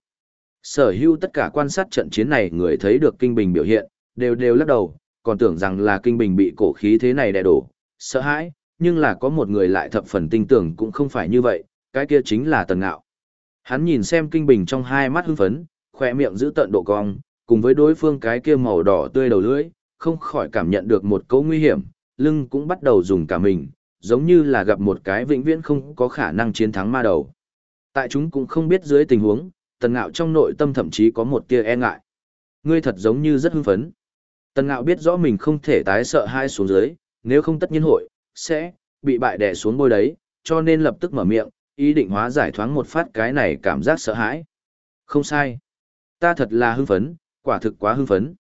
Sở hữu tất cả quan sát trận chiến này người thấy được Kinh Bình biểu hiện, đều đều lắc đầu, còn tưởng rằng là Kinh Bình bị cổ khí thế này đè đổ, sợ hãi, nhưng là có một người lại thập phần tinh tưởng cũng không phải như vậy, cái kia chính là Tần Ngạo. Hắn nhìn xem Kinh Bình trong hai mắt hưng phấn, khỏe miệng giữ tận độ cong, cùng với đối phương cái kia màu đỏ tươi đầu lưỡi, không khỏi cảm nhận được một cấu nguy hiểm, lưng cũng bắt đầu dùng cả mình, giống như là gặp một cái vĩnh viễn không có khả năng chiến thắng ma đầu. Tại chúng cũng không biết dưới tình huống, tần ngạo trong nội tâm thậm chí có một tia e ngại. Ngươi thật giống như rất hưng phấn. Tần ngạo biết rõ mình không thể tái sợ hai xuống dưới, nếu không tất nhiên hội, sẽ bị bại đè xuống bôi đấy, cho nên lập tức mở miệng, ý định hóa giải thoáng một phát cái này cảm giác sợ hãi. Không sai. Ta thật là hưng phấn, quả thực quá hưng phấn.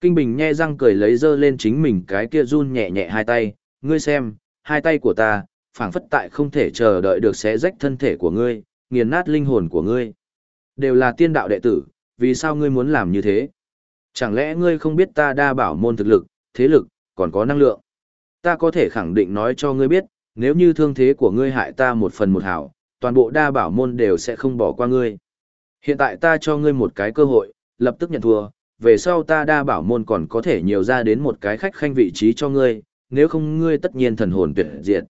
Kinh Bình nhe răng cười lấy dơ lên chính mình cái kia run nhẹ nhẹ hai tay, ngươi xem, hai tay của ta, phảng phất tại không thể chờ đợi được xé rách thân thể của ngươi, nghiền nát linh hồn của ngươi. Đều là tiên đạo đệ tử, vì sao ngươi muốn làm như thế? Chẳng lẽ ngươi không biết ta đa bảo môn thực lực, thế lực, còn có năng lượng? Ta có thể khẳng định nói cho ngươi biết, nếu như thương thế của ngươi hại ta một phần một hảo, toàn bộ đa bảo môn đều sẽ không bỏ qua ngươi. Hiện tại ta cho ngươi một cái cơ hội, lập tức nhận thua, về sau ta đa bảo môn còn có thể nhiều ra đến một cái khách khanh vị trí cho ngươi, nếu không ngươi tất nhiên thần hồn tuyệt diệt.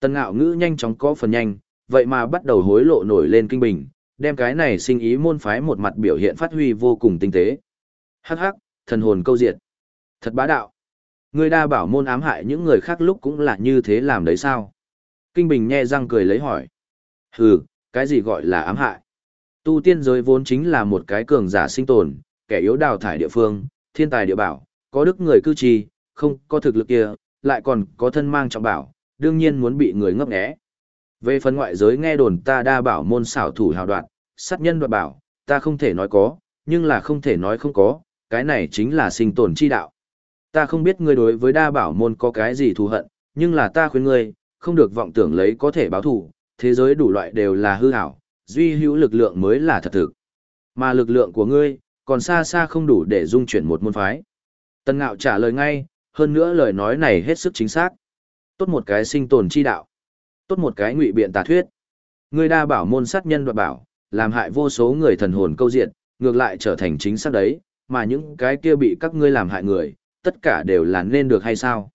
Tần ngạo ngữ nhanh chóng có phần nhanh, vậy mà bắt đầu hối lộ nổi lên kinh bình, đem cái này sinh ý môn phái một mặt biểu hiện phát huy vô cùng tinh tế. Hắc hắc, thần hồn câu diệt. Thật bá đạo. người đa bảo môn ám hại những người khác lúc cũng là như thế làm đấy sao? Kinh Bình nhe răng cười lấy hỏi. Hừ, cái gì gọi là ám hại? Tu tiên giới vốn chính là một cái cường giả sinh tồn, kẻ yếu đào thải địa phương, thiên tài địa bảo, có đức người cư trì, không có thực lực kia, lại còn có thân mang trọng bảo, đương nhiên muốn bị người ngấp nghé. Về phần ngoại giới nghe đồn ta đa bảo môn xảo thủ hào đoạn, sát nhân đoạt bảo, ta không thể nói có, nhưng là không thể nói không có, cái này chính là sinh tồn chi đạo. Ta không biết ngươi đối với đa bảo môn có cái gì thù hận, nhưng là ta khuyên ngươi, không được vọng tưởng lấy có thể báo thù, thế giới đủ loại đều là hư ảo, duy hữu lực lượng mới là thật thực. Mà lực lượng của ngươi, còn xa xa không đủ để dung chuyển một môn phái. Tân Ngạo trả lời ngay, hơn nữa lời nói này hết sức chính xác. Tốt một cái sinh tồn chi đạo. Tốt một cái ngụy biện tà thuyết. Ngươi đa bảo môn sát nhân đoạt bảo, làm hại vô số người thần hồn câu diện, ngược lại trở thành chính xác đấy, mà những cái kia bị các ngươi làm hại người, tất cả đều là nên được hay sao?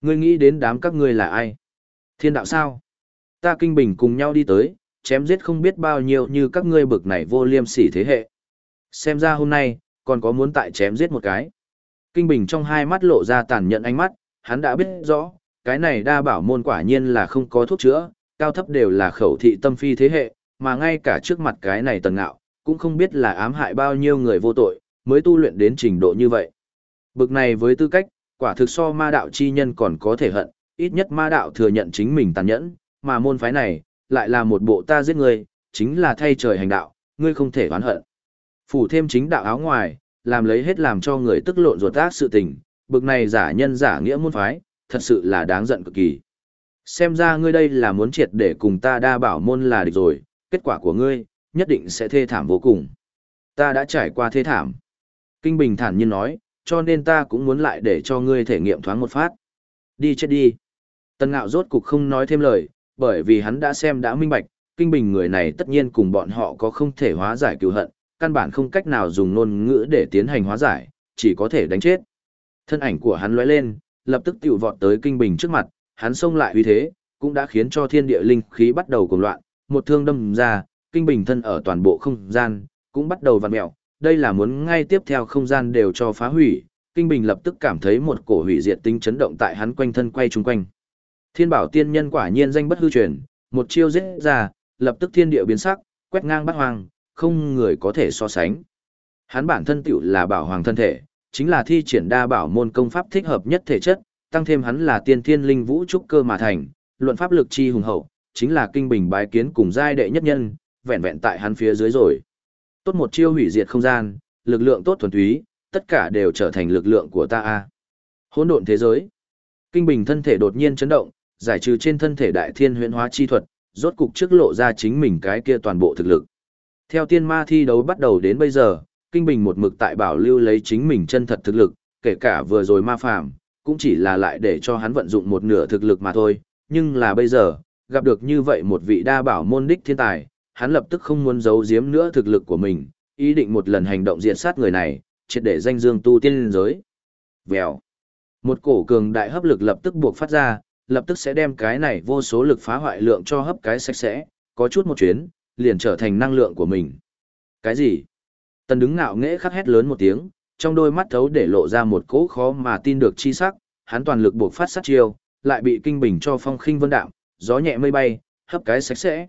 Ngươi nghĩ đến đám các ngươi là ai? Thiên đạo sao? Ta kinh bình cùng nhau đi tới, chém giết không biết bao nhiêu như các ngươi bực này vô liêm sỉ thế hệ. Xem ra hôm nay, còn có muốn tại chém giết một cái. Kinh bình trong hai mắt lộ ra tàn nhẫn ánh mắt, hắn đã biết rõ, cái này đa bảo môn quả nhiên là không có thuốc chữa, cao thấp đều là khẩu thị tâm phi thế hệ, mà ngay cả trước mặt cái này tần ngạo, cũng không biết là ám hại bao nhiêu người vô tội, mới tu luyện đến trình độ như vậy. Bực này với tư cách, quả thực so ma đạo chi nhân còn có thể hận, ít nhất ma đạo thừa nhận chính mình tàn nhẫn, mà môn phái này, lại là một bộ ta giết người, chính là thay trời hành đạo, ngươi không thể oán hận. Phủ thêm chính đạo áo ngoài, làm lấy hết làm cho người tức lộn ruột tác sự tình, bực này giả nhân giả nghĩa môn phái, thật sự là đáng giận cực kỳ. Xem ra ngươi đây là muốn triệt để cùng ta đa bảo môn là địch rồi, kết quả của ngươi, nhất định sẽ thê thảm vô cùng. Ta đã trải qua thê thảm. Kinh Bình thản nhiên nói, cho nên ta cũng muốn lại để cho ngươi thể nghiệm thoáng một phát. Đi chết đi. Tần ngạo rốt cục không nói thêm lời, bởi vì hắn đã xem đã minh bạch, Kinh Bình người này tất nhiên cùng bọn họ có không thể hóa giải cứu hận, căn bản không cách nào dùng ngôn ngữ để tiến hành hóa giải, chỉ có thể đánh chết. Thân ảnh của hắn lóe lên, lập tức tiểu vọt tới Kinh Bình trước mặt, hắn xông lại uy thế, cũng đã khiến cho thiên địa linh khí bắt đầu cuồng loạn, một thương đâm ra, Kinh Bình thân ở toàn bộ không gian, cũng bắt đầu vặn mèo, đây là muốn ngay tiếp theo không gian đều cho phá hủy, Kinh Bình lập tức cảm thấy một cổ hủy diệt tinh chấn động tại hắn quanh thân quay chung quanh. Thiên bảo tiên nhân quả nhiên danh bất hư truyền, một chiêu giết ra, lập tức thiên địa biến sắc, quét ngang bát hoàng, không người có thể so sánh. Hắn bản thân tiểu là bảo hoàng thân thể, chính là thi triển đa bảo môn công pháp thích hợp nhất thể chất, tăng thêm hắn là tiên thiên linh vũ trúc cơ mà thành, luận pháp lực chi hùng hậu, chính là kinh bình bái kiến cùng giai đệ nhất nhân, vẹn vẹn tại hắn phía dưới rồi. Tốt một chiêu hủy diệt không gian, lực lượng tốt thuần túy, tất cả đều trở thành lực lượng của ta a. Hỗn độn thế giới. Kinh bình thân thể đột nhiên chấn động, giải trừ trên thân thể đại thiên huyễn hóa chi thuật, rốt cục trước lộ ra chính mình cái kia toàn bộ thực lực. Theo tiên ma thi đấu bắt đầu đến bây giờ, Kinh Bình một mực tại bảo lưu lấy chính mình chân thật thực lực, kể cả vừa rồi ma phàm, cũng chỉ là lại để cho hắn vận dụng một nửa thực lực mà thôi, nhưng là bây giờ, gặp được như vậy một vị đa bảo môn đích thiên tài, hắn lập tức không muốn giấu giếm nữa thực lực của mình, ý định một lần hành động diệt sát người này, triệt để danh dương tu tiên linh giới. Vèo. Một cổ cường đại hấp lực lập tức buộc phát ra, lập tức sẽ đem cái này vô số lực phá hoại lượng cho hấp cái sạch sẽ, có chút một chuyến, liền trở thành năng lượng của mình. Cái gì? Tần đứng ngạo nghễ khắc hét lớn một tiếng, trong đôi mắt thấu để lộ ra một cỗ khó mà tin được chi sắc, hắn toàn lực buộc phát sát chiêu, lại bị kinh bình cho phong khinh vân đạm, gió nhẹ mây bay, hấp cái sạch sẽ.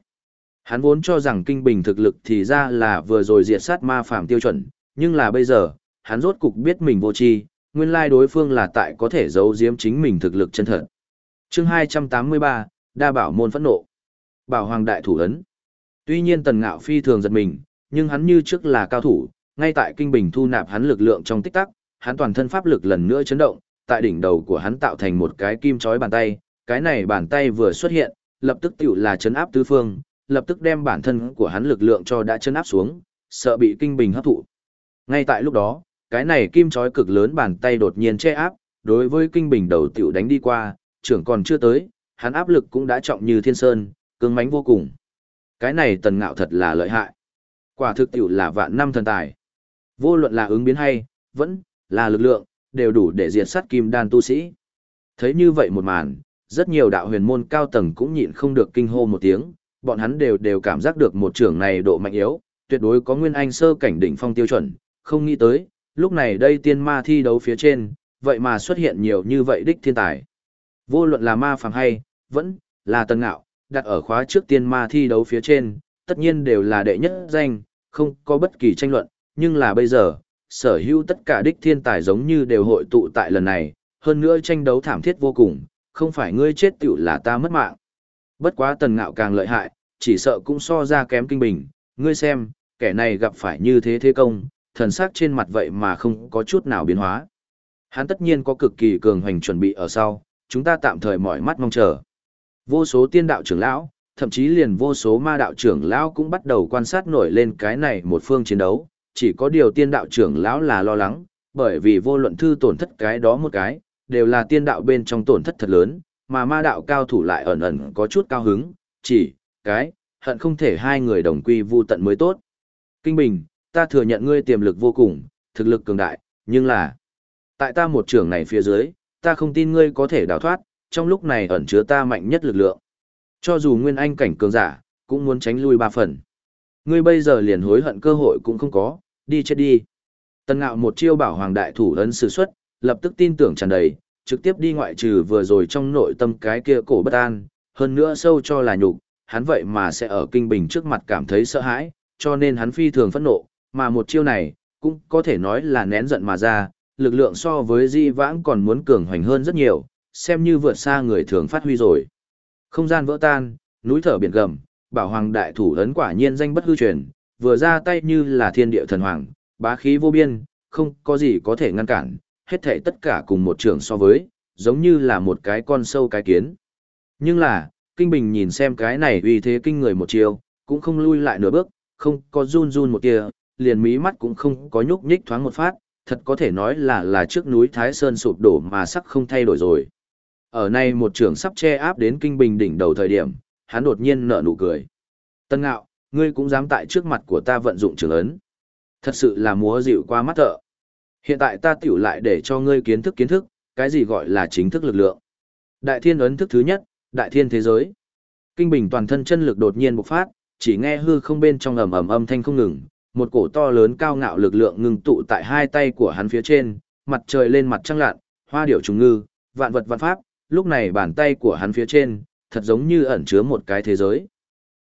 Hắn vốn cho rằng kinh bình thực lực thì ra là vừa rồi diệt sát ma phàm tiêu chuẩn, nhưng là bây giờ, hắn rốt cục biết mình vô tri, nguyên lai đối phương là tại có thể giấu giếm chính mình thực lực chân thật. Chương 283, đa bảo môn phẫn nộ. Bảo hoàng đại thủ ấn. Tuy nhiên Tần Ngạo phi thường giật mình, nhưng hắn như trước là cao thủ, ngay tại kinh bình thu nạp hắn lực lượng trong tích tắc, hắn toàn thân pháp lực lần nữa chấn động, tại đỉnh đầu của hắn tạo thành một cái kim chói bàn tay, cái này bàn tay vừa xuất hiện, lập tức tiểu là chấn áp tứ phương, lập tức đem bản thân của hắn lực lượng cho đã chấn áp xuống, sợ bị kinh bình hấp thụ. Ngay tại lúc đó, cái này kim chói cực lớn bàn tay đột nhiên che áp, đối với kinh bình đầu tiểu đánh đi qua, trưởng còn chưa tới, hắn áp lực cũng đã trọng như thiên sơn, cứng mãnh vô cùng. Cái này tần ngạo thật là lợi hại. Quả thực tiểu là vạn năm thần tài. Vô luận là ứng biến hay, vẫn là lực lượng, đều đủ để diệt sát kim đan tu sĩ. Thấy như vậy một màn, rất nhiều đạo huyền môn cao tầng cũng nhịn không được kinh hô một tiếng, bọn hắn đều đều cảm giác được một trưởng này độ mạnh yếu, tuyệt đối có nguyên anh sơ cảnh đỉnh phong tiêu chuẩn, không nghĩ tới, lúc này đây tiên ma thi đấu phía trên, vậy mà xuất hiện nhiều như vậy đích thiên tài. Vô luận là ma phàm hay, vẫn là tần ngạo, đặt ở khóa trước tiên ma thi đấu phía trên, tất nhiên đều là đệ nhất danh, không có bất kỳ tranh luận, nhưng là bây giờ, sở hữu tất cả đích thiên tài giống như đều hội tụ tại lần này, hơn nữa tranh đấu thảm thiết vô cùng, không phải ngươi chết tiểu là ta mất mạng. Bất quá tần ngạo càng lợi hại, chỉ sợ cũng so ra kém kinh bình, ngươi xem, kẻ này gặp phải như thế thế công, thần sắc trên mặt vậy mà không có chút nào biến hóa. Hắn tất nhiên có cực kỳ cường hoành chuẩn bị ở sau, chúng ta tạm thời mỏi mắt mong chờ. Vô số tiên đạo trưởng lão, thậm chí liền vô số ma đạo trưởng lão cũng bắt đầu quan sát nổi lên cái này một phương chiến đấu, chỉ có điều tiên đạo trưởng lão là lo lắng, bởi vì vô luận thư tổn thất cái đó một cái, đều là tiên đạo bên trong tổn thất thật lớn, mà ma đạo cao thủ lại ẩn ẩn có chút cao hứng, chỉ, cái, hận không thể hai người đồng quy vu tận mới tốt. Kinh Bình, ta thừa nhận ngươi tiềm lực vô cùng, thực lực cường đại, nhưng là, tại ta một trường này phía dưới, ta không tin ngươi có thể đào thoát, trong lúc này ẩn chứa ta mạnh nhất lực lượng. Cho dù nguyên anh cảnh cường giả, cũng muốn tránh lui ba phần. Ngươi bây giờ liền hối hận cơ hội cũng không có, đi chết đi. Tần ngạo một chiêu bảo hoàng đại thủ ấn sử xuất, lập tức tin tưởng tràn đầy, trực tiếp đi ngoại trừ vừa rồi trong nội tâm cái kia cổ bất an, hơn nữa sâu cho là nhục, hắn vậy mà sẽ ở kinh bình trước mặt cảm thấy sợ hãi, cho nên hắn phi thường phẫn nộ, mà một chiêu này, cũng có thể nói là nén giận mà ra, lực lượng so với di vãng còn muốn cường hoành hơn rất nhiều, xem như vượt xa người thường phát huy rồi. Không gian vỡ tan, núi thở biển gầm, bảo hoàng đại thủ ấn quả nhiên danh bất hư truyền, vừa ra tay như là thiên địa thần hoàng, bá khí vô biên, không có gì có thể ngăn cản, hết thảy tất cả cùng một trường so với, giống như là một cái con sâu cái kiến. Nhưng là, Kinh Bình nhìn xem cái này uy thế kinh người một chiều, cũng không lui lại nửa bước, không có run run một tia, liền mí mắt cũng không có nhúc nhích thoáng một phát, thật có thể nói là là trước núi Thái Sơn sụp đổ mà sắc không thay đổi rồi. Ở nay một trưởng sắp che áp đến Kinh Bình đỉnh đầu thời điểm, hắn đột nhiên nở nụ cười. Tân ngạo, ngươi cũng dám tại trước mặt của ta vận dụng trường ấn. Thật sự là múa dịu qua mắt thợ. Hiện tại ta tiểu lại để cho ngươi kiến thức kiến thức, cái gì gọi là chính thức lực lượng. Đại thiên ấn thức thứ nhất, đại thiên thế giới. Kinh bình toàn thân chân lực đột nhiên bộc phát, chỉ nghe hư không bên trong ầm ầm âm thanh không ngừng, một cổ to lớn cao ngạo lực lượng ngừng tụ tại hai tay của hắn phía trên, mặt trời lên mặt trăng lạn, hoa điểu trùng ngư, vạn vật vạn pháp, lúc này bàn tay của hắn phía trên, thật giống như ẩn chứa một cái thế giới.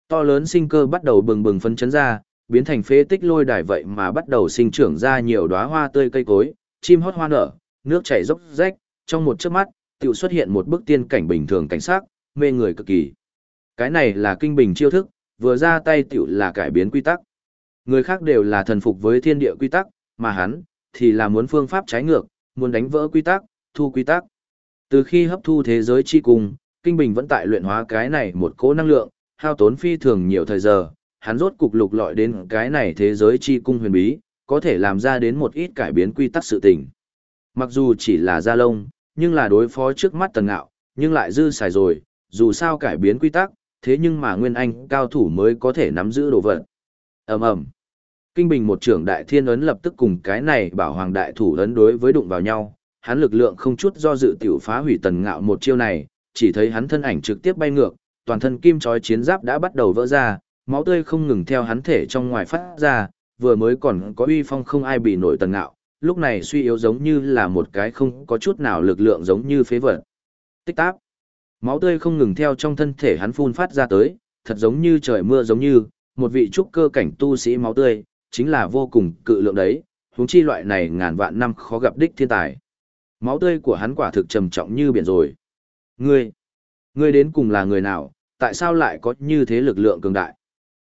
To lớn sinh cơ bắt đầu bừng bừng phân chấn ra, biến thành phế tích lôi đài vậy mà bắt đầu sinh trưởng ra nhiều đóa hoa tươi cây cối, chim hót hoa nở, nước chảy dốc rách, trong một chớp mắt, tiểu xuất hiện một bức tiên cảnh bình thường cảnh sắc, mê người cực kỳ. Cái này là kinh bình chiêu thức, vừa ra tay tiểu là cải biến quy tắc. Người khác đều là thần phục với thiên địa quy tắc, mà hắn thì là muốn phương pháp trái ngược, muốn đánh vỡ quy tắc, thu quy tắc. Từ khi hấp thu thế giới chi cùng, kinh bình vẫn tại luyện hóa cái này một cỗ năng lượng, hao tốn phi thường nhiều thời giờ, hắn rốt cục lục lọi đến cái này thế giới chi cung huyền bí, có thể làm ra đến một ít cải biến quy tắc sự tình. Mặc dù chỉ là gia lông, nhưng là đối phó trước mắt tần ngạo, nhưng lại dư xài rồi, dù sao cải biến quy tắc, thế nhưng mà Nguyên Anh cao thủ mới có thể nắm giữ đồ vật. ầm ầm Kinh bình một trưởng đại thiên ấn lập tức cùng cái này bảo hoàng đại thủ ấn đối với đụng vào nhau, hắn lực lượng không chút do dự tiểu phá hủy tần ngạo một chiêu này, chỉ thấy hắn thân ảnh trực tiếp bay ngược, toàn thân kim chói chiến giáp đã bắt đầu vỡ ra, máu tươi không ngừng theo hắn thể trong ngoài phát ra, vừa mới còn có uy phong không ai bị nổi tần ngạo, lúc này suy yếu giống như là một cái không có chút nào lực lượng giống như phế vật. Tích táp. Máu tươi không ngừng theo trong thân thể hắn phun phát ra tới, thật giống như trời mưa giống như, một vị trúc cơ cảnh tu sĩ máu tươi, chính là vô cùng cự lượng đấy, huống chi loại này ngàn vạn năm khó gặp đích thiên tài. Máu tươi của hắn quả thực trầm trọng như biển rồi. Ngươi, ngươi đến cùng là người nào, tại sao lại có như thế lực lượng cường đại?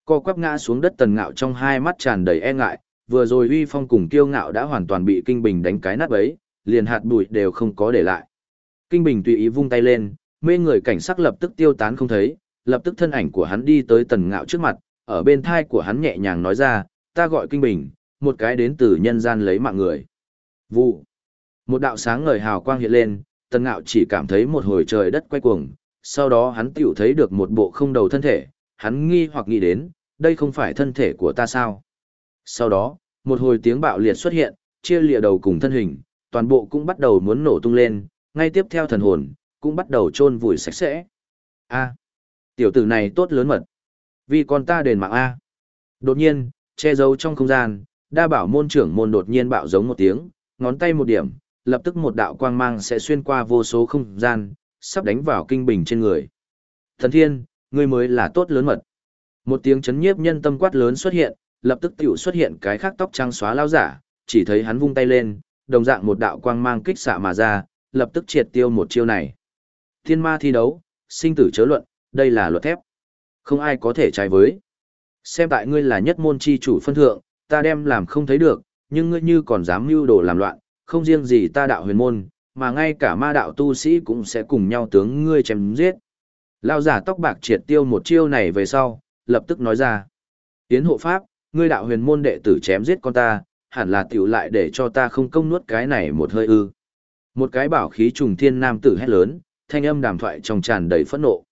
Co quắp ngã xuống đất tần ngạo trong hai mắt tràn đầy e ngại, vừa rồi uy phong cùng kiêu ngạo đã hoàn toàn bị kinh bình đánh cái nát bấy, liền hạt bụi đều không có để lại. Kinh bình tùy ý vung tay lên, mê người cảnh sắc lập tức tiêu tán không thấy, lập tức thân ảnh của hắn đi tới tần ngạo trước mặt, ở bên thai của hắn nhẹ nhàng nói ra, ta gọi kinh bình, một cái đến từ nhân gian lấy mạng người. Vụ. Một đạo sáng ngời hào quang hiện lên, tần ngạo chỉ cảm thấy một hồi trời đất quay cuồng, sau đó hắn tiểu thấy được một bộ không đầu thân thể, hắn nghi hoặc nghĩ đến, đây không phải thân thể của ta sao. Sau đó, một hồi tiếng bạo liệt xuất hiện, chia lìa đầu cùng thân hình, toàn bộ cũng bắt đầu muốn nổ tung lên, ngay tiếp theo thần hồn, cũng bắt đầu chôn vùi sạch sẽ. A, tiểu tử này tốt lớn mật. Vì con ta đền mạng A. Đột nhiên, che giấu trong không gian, đa bảo môn trưởng môn đột nhiên bạo giống một tiếng, ngón tay một điểm, lập tức một đạo quang mang sẽ xuyên qua vô số không gian, sắp đánh vào kinh bình trên người. Thần thiên, ngươi mới là tốt lớn mật. Một tiếng chấn nhiếp nhân tâm quát lớn xuất hiện, lập tức tiểu xuất hiện cái khác tóc trắng xóa lao giả, chỉ thấy hắn vung tay lên, đồng dạng một đạo quang mang kích xạ mà ra, lập tức triệt tiêu một chiêu này. Thiên ma thi đấu, sinh tử chớ luận, đây là luật thép. Không ai có thể trái với. Xem tại ngươi là nhất môn chi chủ phân thượng, ta đem làm không thấy được, nhưng ngươi như còn dám mưu đồ làm loạn, không riêng gì ta đạo huyền môn, mà ngay cả ma đạo tu sĩ cũng sẽ cùng nhau tướng ngươi chém giết. Lao giả tóc bạc triệt tiêu một chiêu này về sau, lập tức nói ra. Tiến hộ pháp, ngươi đạo huyền môn đệ tử chém giết con ta, hẳn là tiểu lại để cho ta không công nuốt cái này một hơi ư. Một cái bảo khí trùng thiên nam tử hét lớn, thanh âm đàm thoại trong tràn đầy phẫn nộ.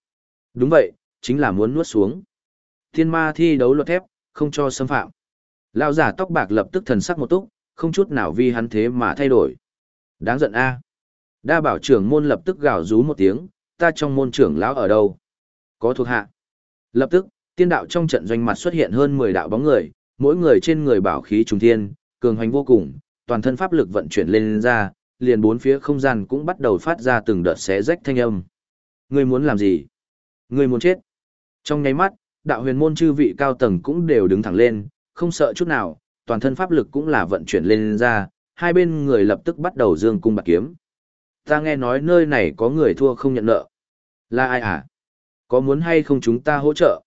Đúng vậy, chính là muốn nuốt xuống. Thiên ma thi đấu luật thép, không cho xâm phạm. Lão giả tóc bạc lập tức thần sắc một túc, không chút nào vì hắn thế mà thay đổi. Đáng giận a. Đa bảo trưởng môn lập tức gào rú một tiếng, ta trong môn trưởng lão ở đâu? Có thuộc hạ. Lập tức, tiên đạo trong trận doanh mặt xuất hiện hơn 10 đạo bóng người, mỗi người trên người bảo khí trùng thiên, cường hoành vô cùng, toàn thân pháp lực vận chuyển lên, lên ra, liền bốn phía không gian cũng bắt đầu phát ra từng đợt xé rách thanh âm. Ngươi muốn làm gì? Ngươi muốn chết? Trong nháy mắt, đạo huyền môn chư vị cao tầng cũng đều đứng thẳng lên, không sợ chút nào, toàn thân pháp lực cũng là vận chuyển lên, lên ra, hai bên người lập tức bắt đầu dương cung bạc kiếm. Ta nghe nói nơi này có người thua không nhận nợ. Là ai à? Có muốn hay không chúng ta hỗ trợ?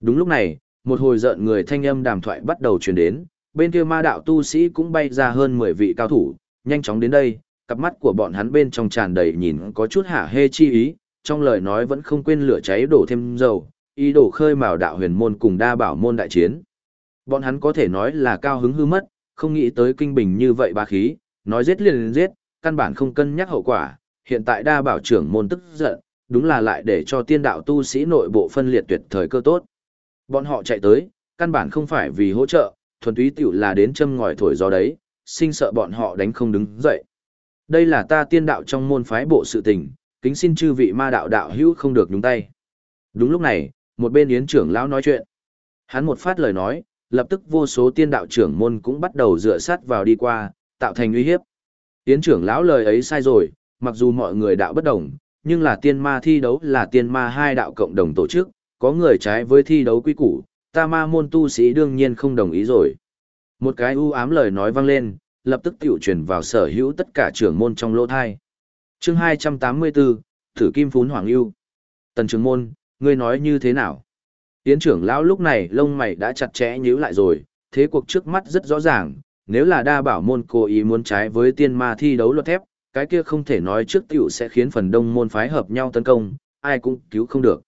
Đúng lúc này, một hồi giận người thanh âm đàm thoại bắt đầu truyền đến, bên kia ma đạo tu sĩ cũng bay ra hơn 10 vị cao thủ, nhanh chóng đến đây, cặp mắt của bọn hắn bên trong tràn đầy nhìn có chút hả hê chi ý, trong lời nói vẫn không quên lửa cháy đổ thêm dầu, ý đồ khơi mào đạo huyền môn cùng đa bảo môn đại chiến. Bọn hắn có thể nói là cao hứng hư mất, không nghĩ tới kinh bình như vậy ba khí, nói giết liền giết, căn bản không cân nhắc hậu quả, hiện tại đa bảo trưởng môn tức giận, đúng là lại để cho tiên đạo tu sĩ nội bộ phân liệt tuyệt thời cơ tốt. Bọn họ chạy tới, căn bản không phải vì hỗ trợ, thuần túy tiểu là đến châm ngòi thổi gió đấy, sinh sợ bọn họ đánh không đứng dậy. Đây là ta tiên đạo trong môn phái bộ sự tình, kính xin chư vị ma đạo đạo hữu không được nhúng tay. Đúng lúc này, một bên yến trưởng lão nói chuyện. Hắn một phát lời nói, lập tức vô số tiên đạo trưởng môn cũng bắt đầu dựa sát vào đi qua, tạo thành uy hiếp. tiến trưởng lão lời ấy sai rồi, mặc dù mọi người đạo bất đồng, nhưng là tiên ma thi đấu là tiên ma hai đạo cộng đồng tổ chức, có người trái với thi đấu quy củ, ta ma môn tu sĩ đương nhiên không đồng ý rồi. Một cái u ám lời nói vang lên, lập tức tiểu truyền vào sở hữu tất cả trưởng môn trong lỗ thai. chương 284, Thử Kim Phún Hoàng Yêu. Tần trưởng môn, ngươi nói như thế nào? Tiến trưởng lão lúc này lông mày đã chặt chẽ nhíu lại rồi, thế cuộc trước mắt rất rõ ràng, nếu là đa bảo môn cố ý muốn trái với tiên ma thi đấu luật thép, cái kia không thể nói trước tiểu sẽ khiến phần đông môn phái hợp nhau tấn công, ai cũng cứu không được.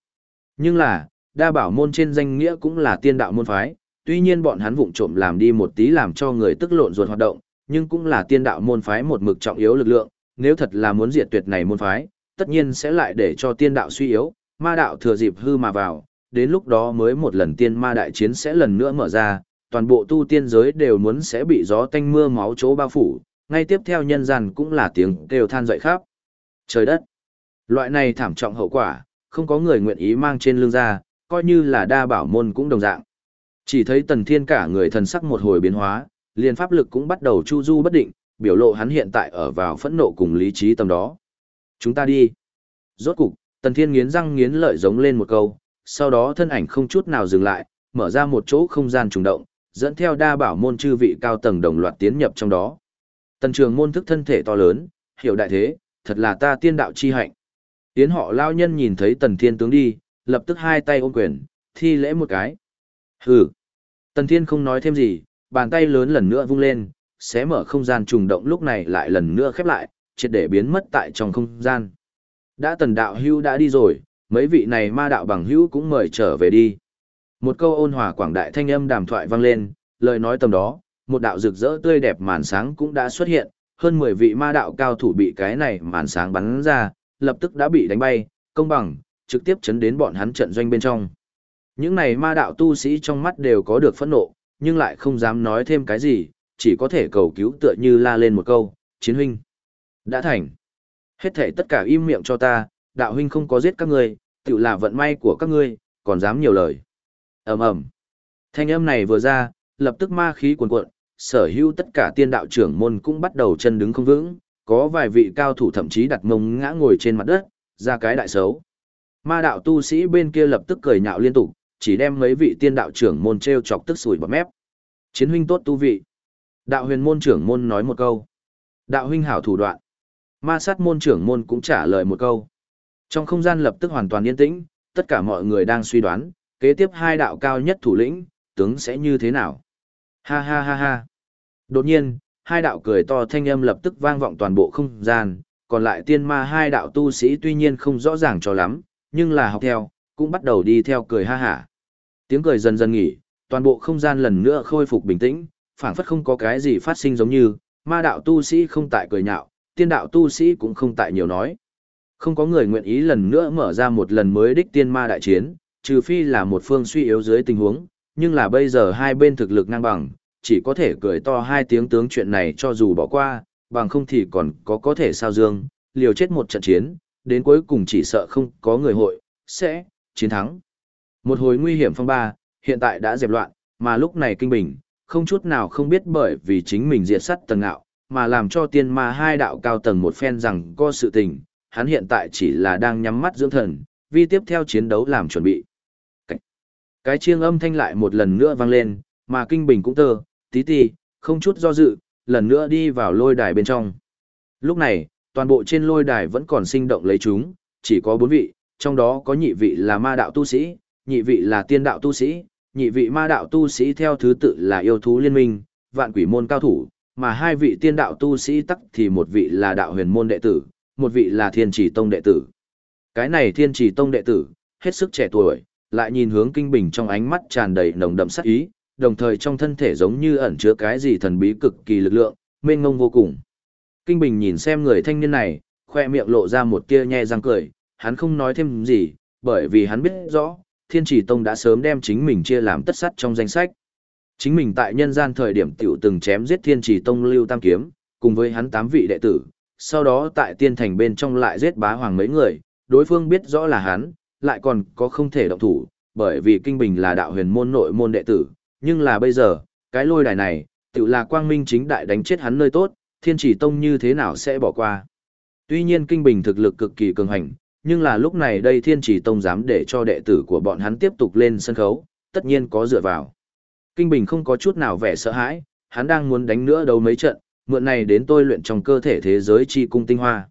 Nhưng là, đa bảo môn trên danh nghĩa cũng là tiên đạo môn phái, tuy nhiên bọn hắn vụng trộm làm đi một tí làm cho người tức lộn ruột hoạt động, nhưng cũng là tiên đạo môn phái một mực trọng yếu lực lượng, nếu thật là muốn diệt tuyệt này môn phái, tất nhiên sẽ lại để cho tiên đạo suy yếu, ma đạo thừa dịp hư mà vào, đến lúc đó mới một lần tiên ma đại chiến sẽ lần nữa mở ra, toàn bộ tu tiên giới đều muốn sẽ bị gió tanh mưa máu chỗ bao phủ, ngay tiếp theo nhân gian cũng là tiếng kêu than dậy khắp. Trời đất! Loại này thảm trọng hậu quả, không có người nguyện ý mang trên lưng ra, coi như là đa bảo môn cũng đồng dạng. Chỉ thấy tần thiên cả người thần sắc một hồi biến hóa, liền pháp lực cũng bắt đầu chu du bất định, biểu lộ hắn hiện tại ở vào phẫn nộ cùng lý trí tầm đó. Chúng ta đi. Rốt cục, tần thiên nghiến răng nghiến lợi giống lên một câu, sau đó thân ảnh không chút nào dừng lại, mở ra một chỗ không gian trùng động, dẫn theo đa bảo môn chư vị cao tầng đồng loạt tiến nhập trong đó. Tần trường môn thức thân thể to lớn, hiểu đại thế, thật là ta tiên đạo chi hạnh. Tiến họ lao nhân nhìn thấy tần thiên tướng đi, lập tức hai tay ôm quyền, thi lễ một cái. Hừ. Tần thiên không nói thêm gì, bàn tay lớn lần nữa vung lên, xé mở không gian trùng động lúc này lại lần nữa khép lại, triệt để biến mất tại trong không gian. Đã tần đạo hưu đã đi rồi, mấy vị này ma đạo bằng hữu cũng mời trở về đi. Một câu ôn hòa quảng đại thanh âm đàm thoại vang lên, lời nói tầm đó, một đạo rực rỡ tươi đẹp màn sáng cũng đã xuất hiện, hơn 10 vị ma đạo cao thủ bị cái này màn sáng bắn ra, lập tức đã bị đánh bay, công bằng, trực tiếp chấn đến bọn hắn trận doanh bên trong. Những này ma đạo tu sĩ trong mắt đều có được phẫn nộ, nhưng lại không dám nói thêm cái gì, chỉ có thể cầu cứu tựa như la lên một câu, chiến huynh. Đã thành. Hết thể tất cả im miệng cho ta, đạo huynh không có giết các ngươi, tự là vận may của các ngươi, còn dám nhiều lời. ầm ầm Thanh âm này vừa ra, lập tức ma khí cuồn cuộn, sở hữu tất cả tiên đạo trưởng môn cũng bắt đầu chân đứng không vững, có vài vị cao thủ thậm chí đặt mông ngã ngồi trên mặt đất, ra cái đại xấu. Ma đạo tu sĩ bên kia lập tức cười nhạo liên tục, chỉ đem mấy vị tiên đạo trưởng môn treo chọc tức sủi bọt mép. Chiến huynh tốt tu vị. Đạo huyền môn trưởng môn nói một câu. Đạo huynh hảo thủ đoạn. Ma sát môn trưởng môn cũng trả lời một câu. Trong không gian lập tức hoàn toàn yên tĩnh, tất cả mọi người đang suy đoán, kế tiếp hai đạo cao nhất thủ lĩnh, tướng sẽ như thế nào. Ha ha ha ha. Đột nhiên, hai đạo cười to thanh âm lập tức vang vọng toàn bộ không gian, còn lại tiên ma hai đạo tu sĩ tuy nhiên không rõ ràng cho lắm, nhưng là học theo, cũng bắt đầu đi theo cười ha hả. Tiếng cười dần dần nghỉ, toàn bộ không gian lần nữa khôi phục bình tĩnh, phảng phất không có cái gì phát sinh giống như, ma đạo tu sĩ không tại cười nhạo, tiên đạo tu sĩ cũng không tại nhiều nói. Không có người nguyện ý lần nữa mở ra một lần mới đích tiên ma đại chiến, trừ phi là một phương suy yếu dưới tình huống, nhưng là bây giờ hai bên thực lực ngang bằng, chỉ có thể cười to hai tiếng tướng chuyện này cho dù bỏ qua, bằng không thì còn có có thể sao dương, liều chết một trận chiến, đến cuối cùng chỉ sợ không có người hội, sẽ, chiến thắng. Một hồi nguy hiểm phong ba, hiện tại đã dẹp loạn, mà lúc này kinh bình, không chút nào không biết bởi vì chính mình diệt sắt tầng ngạo, mà làm cho tiên ma hai đạo cao tầng một phen rằng có sự tình, hắn hiện tại chỉ là đang nhắm mắt dưỡng thần, vì tiếp theo chiến đấu làm chuẩn bị. Cái, cái chiêng âm thanh lại một lần nữa vang lên, mà kinh bình cũng tơ, tí tí, không chút do dự, lần nữa đi vào lôi đài bên trong. Lúc này, toàn bộ trên lôi đài vẫn còn sinh động lấy chúng, chỉ có bốn vị, trong đó có nhị vị là ma đạo tu sĩ, nhị vị là tiên đạo tu sĩ, nhị vị ma đạo tu sĩ theo thứ tự là yêu thú liên minh, vạn quỷ môn cao thủ, mà hai vị tiên đạo tu sĩ tắc thì một vị là đạo huyền môn đệ tử, một vị là thiên trì tông đệ tử. Cái này thiên trì tông đệ tử, hết sức trẻ tuổi, lại nhìn hướng kinh bình trong ánh mắt tràn đầy nồng đậm sắc ý, đồng thời trong thân thể giống như ẩn chứa cái gì thần bí cực kỳ lực lượng, mênh ngông vô cùng. Kinh bình nhìn xem người thanh niên này, khoe miệng lộ ra một tia nhe răng cười, hắn không nói thêm gì, bởi vì hắn biết rõ, thiên trì tông đã sớm đem chính mình chia làm tất sắt trong danh sách. Chính mình tại nhân gian thời điểm tiểu từng chém giết thiên trì tông lưu tam kiếm, cùng với hắn tám vị đệ tử, sau đó tại tiên thành bên trong lại giết bá hoàng mấy người, đối phương biết rõ là hắn, lại còn có không thể động thủ, bởi vì kinh bình là đạo huyền môn nội môn đệ tử, nhưng là bây giờ, cái lôi đài này, tự là quang minh chính đại đánh chết hắn nơi tốt, thiên chỉ tông như thế nào sẽ bỏ qua. Tuy nhiên kinh bình thực lực cực kỳ cường hành, nhưng là lúc này đây thiên chỉ tông dám để cho đệ tử của bọn hắn tiếp tục lên sân khấu, tất nhiên có dựa vào. Kinh bình không có chút nào vẻ sợ hãi, hắn đang muốn đánh nữa đấu mấy trận, mượn này đến tôi luyện trong cơ thể thế giới chi cung tinh hoa.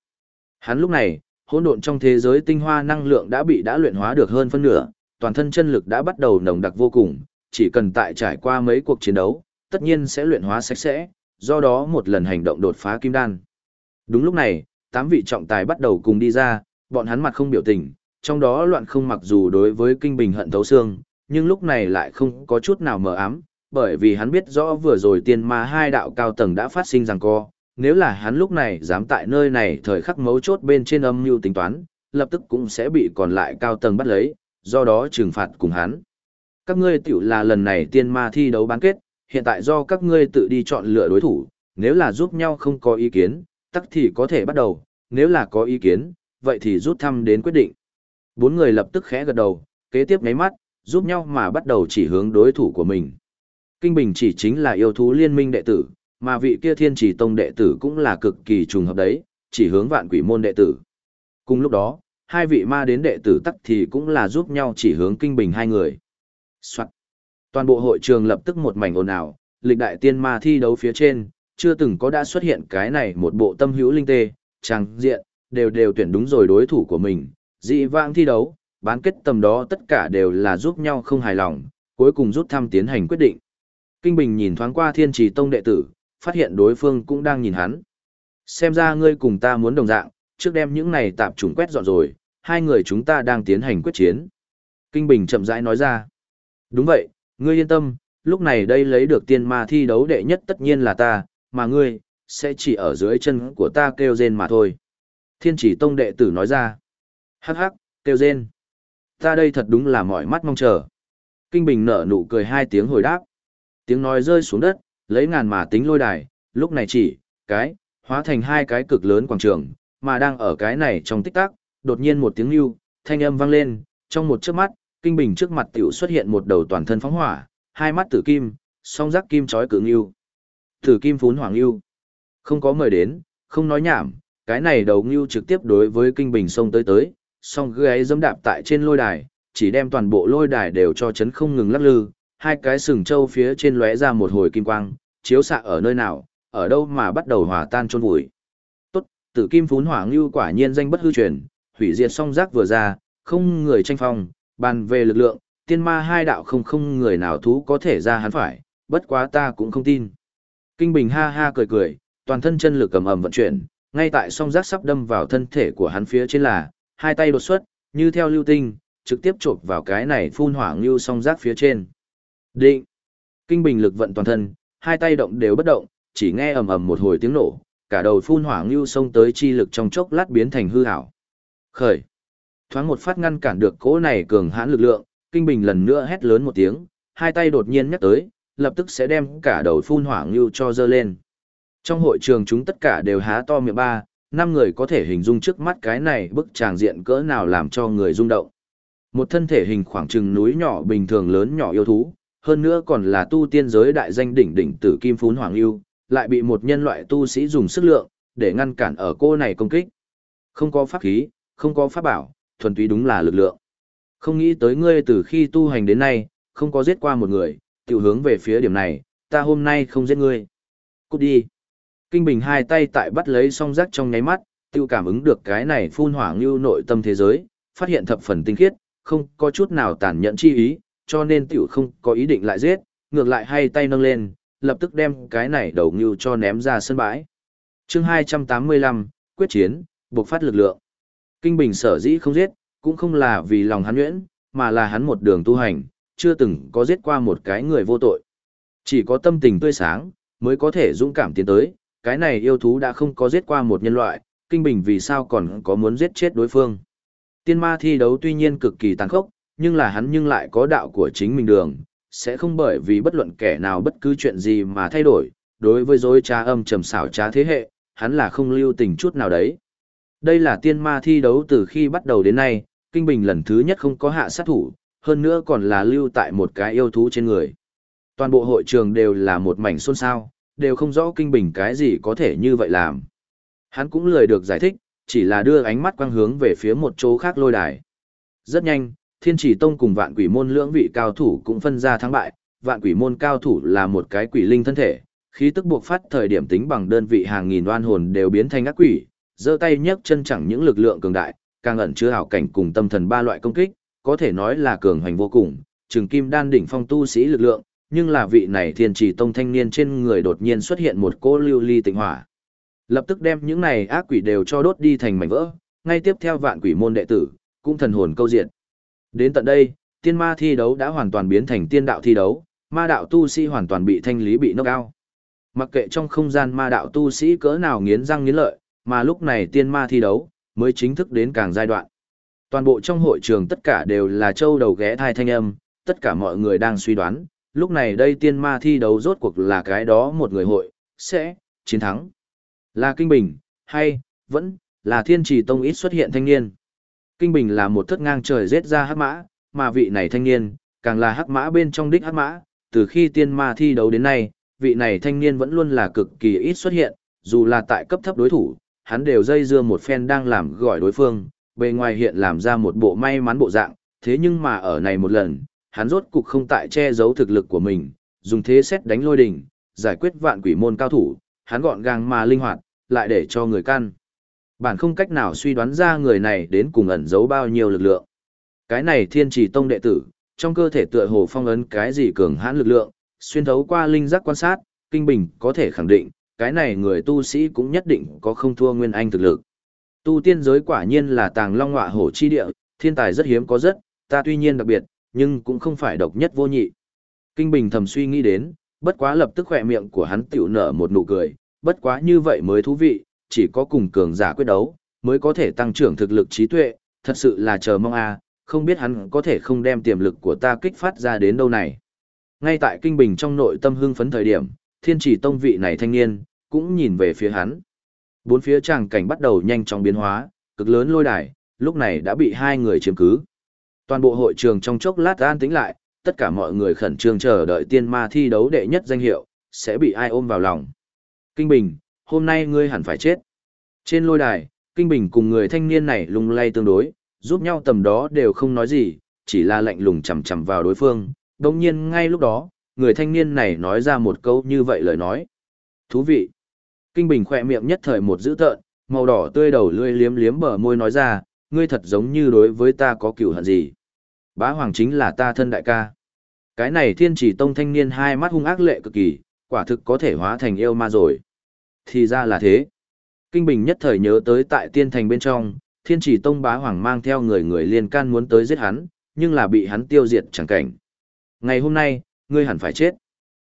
Hắn lúc này, hỗn độn trong thế giới tinh hoa năng lượng đã bị đã luyện hóa được hơn phân nửa, toàn thân chân lực đã bắt đầu nồng đặc vô cùng, chỉ cần tại trải qua mấy cuộc chiến đấu, tất nhiên sẽ luyện hóa sạch sẽ, do đó một lần hành động đột phá kim đan. Đúng lúc này, tám vị trọng tài bắt đầu cùng đi ra, bọn hắn mặt không biểu tình, trong đó loạn không mặc dù đối với kinh bình hận thấu xương, nhưng lúc này lại không có chút nào mờ ám, bởi vì hắn biết rõ vừa rồi tiên ma hai đạo cao tầng đã phát sinh rằng co, nếu là hắn lúc này dám tại nơi này thời khắc mấu chốt bên trên âm mưu tính toán, lập tức cũng sẽ bị còn lại cao tầng bắt lấy, do đó trừng phạt cùng hắn. Các ngươi tiểu là lần này tiên ma thi đấu bán kết, hiện tại do các ngươi tự đi chọn lựa đối thủ, nếu là giúp nhau không có ý kiến, tắc thì có thể bắt đầu, nếu là có ý kiến, vậy thì rút thăm đến quyết định. Bốn người lập tức khẽ gật đầu, kế tiếp ngáy mắt, giúp nhau mà bắt đầu chỉ hướng đối thủ của mình. Kinh Bình chỉ chính là yêu thú liên minh đệ tử, mà vị kia thiên chỉ tông đệ tử cũng là cực kỳ trùng hợp đấy, chỉ hướng vạn quỷ môn đệ tử. Cùng lúc đó, hai vị ma đến đệ tử tắc thì cũng là giúp nhau chỉ hướng Kinh Bình hai người. Soạn. Toàn bộ hội trường lập tức một mảnh ồn ào, lịch đại tiên ma thi đấu phía trên, chưa từng có đã xuất hiện cái này một bộ tâm hữu linh tê, trang diện, đều đều tuyển đúng rồi đối thủ của mình. Dị vãng thi đấu, bán kết tầm đó tất cả đều là giúp nhau không hài lòng, cuối cùng rút thăm tiến hành quyết định. Kinh Bình nhìn thoáng qua thiên trì tông đệ tử, phát hiện đối phương cũng đang nhìn hắn. Xem ra ngươi cùng ta muốn đồng dạng, trước đem những này tạp trùng quét dọn rồi, hai người chúng ta đang tiến hành quyết chiến. Kinh Bình chậm rãi nói ra. Đúng vậy, ngươi yên tâm, lúc này đây lấy được tiên ma thi đấu đệ nhất tất nhiên là ta, mà ngươi, sẽ chỉ ở dưới chân của ta kêu rên mà thôi. Thiên chỉ tông đệ tử nói ra. Hắc hắc, kêu rên. Ta đây thật đúng là mỏi mắt mong chờ. Kinh Bình nở nụ cười hai tiếng hồi đáp. Tiếng nói rơi xuống đất, lấy ngàn mà tính lôi đài, lúc này chỉ, cái, hóa thành hai cái cực lớn quảng trường, mà đang ở cái này trong tích tắc, đột nhiên một tiếng lưu, thanh âm vang lên, trong một chớp mắt, kinh bình trước mặt tiểu xuất hiện một đầu toàn thân phóng hỏa, hai mắt tử kim, song giác kim chói cự ngưu. Tử kim phún hoàng ngưu. Không có mời đến, không nói nhảm, cái này đầu ngưu trực tiếp đối với kinh bình sông tới tới, song gáy dẫm đạp tại trên lôi đài, chỉ đem toàn bộ lôi đài đều cho chấn không ngừng lắc lư, hai cái sừng trâu phía trên lóe ra một hồi kim quang, chiếu xạ ở nơi nào, ở đâu mà bắt đầu hòa tan chôn vùi. Tốt, tử kim phún hỏa ngưu quả nhiên danh bất hư truyền, hủy diệt song giác vừa ra, không người tranh phong, bàn về lực lượng, tiên ma hai đạo không không người nào thú có thể ra hắn phải, bất quá ta cũng không tin. Kinh Bình ha ha cười cười, toàn thân chân lực cầm ầm vận chuyển, ngay tại song giác sắp đâm vào thân thể của hắn phía trên là, hai tay đột xuất, như theo lưu tinh, trực tiếp chộp vào cái này phun hỏa ngưu song giác phía trên. Định. Kinh bình lực vận toàn thân, hai tay động đều bất động, chỉ nghe ầm ầm một hồi tiếng nổ, cả đầu phun hỏa ngưu xông tới chi lực trong chốc lát biến thành hư ảo. Khởi. Thoáng một phát ngăn cản được cỗ này cường hãn lực lượng, kinh bình lần nữa hét lớn một tiếng, hai tay đột nhiên nhắc tới, lập tức sẽ đem cả đầu phun hỏa ngưu cho dơ lên. Trong hội trường chúng tất cả đều há to miệng ba, năm người có thể hình dung trước mắt cái này bức tràng diện cỡ nào làm cho người rung động. Một thân thể hình khoảng chừng núi nhỏ bình thường lớn nhỏ yêu thú, hơn nữa còn là tu tiên giới đại danh đỉnh đỉnh tử kim phún hoàng yêu, lại bị một nhân loại tu sĩ dùng sức lượng, để ngăn cản ở cô này công kích. Không có pháp khí, không có pháp bảo, thuần túy đúng là lực lượng. Không nghĩ tới ngươi từ khi tu hành đến nay, không có giết qua một người, tiểu hướng về phía điểm này, ta hôm nay không giết ngươi. Cút đi. Kinh Bình hai tay tại bắt lấy song rác trong nháy mắt, tiêu cảm ứng được cái này phun hỏa ngưu nội tâm thế giới, phát hiện thập phần tinh khiết, không có chút nào tàn nhẫn chi ý, cho nên tiểu không có ý định lại giết, ngược lại hai tay nâng lên, lập tức đem cái này đầu ngưu cho ném ra sân bãi. chương 285, quyết chiến, buộc phát lực lượng. Kinh Bình sở dĩ không giết, cũng không là vì lòng hắn nhuyễn, mà là hắn một đường tu hành, chưa từng có giết qua một cái người vô tội. Chỉ có tâm tình tươi sáng, mới có thể dũng cảm tiến tới, cái này yêu thú đã không có giết qua một nhân loại, Kinh Bình vì sao còn có muốn giết chết đối phương. Tiên ma thi đấu tuy nhiên cực kỳ tàn khốc, nhưng là hắn nhưng lại có đạo của chính mình đường, sẽ không bởi vì bất luận kẻ nào bất cứ chuyện gì mà thay đổi, đối với dối trá âm trầm xảo trá thế hệ, hắn là không lưu tình chút nào đấy. Đây là tiên ma thi đấu từ khi bắt đầu đến nay, Kinh Bình lần thứ nhất không có hạ sát thủ, hơn nữa còn là lưu tại một cái yêu thú trên người. Toàn bộ hội trường đều là một mảnh xôn xao, đều không rõ Kinh Bình cái gì có thể như vậy làm. Hắn cũng lười được giải thích, chỉ là đưa ánh mắt quang hướng về phía một chỗ khác lôi đài. Rất nhanh, Thiên Chỉ Tông cùng Vạn Quỷ Môn lưỡng vị cao thủ cũng phân ra thắng bại, Vạn Quỷ Môn cao thủ là một cái quỷ linh thân thể, khí tức buộc phát thời điểm tính bằng đơn vị hàng nghìn oan hồn đều biến thành ác quỷ, giơ tay nhấc chân chẳng những lực lượng cường đại, càng ẩn chứa hảo cảnh cùng tâm thần ba loại công kích, có thể nói là cường hành vô cùng, trường kim đan đỉnh phong tu sĩ lực lượng, nhưng là vị này Thiên Chỉ Tông thanh niên trên người đột nhiên xuất hiện một cỗ lưu ly tịnh hỏa. Lập tức đem những này ác quỷ đều cho đốt đi thành mảnh vỡ, ngay tiếp theo vạn quỷ môn đệ tử, cũng thần hồn câu diện. Đến tận đây, tiên ma thi đấu đã hoàn toàn biến thành tiên đạo thi đấu, ma đạo tu sĩ hoàn toàn bị thanh lý bị knock out. Mặc kệ trong không gian ma đạo tu sĩ cỡ nào nghiến răng nghiến lợi, mà lúc này tiên ma thi đấu, mới chính thức đến càng giai đoạn. Toàn bộ trong hội trường tất cả đều là châu đầu ghé thai thanh âm, tất cả mọi người đang suy đoán, lúc này đây tiên ma thi đấu rốt cuộc là cái đó một người hội, sẽ, chiến thắng. Là Kinh Bình, hay, vẫn, là Thiên Trì Tông ít xuất hiện thanh niên. Kinh Bình là một thất ngang trời giết ra hắc mã, mà vị này thanh niên, càng là hắc mã bên trong đích hắc mã, từ khi tiên ma thi đấu đến nay, vị này thanh niên vẫn luôn là cực kỳ ít xuất hiện, dù là tại cấp thấp đối thủ, hắn đều dây dưa một phen đang làm gọi đối phương, bề ngoài hiện làm ra một bộ may mắn bộ dạng, thế nhưng mà ở này một lần, hắn rốt cục không tại che giấu thực lực của mình, dùng thế xét đánh lôi đỉnh, giải quyết vạn quỷ môn cao thủ, hắn gọn gàng mà linh hoạt, lại để cho người căn. Bản không cách nào suy đoán ra người này đến cùng ẩn giấu bao nhiêu lực lượng. Cái này thiên trì tông đệ tử, trong cơ thể tựa hồ phong ấn cái gì cường hãn lực lượng, xuyên thấu qua linh giác quan sát, kinh bình có thể khẳng định, cái này người tu sĩ cũng nhất định có không thua nguyên anh thực lực. Tu tiên giới quả nhiên là tàng long ngọa hổ chi địa, thiên tài rất hiếm có rất, ta tuy nhiên đặc biệt, nhưng cũng không phải độc nhất vô nhị. Kinh bình thầm suy nghĩ đến, bất quá lập tức khỏe miệng của hắn tiểu nở một nụ cười, bất quá như vậy mới thú vị, chỉ có cùng cường giả quyết đấu, mới có thể tăng trưởng thực lực trí tuệ, thật sự là chờ mong a, không biết hắn có thể không đem tiềm lực của ta kích phát ra đến đâu này. Ngay tại kinh bình trong nội tâm hưng phấn thời điểm, thiên chỉ tông vị này thanh niên, cũng nhìn về phía hắn. Bốn phía tràng cảnh bắt đầu nhanh chóng biến hóa, cực lớn lôi đài, lúc này đã bị hai người chiếm cứ. Toàn bộ hội trường trong chốc lát an tĩnh lại, tất cả mọi người khẩn trương chờ đợi tiên ma thi đấu đệ nhất danh hiệu, sẽ bị ai ôm vào lòng. Kinh Bình, hôm nay ngươi hẳn phải chết. Trên lôi đài, Kinh Bình cùng người thanh niên này lung lay tương đối, giúp nhau tầm đó đều không nói gì, chỉ là lạnh lùng chầm chầm vào đối phương. Đồng nhiên ngay lúc đó, người thanh niên này nói ra một câu như vậy lời nói. Thú vị. Kinh Bình khỏe miệng nhất thời một dữ tợn, màu đỏ tươi đầu lươi liếm liếm bờ môi nói ra, ngươi thật giống như đối với ta có cửu hận gì. Bá Hoàng chính là ta thân đại ca. Cái này thiên chỉ tông thanh niên hai mắt hung ác lệ cực kỳ, quả thực có thể hóa thành yêu ma rồi. Thì ra là thế. Kinh Bình nhất thời nhớ tới tại tiên thành bên trong, thiên chỉ tông bá hoàng mang theo người người liên can muốn tới giết hắn, nhưng là bị hắn tiêu diệt chẳng cảnh. Ngày hôm nay, ngươi hẳn phải chết.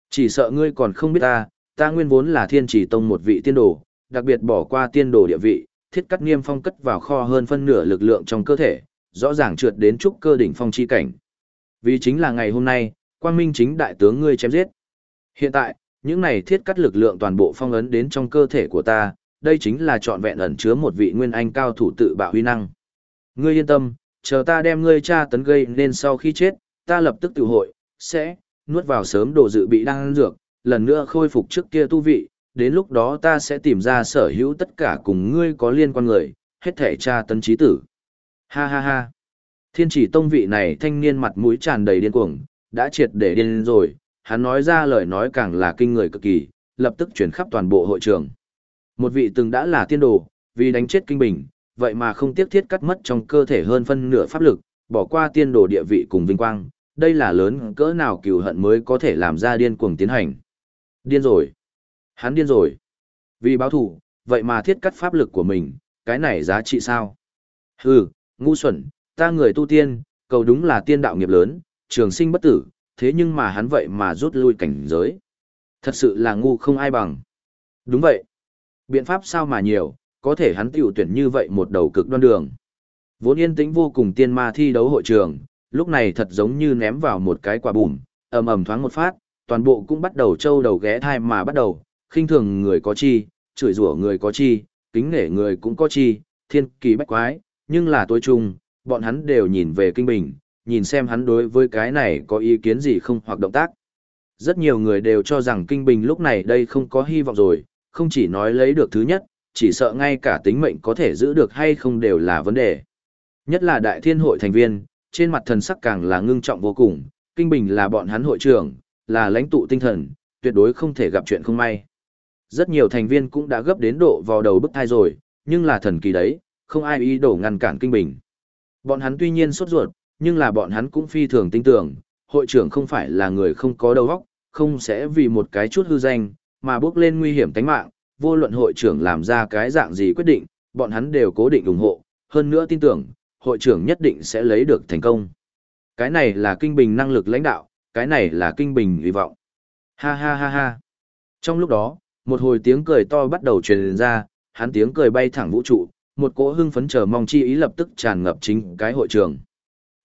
Chỉ sợ ngươi còn không biết ta, ta nguyên vốn là thiên chỉ tông một vị tiên đồ, đặc biệt bỏ qua tiên đồ địa vị, thiết cắt niêm phong cất vào kho hơn phân nửa lực lượng trong cơ thể, rõ ràng trượt đến trúc cơ đỉnh phong chi cảnh. Vì chính là ngày hôm nay, quang minh chính đại tướng ngươi chém giết. Hiện tại, những này thiết cắt lực lượng toàn bộ phong ấn đến trong cơ thể của ta, đây chính là trọn vẹn ẩn chứa một vị nguyên anh cao thủ tự bạo huy năng. Ngươi yên tâm, chờ ta đem ngươi tra tấn gây nên sau khi chết, ta lập tức tự hội, sẽ, nuốt vào sớm đồ dự bị đang dược, lần nữa khôi phục trước kia tu vị, đến lúc đó ta sẽ tìm ra sở hữu tất cả cùng ngươi có liên quan người, hết thể tra tấn trí tử. Ha ha ha. Thiên chỉ tông vị này thanh niên mặt mũi tràn đầy điên cuồng, đã triệt để điên rồi, hắn nói ra lời nói càng là kinh người cực kỳ, lập tức chuyển khắp toàn bộ hội trường. Một vị từng đã là tiên đồ, vì đánh chết kinh bình, vậy mà không tiếc thiết cắt mất trong cơ thể hơn phân nửa pháp lực, bỏ qua tiên đồ địa vị cùng vinh quang, đây là lớn cỡ nào cừu hận mới có thể làm ra điên cuồng tiến hành. Điên rồi. Hắn điên rồi. Vì báo thủ, vậy mà thiết cắt pháp lực của mình, cái này giá trị sao? Hừ, ngu xuẩn, ta người tu tiên, cầu đúng là tiên đạo nghiệp lớn, trường sinh bất tử, thế nhưng mà hắn vậy mà rút lui cảnh giới. Thật sự là ngu không ai bằng. Đúng vậy. Biện pháp sao mà nhiều, có thể hắn tiểu tuyển như vậy một đầu cực đoan đường. Vốn yên tĩnh vô cùng tiên ma thi đấu hội trường, lúc này thật giống như ném vào một cái quả bùm, ầm ầm thoáng một phát, toàn bộ cũng bắt đầu trâu đầu ghé thai mà bắt đầu, khinh thường người có chi, chửi rủa người có chi, kính nể người cũng có chi, thiên kỳ bách quái, nhưng là tối chung, bọn hắn đều nhìn về kinh bình, nhìn xem hắn đối với cái này có ý kiến gì không hoặc động tác. Rất nhiều người đều cho rằng kinh bình lúc này đây không có hy vọng rồi, không chỉ nói lấy được thứ nhất, chỉ sợ ngay cả tính mệnh có thể giữ được hay không đều là vấn đề. Nhất là đại thiên hội thành viên, trên mặt thần sắc càng là ngưng trọng vô cùng, kinh bình là bọn hắn hội trưởng, là lãnh tụ tinh thần, tuyệt đối không thể gặp chuyện không may. Rất nhiều thành viên cũng đã gấp đến độ vào đầu bức thai rồi, nhưng là thần kỳ đấy, không ai ý đồ ngăn cản kinh bình. Bọn hắn tuy nhiên sốt ruột, nhưng là bọn hắn cũng phi thường tin tưởng, hội trưởng không phải là người không có đầu óc, không sẽ vì một cái chút hư danh, mà bước lên nguy hiểm tính mạng, vô luận hội trưởng làm ra cái dạng gì quyết định, bọn hắn đều cố định ủng hộ, hơn nữa tin tưởng, hội trưởng nhất định sẽ lấy được thành công. Cái này là kinh bình năng lực lãnh đạo, cái này là kinh bình hy vọng. Ha ha ha ha. Trong lúc đó, một hồi tiếng cười to bắt đầu truyền ra, hắn tiếng cười bay thẳng vũ trụ, một cỗ hưng phấn chờ mong chi ý lập tức tràn ngập chính cái hội trường.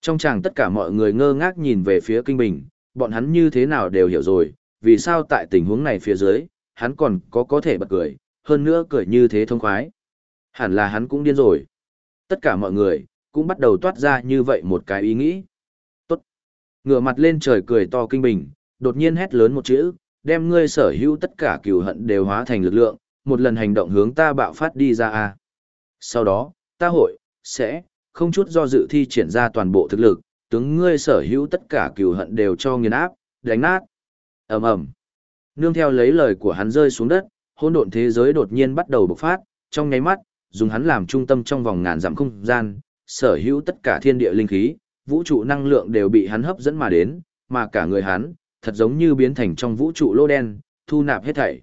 Trong chàng tất cả mọi người ngơ ngác nhìn về phía kinh bình, bọn hắn như thế nào đều hiểu rồi, vì sao tại tình huống này phía dưới, hắn còn có có thể bật cười, hơn nữa cười như thế thông khoái. Hẳn là hắn cũng điên rồi. Tất cả mọi người, cũng bắt đầu toát ra như vậy một cái ý nghĩ. Tốt. Ngửa mặt lên trời cười to kinh bình, đột nhiên hét lớn một chữ, đem ngươi sở hữu tất cả cừu hận đều hóa thành lực lượng, một lần hành động hướng ta bạo phát đi ra a. Sau đó, ta hội, sẽ, không chút do dự thi triển ra toàn bộ thực lực, tướng ngươi sở hữu tất cả cừu hận đều cho nghiền áp, đánh nát. ầm ầm. Nương theo lấy lời của hắn rơi xuống đất, hỗn độn thế giới đột nhiên bắt đầu bộc phát, trong nháy mắt, dùng hắn làm trung tâm trong vòng ngàn dặm không gian, sở hữu tất cả thiên địa linh khí, vũ trụ năng lượng đều bị hắn hấp dẫn mà đến, mà cả người hắn, thật giống như biến thành trong vũ trụ lô đen, thu nạp hết thảy.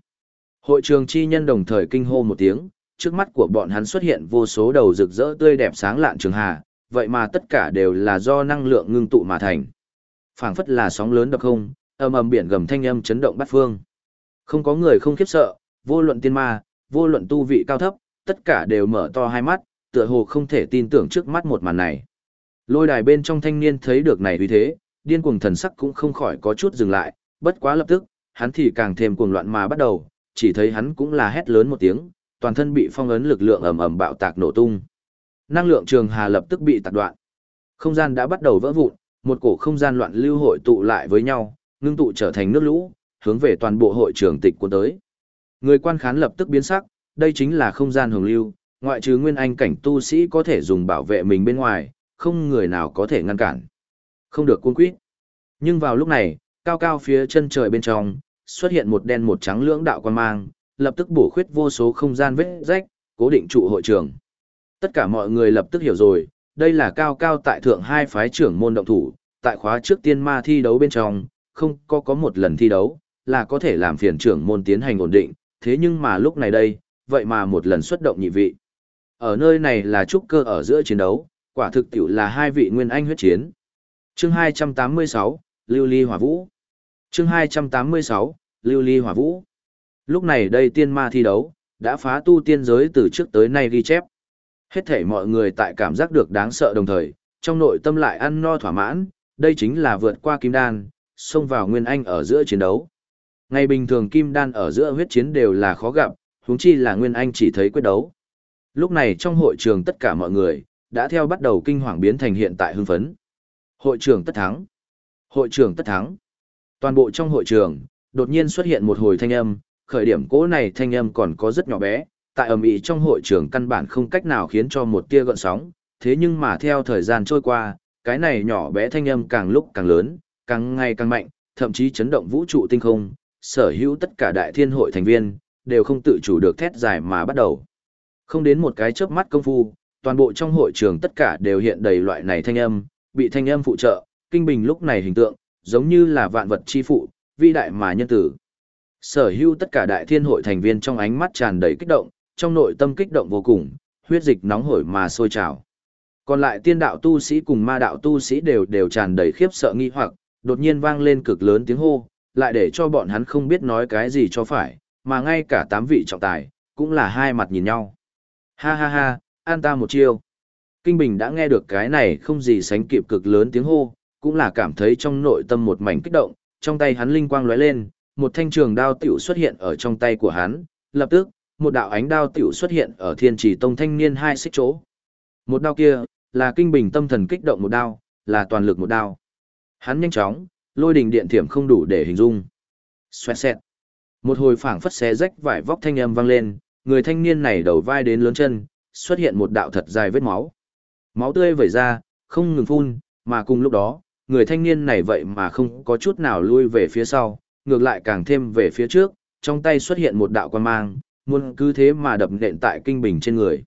Hội trường chi nhân đồng thời kinh hô một tiếng, trước mắt của bọn hắn xuất hiện vô số đầu rực rỡ tươi đẹp sáng lạn trường hà, vậy mà tất cả đều là do năng lượng ngưng tụ mà thành. Phảng phất là sóng lớn đập không, âm ầm biển gầm thanh âm chấn động bát phương. Không có người không khiếp sợ, vô luận tiên ma, vô luận tu vị cao thấp, tất cả đều mở to hai mắt, tựa hồ không thể tin tưởng trước mắt một màn này. Lôi đài bên trong thanh niên thấy được này uy thế, điên cuồng thần sắc cũng không khỏi có chút dừng lại, bất quá lập tức, hắn thì càng thêm cuồng loạn mà bắt đầu, chỉ thấy hắn cũng là hét lớn một tiếng, toàn thân bị phong ấn lực lượng ầm ầm bạo tạc nổ tung. Năng lượng trường hà lập tức bị tạc đoạn. Không gian đã bắt đầu vỡ vụn, một cổ không gian loạn lưu hội tụ lại với nhau, ngưng tụ trở thành nước lũ, hướng về toàn bộ hội trường tịch cuốn tới. Người quan khán lập tức biến sắc, đây chính là không gian hồng lưu, ngoại trừ nguyên anh cảnh tu sĩ có thể dùng bảo vệ mình bên ngoài, không người nào có thể ngăn cản. Không được cuốn quýt. Nhưng vào lúc này, cao cao phía chân trời bên trong, xuất hiện một đen một trắng lưỡng đạo quan mang, lập tức bổ khuyết vô số không gian vết rách, cố định trụ hội trường. Tất cả mọi người lập tức hiểu rồi, đây là cao cao tại thượng hai phái trưởng môn động thủ, tại khóa trước tiên ma thi đấu bên trong, không có có một lần thi đấu, là có thể làm phiền trưởng môn tiến hành ổn định, thế nhưng mà lúc này đây, vậy mà một lần xuất động nhị vị. Ở nơi này là trúc cơ ở giữa chiến đấu, quả thực tiểu là hai vị nguyên anh huyết chiến. Chương 286, Lưu Ly Hỏa Vũ. Chương 286, Lưu Ly Hỏa Vũ. Lúc này đây tiên ma thi đấu, đã phá tu tiên giới từ trước tới nay ghi chép. Hết thể mọi người tại cảm giác được đáng sợ đồng thời, trong nội tâm lại ăn no thỏa mãn, đây chính là vượt qua kim đan, xông vào nguyên anh ở giữa chiến đấu. Ngày bình thường kim đan ở giữa huyết chiến đều là khó gặp, huống chi là nguyên anh chỉ thấy quyết đấu. Lúc này trong hội trường tất cả mọi người, đã theo bắt đầu kinh hoàng biến thành hiện tại hưng phấn. Hội trưởng tất thắng. Hội trưởng tất thắng. Toàn bộ trong hội trường, đột nhiên xuất hiện một hồi thanh âm, khởi điểm cỗ này thanh âm còn có rất nhỏ bé, tại ầm ĩ trong hội trường căn bản không cách nào khiến cho một tia gợn sóng, thế nhưng mà theo thời gian trôi qua, cái này nhỏ bé thanh âm càng lúc càng lớn, càng ngày càng mạnh, thậm chí chấn động vũ trụ tinh không, sở hữu tất cả đại thiên hội thành viên, đều không tự chủ được thét dài mà bắt đầu. Không đến một cái chớp mắt công phu, toàn bộ trong hội trường tất cả đều hiện đầy loại này thanh âm, bị thanh âm phụ trợ, kinh bình lúc này hình tượng, giống như là vạn vật chi phụ, vĩ đại mà nhân tử. Sở hữu tất cả đại thiên hội thành viên trong ánh mắt tràn đầy kích động, trong nội tâm kích động vô cùng, huyết dịch nóng hổi mà sôi trào. Còn lại tiên đạo tu sĩ cùng ma đạo tu sĩ đều đều tràn đầy khiếp sợ nghi hoặc, đột nhiên vang lên cực lớn tiếng hô, lại để cho bọn hắn không biết nói cái gì cho phải, mà ngay cả tám vị trọng tài, cũng là hai mặt nhìn nhau. Ha ha ha, an ta một chiêu. Kinh Bình đã nghe được cái này không gì sánh kịp cực lớn tiếng hô, cũng là cảm thấy trong nội tâm một mảnh kích động, trong tay hắn linh quang lóe lên, một thanh trường đao tiểu xuất hiện ở trong tay của hắn, lập tức, một đạo ánh đao tiểu xuất hiện ở thiên trì tông thanh niên hai xích chỗ. Một đao kia, là kinh bình tâm thần kích động một đao, là toàn lực một đao. Hắn nhanh chóng, lôi đình điện thiểm không đủ để hình dung. Xoẹt xẹt. Một hồi phảng phất xé rách vải vóc thanh âm vang lên, người thanh niên này đầu vai đến lớn chân, xuất hiện một đạo thật dài vết máu. Máu tươi vẩy ra, không ngừng phun, mà cùng lúc đó, người thanh niên này vậy mà không có chút nào lui về phía sau, ngược lại càng thêm về phía trước, trong tay xuất hiện một đạo quan mang, muốn cứ thế mà đập nện tại kinh bình trên người.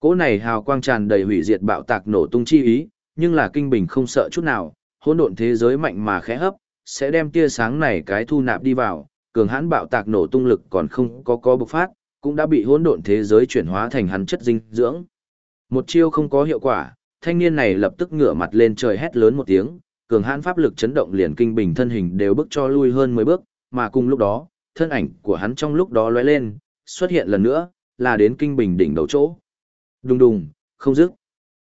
Cỗ này hào quang tràn đầy hủy diệt bạo tạc nổ tung chi ý, nhưng là kinh bình không sợ chút nào, hỗn độn thế giới mạnh mà khẽ hấp, sẽ đem tia sáng này cái thu nạp đi vào, cường hãn bạo tạc nổ tung lực còn không có có bộc phát, cũng đã bị hỗn độn thế giới chuyển hóa thành hắn chất dinh dưỡng. Một chiêu không có hiệu quả, thanh niên này lập tức ngửa mặt lên trời hét lớn một tiếng, cường hãn pháp lực chấn động liền kinh bình thân hình đều bước cho lui hơn 10 bước, mà cùng lúc đó, thân ảnh của hắn trong lúc đó lóe lên, xuất hiện lần nữa, là đến kinh bình đỉnh đầu chỗ. Đùng đùng, không dứt.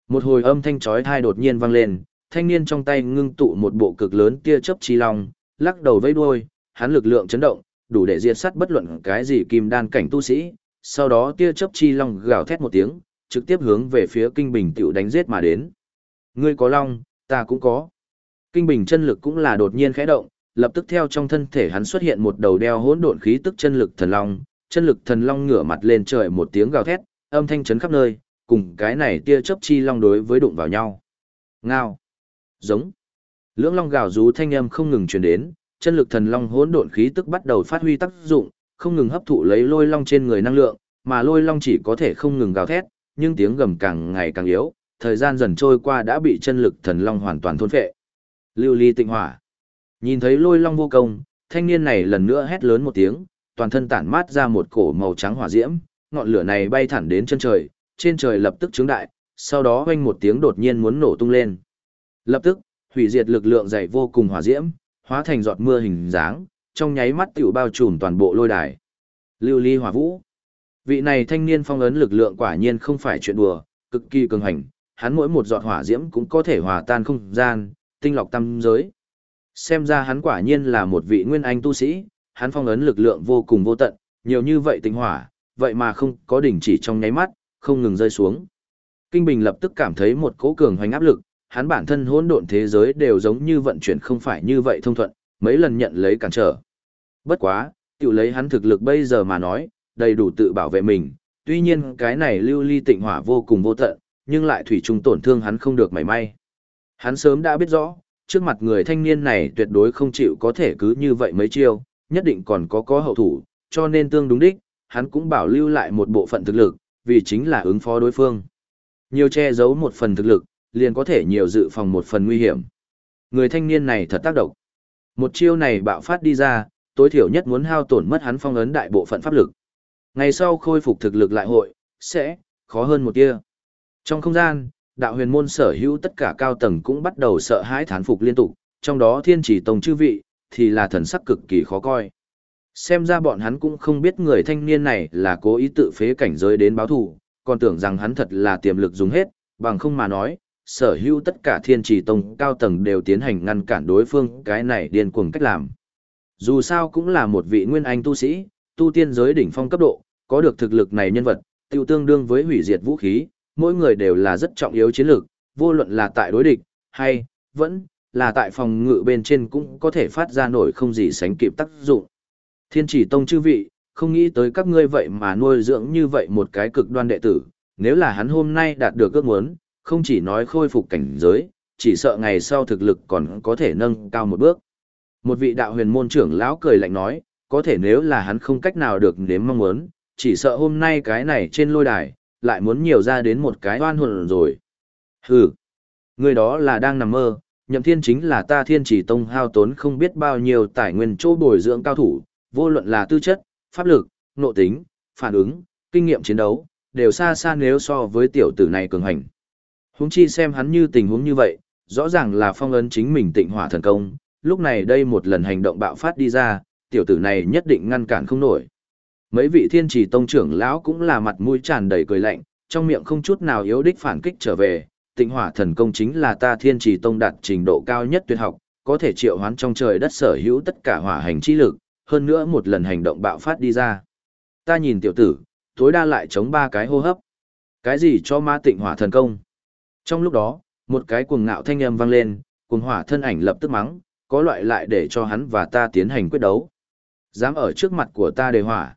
Một hồi âm thanh chói tai đột nhiên vang lên, thanh niên trong tay ngưng tụ một bộ cực lớn tia chớp chi long, lắc đầu vẫy đuôi, hắn lực lượng chấn động, đủ để diệt sát bất luận cái gì kim đan cảnh tu sĩ. Sau đó tia chớp chi long gào thét một tiếng, trực tiếp hướng về phía kinh bình tiểu đánh giết mà đến. Ngươi có long, ta cũng có. Kinh bình chân lực cũng là đột nhiên khẽ động, lập tức theo trong thân thể hắn xuất hiện một đầu đeo hỗn độn khí tức chân lực thần long, chân lực thần long ngửa mặt lên trời một tiếng gào thét, âm thanh chấn khắp nơi, cùng cái này tia chớp chi long đối với đụng vào nhau. Ngao, giống. Lưỡng long gào rú thanh âm không ngừng truyền đến, chân lực thần long hỗn độn khí tức bắt đầu phát huy tác dụng, không ngừng hấp thụ lấy lôi long trên người năng lượng, mà lôi long chỉ có thể không ngừng gào thét, nhưng tiếng gầm càng ngày càng yếu, thời gian dần trôi qua đã bị chân lực thần long hoàn toàn thôn phệ. Lưu ly tịnh hỏa. Nhìn thấy lôi long vô công, thanh niên này lần nữa hét lớn một tiếng, toàn thân tản mát ra một cổ màu trắng hỏa diễm, ngọn lửa này bay thẳng đến chân trời, trên trời lập tức trướng đại, sau đó vang một tiếng đột nhiên muốn nổ tung lên. Lập tức, hủy diệt lực lượng dày vô cùng hỏa diễm, hóa thành giọt mưa hình dáng, trong nháy mắt tiểu bao trùm toàn bộ lôi đài. Lưu ly hỏa vũ. Vị này thanh niên phong ấn lực lượng quả nhiên không phải chuyện đùa, cực kỳ cường hành, hắn mỗi một giọt hỏa diễm cũng có thể hòa tan không gian, tinh lọc tâm giới. Xem ra hắn quả nhiên là một vị nguyên anh tu sĩ, hắn phong ấn lực lượng vô cùng vô tận, nhiều như vậy tinh hỏa, vậy mà không có đỉnh chỉ trong nháy mắt, không ngừng rơi xuống. Kinh Bình lập tức cảm thấy một cỗ cường hoành áp lực, hắn bản thân hỗn độn thế giới đều giống như vận chuyển không phải như vậy thông thuận, mấy lần nhận lấy cản trở. Bất quá, tiểu lấy hắn thực lực bây giờ mà nói, đầy đủ tự bảo vệ mình, tuy nhiên cái này lưu ly tịnh hỏa vô cùng vô tận, nhưng lại thủy chung tổn thương hắn không được mảy may. Hắn sớm đã biết rõ, trước mặt người thanh niên này tuyệt đối không chịu có thể cứ như vậy mấy chiêu, nhất định còn có có hậu thủ, cho nên tương đúng đích, hắn cũng bảo lưu lại một bộ phận thực lực, vì chính là ứng phó đối phương. Nhiều che giấu một phần thực lực, liền có thể nhiều dự phòng một phần nguy hiểm. Người thanh niên này thật tác động. Một chiêu này bạo phát đi ra, tối thiểu nhất muốn hao tổn mất hắn phong ấn đại bộ phận pháp lực. Ngày sau khôi phục thực lực lại hội, sẽ, khó hơn một tia. Trong không gian, đạo huyền môn sở hữu tất cả cao tầng cũng bắt đầu sợ hãi thán phục liên tục, trong đó thiên chỉ tông chư vị, thì là thần sắc cực kỳ khó coi. Xem ra bọn hắn cũng không biết người thanh niên này là cố ý tự phế cảnh giới đến báo thù, còn tưởng rằng hắn thật là tiềm lực dùng hết, bằng không mà nói, sở hữu tất cả thiên trì tông cao tầng đều tiến hành ngăn cản đối phương cái này điên cuồng cách làm. Dù sao cũng là một vị nguyên anh tu sĩ, tu tiên giới đỉnh phong cấp độ, có được thực lực này nhân vật, tiêu tương đương với hủy diệt vũ khí, mỗi người đều là rất trọng yếu chiến lược, vô luận là tại đối địch, hay, vẫn, là tại phòng ngự bên trên cũng có thể phát ra nổi không gì sánh kịp tác dụng. Thiên chỉ tông chư vị, không nghĩ tới các ngươi vậy mà nuôi dưỡng như vậy một cái cực đoan đệ tử, nếu là hắn hôm nay đạt được ước muốn, không chỉ nói khôi phục cảnh giới, chỉ sợ ngày sau thực lực còn có thể nâng cao một bước. Một vị đạo huyền môn trưởng lão cười lạnh nói, có thể nếu là hắn không cách nào được nếm mong muốn, chỉ sợ hôm nay cái này trên lôi đài, lại muốn nhiều ra đến một cái oan hồn rồi. Hừ, người đó là đang nằm mơ, nhậm thiên chính là ta thiên chỉ tông hao tốn không biết bao nhiêu tài nguyên chỗ bồi dưỡng cao thủ, vô luận là tư chất, pháp lực, nội tính, phản ứng, kinh nghiệm chiến đấu, đều xa xa nếu so với tiểu tử này cường hành. Huống chi xem hắn như tình huống như vậy, rõ ràng là phong ấn chính mình tịnh hỏa thần công, lúc này đây một lần hành động bạo phát đi ra, tiểu tử này nhất định ngăn cản không nổi. Mấy vị thiên trì tông trưởng lão cũng là mặt mũi tràn đầy cười lạnh, trong miệng không chút nào yếu đích phản kích trở về, tịnh hỏa thần công chính là ta thiên trì tông đạt trình độ cao nhất tuyệt học, có thể triệu hoán trong trời đất sở hữu tất cả hỏa hành chi lực, hơn nữa một lần hành động bạo phát đi ra. Ta nhìn tiểu tử, tối đa lại chống ba cái hô hấp. Cái gì cho ma tịnh hỏa thần công? Trong lúc đó, một cái cuồng ngạo thanh âm vang lên, cuồng hỏa thân ảnh lập tức mắng, có loại lại để cho hắn và ta tiến hành quyết đấu. Dám ở trước mặt của ta đề hỏa.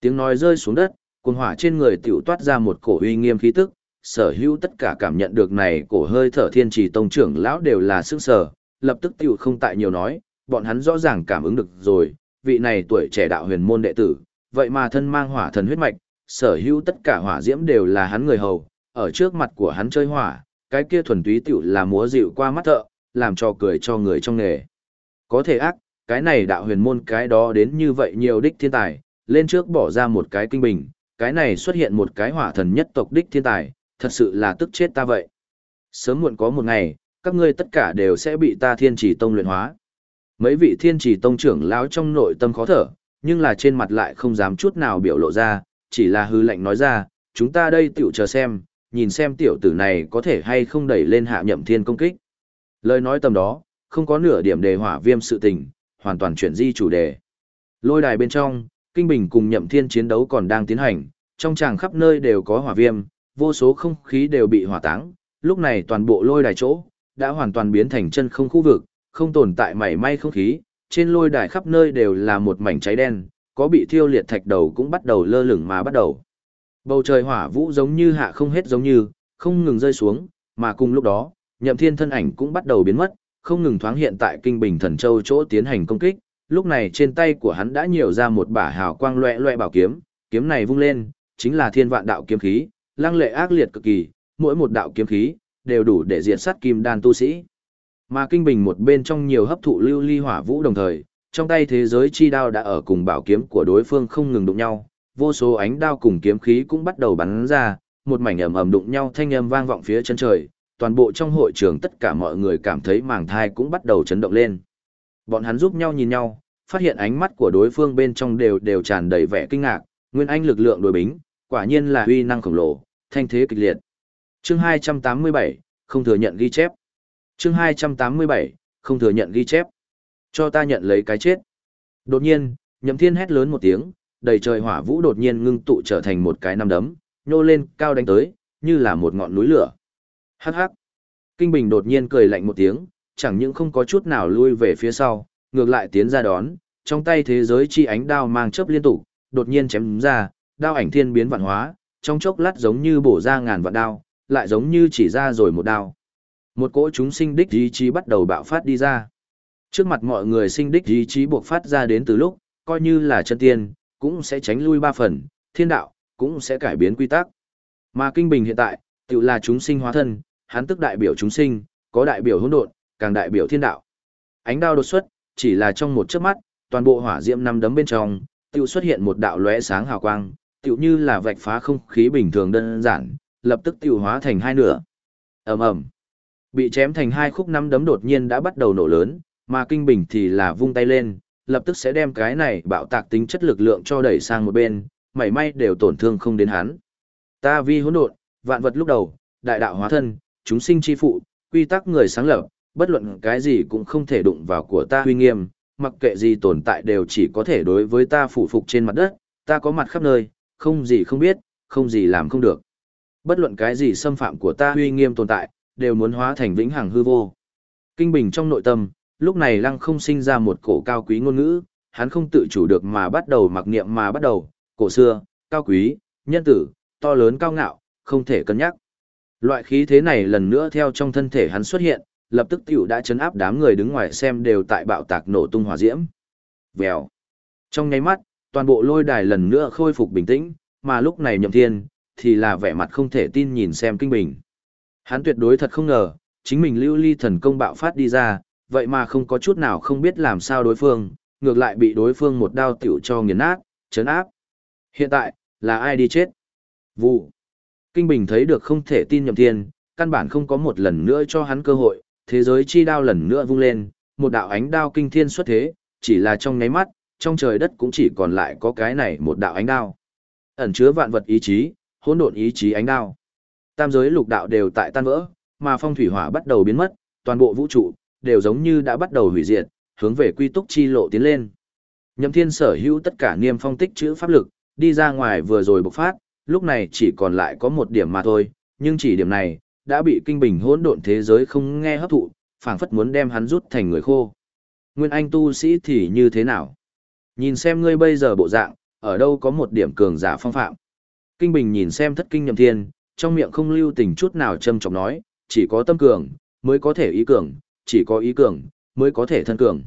Tiếng nói rơi xuống đất, cuồng hỏa trên người tiểu toát ra một cổ uy nghiêm khí tức, sở hữu tất cả cảm nhận được này cổ hơi thở thiên trì tông trưởng lão đều là sức sở, lập tức tiểu không tại nhiều nói, bọn hắn rõ ràng cảm ứng được rồi, vị này tuổi trẻ đạo huyền môn đệ tử, vậy mà thân mang hỏa thần huyết mạch, sở hữu tất cả hỏa diễm đều là hắn người hầu, ở trước mặt của hắn chơi hỏa, cái kia thuần túy tiểu là múa dịu qua mắt thợ, làm cho cười cho người trong nghề. Có thể ác, cái này đạo huyền môn cái đó đến như vậy nhiều đích thiên tài, lên trước bỏ ra một cái kinh bình, cái này xuất hiện một cái hỏa thần nhất tộc đích thiên tài, thật sự là tức chết ta vậy. Sớm muộn có một ngày, các ngươi tất cả đều sẽ bị ta thiên chỉ tông luyện hóa. Mấy vị thiên chỉ tông trưởng lão trong nội tâm khó thở, nhưng là trên mặt lại không dám chút nào biểu lộ ra, chỉ là hư lệnh nói ra, chúng ta đây tiểu chờ xem, nhìn xem tiểu tử này có thể hay không đẩy lên hạ nhậm thiên công kích. Lời nói tầm đó, không có nửa điểm đề hỏa viêm sự tình, hoàn toàn chuyển di chủ đề. Lôi đài bên trong, Kinh Bình cùng nhậm thiên chiến đấu còn đang tiến hành, trong tràng khắp nơi đều có hỏa viêm, vô số không khí đều bị hỏa táng, lúc này toàn bộ lôi đài chỗ, đã hoàn toàn biến thành chân không khu vực, không tồn tại mảy may không khí, trên lôi đài khắp nơi đều là một mảnh cháy đen, có bị thiêu liệt thạch đầu cũng bắt đầu lơ lửng mà bắt đầu. Bầu trời hỏa vũ giống như hạ không hết giống như, không ngừng rơi xuống, mà cùng lúc đó, nhậm thiên thân ảnh cũng bắt đầu biến mất, không ngừng thoáng hiện tại kinh bình thần châu chỗ tiến hành công kích, lúc này trên tay của hắn đã nhiều ra một bả hào quang loẹ loẹ bảo kiếm, kiếm này vung lên, chính là thiên vạn đạo kiếm khí, lăng lệ ác liệt cực kỳ, mỗi một đạo kiếm khí, đều đủ để diệt sát kim đan tu sĩ. Mà kinh bình một bên trong nhiều hấp thụ lưu ly hỏa vũ đồng thời, trong tay thế giới chi đao đã ở cùng bảo kiếm của đối phương không ngừng đụng nhau, vô số ánh đao cùng kiếm khí cũng bắt đầu bắn ra, một mảnh ầm ầm đụng nhau thanh âm vang vọng phía chân trời, toàn bộ trong hội trường tất cả mọi người cảm thấy màng thai cũng bắt đầu chấn động lên. Bọn hắn giúp nhau nhìn nhau, phát hiện ánh mắt của đối phương bên trong đều đều tràn đầy vẻ kinh ngạc, nguyên anh lực lượng đối bính, quả nhiên là uy năng khổng lồ, thanh thế kịch liệt. Chương 287, không thừa nhận ghi chép. Chương 287, không thừa nhận ghi chép. Cho ta nhận lấy cái chết. Đột nhiên, Nhậm Thiên hét lớn một tiếng, đầy trời hỏa vũ đột nhiên ngưng tụ trở thành một cái năm đấm, nhô lên, cao đánh tới, như là một ngọn núi lửa. Hắc hắc. Kinh Bình đột nhiên cười lạnh một tiếng, chẳng những không có chút nào lui về phía sau, ngược lại tiến ra đón, trong tay thế giới chi ánh đao mang chớp liên tục, đột nhiên chém ra, đao ảnh thiên biến vạn hóa, trong chốc lát giống như bổ ra ngàn vạn đao, lại giống như chỉ ra rồi một đao. Một cỗ chúng sinh đích ý chí bắt đầu bạo phát đi ra. Trước mặt mọi người sinh đích ý chí buộc phát ra đến từ lúc, coi như là chân tiên, cũng sẽ tránh lui ba phần, thiên đạo, cũng sẽ cải biến quy tắc. Mà kinh bình hiện tại, tự là chúng sinh hóa thân, hắn tức đại biểu chúng sinh, có đại biểu hỗn độn, càng đại biểu thiên đạo. Ánh đao đột xuất, chỉ là trong một chớp mắt, toàn bộ hỏa diễm năm đấm bên trong, tiểu xuất hiện một đạo lóe sáng hào quang, tiểu như là vạch phá không khí bình thường đơn giản, lập tức tiểu hóa thành hai nửa. ầm ầm, bị chém thành hai khúc năm đấm đột nhiên đã bắt đầu nổ lớn, mà kinh bình thì là vung tay lên, lập tức sẽ đem cái này bạo tạc tính chất lực lượng cho đẩy sang một bên, mảy may đều tổn thương không đến hắn. Ta vi hỗn độn, vạn vật lúc đầu, đại đạo hóa thân, chúng sinh chi phụ, quy tắc người sáng lập, bất luận cái gì cũng không thể đụng vào của ta huy nghiêm, mặc kệ gì tồn tại đều chỉ có thể đối với ta phụ phục trên mặt đất, ta có mặt khắp nơi, không gì không biết, không gì làm không được. Bất luận cái gì xâm phạm của ta huy nghiêm tồn tại, đều muốn hóa thành vĩnh hằng hư vô. Kinh bình trong nội tâm, lúc này lăng không sinh ra một cổ cao quý ngôn ngữ, hắn không tự chủ được mà bắt đầu mặc niệm mà bắt đầu, cổ xưa, cao quý, nhân tử, to lớn cao ngạo, không thể cân nhắc. Loại khí thế này lần nữa theo trong thân thể hắn xuất hiện, lập tức tiểu đã chấn áp đám người đứng ngoài xem đều tại bạo tạc nổ tung hỏa diễm. Vèo. Trong nháy mắt, toàn bộ lôi đài lần nữa khôi phục bình tĩnh, mà lúc này Nhậm Thiên thì là vẻ mặt không thể tin nhìn xem kinh bình. Hắn tuyệt đối thật không ngờ, chính mình lưu ly thần công bạo phát đi ra, vậy mà không có chút nào không biết làm sao đối phương, ngược lại bị đối phương một đao tiểu cho nghiền nát, chấn áp. Hiện tại, là ai đi chết? Vụ. Kinh Bình thấy được không thể tin nhậm thiên, căn bản không có một lần nữa cho hắn cơ hội, thế giới chi đao lần nữa vung lên, một đạo ánh đao kinh thiên xuất thế, chỉ là trong nháy mắt, trong trời đất cũng chỉ còn lại có cái này một đạo ánh đao. Ẩn chứa vạn vật ý chí, hỗn độn ý chí ánh đao. Tam giới lục đạo đều tại tan vỡ, mà phong thủy hỏa bắt đầu biến mất, toàn bộ vũ trụ đều giống như đã bắt đầu hủy diệt, hướng về quy túc chi lộ tiến lên. Nhậm Thiên sở hữu tất cả niêm phong tích chữ pháp lực, đi ra ngoài vừa rồi bộc phát, lúc này chỉ còn lại có một điểm mà thôi, nhưng chỉ điểm này, đã bị kinh bình hỗn độn thế giới không nghe hấp thụ, phảng phất muốn đem hắn rút thành người khô. Nguyên Anh tu sĩ thì như thế nào? Nhìn xem ngươi bây giờ bộ dạng, ở đâu có một điểm cường giả phong phạm. Kinh bình nhìn xem thất kinh nhậm thiên, trong miệng không lưu tình chút nào châm trọng nói, chỉ có tâm cường, mới có thể ý cường, chỉ có ý cường, mới có thể thân cường.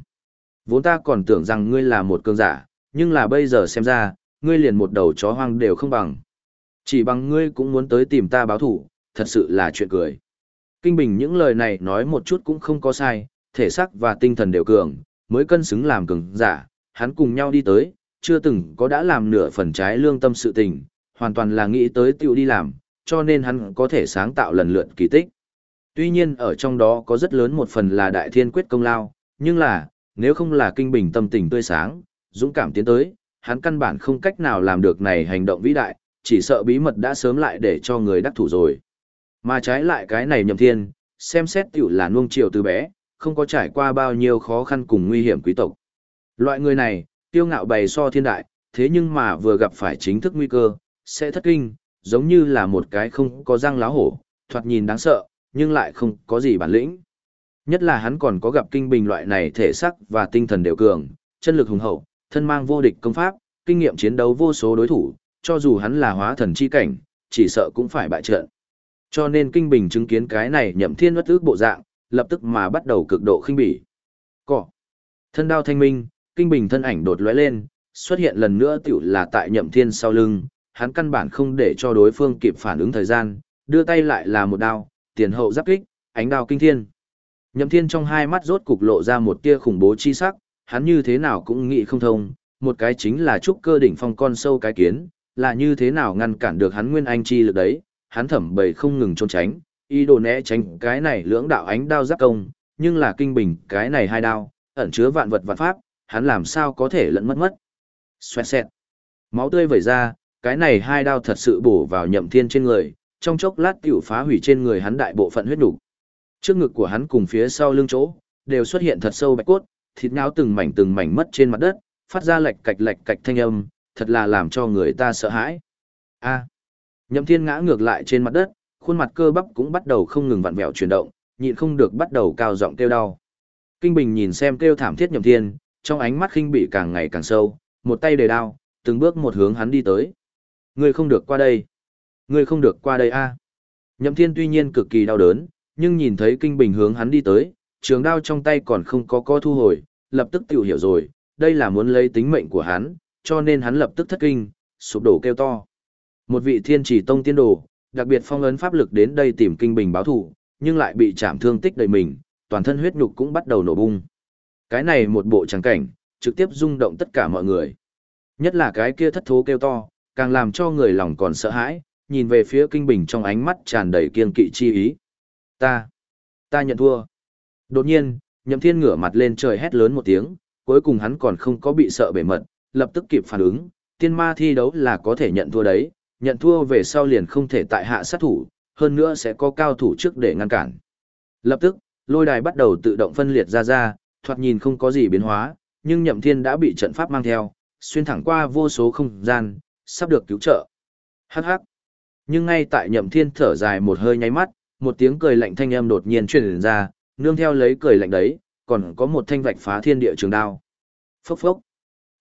Vốn ta còn tưởng rằng ngươi là một cường giả, nhưng là bây giờ xem ra, ngươi liền một đầu chó hoang đều không bằng. Chỉ bằng ngươi cũng muốn tới tìm ta báo thủ, thật sự là chuyện cười. Kinh Bình những lời này nói một chút cũng không có sai, thể xác và tinh thần đều cường, mới cân xứng làm cường giả, hắn cùng nhau đi tới, chưa từng có đã làm nửa phần trái lương tâm sự tình, hoàn toàn là nghĩ tới tiêu đi làm, cho nên hắn có thể sáng tạo lần lượt kỳ tích. Tuy nhiên ở trong đó có rất lớn một phần là đại thiên quyết công lao, nhưng là, nếu không là kinh bình tâm tình tươi sáng, dũng cảm tiến tới, hắn căn bản không cách nào làm được này hành động vĩ đại, chỉ sợ bí mật đã sớm lại để cho người đắc thủ rồi. Mà trái lại cái này nhậm thiên, xem xét tiểu là nuông chiều từ bé, không có trải qua bao nhiêu khó khăn cùng nguy hiểm quý tộc. Loại người này, tiêu ngạo bày so thiên đại, thế nhưng mà vừa gặp phải chính thức nguy cơ, sẽ thất kinh, giống như là một cái không có răng lá hổ, thoạt nhìn đáng sợ, nhưng lại không có gì bản lĩnh. Nhất là hắn còn có gặp kinh bình loại này thể sắc và tinh thần đều cường, chân lực hùng hậu, thân mang vô địch công pháp, kinh nghiệm chiến đấu vô số đối thủ, cho dù hắn là hóa thần chi cảnh, chỉ sợ cũng phải bại trận. Cho nên kinh bình chứng kiến cái này nhậm thiên bất ước bộ dạng, lập tức mà bắt đầu cực độ khinh bỉ. Cỏ. Thân đao thanh minh, kinh bình thân ảnh đột lóe lên, xuất hiện lần nữa tiểu là tại nhậm thiên sau lưng, hắn căn bản không để cho đối phương kịp phản ứng thời gian, đưa tay lại là một đao, tiền hậu giáp kích, ánh đao kinh thiên. Nhậm thiên trong hai mắt rốt cục lộ ra một tia khủng bố chi sắc, hắn như thế nào cũng nghĩ không thông, một cái chính là trúc cơ đỉnh phong con sâu cái kiến, là như thế nào ngăn cản được hắn nguyên anh chi lực đấy, hắn thẩm bầy không ngừng trốn tránh, ý đồ né tránh cái này lưỡng đạo ánh đao giáp công, nhưng là kinh bình cái này hai đao, ẩn chứa vạn vật vạn pháp, hắn làm sao có thể lẫn mất mất. Xoẹt xẹt. Máu tươi vẩy ra, cái này hai đao thật sự bổ vào nhậm thiên trên người, trong chốc lát tiểu phá hủy trên người hắn đại bộ phận huyết đủ. Trước ngực của hắn cùng phía sau lưng chỗ, đều xuất hiện thật sâu bạch cốt, thịt nháo từng mảnh từng mảnh mất trên mặt đất, phát ra lệch cạch lệch cạch thanh âm, thật là làm cho người ta sợ hãi. A. Nhậm Thiên ngã ngược lại trên mặt đất, khuôn mặt cơ bắp cũng bắt đầu không ngừng vặn vẹo chuyển động, nhịn không được bắt đầu cao giọng kêu đau. Kinh Bình nhìn xem kêu thảm thiết Nhậm Thiên, trong ánh mắt khinh bị càng ngày càng sâu, một tay đề đao, từng bước một hướng hắn đi tới. Ngươi không được qua đây. Ngươi không được qua đây a. Nhậm Thiên tuy nhiên cực kỳ đau đớn, nhưng nhìn thấy Kinh Bình hướng hắn đi tới, trường đao trong tay còn không có co thu hồi, lập tức tiểu hiểu rồi, đây là muốn lấy tính mệnh của hắn, cho nên hắn lập tức thất kinh, sụp đổ kêu to. Một vị thiên chỉ tông tiên đồ, đặc biệt phong ấn pháp lực đến đây tìm kinh bình báo thủ, nhưng lại bị chạm thương tích đầy mình, toàn thân huyết nhục cũng bắt đầu nổ bung. Cái này một bộ trắng cảnh, trực tiếp rung động tất cả mọi người. Nhất là cái kia thất thố kêu to, càng làm cho người lòng còn sợ hãi, nhìn về phía kinh bình trong ánh mắt tràn đầy kiên kỵ chi ý. Ta, ta nhận thua. Đột nhiên, nhậm thiên ngửa mặt lên trời hét lớn một tiếng, cuối cùng hắn còn không có bị sợ bể mật, lập tức kịp phản ứng, tiên ma thi đấu là có thể nhận thua đấy, nhận thua về sau liền không thể tại hạ sát thủ, hơn nữa sẽ có cao thủ trước để ngăn cản. Lập tức, lôi đài bắt đầu tự động phân liệt ra ra, thoạt nhìn không có gì biến hóa, nhưng nhậm thiên đã bị trận pháp mang theo, xuyên thẳng qua vô số không gian, sắp được cứu trợ. Hắc hắc. Nhưng ngay tại nhậm thiên thở dài một hơi nháy mắt, một tiếng cười lạnh thanh âm đột nhiên truyền ra, nương theo lấy cười lạnh đấy, còn có một thanh vạch phá thiên địa trường đao. Phốc phốc.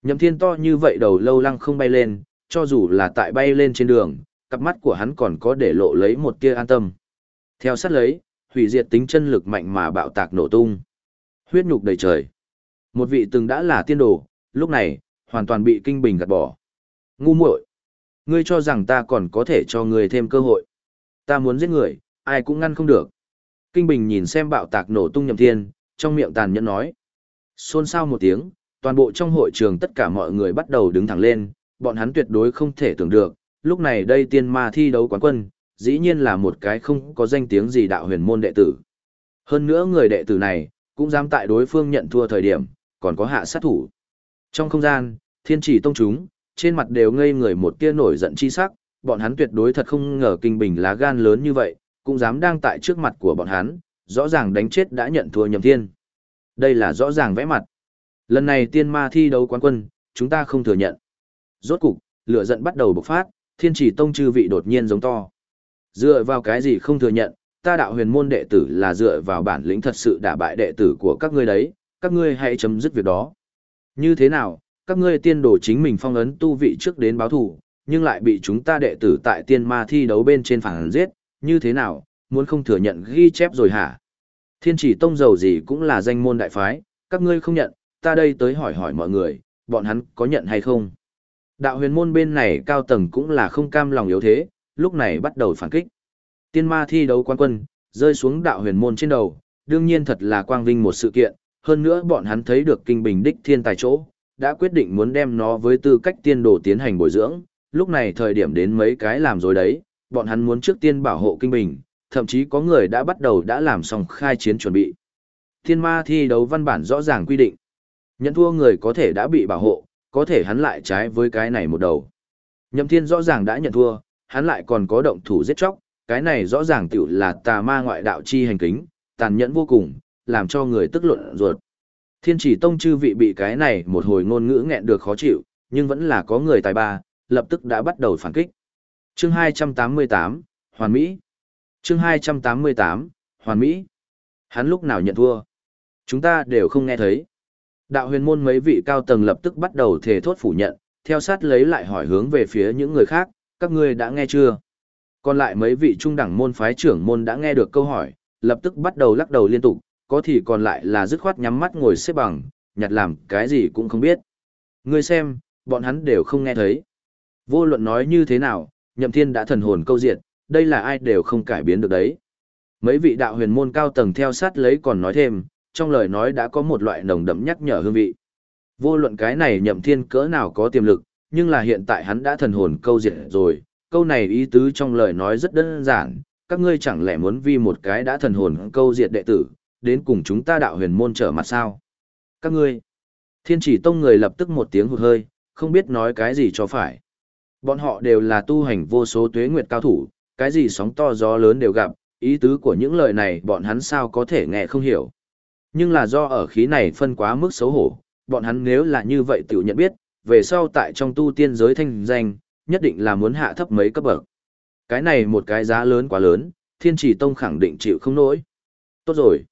Nhậm thiên to như vậy đầu lâu lăng không bay lên, cho dù là tại bay lên trên đường, cặp mắt của hắn còn có để lộ lấy một tia an tâm. Theo sát lấy, hủy diệt tính chân lực mạnh mà bạo tạc nổ tung. Huyết nhục đầy trời. Một vị từng đã là tiên đồ, lúc này, hoàn toàn bị kinh bình gạt bỏ. Ngu muội, Ngươi cho rằng ta còn có thể cho ngươi thêm cơ hội. Ta muốn giết người, ai cũng ngăn không được. Kinh bình nhìn xem bạo tạc nổ tung nhậm thiên, trong miệng tàn nhẫn nói. Xôn xao một tiếng, toàn bộ trong hội trường tất cả mọi người bắt đầu đứng thẳng lên, bọn hắn tuyệt đối không thể tưởng được, lúc này đây tiên ma thi đấu quán quân, dĩ nhiên là một cái không có danh tiếng gì đạo huyền môn đệ tử. Hơn nữa người đệ tử này, cũng dám tại đối phương nhận thua thời điểm, còn có hạ sát thủ. Trong không gian, thiên chỉ tông chúng, trên mặt đều ngây người một tia nổi giận chi sắc, bọn hắn tuyệt đối thật không ngờ kinh bình lá gan lớn như vậy, cũng dám đang tại trước mặt của bọn hắn, rõ ràng đánh chết đã nhận thua nhầm thiên. Đây là rõ ràng vẽ mặt. Lần này tiên ma thi đấu quán quân, chúng ta không thừa nhận. Rốt cục, lửa giận bắt đầu bộc phát, thiên chỉ tông chư vị đột nhiên giống to. Dựa vào cái gì không thừa nhận, ta đạo huyền môn đệ tử là dựa vào bản lĩnh thật sự đả bại đệ tử của các ngươi đấy, các ngươi hãy chấm dứt việc đó. Như thế nào, các ngươi tiên đồ chính mình phong ấn tu vị trước đến báo thù, nhưng lại bị chúng ta đệ tử tại tiên ma thi đấu bên trên phản giết, như thế nào, muốn không thừa nhận ghi chép rồi hả? Thiên chỉ tông giàu gì cũng là danh môn đại phái, các ngươi không nhận, ta đây tới hỏi hỏi mọi người, bọn hắn có nhận hay không? Đạo huyền môn bên này cao tầng cũng là không cam lòng yếu thế, lúc này bắt đầu phản kích. Tiên ma thi đấu quan quân, rơi xuống đạo huyền môn trên đầu, đương nhiên thật là quang vinh một sự kiện, hơn nữa bọn hắn thấy được kinh bình đích thiên tài chỗ, đã quyết định muốn đem nó với tư cách tiên đồ tiến hành bồi dưỡng, lúc này thời điểm đến mấy cái làm rồi đấy, bọn hắn muốn trước tiên bảo hộ kinh bình, thậm chí có người đã bắt đầu đã làm xong khai chiến chuẩn bị. Thiên ma thi đấu văn bản rõ ràng quy định, nhận thua người có thể đã bị bảo hộ, có thể hắn lại trái với cái này một đầu. Nhậm thiên rõ ràng đã nhận thua, hắn lại còn có động thủ giết chóc, cái này rõ ràng tiểu là tà ma ngoại đạo chi hành kính, tàn nhẫn vô cùng, làm cho người tức luận ruột. Thiên chỉ tông chư vị bị cái này một hồi ngôn ngữ nghẹn được khó chịu, nhưng vẫn là có người tài ba, lập tức đã bắt đầu phản kích. Chương 288, Hoàn Mỹ. Chương 288, Hoàn Mỹ. Hắn lúc nào nhận thua? Chúng ta đều không nghe thấy. Đạo huyền môn mấy vị cao tầng lập tức bắt đầu thề thốt phủ nhận, theo sát lấy lại hỏi hướng về phía những người khác, các ngươi đã nghe chưa? Còn lại mấy vị trung đẳng môn phái trưởng môn đã nghe được câu hỏi, lập tức bắt đầu lắc đầu liên tục, có thì còn lại là dứt khoát nhắm mắt ngồi xếp bằng, nhặt làm cái gì cũng không biết. Ngươi xem, bọn hắn đều không nghe thấy. Vô luận nói như thế nào, nhậm thiên đã thần hồn câu diệt, đây là ai đều không cải biến được đấy. Mấy vị đạo huyền môn cao tầng theo sát lấy còn nói thêm, trong lời nói đã có một loại nồng đậm nhắc nhở hương vị. Vô luận cái này nhậm thiên cỡ nào có tiềm lực, nhưng là hiện tại hắn đã thần hồn câu diệt rồi, câu này ý tứ trong lời nói rất đơn giản, các ngươi chẳng lẽ muốn vì một cái đã thần hồn câu diệt đệ tử, đến cùng chúng ta đạo huyền môn trở mặt sao? Các ngươi, thiên chỉ tông người lập tức một tiếng hụt hơi, không biết nói cái gì cho phải. Bọn họ đều là tu hành vô số tuế nguyệt cao thủ, cái gì sóng to gió lớn đều gặp, ý tứ của những lời này bọn hắn sao có thể nghe không hiểu. Nhưng là do ở khí này phân quá mức xấu hổ, bọn hắn nếu là như vậy tự nhận biết, về sau tại trong tu tiên giới thanh danh, nhất định là muốn hạ thấp mấy cấp bậc. Cái này một cái giá lớn quá lớn, thiên trì tông khẳng định chịu không nổi. Tốt rồi.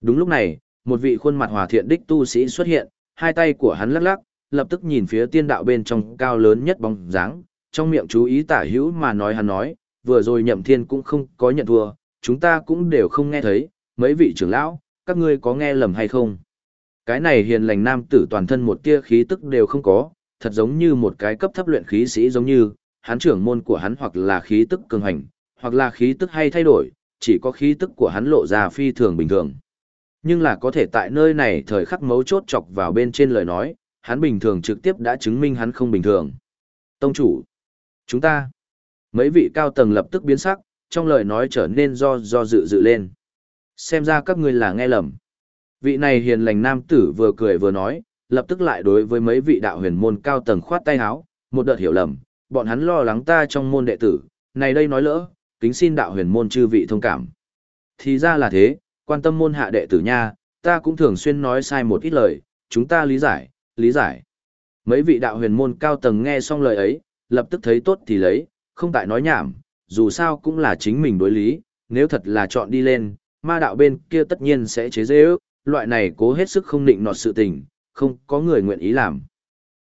Đúng lúc này, một vị khuôn mặt hòa thiện đích tu sĩ xuất hiện, hai tay của hắn lắc lắc, lập tức nhìn phía tiên đạo bên trong cao lớn nhất bóng dáng, trong miệng chú ý tả hữu mà nói hắn nói, vừa rồi nhậm thiên cũng không có nhận thua, chúng ta cũng đều không nghe thấy, mấy vị trưởng lão, các ngươi có nghe lầm hay không? Cái này hiền lành nam tử toàn thân một tia khí tức đều không có, thật giống như một cái cấp thấp luyện khí sĩ giống như, hắn trưởng môn của hắn hoặc là khí tức cường hành, hoặc là khí tức hay thay đổi, chỉ có khí tức của hắn lộ ra phi thường bình thường. Nhưng là có thể tại nơi này thời khắc mấu chốt chọc vào bên trên lời nói, hắn bình thường trực tiếp đã chứng minh hắn không bình thường. Tông chủ, Chúng ta, mấy vị cao tầng lập tức biến sắc, trong lời nói trở nên do do dự dự lên. Xem ra các ngươi là nghe lầm. Vị này hiền lành nam tử vừa cười vừa nói, lập tức lại đối với mấy vị đạo huyền môn cao tầng khoát tay háo một đợt hiểu lầm, bọn hắn lo lắng ta trong môn đệ tử, này đây nói lỡ, kính xin đạo huyền môn chư vị thông cảm. Thì ra là thế, quan tâm môn hạ đệ tử nha, ta cũng thường xuyên nói sai một ít lời, chúng ta lý giải, lý giải. Mấy vị đạo huyền môn cao tầng nghe xong lời ấy, lập tức thấy tốt thì lấy, không tại nói nhảm, dù sao cũng là chính mình đối lý, nếu thật là chọn đi lên, ma đạo bên kia tất nhiên sẽ chế dễ ước, loại này cố hết sức không định nọt sự tình, không có người nguyện ý làm.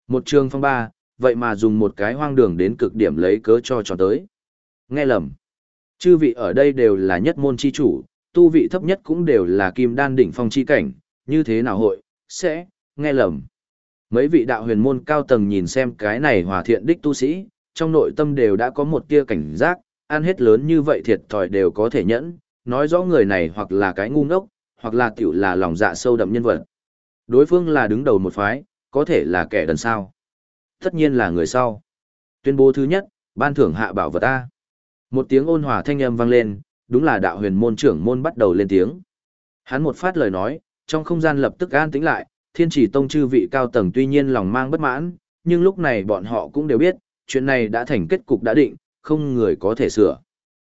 Một trường phong ba, vậy mà dùng một cái hoang đường đến cực điểm lấy cớ cho cho tới. Nghe lầm. Chư vị ở đây đều là nhất môn chi chủ, tu vị thấp nhất cũng đều là kim đan đỉnh phong chi cảnh, như thế nào hội, sẽ, nghe lầm. Mấy vị đạo huyền môn cao tầng nhìn xem cái này hòa thiện đích tu sĩ, trong nội tâm đều đã có một tia cảnh giác, ăn hết lớn như vậy thiệt thòi đều có thể nhẫn, nói rõ người này hoặc là cái ngu ngốc, hoặc là tiểu là lòng dạ sâu đậm nhân vật. Đối phương là đứng đầu một phái, có thể là kẻ đần sau Tất nhiên là người sau. Tuyên bố thứ nhất, ban thưởng hạ bảo vật A. Một tiếng ôn hòa thanh âm vang lên, đúng là đạo huyền môn trưởng môn bắt đầu lên tiếng. Hắn một phát lời nói, trong không gian lập tức an tĩnh lại, thiên chỉ tông chư vị cao tầng tuy nhiên lòng mang bất mãn, nhưng lúc này bọn họ cũng đều biết, chuyện này đã thành kết cục đã định, không người có thể sửa.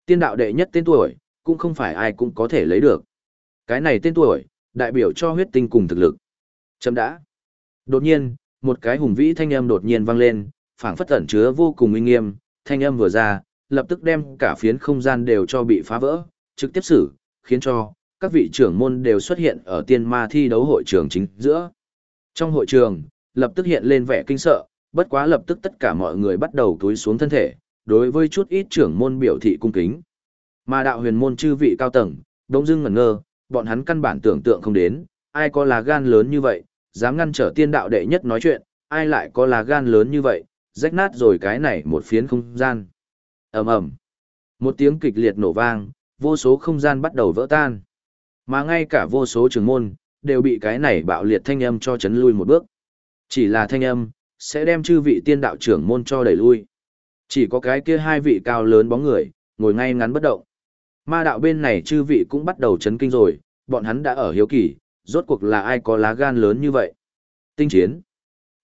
Tiên đạo đệ nhất tên tuổi, cũng không phải ai cũng có thể lấy được. Cái này tên tuổi, đại biểu cho huyết tinh cùng thực lực. Chấm đã. Đột nhiên, một cái hùng vĩ thanh âm đột nhiên vang lên, phảng phất ẩn chứa vô cùng uy nghiêm, thanh âm vừa ra, lập tức đem cả phiến không gian đều cho bị phá vỡ, trực tiếp xử, khiến cho các vị trưởng môn đều xuất hiện ở tiên ma thi đấu hội trường chính giữa. Trong hội trường, lập tức hiện lên vẻ kinh sợ, bất quá lập tức tất cả mọi người bắt đầu túi xuống thân thể, đối với chút ít trưởng môn biểu thị cung kính. Mà đạo huyền môn chư vị cao tầng, đống dưng ngẩn ngơ, bọn hắn căn bản tưởng tượng không đến, ai có là gan lớn như vậy, dám ngăn trở tiên đạo đệ nhất nói chuyện, ai lại có là gan lớn như vậy, rách nát rồi cái này một phiến không gian. ầm ầm Một tiếng kịch liệt nổ vang, vô số không gian bắt đầu vỡ tan. Mà ngay cả vô số trường môn, đều bị cái này bạo liệt thanh âm cho chấn lui một bước. Chỉ là thanh âm, sẽ đem chư vị tiên đạo trưởng môn cho đẩy lui. Chỉ có cái kia hai vị cao lớn bóng người, ngồi ngay ngắn bất động. Ma đạo bên này chư vị cũng bắt đầu chấn kinh rồi, bọn hắn đã ở hiếu kỳ, rốt cuộc là ai có lá gan lớn như vậy. Tinh chiến.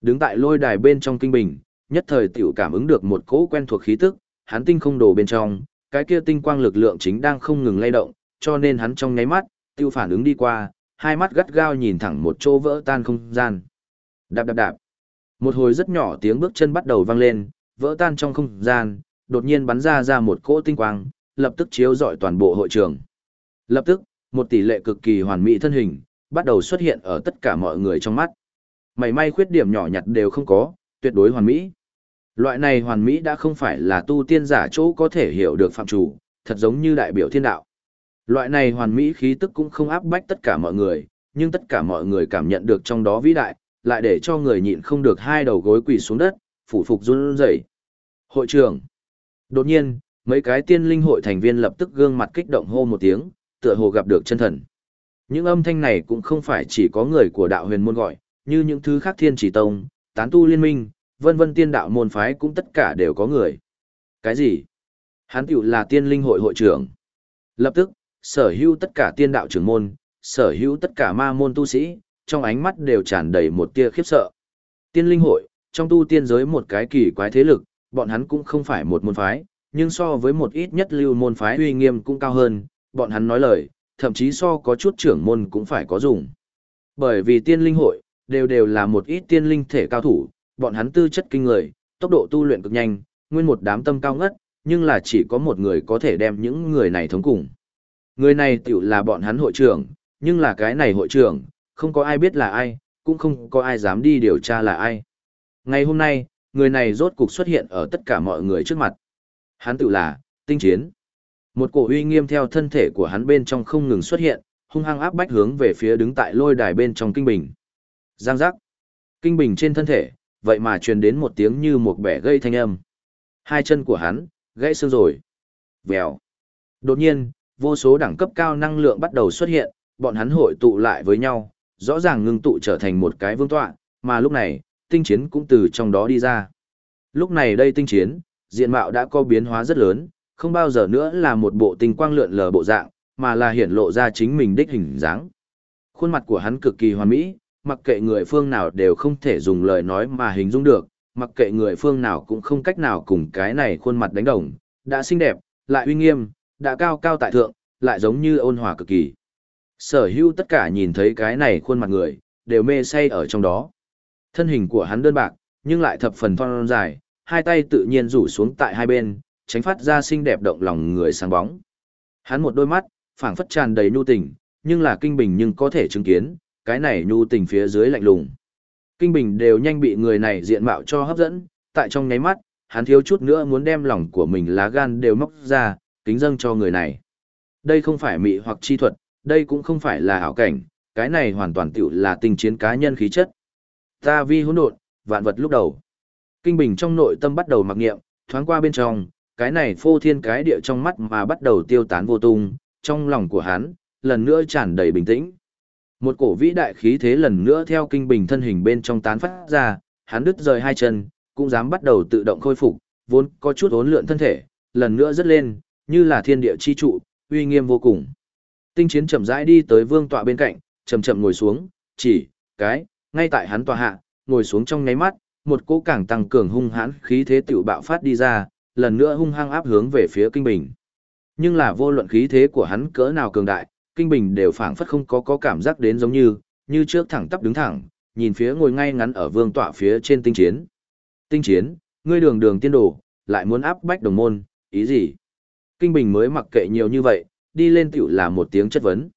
Đứng tại lôi đài bên trong kinh bình, nhất thời tiểu cảm ứng được một cỗ quen thuộc khí tức, hắn tinh không đồ bên trong, cái kia tinh quang lực lượng chính đang không ngừng lay động, cho nên hắn trong nháy mắt, tiêu phản ứng đi qua, hai mắt gắt gao nhìn thẳng một chỗ vỡ tan không gian. Đạp đạp đạp. Một hồi rất nhỏ tiếng bước chân bắt đầu vang lên, vỡ tan trong không gian, đột nhiên bắn ra ra một cỗ tinh quang, lập tức chiếu rọi toàn bộ hội trường. Lập tức, một tỷ lệ cực kỳ hoàn mỹ thân hình, bắt đầu xuất hiện ở tất cả mọi người trong mắt. Mày may khuyết điểm nhỏ nhặt đều không có, tuyệt đối hoàn mỹ. Loại này hoàn mỹ đã không phải là tu tiên giả chỗ có thể hiểu được phạm chủ, thật giống như đại biểu thiên đạo. Loại này hoàn mỹ khí tức cũng không áp bách tất cả mọi người, nhưng tất cả mọi người cảm nhận được trong đó vĩ đại, lại để cho người nhịn không được hai đầu gối quỳ xuống đất, phủ phục run rẩy. Hội trưởng. Đột nhiên, mấy cái tiên linh hội thành viên lập tức gương mặt kích động hô một tiếng, tựa hồ gặp được chân thần. Những âm thanh này cũng không phải chỉ có người của đạo huyền môn gọi, như những thứ khác thiên chỉ tông, tán tu liên minh, vân vân tiên đạo môn phái cũng tất cả đều có người. Cái gì? Hắn tiểu là tiên linh hội hội trưởng. Lập tức, sở hữu tất cả tiên đạo trưởng môn, sở hữu tất cả ma môn tu sĩ, trong ánh mắt đều tràn đầy một tia khiếp sợ. Tiên linh hội, trong tu tiên giới một cái kỳ quái thế lực, bọn hắn cũng không phải một môn phái, nhưng so với một ít nhất lưu môn phái uy nghiêm cũng cao hơn, bọn hắn nói lời, thậm chí so có chút trưởng môn cũng phải có dùng. Bởi vì tiên linh hội, đều đều là một ít tiên linh thể cao thủ, bọn hắn tư chất kinh người, tốc độ tu luyện cực nhanh, nguyên một đám tâm cao ngất, nhưng là chỉ có một người có thể đem những người này thống cùng. Người này tiểu là bọn hắn hội trưởng, nhưng là cái này hội trưởng, không có ai biết là ai, cũng không có ai dám đi điều tra là ai. Ngày hôm nay, người này rốt cục xuất hiện ở tất cả mọi người trước mặt. Hắn tự là, tinh chiến. Một cổ uy nghiêm theo thân thể của hắn bên trong không ngừng xuất hiện, hung hăng áp bách hướng về phía đứng tại lôi đài bên trong kinh bình. Giang giác. Kinh bình trên thân thể, vậy mà truyền đến một tiếng như một bẻ gây thanh âm. Hai chân của hắn, gãy xương rồi. Vèo. Đột nhiên, vô số đẳng cấp cao năng lượng bắt đầu xuất hiện, bọn hắn hội tụ lại với nhau, rõ ràng ngưng tụ trở thành một cái vương tọa, mà lúc này, tinh chiến cũng từ trong đó đi ra. Lúc này đây tinh chiến, diện mạo đã có biến hóa rất lớn, không bao giờ nữa là một bộ tinh quang lượn lờ bộ dạng, mà là hiển lộ ra chính mình đích hình dáng. Khuôn mặt của hắn cực kỳ hoàn mỹ, mặc kệ người phương nào đều không thể dùng lời nói mà hình dung được, mặc kệ người phương nào cũng không cách nào cùng cái này khuôn mặt đánh đồng, đã xinh đẹp, lại uy nghiêm, đã cao cao tại thượng, lại giống như ôn hòa cực kỳ. Sở hữu tất cả nhìn thấy cái này khuôn mặt người, đều mê say ở trong đó. Thân hình của hắn đơn bạc, nhưng lại thập phần thon dài, hai tay tự nhiên rủ xuống tại hai bên, tránh phát ra xinh đẹp động lòng người sáng bóng. Hắn một đôi mắt, phảng phất tràn đầy nhu tình, nhưng là kinh bình nhưng có thể chứng kiến, cái này nhu tình phía dưới lạnh lùng. Kinh bình đều nhanh bị người này diện mạo cho hấp dẫn, tại trong nháy mắt, hắn thiếu chút nữa muốn đem lòng của mình lá gan đều móc ra, kính dâng cho người này. Đây không phải mị hoặc chi thuật, đây cũng không phải là ảo cảnh, cái này hoàn toàn tiểu là tình chiến cá nhân khí chất. Ta vi hỗn độn, vạn vật lúc đầu. Kinh bình trong nội tâm bắt đầu mặc nghiệm, thoáng qua bên trong, cái này phô thiên cái địa trong mắt mà bắt đầu tiêu tán vô tung, trong lòng của hắn, lần nữa tràn đầy bình tĩnh. Một cổ vĩ đại khí thế lần nữa theo kinh bình thân hình bên trong tán phát ra, hắn đứt rời hai chân, cũng dám bắt đầu tự động khôi phục, vốn có chút ốn lượn thân thể, lần nữa rất lên, như là thiên địa chi trụ, uy nghiêm vô cùng. Tinh chiến chậm rãi đi tới vương tọa bên cạnh, chậm chậm ngồi xuống, chỉ, cái, ngay tại hắn tòa hạ, ngồi xuống trong nháy mắt, một cỗ càng tăng cường hung hãn khí thế tiểu bạo phát đi ra, lần nữa hung hăng áp hướng về phía kinh bình. Nhưng là vô luận khí thế của hắn cỡ nào cường đại, kinh bình đều phảng phất không có có cảm giác đến giống như, như trước thẳng tắp đứng thẳng, nhìn phía ngồi ngay ngắn ở vương tọa phía trên tinh chiến. Tinh chiến, ngươi đường đường tiên đồ, lại muốn áp bách đồng môn, ý gì? Kinh bình mới mặc kệ nhiều như vậy, đi lên tiểu là một tiếng chất vấn.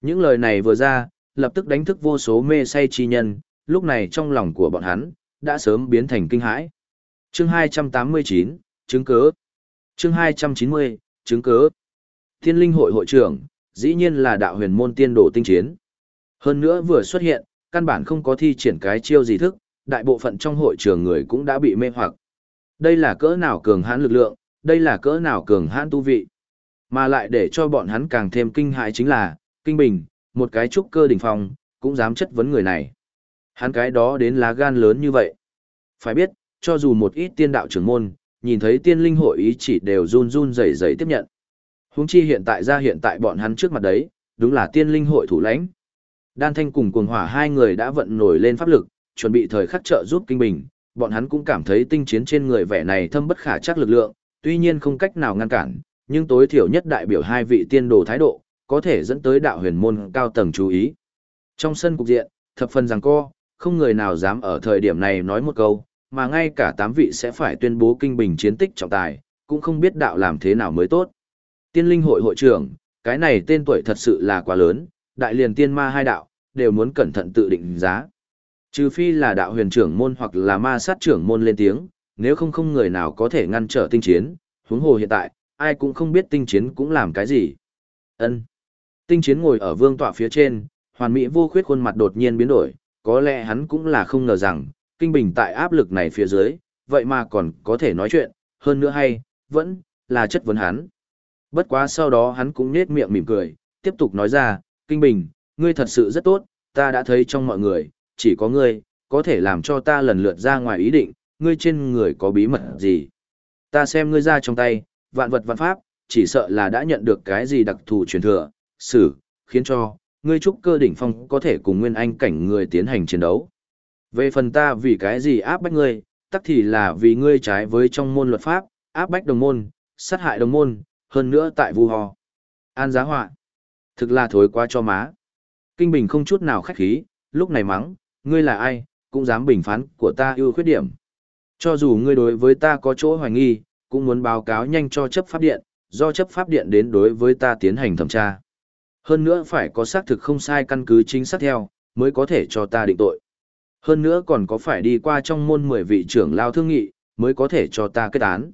Những lời này vừa ra, lập tức đánh thức vô số mê say chi nhân, lúc này trong lòng của bọn hắn, đã sớm biến thành kinh hãi. Chương 289, chứng cớ. Chương 290, chứng cớ. Thiên linh hội hội trưởng, dĩ nhiên là đạo huyền môn tiên đồ tinh chiến. Hơn nữa vừa xuất hiện, căn bản không có thi triển cái chiêu gì thức, đại bộ phận trong hội trường người cũng đã bị mê hoặc. Đây là cỡ nào cường hãn lực lượng, đây là cỡ nào cường hãn tu vị. Mà lại để cho bọn hắn càng thêm kinh hãi chính là, kinh bình, một cái trúc cơ đỉnh phong, cũng dám chất vấn người này. Hắn cái đó đến lá gan lớn như vậy. Phải biết, cho dù một ít tiên đạo trưởng môn, nhìn thấy tiên linh hội ý chỉ đều run run rẩy rẩy tiếp nhận. Huống chi hiện tại ra hiện tại bọn hắn trước mặt đấy, đúng là tiên linh hội thủ lãnh. Đan Thanh cùng cuồng hỏa hai người đã vận nổi lên pháp lực, chuẩn bị thời khắc trợ giúp kinh bình, bọn hắn cũng cảm thấy tinh chiến trên người vẻ này thâm bất khả chắc lực lượng, tuy nhiên không cách nào ngăn cản, nhưng tối thiểu nhất đại biểu hai vị tiên đồ thái độ, có thể dẫn tới đạo huyền môn cao tầng chú ý. Trong sân cục diện, thập phần rằng co, không người nào dám ở thời điểm này nói một câu, mà ngay cả tám vị sẽ phải tuyên bố kinh bình chiến tích trọng tài, cũng không biết đạo làm thế nào mới tốt. Tiên linh hội hội trưởng, cái này tên tuổi thật sự là quá lớn, đại liền tiên ma hai đạo, đều muốn cẩn thận tự định giá. Trừ phi là đạo huyền trưởng môn hoặc là ma sát trưởng môn lên tiếng, nếu không không người nào có thể ngăn trở tinh chiến, huống hồ hiện tại, ai cũng không biết tinh chiến cũng làm cái gì. Ân. Tinh chiến ngồi ở vương tọa phía trên, hoàn mỹ vô khuyết khuôn mặt đột nhiên biến đổi, có lẽ hắn cũng là không ngờ rằng, kinh bình tại áp lực này phía dưới, vậy mà còn có thể nói chuyện, hơn nữa hay, vẫn là chất vấn hắn. Bất quá sau đó hắn cũng nết miệng mỉm cười, tiếp tục nói ra, kinh bình, ngươi thật sự rất tốt, ta đã thấy trong mọi người, chỉ có ngươi, có thể làm cho ta lần lượt ra ngoài ý định, ngươi trên người có bí mật gì. Ta xem ngươi ra trong tay, vạn vật vạn pháp, chỉ sợ là đã nhận được cái gì đặc thù truyền thừa, xử, khiến cho, ngươi trúc cơ đỉnh phong có thể cùng nguyên anh cảnh người tiến hành chiến đấu. Về phần ta vì cái gì áp bách ngươi, tắc thì là vì ngươi trái với trong môn luật pháp, áp bách đồng môn, sát hại đồng môn, hơn nữa tại vu hò. An giá họa. Thực là thối quá cho má. Kinh Bình không chút nào khách khí, lúc này mắng, ngươi là ai, cũng dám bình phán của ta ưu khuyết điểm. Cho dù ngươi đối với ta có chỗ hoài nghi, cũng muốn báo cáo nhanh cho chấp pháp điện, do chấp pháp điện đến đối với ta tiến hành thẩm tra. Hơn nữa phải có xác thực không sai căn cứ chính xác theo, mới có thể cho ta định tội. Hơn nữa còn có phải đi qua trong môn 10 vị trưởng lao thương nghị, mới có thể cho ta kết án.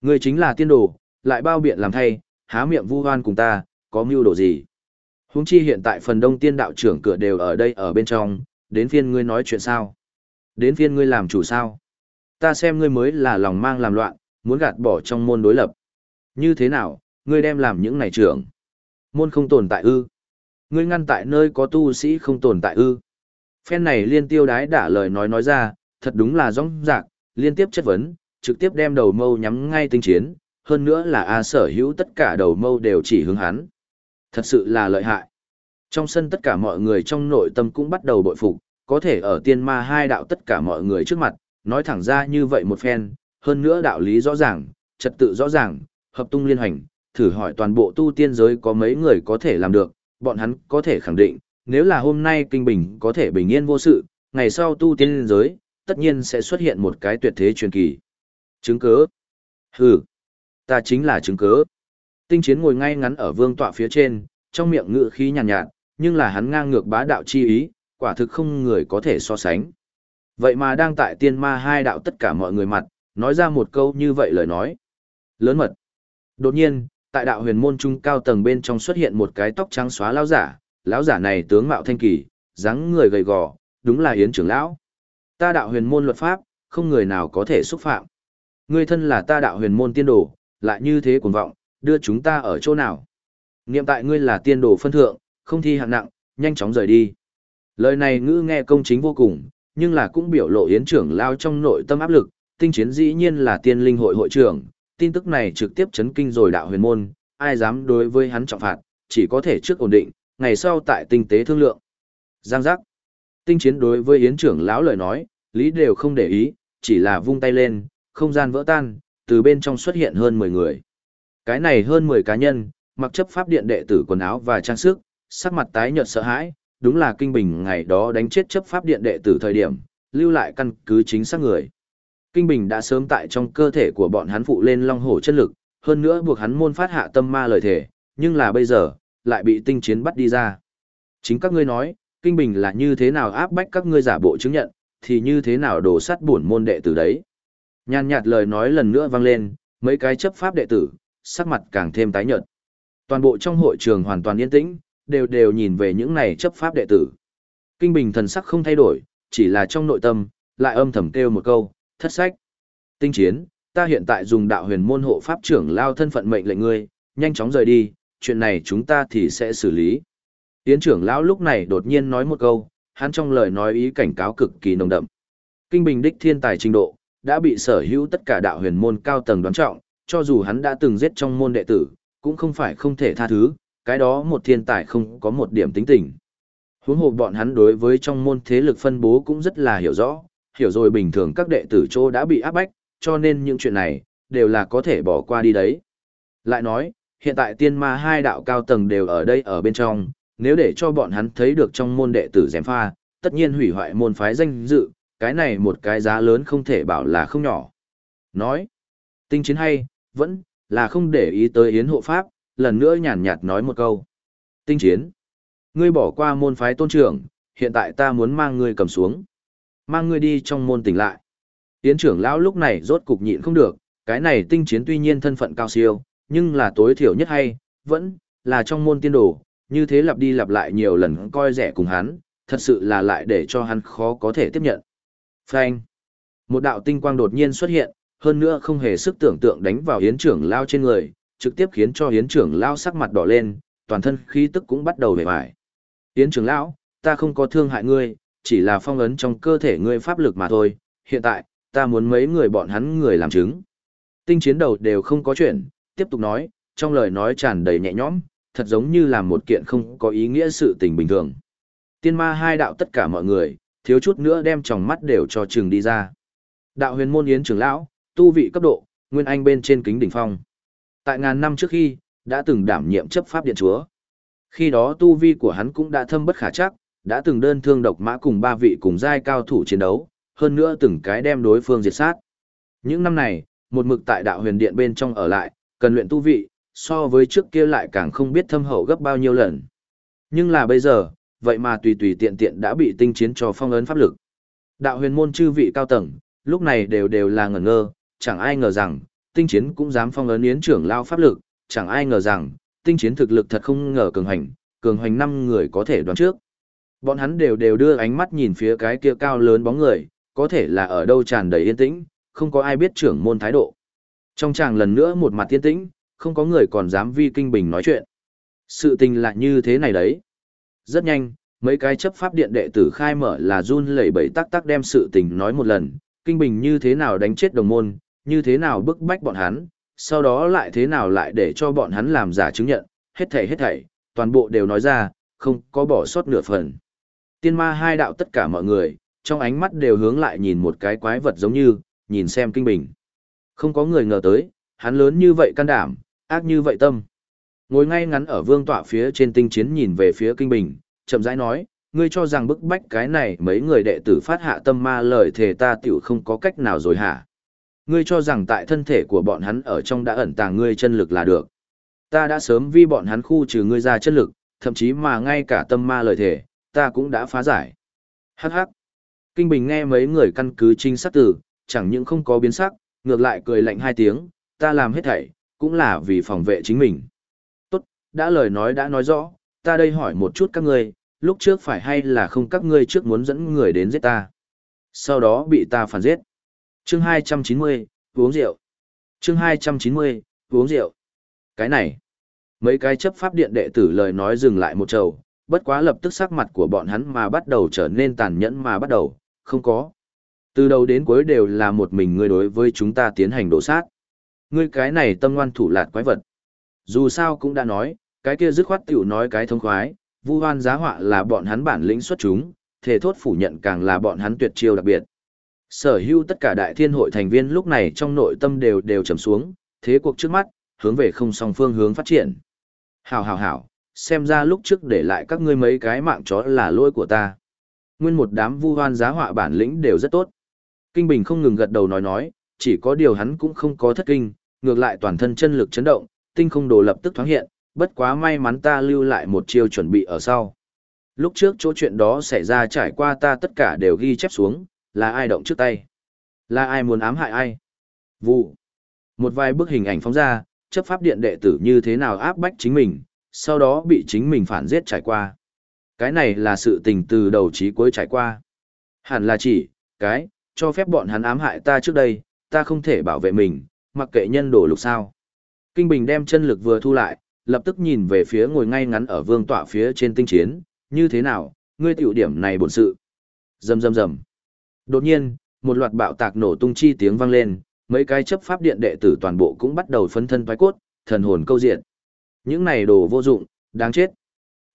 Ngươi chính là tiên đồ, lại bao biện làm thay, há miệng vu hoan cùng ta, có mưu đồ gì. Húng chi hiện tại phần đông tiên đạo trưởng cửa đều ở đây ở bên trong, đến phiên ngươi nói chuyện sao? Đến phiên ngươi làm chủ sao? Ta xem ngươi mới là lòng mang làm loạn, muốn gạt bỏ trong môn đối lập. Như thế nào, ngươi đem làm những này trưởng? Môn không tồn tại ư? Ngươi ngăn tại nơi có tu sĩ không tồn tại ư? Phen này liên tiêu đái đả lời nói nói ra, thật đúng là rong rạc, liên tiếp chất vấn, trực tiếp đem đầu mâu nhắm ngay tinh chiến, hơn nữa là A sở hữu tất cả đầu mâu đều chỉ hướng hắn. Thật sự là lợi hại. Trong sân tất cả mọi người trong nội tâm cũng bắt đầu bội phục, có thể ở tiên ma hai đạo tất cả mọi người trước mặt, nói thẳng ra như vậy một phen, hơn nữa đạo lý rõ ràng, trật tự rõ ràng, hợp tung liên hành, thử hỏi toàn bộ tu tiên giới có mấy người có thể làm được, bọn hắn có thể khẳng định, nếu là hôm nay kinh bình có thể bình yên vô sự, ngày sau tu tiên giới, tất nhiên sẽ xuất hiện một cái tuyệt thế truyền kỳ. Chứng cớ? Hừ, ta chính là chứng cớ. Tinh chiến ngồi ngay ngắn ở vương tọa phía trên, trong miệng ngự khí nhàn nhạt, nhạt, nhưng là hắn ngang ngược bá đạo chi ý, quả thực không người có thể so sánh. Vậy mà đang tại tiên ma hai đạo tất cả mọi người mặt, nói ra một câu như vậy lời nói. Lớn mật. Đột nhiên, tại đạo huyền môn trung cao tầng bên trong xuất hiện một cái tóc trắng xóa lão giả, lão giả này tướng mạo thanh kỳ, dáng người gầy gò, đúng là Yến trưởng lão. Ta đạo huyền môn luật pháp, không người nào có thể xúc phạm. Ngươi thân là ta đạo huyền môn tiên đồ, lại như thế cuồng vọng, đưa chúng ta ở chỗ nào? Niệm tại ngươi là tiên đồ phân thượng, không thi hạng nặng, nhanh chóng rời đi. Lời này ngữ nghe công chính vô cùng, nhưng là cũng biểu lộ yến trưởng lao trong nội tâm áp lực, tinh chiến dĩ nhiên là tiên linh hội hội trưởng, tin tức này trực tiếp chấn kinh rồi đạo huyền môn, ai dám đối với hắn trọng phạt, chỉ có thể trước ổn định, ngày sau tại tinh tế thương lượng. Giang giác. Tinh chiến đối với yến trưởng lão lời nói, lý đều không để ý, chỉ là vung tay lên, không gian vỡ tan, từ bên trong xuất hiện hơn 10 người. Cái này hơn 10 cá nhân, mặc chấp pháp điện đệ tử quần áo và trang sức, sắc mặt tái nhợt sợ hãi, đúng là kinh bình ngày đó đánh chết chấp pháp điện đệ tử thời điểm, lưu lại căn cứ chính xác người. Kinh bình đã sớm tại trong cơ thể của bọn hắn phụ lên long hổ chân lực, hơn nữa buộc hắn môn phát hạ tâm ma lời thể, nhưng là bây giờ, lại bị tinh chiến bắt đi ra. Chính các ngươi nói, kinh bình là như thế nào áp bách các ngươi giả bộ chứng nhận, thì như thế nào đổ sắt bổn môn đệ tử đấy. Nhàn nhạt lời nói lần nữa vang lên, mấy cái chấp pháp đệ tử, sắc mặt càng thêm tái nhợt. Toàn bộ trong hội trường hoàn toàn yên tĩnh, đều đều nhìn về những này chấp pháp đệ tử. Kinh Bình thần sắc không thay đổi, chỉ là trong nội tâm, lại âm thầm kêu một câu, thất sách. Tinh chiến, ta hiện tại dùng đạo huyền môn hộ pháp trưởng lao thân phận mệnh lệnh ngươi, nhanh chóng rời đi, chuyện này chúng ta thì sẽ xử lý. Yến trưởng lão lúc này đột nhiên nói một câu, hắn trong lời nói ý cảnh cáo cực kỳ nồng đậm. Kinh Bình đích thiên tài trình độ, đã bị sở hữu tất cả đạo huyền môn cao tầng đoán trọng, cho dù hắn đã từng giết trong môn đệ tử, cũng không phải không thể tha thứ, cái đó một thiên tài không có một điểm tính tình. Huống hồ bọn hắn đối với trong môn thế lực phân bố cũng rất là hiểu rõ, hiểu rồi bình thường các đệ tử chỗ đã bị áp bách, cho nên những chuyện này, đều là có thể bỏ qua đi đấy. Lại nói, hiện tại tiên ma hai đạo cao tầng đều ở đây ở bên trong, nếu để cho bọn hắn thấy được trong môn đệ tử dèm pha, tất nhiên hủy hoại môn phái danh dự, cái này một cái giá lớn không thể bảo là không nhỏ. Nói, tinh chiến hay, vẫn là không để ý tới yến hộ pháp, lần nữa nhàn nhạt nói một câu. Tinh chiến, ngươi bỏ qua môn phái tôn trưởng, hiện tại ta muốn mang ngươi cầm xuống. Mang ngươi đi trong môn tỉnh lại. Yến trưởng lão lúc này rốt cục nhịn không được, cái này tinh chiến tuy nhiên thân phận cao siêu, nhưng là tối thiểu nhất hay, vẫn là trong môn tiên đồ, như thế lặp đi lặp lại nhiều lần coi rẻ cùng hắn, thật sự là lại để cho hắn khó có thể tiếp nhận. Phanh. Một đạo tinh quang đột nhiên xuất hiện, hơn nữa không hề sức tưởng tượng đánh vào hiến trưởng lao trên người, trực tiếp khiến cho hiến trưởng lao sắc mặt đỏ lên, toàn thân khí tức cũng bắt đầu vẻ vải. Hiến trưởng lão, ta không có thương hại ngươi, chỉ là phong ấn trong cơ thể ngươi pháp lực mà thôi, hiện tại, ta muốn mấy người bọn hắn người làm chứng. Tinh chiến đầu đều không có chuyện, tiếp tục nói, trong lời nói tràn đầy nhẹ nhõm, thật giống như là một kiện không có ý nghĩa sự tình bình thường. Tiên ma hai đạo tất cả mọi người, thiếu chút nữa đem tròng mắt đều cho trường đi ra. Đạo huyền môn yến trưởng lão, tu vị cấp độ, nguyên anh bên trên kính đỉnh phong. Tại ngàn năm trước khi, đã từng đảm nhiệm chấp pháp điện chúa. Khi đó tu vi của hắn cũng đã thâm bất khả chắc, đã từng đơn thương độc mã cùng ba vị cùng giai cao thủ chiến đấu, hơn nữa từng cái đem đối phương diệt sát. Những năm này, một mực tại đạo huyền điện bên trong ở lại, cần luyện tu vị, so với trước kia lại càng không biết thâm hậu gấp bao nhiêu lần. Nhưng là bây giờ, vậy mà tùy tùy tiện tiện đã bị tinh chiến cho phong ấn pháp lực. Đạo huyền môn chư vị cao tầng, lúc này đều đều là ngẩn ngơ, chẳng ai ngờ rằng, tinh chiến cũng dám phong ấn yến trưởng lao pháp lực, chẳng ai ngờ rằng, tinh chiến thực lực thật không ngờ cường hành, cường hành năm người có thể đoán trước. Bọn hắn đều đều đưa ánh mắt nhìn phía cái kia cao lớn bóng người, có thể là ở đâu tràn đầy yên tĩnh, không có ai biết trưởng môn thái độ. Trong chàng lần nữa một mặt yên tĩnh, không có người còn dám vi kinh bình nói chuyện. Sự tình là như thế này đấy. Rất nhanh, mấy cái chấp pháp điện đệ tử khai mở là run lẩy bẩy tắc tắc đem sự tình nói một lần, kinh bình như thế nào đánh chết đồng môn, như thế nào bức bách bọn hắn, sau đó lại thế nào lại để cho bọn hắn làm giả chứng nhận, hết thảy hết thảy, toàn bộ đều nói ra, không có bỏ sót nửa phần. Tiên ma hai đạo tất cả mọi người, trong ánh mắt đều hướng lại nhìn một cái quái vật giống như, nhìn xem kinh bình. Không có người ngờ tới, hắn lớn như vậy can đảm, ác như vậy tâm. Ngồi ngay ngắn ở vương tọa phía trên tinh chiến nhìn về phía kinh bình, chậm rãi nói, ngươi cho rằng bức bách cái này mấy người đệ tử phát hạ tâm ma lời thề ta tiểu không có cách nào rồi hả? Ngươi cho rằng tại thân thể của bọn hắn ở trong đã ẩn tàng ngươi chân lực là được. Ta đã sớm vi bọn hắn khu trừ ngươi ra chân lực, thậm chí mà ngay cả tâm ma lời thề, ta cũng đã phá giải. Hắc hắc. Kinh Bình nghe mấy người căn cứ trinh sát tử, chẳng những không có biến sắc, ngược lại cười lạnh hai tiếng, ta làm hết thảy, cũng là vì phòng vệ chính mình. Tốt, đã lời nói đã nói rõ, ta đây hỏi một chút các ngươi, lúc trước phải hay là không các ngươi trước muốn dẫn người đến giết ta. Sau đó bị ta phản giết. Chương 290, uống rượu. Chương 290, uống rượu. Cái này, mấy cái chấp pháp điện đệ tử lời nói dừng lại một trầu, bất quá lập tức sắc mặt của bọn hắn mà bắt đầu trở nên tàn nhẫn mà bắt đầu, không có. Từ đầu đến cuối đều là một mình ngươi đối với chúng ta tiến hành đổ sát. Ngươi cái này tâm ngoan thủ lạt quái vật. Dù sao cũng đã nói, cái kia dứt khoát tiểu nói cái thông khoái, vu hoan giá họa là bọn hắn bản lĩnh xuất chúng, thể thốt phủ nhận càng là bọn hắn tuyệt chiêu đặc biệt. Sở hữu tất cả đại thiên hội thành viên lúc này trong nội tâm đều đều trầm xuống, thế cuộc trước mắt, hướng về không song phương hướng phát triển. Hảo hảo hảo, xem ra lúc trước để lại các ngươi mấy cái mạng chó là lỗi của ta. Nguyên một đám vu hoan giá họa bản lĩnh đều rất tốt. Kinh Bình không ngừng gật đầu nói nói, chỉ có điều hắn cũng không có thất kinh, ngược lại toàn thân chân lực chấn động, tinh không đồ lập tức thoáng hiện, bất quá may mắn ta lưu lại một chiêu chuẩn bị ở sau. Lúc trước chỗ chuyện đó xảy ra trải qua ta tất cả đều ghi chép xuống, là ai động trước tay, là ai muốn ám hại ai. Vụ. Một vài bức hình ảnh phóng ra, chấp pháp điện đệ tử như thế nào áp bách chính mình, sau đó bị chính mình phản giết trải qua. Cái này là sự tình từ đầu chí cuối trải qua. Hẳn là chỉ, cái, cho phép bọn hắn ám hại ta trước đây, ta không thể bảo vệ mình, mặc kệ nhân đổ lục sao. Kinh Bình đem chân lực vừa thu lại, lập tức nhìn về phía ngồi ngay ngắn ở vương tọa phía trên tinh chiến, như thế nào, ngươi tiểu điểm này bổn sự. Rầm rầm rầm. Đột nhiên, một loạt bạo tạc nổ tung chi tiếng vang lên, mấy cái chấp pháp điện đệ tử toàn bộ cũng bắt đầu phấn thân thoái cốt, thần hồn câu diện. Những này đồ vô dụng, đáng chết.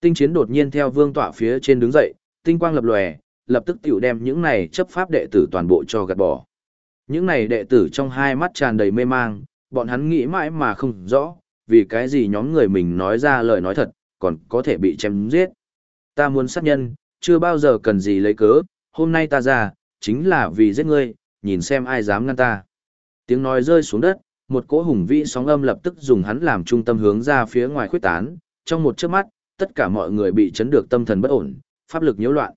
Tinh chiến đột nhiên theo vương tọa phía trên đứng dậy, tinh quang lập lòe, lập tức tiểu đem những này chấp pháp đệ tử toàn bộ cho gạt bỏ. Những này đệ tử trong hai mắt tràn đầy mê mang, bọn hắn nghĩ mãi mà không rõ, vì cái gì nhóm người mình nói ra lời nói thật, còn có thể bị chém giết. Ta muốn sát nhân, chưa bao giờ cần gì lấy cớ, hôm nay ta ra, chính là vì giết ngươi, nhìn xem ai dám ngăn ta. Tiếng nói rơi xuống đất, một cỗ hùng vĩ sóng âm lập tức dùng hắn làm trung tâm hướng ra phía ngoài khuyết tán, trong một chớp mắt, tất cả mọi người bị chấn được tâm thần bất ổn, pháp lực nhiễu loạn.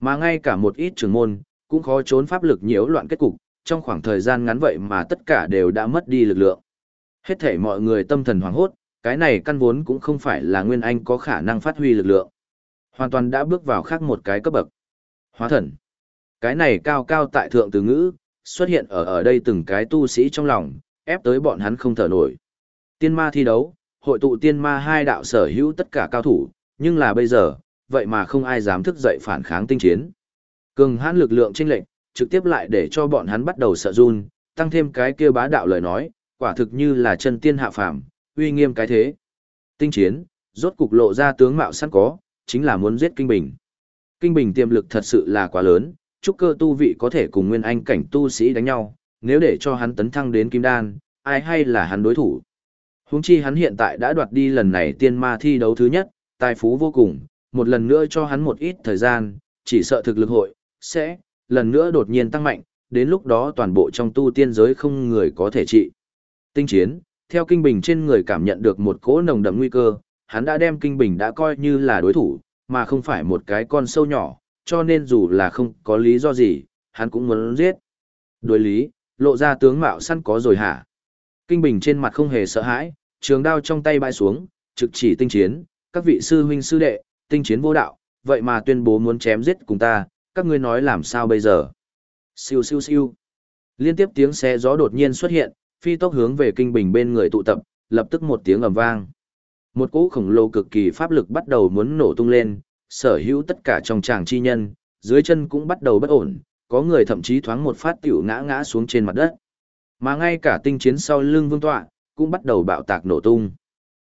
Mà ngay cả một ít trường môn, cũng khó trốn pháp lực nhiễu loạn kết cục, trong khoảng thời gian ngắn vậy mà tất cả đều đã mất đi lực lượng. Hết thể mọi người tâm thần hoảng hốt, cái này căn vốn cũng không phải là Nguyên Anh có khả năng phát huy lực lượng. Hoàn toàn đã bước vào khác một cái cấp bậc. Hóa thần. Cái này cao cao tại thượng từ ngữ, xuất hiện ở ở đây từng cái tu sĩ trong lòng, ép tới bọn hắn không thở nổi. Tiên ma thi đấu, hội tụ tiên ma hai đạo sở hữu tất cả cao thủ, nhưng là bây giờ, vậy mà không ai dám thức dậy phản kháng tinh chiến. Cường hãn lực lượng chênh lệnh, trực tiếp lại để cho bọn hắn bắt đầu sợ run, tăng thêm cái kia bá đạo lời nói, quả thực như là chân tiên hạ phàm, uy nghiêm cái thế. Tinh chiến, rốt cục lộ ra tướng mạo sẵn có, chính là muốn giết Kinh Bình. Kinh Bình tiềm lực thật sự là quá lớn, chúc cơ tu vị có thể cùng nguyên anh cảnh tu sĩ đánh nhau, nếu để cho hắn tấn thăng đến kim đan, ai hay là hắn đối thủ. Huống chi hắn hiện tại đã đoạt đi lần này tiên ma thi đấu thứ nhất, tài phú vô cùng, một lần nữa cho hắn một ít thời gian, chỉ sợ thực lực hội, sẽ, lần nữa đột nhiên tăng mạnh, đến lúc đó toàn bộ trong tu tiên giới không người có thể trị. Tinh chiến, theo kinh bình trên người cảm nhận được một cỗ nồng đậm nguy cơ, hắn đã đem kinh bình đã coi như là đối thủ, mà không phải một cái con sâu nhỏ, cho nên dù là không có lý do gì, hắn cũng muốn giết. Đối lý, lộ ra tướng mạo săn có rồi hả? Kinh bình trên mặt không hề sợ hãi, trường đao trong tay bãi xuống, trực chỉ tinh chiến, các vị sư huynh sư đệ, tinh chiến vô đạo, vậy mà tuyên bố muốn chém giết cùng ta, các ngươi nói làm sao bây giờ? Siêu siêu siêu. Liên tiếp tiếng xe gió đột nhiên xuất hiện, phi tốc hướng về kinh bình bên người tụ tập, lập tức một tiếng ầm vang. Một cỗ khổng lồ cực kỳ pháp lực bắt đầu muốn nổ tung lên, sở hữu tất cả trong tràng chi nhân, dưới chân cũng bắt đầu bất ổn, có người thậm chí thoáng một phát tiểu ngã ngã xuống trên mặt đất. Mà ngay cả tinh chiến sau lưng vương tọa, cũng bắt đầu bạo tạc nổ tung.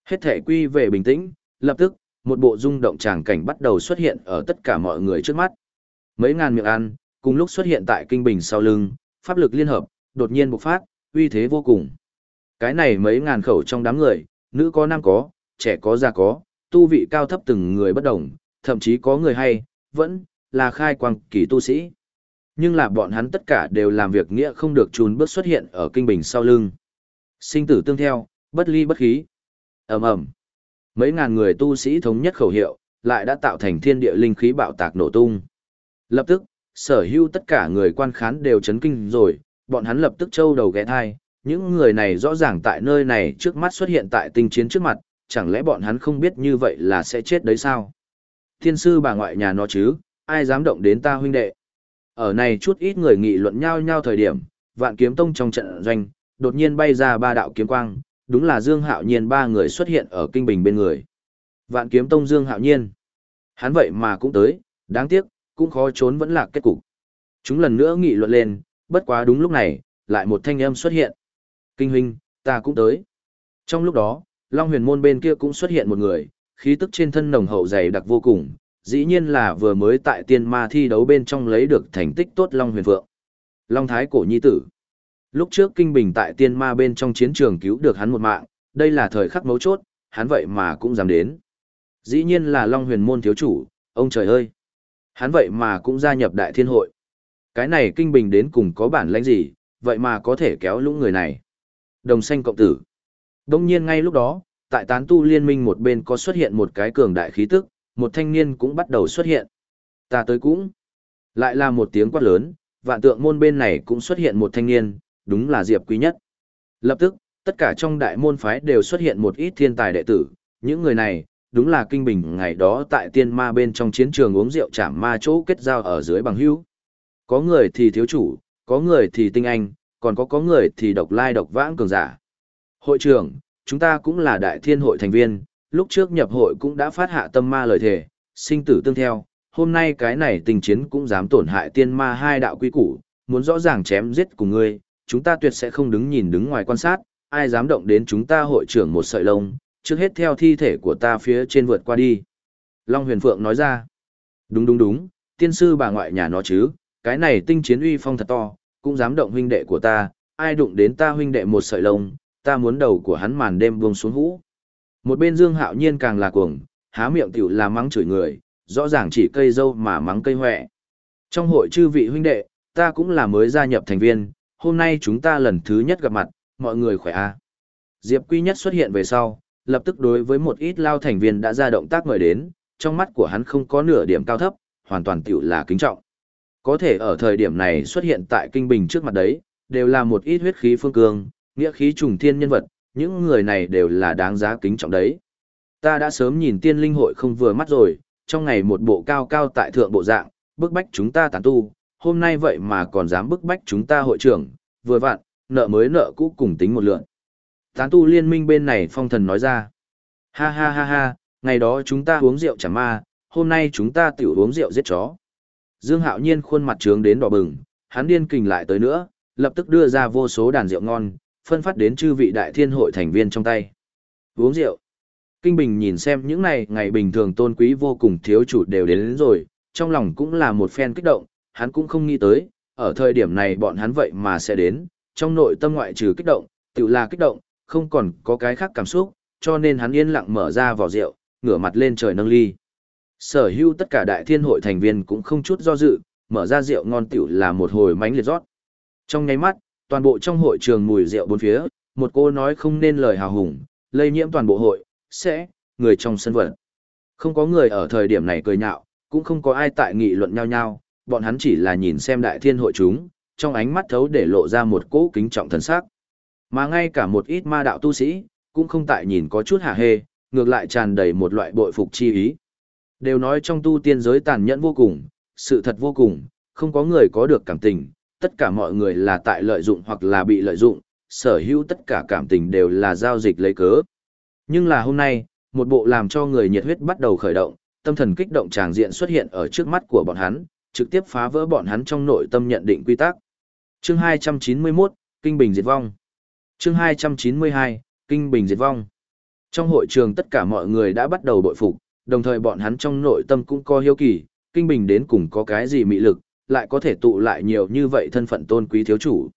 Hết thể quy về bình tĩnh, lập tức, một bộ rung động tràng cảnh bắt đầu xuất hiện ở tất cả mọi người trước mắt. Mấy ngàn miệng ăn, cùng lúc xuất hiện tại kinh bình sau lưng, pháp lực liên hợp, đột nhiên bộc phát, uy thế vô cùng. Cái này mấy ngàn khẩu trong đám người, nữ có nam có, trẻ có già có, tu vị cao thấp từng người bất đồng, thậm chí có người hay, vẫn là khai quang kỳ tu sĩ. Nhưng là bọn hắn tất cả đều làm việc nghĩa không được trùn bước xuất hiện ở kinh bình sau lưng. Sinh tử tương theo, bất ly bất khí. ầm ầm Mấy ngàn người tu sĩ thống nhất khẩu hiệu, lại đã tạo thành thiên địa linh khí bạo tạc nổ tung. Lập tức, sở hữu tất cả người quan khán đều chấn kinh rồi, bọn hắn lập tức trâu đầu ghé thai, những người này rõ ràng tại nơi này trước mắt xuất hiện tại tinh chiến trước mặt, chẳng lẽ bọn hắn không biết như vậy là sẽ chết đấy sao? Thiên sư bà ngoại nhà nó chứ, ai dám động đến ta huynh đệ? Ở này chút ít người nghị luận nhau nhau thời điểm, vạn kiếm tông trong trận doanh, đột nhiên bay ra ba đạo kiếm quang, đúng là Dương Hạo Nhiên ba người xuất hiện ở kinh bình bên người. Vạn kiếm tông Dương Hạo Nhiên. Hắn vậy mà cũng tới, đáng tiếc, cũng khó trốn vẫn là kết cục. Chúng lần nữa nghị luận lên, bất quá đúng lúc này, lại một thanh âm xuất hiện. Kinh huynh, ta cũng tới. Trong lúc đó, Long huyền môn bên kia cũng xuất hiện một người, khí tức trên thân nồng hậu dày đặc vô cùng, dĩ nhiên là vừa mới tại tiên ma thi đấu bên trong lấy được thành tích tốt Long huyền phượng. Long thái cổ nhi tử. Lúc trước kinh bình tại tiên ma bên trong chiến trường cứu được hắn một mạng, đây là thời khắc mấu chốt, hắn vậy mà cũng dám đến. Dĩ nhiên là Long huyền môn thiếu chủ, ông trời ơi. Hắn vậy mà cũng gia nhập đại thiên hội. Cái này kinh bình đến cùng có bản lãnh gì, vậy mà có thể kéo lũng người này. Đồng xanh cộng tử. Đông nhiên ngay lúc đó, tại tán tu liên minh một bên có xuất hiện một cái cường đại khí tức, một thanh niên cũng bắt đầu xuất hiện. Ta tới cũng. Lại là một tiếng quát lớn, vạn tượng môn bên này cũng xuất hiện một thanh niên, đúng là Diệp Quý Nhất. Lập tức, tất cả trong đại môn phái đều xuất hiện một ít thiên tài đệ tử, những người này, đúng là kinh bình ngày đó tại tiên ma bên trong chiến trường uống rượu chảm ma chỗ kết giao ở dưới bằng hữu. Có người thì thiếu chủ, có người thì tinh anh, còn có có người thì độc lai độc vãng cường giả. Hội trưởng, chúng ta cũng là đại thiên hội thành viên, lúc trước nhập hội cũng đã phát hạ tâm ma lời thề, sinh tử tương theo, hôm nay cái này tình chiến cũng dám tổn hại tiên ma hai đạo quý củ, muốn rõ ràng chém giết cùng ngươi, chúng ta tuyệt sẽ không đứng nhìn đứng ngoài quan sát, ai dám động đến chúng ta hội trưởng một sợi lông, trước hết theo thi thể của ta phía trên vượt qua đi. Long huyền phượng nói ra, đúng đúng đúng, tiên sư bà ngoại nhà nó chứ, cái này tinh chiến uy phong thật to, cũng dám động huynh đệ của ta, ai đụng đến ta huynh đệ một sợi lông, ta muốn đầu của hắn màn đêm buông xuống hũ. Một bên Dương Hạo Nhiên càng là cuồng, há miệng tiểu là mắng chửi người, rõ ràng chỉ cây dâu mà mắng cây hoẹ. Trong hội chư vị huynh đệ, ta cũng là mới gia nhập thành viên, hôm nay chúng ta lần thứ nhất gặp mặt, mọi người khỏe a. À. Diệp Quy Nhất xuất hiện về sau, lập tức đối với một ít lao thành viên đã ra động tác mời đến, trong mắt của hắn không có nửa điểm cao thấp, hoàn toàn tiểu là kính trọng. Có thể ở thời điểm này xuất hiện tại kinh bình trước mặt đấy, đều là một ít huyết khí phương cương, nghĩa khí trùng thiên nhân vật, những người này đều là đáng giá kính trọng đấy. Ta đã sớm nhìn tiên linh hội không vừa mắt rồi, trong ngày một bộ cao cao tại thượng bộ dạng, bức bách chúng ta tán tu, hôm nay vậy mà còn dám bức bách chúng ta hội trưởng, vừa vặn, nợ mới nợ cũ cùng tính một lượng. Tán tu liên minh bên này phong thần nói ra. Ha ha ha ha, ngày đó chúng ta uống rượu chẳng ma, hôm nay chúng ta tiểu uống rượu giết chó. Dương Hạo Nhiên khuôn mặt trướng đến đỏ bừng, hắn điên kình lại tới nữa, lập tức đưa ra vô số đàn rượu ngon, phân phát đến chư vị đại thiên hội thành viên trong tay. Uống rượu. Kinh Bình nhìn xem những này ngày bình thường tôn quý vô cùng thiếu chủ đều đến, đến rồi, trong lòng cũng là một phen kích động, hắn cũng không nghĩ tới, ở thời điểm này bọn hắn vậy mà sẽ đến, trong nội tâm ngoại trừ kích động, tự là kích động, không còn có cái khác cảm xúc, cho nên hắn yên lặng mở ra vỏ rượu, ngửa mặt lên trời nâng ly. Sở hữu tất cả đại thiên hội thành viên cũng không chút do dự, mở ra rượu ngon tiểu là một hồi mánh liệt rót. Trong nháy mắt, toàn bộ trong hội trường mùi rượu bốn phía, một cô nói không nên lời hào hùng, lây nhiễm toàn bộ hội, sẽ, người trong sân vận. Không có người ở thời điểm này cười nhạo, cũng không có ai tại nghị luận nhau nhau, bọn hắn chỉ là nhìn xem đại thiên hội chúng, trong ánh mắt thấu để lộ ra một cỗ kính trọng thần sắc. Mà ngay cả một ít ma đạo tu sĩ, cũng không tại nhìn có chút hạ hê, ngược lại tràn đầy một loại bội phục chi ý. Đều nói trong tu tiên giới tàn nhẫn vô cùng, sự thật vô cùng, không có người có được cảm tình, tất cả mọi người là tại lợi dụng hoặc là bị lợi dụng, sở hữu tất cả cảm tình đều là giao dịch lấy cớ. Nhưng là hôm nay, một bộ làm cho người nhiệt huyết bắt đầu khởi động, tâm thần kích động tràng diện xuất hiện ở trước mắt của bọn hắn, trực tiếp phá vỡ bọn hắn trong nội tâm nhận định quy tắc. Chương 291, Kinh Bình diệt vong. chương 292, Kinh Bình diệt vong. Trong hội trường tất cả mọi người đã bắt đầu bội phục, đồng thời bọn hắn trong nội tâm cũng có hiếu kỳ, Kinh Bình đến cùng có cái gì mị lực, lại có thể tụ lại nhiều như vậy thân phận tôn quý thiếu chủ.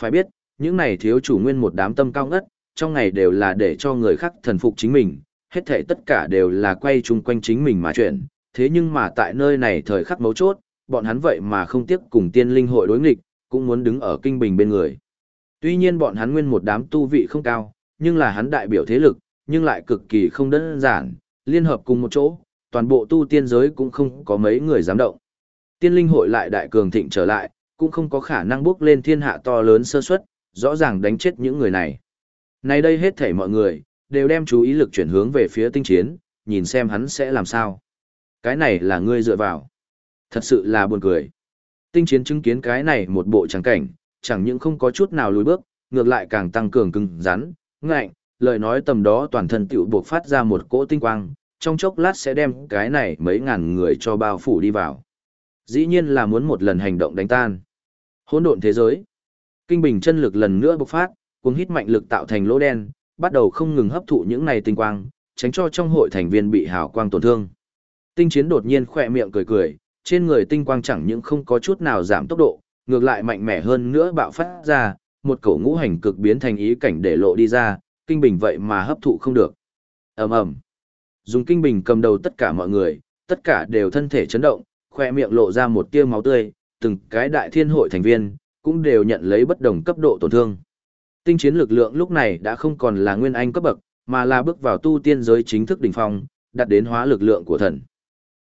Phải biết, những này thiếu chủ nguyên một đám tâm cao ngất, trong ngày đều là để cho người khác thần phục chính mình, hết thể tất cả đều là quay chung quanh chính mình mà chuyện, thế nhưng mà tại nơi này thời khắc mấu chốt, bọn hắn vậy mà không tiếc cùng tiên linh hội đối nghịch, cũng muốn đứng ở kinh bình bên người. Tuy nhiên bọn hắn nguyên một đám tu vị không cao, nhưng là hắn đại biểu thế lực, nhưng lại cực kỳ không đơn giản, liên hợp cùng một chỗ, toàn bộ tu tiên giới cũng không có mấy người dám động. Tiên linh hội lại đại cường thịnh trở lại, cũng không có khả năng bước lên thiên hạ to lớn sơ suất, rõ ràng đánh chết những người này. Nay đây hết thảy mọi người, đều đem chú ý lực chuyển hướng về phía tinh chiến, nhìn xem hắn sẽ làm sao. Cái này là ngươi dựa vào. Thật sự là buồn cười. Tinh chiến chứng kiến cái này một bộ trắng cảnh, chẳng những không có chút nào lùi bước, ngược lại càng tăng cường cứng rắn, ngạnh, lời nói tầm đó toàn thân tiểu buộc phát ra một cỗ tinh quang, trong chốc lát sẽ đem cái này mấy ngàn người cho bao phủ đi vào. Dĩ nhiên là muốn một lần hành động đánh tan. Hỗn độn thế giới. Kinh bình chân lực lần nữa bộc phát, cuồng hít mạnh lực tạo thành lỗ đen, bắt đầu không ngừng hấp thụ những này tinh quang, tránh cho trong hội thành viên bị hào quang tổn thương. Tinh chiến đột nhiên khỏe miệng cười cười, trên người tinh quang chẳng những không có chút nào giảm tốc độ, ngược lại mạnh mẽ hơn nữa bạo phát ra, một cổ ngũ hành cực biến thành ý cảnh để lộ đi ra, kinh bình vậy mà hấp thụ không được. ầm ầm, dùng kinh bình cầm đầu tất cả mọi người, tất cả đều thân thể chấn động, khoe miệng lộ ra một tia máu tươi, từng cái đại thiên hội thành viên cũng đều nhận lấy bất đồng cấp độ tổn thương. Tinh chiến lực lượng lúc này đã không còn là nguyên anh cấp bậc, mà là bước vào tu tiên giới chính thức đỉnh phong, đạt đến hóa lực lượng của thần.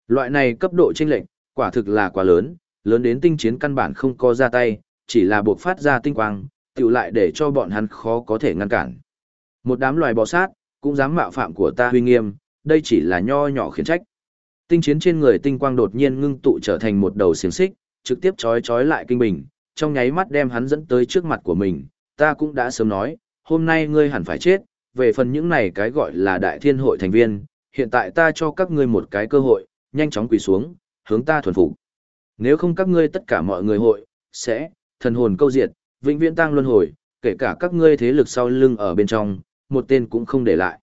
Loại này cấp độ chênh lệnh, quả thực là quá lớn, lớn đến tinh chiến căn bản không có ra tay, chỉ là buộc phát ra tinh quang, tiểu lại để cho bọn hắn khó có thể ngăn cản. Một đám loài bò sát, cũng dám mạo phạm của ta huy nghiêm, đây chỉ là nho nhỏ khiến trách. Tinh chiến trên người tinh quang đột nhiên ngưng tụ trở thành một đầu xiềng xích, trực tiếp trói trói lại kinh bình, trong nháy mắt đem hắn dẫn tới trước mặt của mình, ta cũng đã sớm nói, hôm nay ngươi hẳn phải chết, về phần những này cái gọi là đại thiên hội thành viên, hiện tại ta cho các ngươi một cái cơ hội, nhanh chóng quỳ xuống, hướng ta thuần phục. Nếu không các ngươi tất cả mọi người hội, sẽ, thần hồn câu diệt, vĩnh viễn tang luân hồi, kể cả các ngươi thế lực sau lưng ở bên trong, một tên cũng không để lại.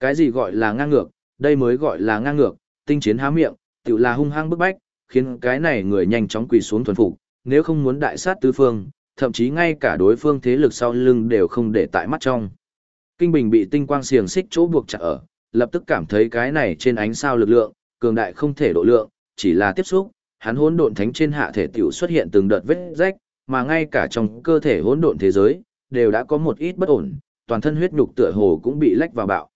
Cái gì gọi là ngang ngược, đây mới gọi là ngang ngược, tinh chiến há miệng, tự là hung hăng bức bách, khiến cái này người nhanh chóng quỳ xuống thuần phục, nếu không muốn đại sát tứ phương, thậm chí ngay cả đối phương thế lực sau lưng đều không để tại mắt trong. Kinh Bình bị tinh quang xiềng xích chỗ buộc chặt ở, lập tức cảm thấy cái này trên ánh sao lực lượng, cường đại không thể độ lượng, chỉ là tiếp xúc, hắn hỗn độn thánh trên hạ thể tiểu xuất hiện từng đợt vết rách, mà ngay cả trong cơ thể hỗn độn thế giới, đều đã có một ít bất ổn, toàn thân huyết nhục tựa hồ cũng bị lách vào bạo.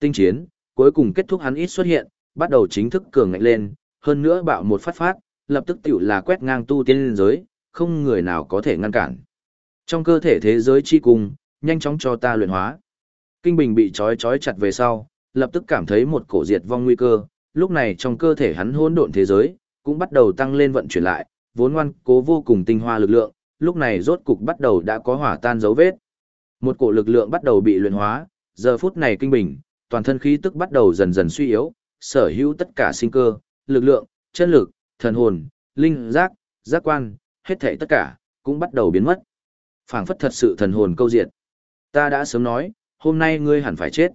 Tinh chiến, cuối cùng kết thúc hắn ít xuất hiện, bắt đầu chính thức cường ngạnh lên, hơn nữa bạo một phát phát, lập tức tiểu là quét ngang tu tiên giới, không người nào có thể ngăn cản. Trong cơ thể thế giới chi cùng, nhanh chóng cho ta luyện hóa. Kinh Bình bị trói trói chặt về sau, lập tức cảm thấy một cổ diệt vong nguy cơ, lúc này trong cơ thể hắn hỗn độn thế giới, cũng bắt đầu tăng lên vận chuyển lại, vốn ngoan cố vô cùng tinh hoa lực lượng, lúc này rốt cục bắt đầu đã có hỏa tan dấu vết. Một cổ lực lượng bắt đầu bị luyện hóa, giờ phút này kinh bình, toàn thân khí tức bắt đầu dần dần suy yếu, sở hữu tất cả sinh cơ, lực lượng, chân lực, thần hồn, linh giác, giác quan, hết thảy tất cả, cũng bắt đầu biến mất. phảng phất thật sự thần hồn câu diệt. Ta đã sớm nói, hôm nay ngươi hẳn phải chết.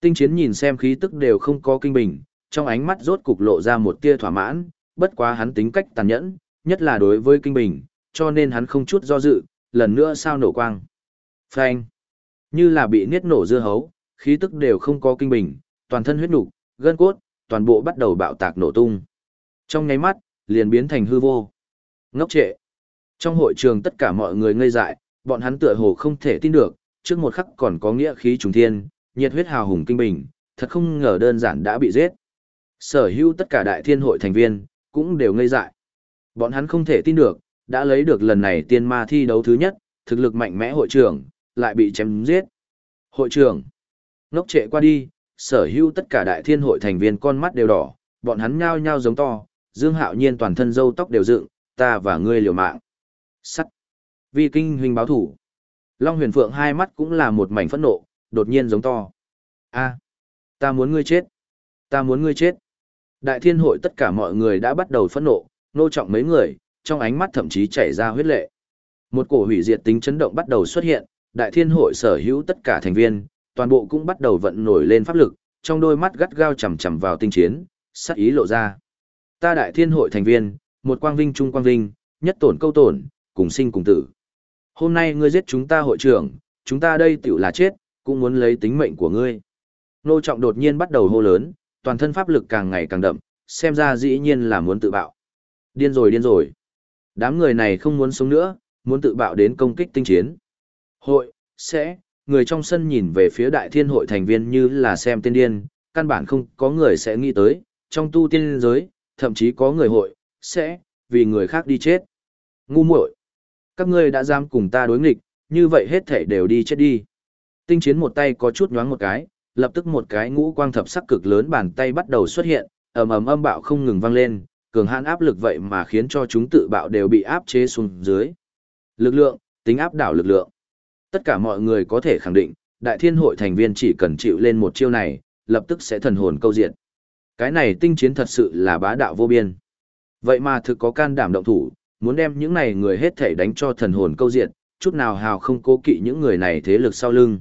Tinh chiến nhìn xem khí tức đều không có kinh bình, trong ánh mắt rốt cục lộ ra một tia thỏa mãn, bất quá hắn tính cách tàn nhẫn, nhất là đối với kinh bình, cho nên hắn không chút do dự, lần nữa sao nổ quang. Phanh! Như là bị niết nổ dưa hấu, khí tức đều không có kinh bình, toàn thân huyết nục, gân cốt, toàn bộ bắt đầu bạo tạc nổ tung. Trong nháy mắt, liền biến thành hư vô. Ngốc trệ. Trong hội trường tất cả mọi người ngây dại, bọn hắn tựa hồ không thể tin được, trước một khắc còn có nghĩa khí trùng thiên, nhiệt huyết hào hùng kinh bình, thật không ngờ đơn giản đã bị giết. Sở hữu tất cả đại thiên hội thành viên, cũng đều ngây dại. Bọn hắn không thể tin được, đã lấy được lần này tiên ma thi đấu thứ nhất, thực lực mạnh mẽ hội trưởng, lại bị chém giết. Hội trưởng, ngốc trệ qua đi, sở hữu tất cả đại thiên hội thành viên con mắt đều đỏ, bọn hắn nhao nhao giống to, Dương Hạo Nhiên toàn thân râu tóc đều dựng, ta và ngươi liều mạng. Sắt. Vi kinh huynh báo thủ. Long huyền phượng hai mắt cũng là một mảnh phẫn nộ, đột nhiên giống to. a ta muốn ngươi chết. Ta muốn ngươi chết. Đại thiên hội tất cả mọi người đã bắt đầu phẫn nộ, nô trọng mấy người, trong ánh mắt thậm chí chảy ra huyết lệ. Một cổ hủy diệt tính chấn động bắt đầu xuất hiện, đại thiên hội sở hữu tất cả thành viên, toàn bộ cũng bắt đầu vận nổi lên pháp lực, trong đôi mắt gắt gao chằm chằm vào tinh chiến, sắc ý lộ ra. Ta đại thiên hội thành viên, một quang vinh trung quang vinh, nhất tổn câu tổn, cùng sinh cùng tử. Hôm nay ngươi giết chúng ta hội trưởng, chúng ta đây tiểu là chết, cũng muốn lấy tính mệnh của ngươi. Nô trọng đột nhiên bắt đầu hô lớn, toàn thân pháp lực càng ngày càng đậm, xem ra dĩ nhiên là muốn tự bạo. Điên rồi điên rồi. Đám người này không muốn sống nữa, muốn tự bạo đến công kích tinh chiến. Hội, sẽ, người trong sân nhìn về phía đại thiên hội thành viên như là xem tiên điên, căn bản không có người sẽ nghĩ tới, trong tu tiên giới, thậm chí có người hội, sẽ, vì người khác đi chết. Ngu muội, Các ngươi đã dám cùng ta đối nghịch, như vậy hết thể đều đi chết đi. Tinh chiến một tay có chút nhoáng một cái, lập tức một cái ngũ quang thập sắc cực lớn bàn tay bắt đầu xuất hiện, ầm ầm âm bạo không ngừng vang lên, cường hãn áp lực vậy mà khiến cho chúng tự bạo đều bị áp chế xuống dưới. Lực lượng, tính áp đảo lực lượng. Tất cả mọi người có thể khẳng định, đại thiên hội thành viên chỉ cần chịu lên một chiêu này, lập tức sẽ thần hồn câu diện. Cái này tinh chiến thật sự là bá đạo vô biên. Vậy mà thực có can đảm động thủ, muốn đem những này người hết thể đánh cho thần hồn câu diện, chút nào hào không cố kỵ những người này thế lực sau lưng.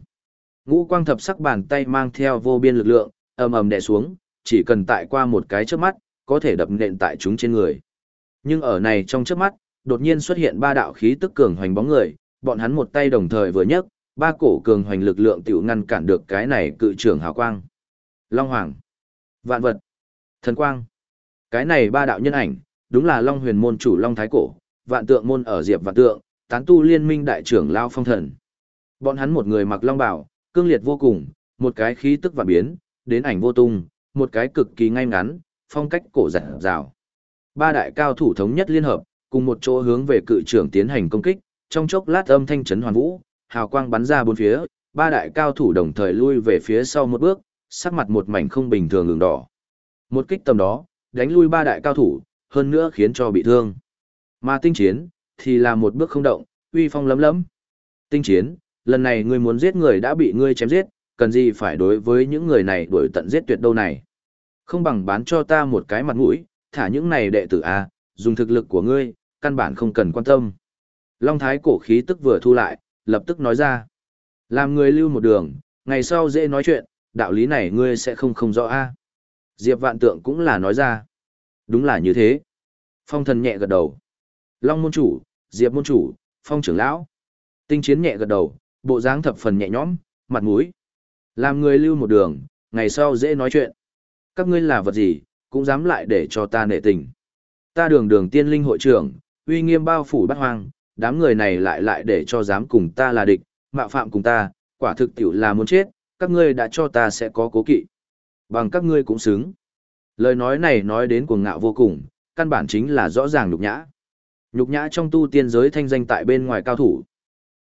Ngũ quang thập sắc bàn tay mang theo vô biên lực lượng, ầm ầm đè xuống, chỉ cần tại qua một cái chớp mắt, có thể đập nện tại chúng trên người. Nhưng ở này trong chớp mắt, đột nhiên xuất hiện ba đạo khí tức cường hoành bóng người, bọn hắn một tay đồng thời vừa nhấc, ba cổ cường hoành lực lượng tiểu ngăn cản được cái này cự trưởng hào quang. Long Hoàng, Vạn Vật, Thần Quang. Cái này ba đạo nhân ảnh, đúng là Long Huyền môn chủ Long Thái Cổ, Vạn Tượng môn ở Diệp Vạn Tượng, tán tu liên minh đại trưởng Lao Phong Thần. Bọn hắn một người mặc long bào, cương liệt vô cùng, một cái khí tức và biến, đến ảnh vô tung, một cái cực kỳ ngay ngắn, phong cách cổ giản rào. Ba đại cao thủ thống nhất liên hợp, cùng một chỗ hướng về cự trưởng tiến hành công kích, trong chốc lát âm thanh chấn hoàn vũ, hào quang bắn ra bốn phía, ba đại cao thủ đồng thời lui về phía sau một bước, sắc mặt một mảnh không bình thường đường đỏ. Một kích tầm đó, đánh lui ba đại cao thủ, hơn nữa khiến cho bị thương. Mà tinh chiến, thì là một bước không động, uy phong lấm lấm. Tinh chiến, lần này ngươi muốn giết người đã bị ngươi chém giết, cần gì phải đối với những người này đuổi tận giết tuyệt đâu này. Không bằng bán cho ta một cái mặt mũi, thả những này đệ tử A, dùng thực lực của ngươi, căn bản không cần quan tâm. Long Thái cổ khí tức vừa thu lại, lập tức nói ra. Làm người lưu một đường, ngày sau dễ nói chuyện, đạo lý này ngươi sẽ không không rõ a. À? Diệp Vạn Tượng cũng là nói ra. Đúng là như thế. Phong thần nhẹ gật đầu. Long môn chủ, Diệp môn chủ, Phong trưởng lão. Tinh chiến nhẹ gật đầu, bộ dáng thập phần nhẹ nhõm, mặt mũi. Làm người lưu một đường, ngày sau dễ nói chuyện. Các ngươi là vật gì, cũng dám lại để cho ta nể tình. Ta đường đường tiên linh hội trưởng, uy nghiêm bao phủ bát hoang, đám người này lại lại để cho dám cùng ta là địch, mạo phạm cùng ta, quả thực tiểu là muốn chết, các ngươi đã cho ta sẽ có cố kỵ. Bằng các ngươi cũng xứng. Lời nói này nói đến cuồng ngạo vô cùng, căn bản chính là rõ ràng nhục nhã. Nhục nhã trong tu tiên giới thanh danh tại bên ngoài cao thủ.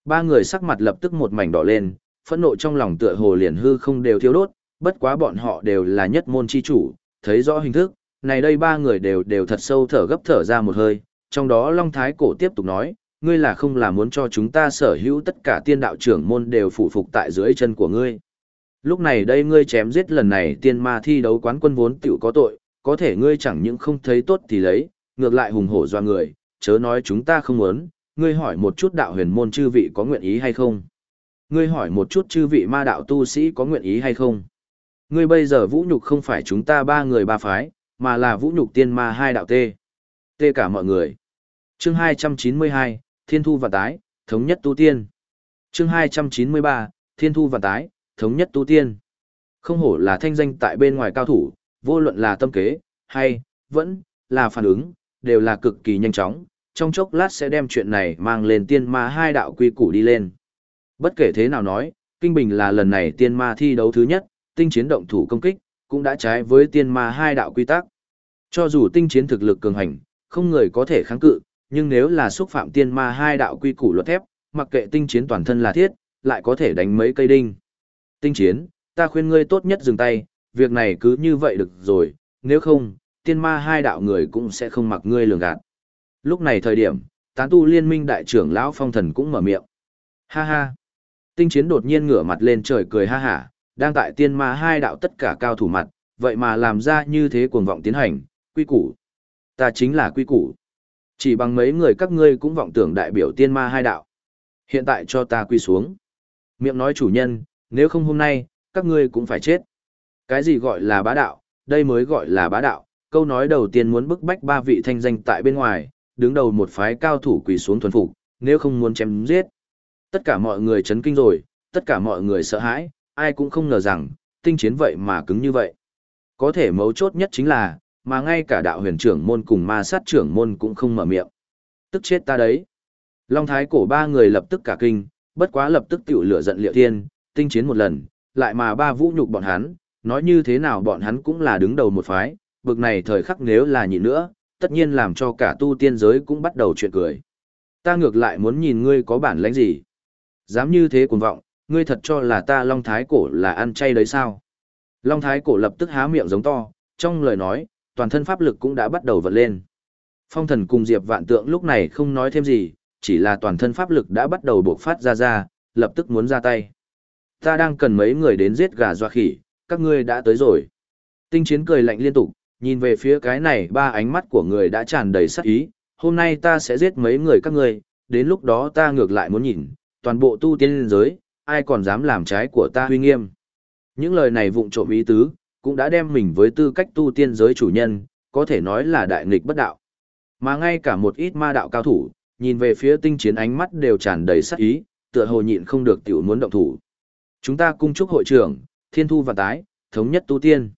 Ba người sắc mặt lập tức một mảnh đỏ lên, phẫn nộ trong lòng tựa hồ liền hư không đều thiếu đốt, bất quá bọn họ đều là nhất môn chi chủ, thấy rõ hình thức, này đây ba người đều đều thật sâu thở gấp thở ra một hơi, trong đó Long Thái Cổ tiếp tục nói, ngươi là không là muốn cho chúng ta sở hữu tất cả tiên đạo trưởng môn đều phụ phục tại dưới chân của ngươi. Lúc này đây ngươi chém giết lần này tiên ma thi đấu quán quân vốn tiểu có tội, có thể ngươi chẳng những không thấy tốt thì lấy, ngược lại hùng hổ doa người, chớ nói chúng ta không muốn, ngươi hỏi một chút đạo huyền môn chư vị có nguyện ý hay không. Ngươi hỏi một chút chư vị ma đạo tu sĩ có nguyện ý hay không. Ngươi bây giờ vũ nhục không phải chúng ta ba người ba phái, mà là vũ nhục tiên ma hai đạo tê. Tê cả mọi người. Chương 292, Thiên Thu và Tái, Thống nhất Tu Tiên. Chương 293, Thiên Thu và Tái, Thống nhất Tu Tiên. Không hổ là thanh danh tại bên ngoài cao thủ, vô luận là tâm kế, hay, vẫn, là phản ứng, đều là cực kỳ nhanh chóng, trong chốc lát sẽ đem chuyện này mang lên tiên ma hai đạo quy củ đi lên. Bất kể thế nào nói, Kinh Bình là lần này tiên ma thi đấu thứ nhất, tinh chiến động thủ công kích, cũng đã trái với tiên ma hai đạo quy tắc. Cho dù tinh chiến thực lực cường hành, không người có thể kháng cự, nhưng nếu là xúc phạm tiên ma hai đạo quy củ luật thép, mặc kệ tinh chiến toàn thân là thiết, lại có thể đánh mấy cây đinh. Tinh chiến, ta khuyên ngươi tốt nhất dừng tay, việc này cứ như vậy được rồi, nếu không, tiên ma hai đạo người cũng sẽ không mặc ngươi lường gạt. Lúc này thời điểm, tán tu liên minh đại trưởng lão phong thần cũng mở miệng. Ha ha. Tinh chiến đột nhiên ngửa mặt lên trời cười ha hả, đang tại tiên ma hai đạo tất cả cao thủ mặt, vậy mà làm ra như thế cuồng vọng tiến hành, quy củ. Ta chính là quy củ. Chỉ bằng mấy người các ngươi cũng vọng tưởng đại biểu tiên ma hai đạo. Hiện tại cho ta quy xuống. Miệng nói chủ nhân, nếu không hôm nay, các ngươi cũng phải chết. Cái gì gọi là bá đạo, đây mới gọi là bá đạo. Câu nói đầu tiên muốn bức bách ba vị thanh danh tại bên ngoài, đứng đầu một phái cao thủ quỳ xuống thuần phục, nếu không muốn chém giết. Tất cả mọi người chấn kinh rồi, tất cả mọi người sợ hãi, ai cũng không ngờ rằng, tinh chiến vậy mà cứng như vậy. Có thể mấu chốt nhất chính là, mà ngay cả đạo huyền trưởng môn cùng ma sát trưởng môn cũng không mở miệng. Tức chết ta đấy. Long thái cổ ba người lập tức cả kinh, bất quá lập tức tiểu lửa giận liệu thiên, tinh chiến một lần, lại mà ba vũ nhục bọn hắn, nói như thế nào bọn hắn cũng là đứng đầu một phái, bực này thời khắc nếu là nhịn nữa, tất nhiên làm cho cả tu tiên giới cũng bắt đầu chuyện cười. Ta ngược lại muốn nhìn ngươi có bản lãnh gì. Dám như thế cuồng vọng, ngươi thật cho là ta Long Thái Cổ là ăn chay đấy sao? Long Thái Cổ lập tức há miệng giống to, trong lời nói, toàn thân pháp lực cũng đã bắt đầu vận lên. Phong thần cùng Diệp Vạn Tượng lúc này không nói thêm gì, chỉ là toàn thân pháp lực đã bắt đầu bộc phát ra ra, lập tức muốn ra tay. Ta đang cần mấy người đến giết gà doa khỉ, các ngươi đã tới rồi. Tinh chiến cười lạnh liên tục, nhìn về phía cái này ba ánh mắt của người đã tràn đầy sát ý, hôm nay ta sẽ giết mấy người các ngươi, đến lúc đó ta ngược lại muốn nhìn, toàn bộ tu tiên giới, ai còn dám làm trái của ta huy nghiêm. Những lời này vụng trộm ý tứ, cũng đã đem mình với tư cách tu tiên giới chủ nhân, có thể nói là đại nghịch bất đạo. Mà ngay cả một ít ma đạo cao thủ, nhìn về phía tinh chiến ánh mắt đều tràn đầy sát ý, tựa hồ nhịn không được tiểu muốn động thủ. Chúng ta cung chúc hội trưởng, thiên thu và tái, thống nhất tu tiên.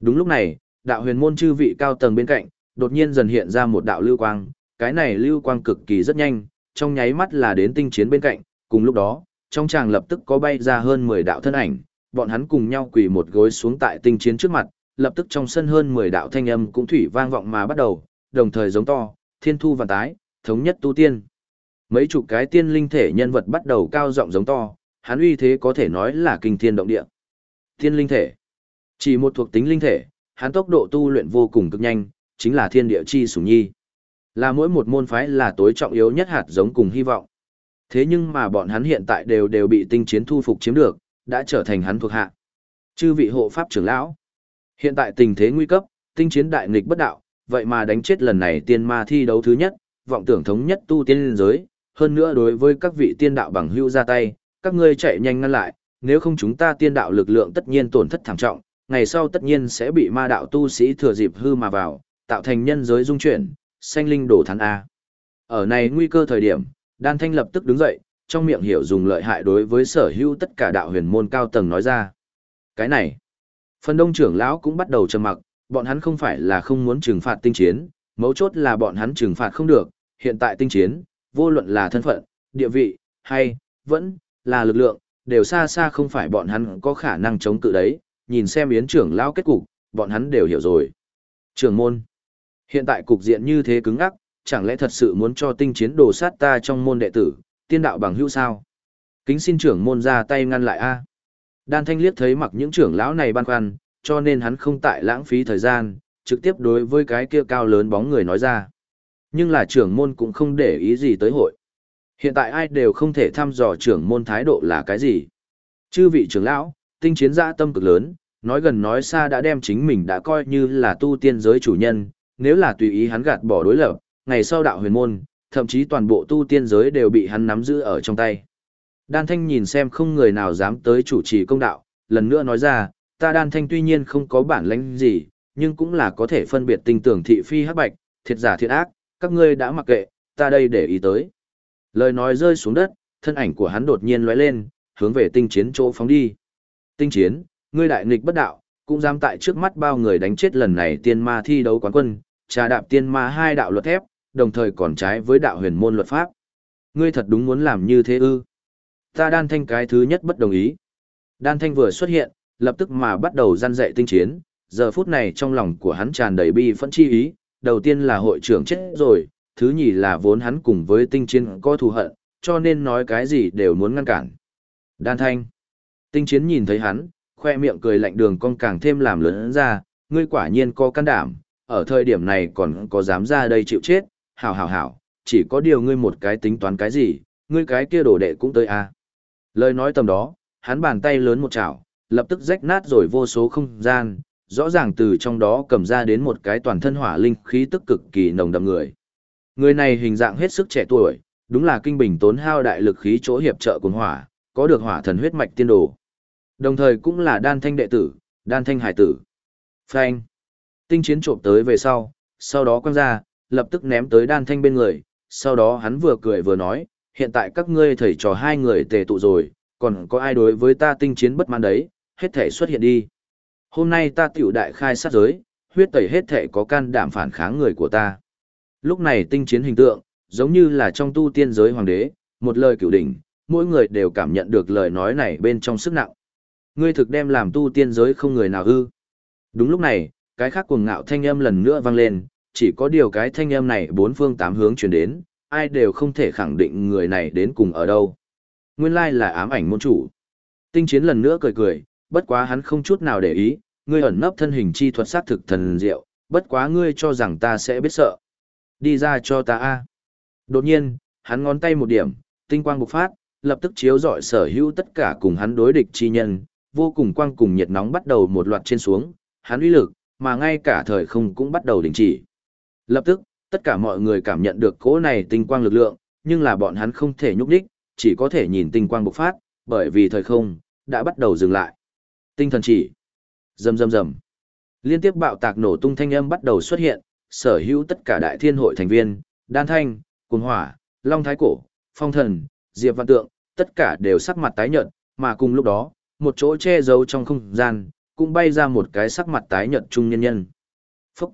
Đúng lúc này, đạo huyền môn chư vị cao tầng bên cạnh, đột nhiên dần hiện ra một đạo lưu quang, cái này lưu quang cực kỳ rất nhanh, trong nháy mắt là đến tinh chiến bên cạnh, cùng lúc đó, trong tràng lập tức có bay ra hơn 10 đạo thân ảnh, bọn hắn cùng nhau quỳ một gối xuống tại tinh chiến trước mặt, lập tức trong sân hơn 10 đạo thanh âm cũng thủy vang vọng mà bắt đầu, đồng thời giống to, thiên thu và tái, thống nhất tu tiên. Mấy chục cái tiên linh thể nhân vật bắt đầu cao giọng giống to, hắn uy thế có thể nói là kinh thiên động địa. Tiên linh thể. Chỉ một thuộc tính linh thể, hắn tốc độ tu luyện vô cùng cực nhanh, chính là thiên địa chi sủng nhi. Là mỗi một môn phái là tối trọng yếu nhất hạt giống cùng hy vọng. Thế nhưng mà bọn hắn hiện tại đều đều bị tinh chiến thu phục chiếm được, đã trở thành hắn thuộc hạ. Chư vị hộ pháp trưởng lão. Hiện tại tình thế nguy cấp, tinh chiến đại nghịch bất đạo, vậy mà đánh chết lần này tiên ma thi đấu thứ nhất, vọng tưởng thống nhất tu tiên liên giới, hơn nữa đối với các vị tiên đạo bằng hữu ra tay, các ngươi chạy nhanh ngăn lại, nếu không chúng ta tiên đạo lực lượng tất nhiên tổn thất thảm trọng, ngày sau tất nhiên sẽ bị ma đạo tu sĩ thừa dịp hư mà vào, tạo thành nhân giới dung chuyển, sanh linh đổ thán A. Ở này nguy cơ thời điểm, Đan Thanh lập tức đứng dậy, trong miệng hiểu dùng lợi hại đối với sở hữu tất cả đạo huyền môn cao tầng nói ra. Cái này, phần đông trưởng lão cũng bắt đầu trầm mặc, bọn hắn không phải là không muốn trừng phạt tinh chiến, mấu chốt là bọn hắn trừng phạt không được, hiện tại tinh chiến, vô luận là thân phận, địa vị, hay, vẫn, là lực lượng, đều xa xa không phải bọn hắn có khả năng chống cự đấy, nhìn xem yến trưởng lão kết cục, bọn hắn đều hiểu rồi. Trưởng môn, hiện tại cục diện như thế cứng ắc, chẳng lẽ thật sự muốn cho tinh chiến đồ sát ta trong môn đệ tử, tiên đạo bằng hữu sao? Kính xin trưởng môn ra tay ngăn lại a. Đan Thanh liếc thấy mặc những trưởng lão này băn khoăn, cho nên hắn không tại lãng phí thời gian, trực tiếp đối với cái kia cao lớn bóng người nói ra. Nhưng là trưởng môn cũng không để ý gì tới hội. Hiện tại ai đều không thể thăm dò trưởng môn thái độ là cái gì. Chư vị trưởng lão, tinh chiến gia tâm cực lớn, nói gần nói xa đã đem chính mình đã coi như là tu tiên giới chủ nhân, nếu là tùy ý hắn gạt bỏ đối lập, ngày sau đạo huyền môn, thậm chí toàn bộ tu tiên giới đều bị hắn nắm giữ ở trong tay. Đan Thanh nhìn xem không người nào dám tới chủ trì công đạo, lần nữa nói ra, ta Đan Thanh tuy nhiên không có bản lãnh gì, nhưng cũng là có thể phân biệt tình tưởng thị phi hắc bạch, thiệt giả thiệt ác, các ngươi đã mặc kệ, ta đây để ý tới. Lời nói rơi xuống đất, thân ảnh của hắn đột nhiên lóe lên, hướng về tinh chiến chỗ phóng đi. Tinh chiến, ngươi đại nghịch bất đạo, cũng dám tại trước mắt bao người đánh chết lần này tiên ma thi đấu quán quân, trà đạp tiên ma hai đạo luật thép, đồng thời còn trái với đạo huyền môn luật pháp. Ngươi thật đúng muốn làm như thế ư? Ta đan thanh cái thứ nhất bất đồng ý. Đan thanh vừa xuất hiện, lập tức mà bắt đầu gian dạy tinh chiến, giờ phút này trong lòng của hắn tràn đầy bi phẫn chi ý, đầu tiên là hội trưởng chết rồi, thứ nhì là vốn hắn cùng với tinh chiến có thù hận, cho nên nói cái gì đều muốn ngăn cản. Đan thanh. Tinh chiến nhìn thấy hắn, khoe miệng cười lạnh đường con càng thêm làm lớn ra, ngươi quả nhiên có can đảm, ở thời điểm này còn có dám ra đây chịu chết, hảo hảo hảo, chỉ có điều ngươi một cái tính toán cái gì, ngươi cái kia đổ đệ cũng tới a. À. Lời nói tầm đó, hắn bàn tay lớn một chảo, lập tức rách nát rồi vô số không gian, rõ ràng từ trong đó cầm ra đến một cái toàn thân hỏa linh khí tức cực kỳ nồng đậm người. Người này hình dạng hết sức trẻ tuổi, đúng là kinh bình tốn hao đại lực khí chỗ hiệp trợ cùng hỏa, có được hỏa thần huyết mạch tiên đồ. Đồng thời cũng là đan thanh đệ tử, đan thanh hải tử. Phanh. Tinh chiến trộm tới về sau, sau đó quăng ra, lập tức ném tới đan thanh bên người, sau đó hắn vừa cười vừa nói, hiện tại các ngươi thầy trò hai người tề tụ rồi, còn có ai đối với ta tinh chiến bất mãn đấy, hết thể xuất hiện đi. Hôm nay ta tiểu đại khai sát giới, huyết tẩy hết thể có can đảm phản kháng người của ta. Lúc này tinh chiến hình tượng, giống như là trong tu tiên giới hoàng đế, một lời cửu đỉnh, mỗi người đều cảm nhận được lời nói này bên trong sức nặng. Ngươi thực đem làm tu tiên giới không người nào hư. Đúng lúc này, cái khác cuồng ngạo thanh âm lần nữa vang lên, chỉ có điều cái thanh âm này bốn phương tám hướng truyền đến, ai đều không thể khẳng định người này đến cùng ở đâu. Nguyên lai là ám ảnh môn chủ. Tinh chiến lần nữa cười cười, bất quá hắn không chút nào để ý, ngươi ẩn nấp thân hình chi thuật sát thực thần diệu, bất quá ngươi cho rằng ta sẽ biết sợ. Đi ra cho ta a. Đột nhiên, hắn ngón tay một điểm, tinh quang bộc phát, lập tức chiếu rọi sở hữu tất cả cùng hắn đối địch chi nhân, vô cùng quang cùng nhiệt nóng bắt đầu một loạt trên xuống, hắn uy lực, mà ngay cả thời không cũng bắt đầu đình chỉ. Lập tức, tất cả mọi người cảm nhận được cỗ này tinh quang lực lượng, nhưng là bọn hắn không thể nhúc đích, chỉ có thể nhìn tinh quang bộc phát, bởi vì thời không đã bắt đầu dừng lại. Tinh thần chỉ. Rầm rầm rầm. Liên tiếp bạo tạc nổ tung thanh âm bắt đầu xuất hiện, sở hữu tất cả đại thiên hội thành viên, Đan Thanh, Cuồng Hỏa, Long Thái Cổ, Phong Thần, Diệp Văn Tượng, tất cả đều sắc mặt tái nhợt, mà cùng lúc đó, một chỗ che giấu trong không gian, cũng bay ra một cái sắc mặt tái nhợt trung nhân nhân. Phúc!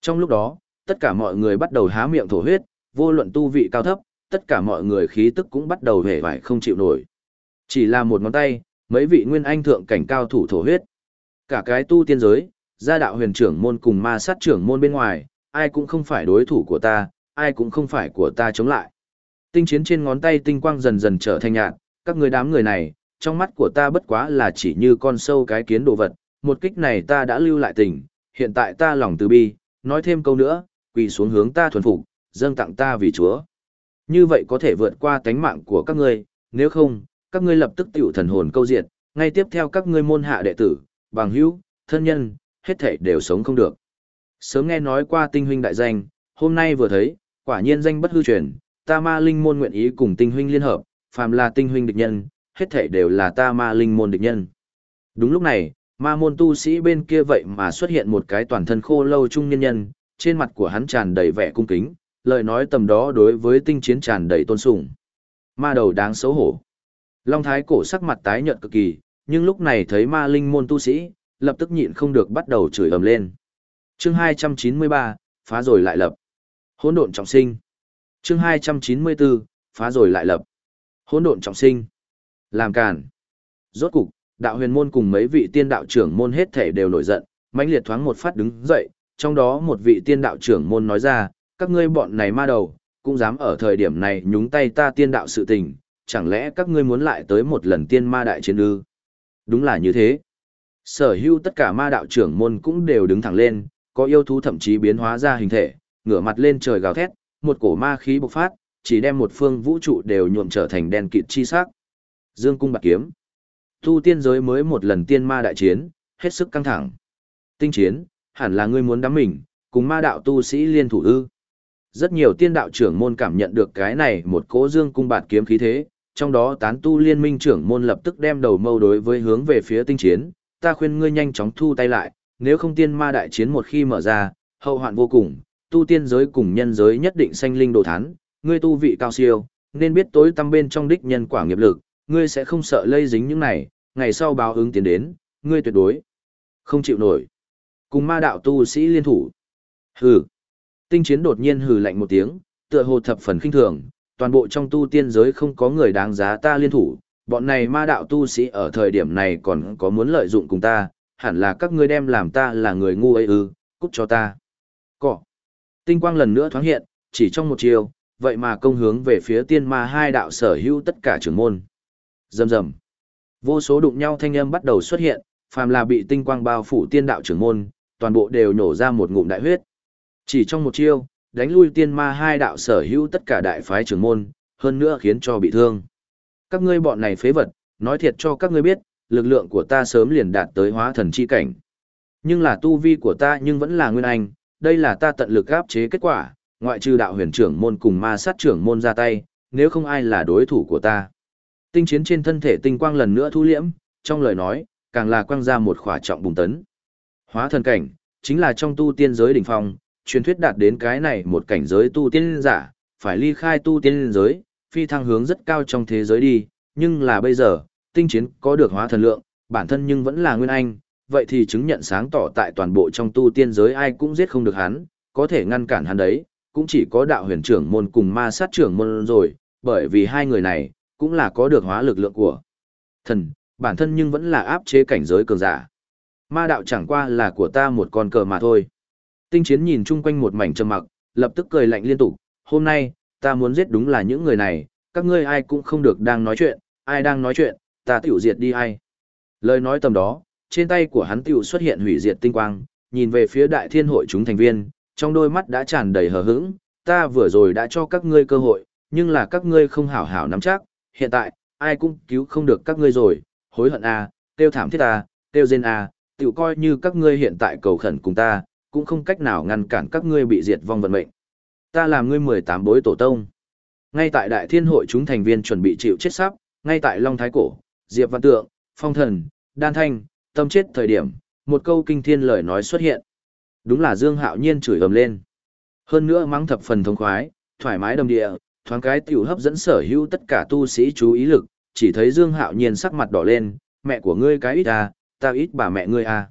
Trong lúc đó, tất cả mọi người bắt đầu há miệng thổ huyết, vô luận tu vị cao thấp, tất cả mọi người khí tức cũng bắt đầu hề vải không chịu nổi. Chỉ là một ngón tay, mấy vị nguyên anh thượng cảnh cao thủ thổ huyết. Cả cái tu tiên giới, gia đạo huyền trưởng môn cùng ma sát trưởng môn bên ngoài, ai cũng không phải đối thủ của ta, ai cũng không phải của ta chống lại. Tinh chiến trên ngón tay tinh quang dần dần trở thành nhạt, các người đám người này, trong mắt của ta bất quá là chỉ như con sâu cái kiến đồ vật, một kích này ta đã lưu lại tình, hiện tại ta lòng từ bi, nói thêm câu nữa, quỳ xuống hướng ta thuần phục, dâng tặng ta vì Chúa. Như vậy có thể vượt qua tánh mạng của các ngươi, nếu không, các ngươi lập tức tiểu thần hồn câu diệt, ngay tiếp theo các ngươi môn hạ đệ tử, bằng hữu, thân nhân, hết thảy đều sống không được. Sớm nghe nói qua tinh huynh đại danh, hôm nay vừa thấy, quả nhiên danh bất hư truyền, ta ma linh môn nguyện ý cùng tinh huynh liên hợp, phàm là tinh huynh địch nhân, hết thảy đều là ta ma linh môn địch nhân. Đúng lúc này, ma môn tu sĩ bên kia vậy mà xuất hiện một cái toàn thân khô lâu trung nhân nhân, trên mặt của hắn tràn đầy vẻ cung kính, lời nói tầm đó đối với tinh chiến tràn đầy tôn sùng. Ma đầu đáng xấu hổ. Long thái cổ sắc mặt tái nhợt cực kỳ, nhưng lúc này thấy ma linh môn tu sĩ, lập tức nhịn không được bắt đầu chửi ầm lên. Chương 293, phá rồi lại lập. Hỗn độn trọng sinh. Chương 294, phá rồi lại lập. Hỗn độn trọng sinh. Làm càn. Rốt cục, đạo huyền môn cùng mấy vị tiên đạo trưởng môn hết thể đều nổi giận, mãnh liệt thoáng một phát đứng dậy, trong đó một vị tiên đạo trưởng môn nói ra, các ngươi bọn này ma đầu, cũng dám ở thời điểm này nhúng tay ta tiên đạo sự tình, chẳng lẽ các ngươi muốn lại tới một lần tiên ma đại chiến ư? Đúng là như thế. Sở hữu tất cả ma đạo trưởng môn cũng đều đứng thẳng lên, có yêu thú thậm chí biến hóa ra hình thể, ngửa mặt lên trời gào thét, một cổ ma khí bộc phát, chỉ đem một phương vũ trụ đều nhuộm trở thành đen kịt chi sắc. Dương cung bạc kiếm. Tu tiên giới mới một lần tiên ma đại chiến, hết sức căng thẳng. Tinh chiến, hẳn là ngươi muốn đắm mình, cùng ma đạo tu sĩ liên thủ ư. Rất nhiều tiên đạo trưởng môn cảm nhận được cái này một cỗ dương cung bạt kiếm khí thế, trong đó tán tu liên minh trưởng môn lập tức đem đầu mâu đối với hướng về phía tinh chiến, ta khuyên ngươi nhanh chóng thu tay lại, nếu không tiên ma đại chiến một khi mở ra, hậu hoạn vô cùng, tu tiên giới cùng nhân giới nhất định sanh linh đồ thán, ngươi tu vị cao siêu, nên biết tối tăm bên trong đích nhân quả nghiệp lực, ngươi sẽ không sợ lây dính những này, ngày sau báo ứng tiến đến, ngươi tuyệt đối không chịu nổi. Cùng ma đạo tu sĩ liên thủ. Hừ. Tinh chiến đột nhiên hừ lạnh một tiếng, tựa hồ thập phần khinh thường, toàn bộ trong tu tiên giới không có người đáng giá ta liên thủ, bọn này ma đạo tu sĩ ở thời điểm này còn có muốn lợi dụng cùng ta, hẳn là các ngươi đem làm ta là người ngu ấy ư, cút cho ta. Cỏ. Tinh quang lần nữa thoáng hiện, chỉ trong một chiều, vậy mà công hướng về phía tiên ma hai đạo sở hữu tất cả trưởng môn. Rầm rầm. Vô số đụng nhau thanh âm bắt đầu xuất hiện, phàm là bị tinh quang bao phủ tiên đạo trưởng môn, toàn bộ đều nổ ra một ngụm đại huyết. Chỉ trong một chiêu, đánh lui tiên ma hai đạo sở hữu tất cả đại phái trưởng môn, hơn nữa khiến cho bị thương. Các ngươi bọn này phế vật, nói thiệt cho các ngươi biết, lực lượng của ta sớm liền đạt tới hóa thần chi cảnh. Nhưng là tu vi của ta nhưng vẫn là nguyên anh, đây là ta tận lực áp chế kết quả, ngoại trừ đạo huyền trưởng môn cùng ma sát trưởng môn ra tay, nếu không ai là đối thủ của ta. Tinh chiến trên thân thể tinh quang lần nữa thu liễm, trong lời nói, càng là quang ra một khỏa trọng bùng tấn. Hóa thần cảnh, chính là trong tu tiên giới đỉnh phong, truyền thuyết đạt đến cái này một cảnh giới tu tiên giả, phải ly khai tu tiên giới, phi thăng hướng rất cao trong thế giới đi, nhưng là bây giờ, tinh chiến có được hóa thần lượng, bản thân nhưng vẫn là nguyên anh, vậy thì chứng nhận sáng tỏ tại toàn bộ trong tu tiên giới ai cũng giết không được hắn, có thể ngăn cản hắn đấy, cũng chỉ có đạo huyền trưởng môn cùng ma sát trưởng môn rồi, bởi vì hai người này, cũng là có được hóa lực lượng của thần, bản thân nhưng vẫn là áp chế cảnh giới cường giả. Ma đạo chẳng qua là của ta một con cờ mà thôi. Tinh chiến nhìn chung quanh một mảnh trầm mặc, lập tức cười lạnh liên tục, hôm nay, ta muốn giết đúng là những người này, các ngươi ai cũng không được đang nói chuyện, ai đang nói chuyện, ta tiểu diệt đi ai. Lời nói tầm đó, trên tay của hắn tiểu xuất hiện hủy diệt tinh quang, nhìn về phía đại thiên hội chúng thành viên, trong đôi mắt đã tràn đầy hờ hững, ta vừa rồi đã cho các ngươi cơ hội, nhưng là các ngươi không hảo hảo nắm chắc, hiện tại, ai cũng cứu không được các ngươi rồi, hối hận à, tiêu thảm thiết à, tiêu rên à, tiểu coi như các ngươi hiện tại cầu khẩn cùng ta, cũng không cách nào ngăn cản các ngươi bị diệt vong vận mệnh. Ta làm ngươi 18 bối tổ tông. Ngay tại đại thiên hội chúng thành viên chuẩn bị chịu chết sắp, ngay tại Long Thái Cổ, Diệp Văn Tượng, Phong Thần, Đan Thanh, tâm chết thời điểm, một câu kinh thiên lời nói xuất hiện. Đúng là Dương Hạo Nhiên chửi ầm lên. Hơn nữa mắng thập phần thông khoái, thoải mái đồng địa, thoáng cái tiểu hấp dẫn sở hữu tất cả tu sĩ chú ý lực, chỉ thấy Dương Hạo Nhiên sắc mặt đỏ lên, mẹ của ngươi cái ít à, ta ít bà mẹ ngươi à.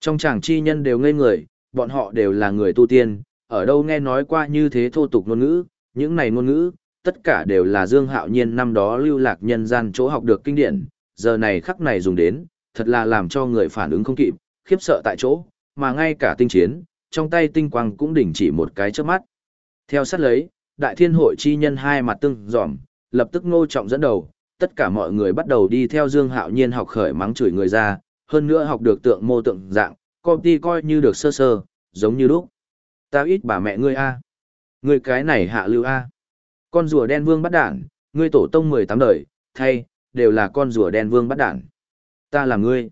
Trong chàng chi nhân đều ngây người, bọn họ đều là người tu tiên, ở đâu nghe nói qua như thế thô tục ngôn ngữ, những này ngôn ngữ, tất cả đều là Dương Hạo Nhiên năm đó lưu lạc nhân gian chỗ học được kinh điển, giờ này khắc này dùng đến, thật là làm cho người phản ứng không kịp, khiếp sợ tại chỗ, mà ngay cả tinh chiến, trong tay tinh quang cũng đình chỉ một cái trước mắt. Theo sát lấy, đại thiên hội chi nhân hai mặt tương dòm, lập tức ngô trọng dẫn đầu, tất cả mọi người bắt đầu đi theo Dương Hạo Nhiên học khởi mắng chửi người ra, hơn nữa học được tượng mô tượng dạng, công ty coi như được sơ sơ, giống như lúc. Ta ít bà mẹ ngươi a. Ngươi cái này hạ lưu a. Con rùa đen vương bắt đản, ngươi tổ tông 18 đời, thay, đều là con rùa đen vương bắt đản. Ta là ngươi.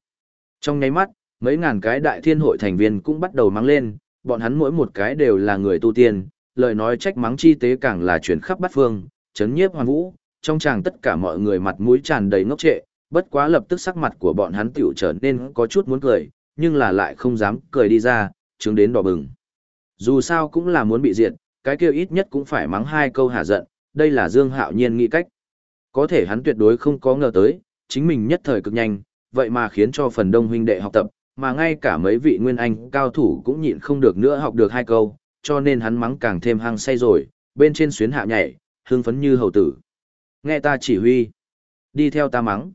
Trong nháy mắt, mấy ngàn cái đại thiên hội thành viên cũng bắt đầu mắng lên, bọn hắn mỗi một cái đều là người tu tiên, lời nói trách mắng chi tế càng là chuyển khắp bát phương, chấn nhiếp hoàn vũ, trong chàng tất cả mọi người mặt mũi tràn đầy ngốc trệ, bất quá lập tức sắc mặt của bọn hắn tiểu trở nên có chút muốn cười, nhưng là lại không dám cười đi ra, chứng đến đỏ bừng. Dù sao cũng là muốn bị diệt, cái kêu ít nhất cũng phải mắng hai câu hạ giận, đây là Dương Hạo Nhiên nghĩ cách. Có thể hắn tuyệt đối không có ngờ tới, chính mình nhất thời cực nhanh, vậy mà khiến cho phần đông huynh đệ học tập, mà ngay cả mấy vị nguyên anh cao thủ cũng nhịn không được nữa học được hai câu, cho nên hắn mắng càng thêm hăng say rồi, bên trên xuyến hạ nhảy, hưng phấn như hầu tử. Nghe ta chỉ huy, đi theo ta mắng.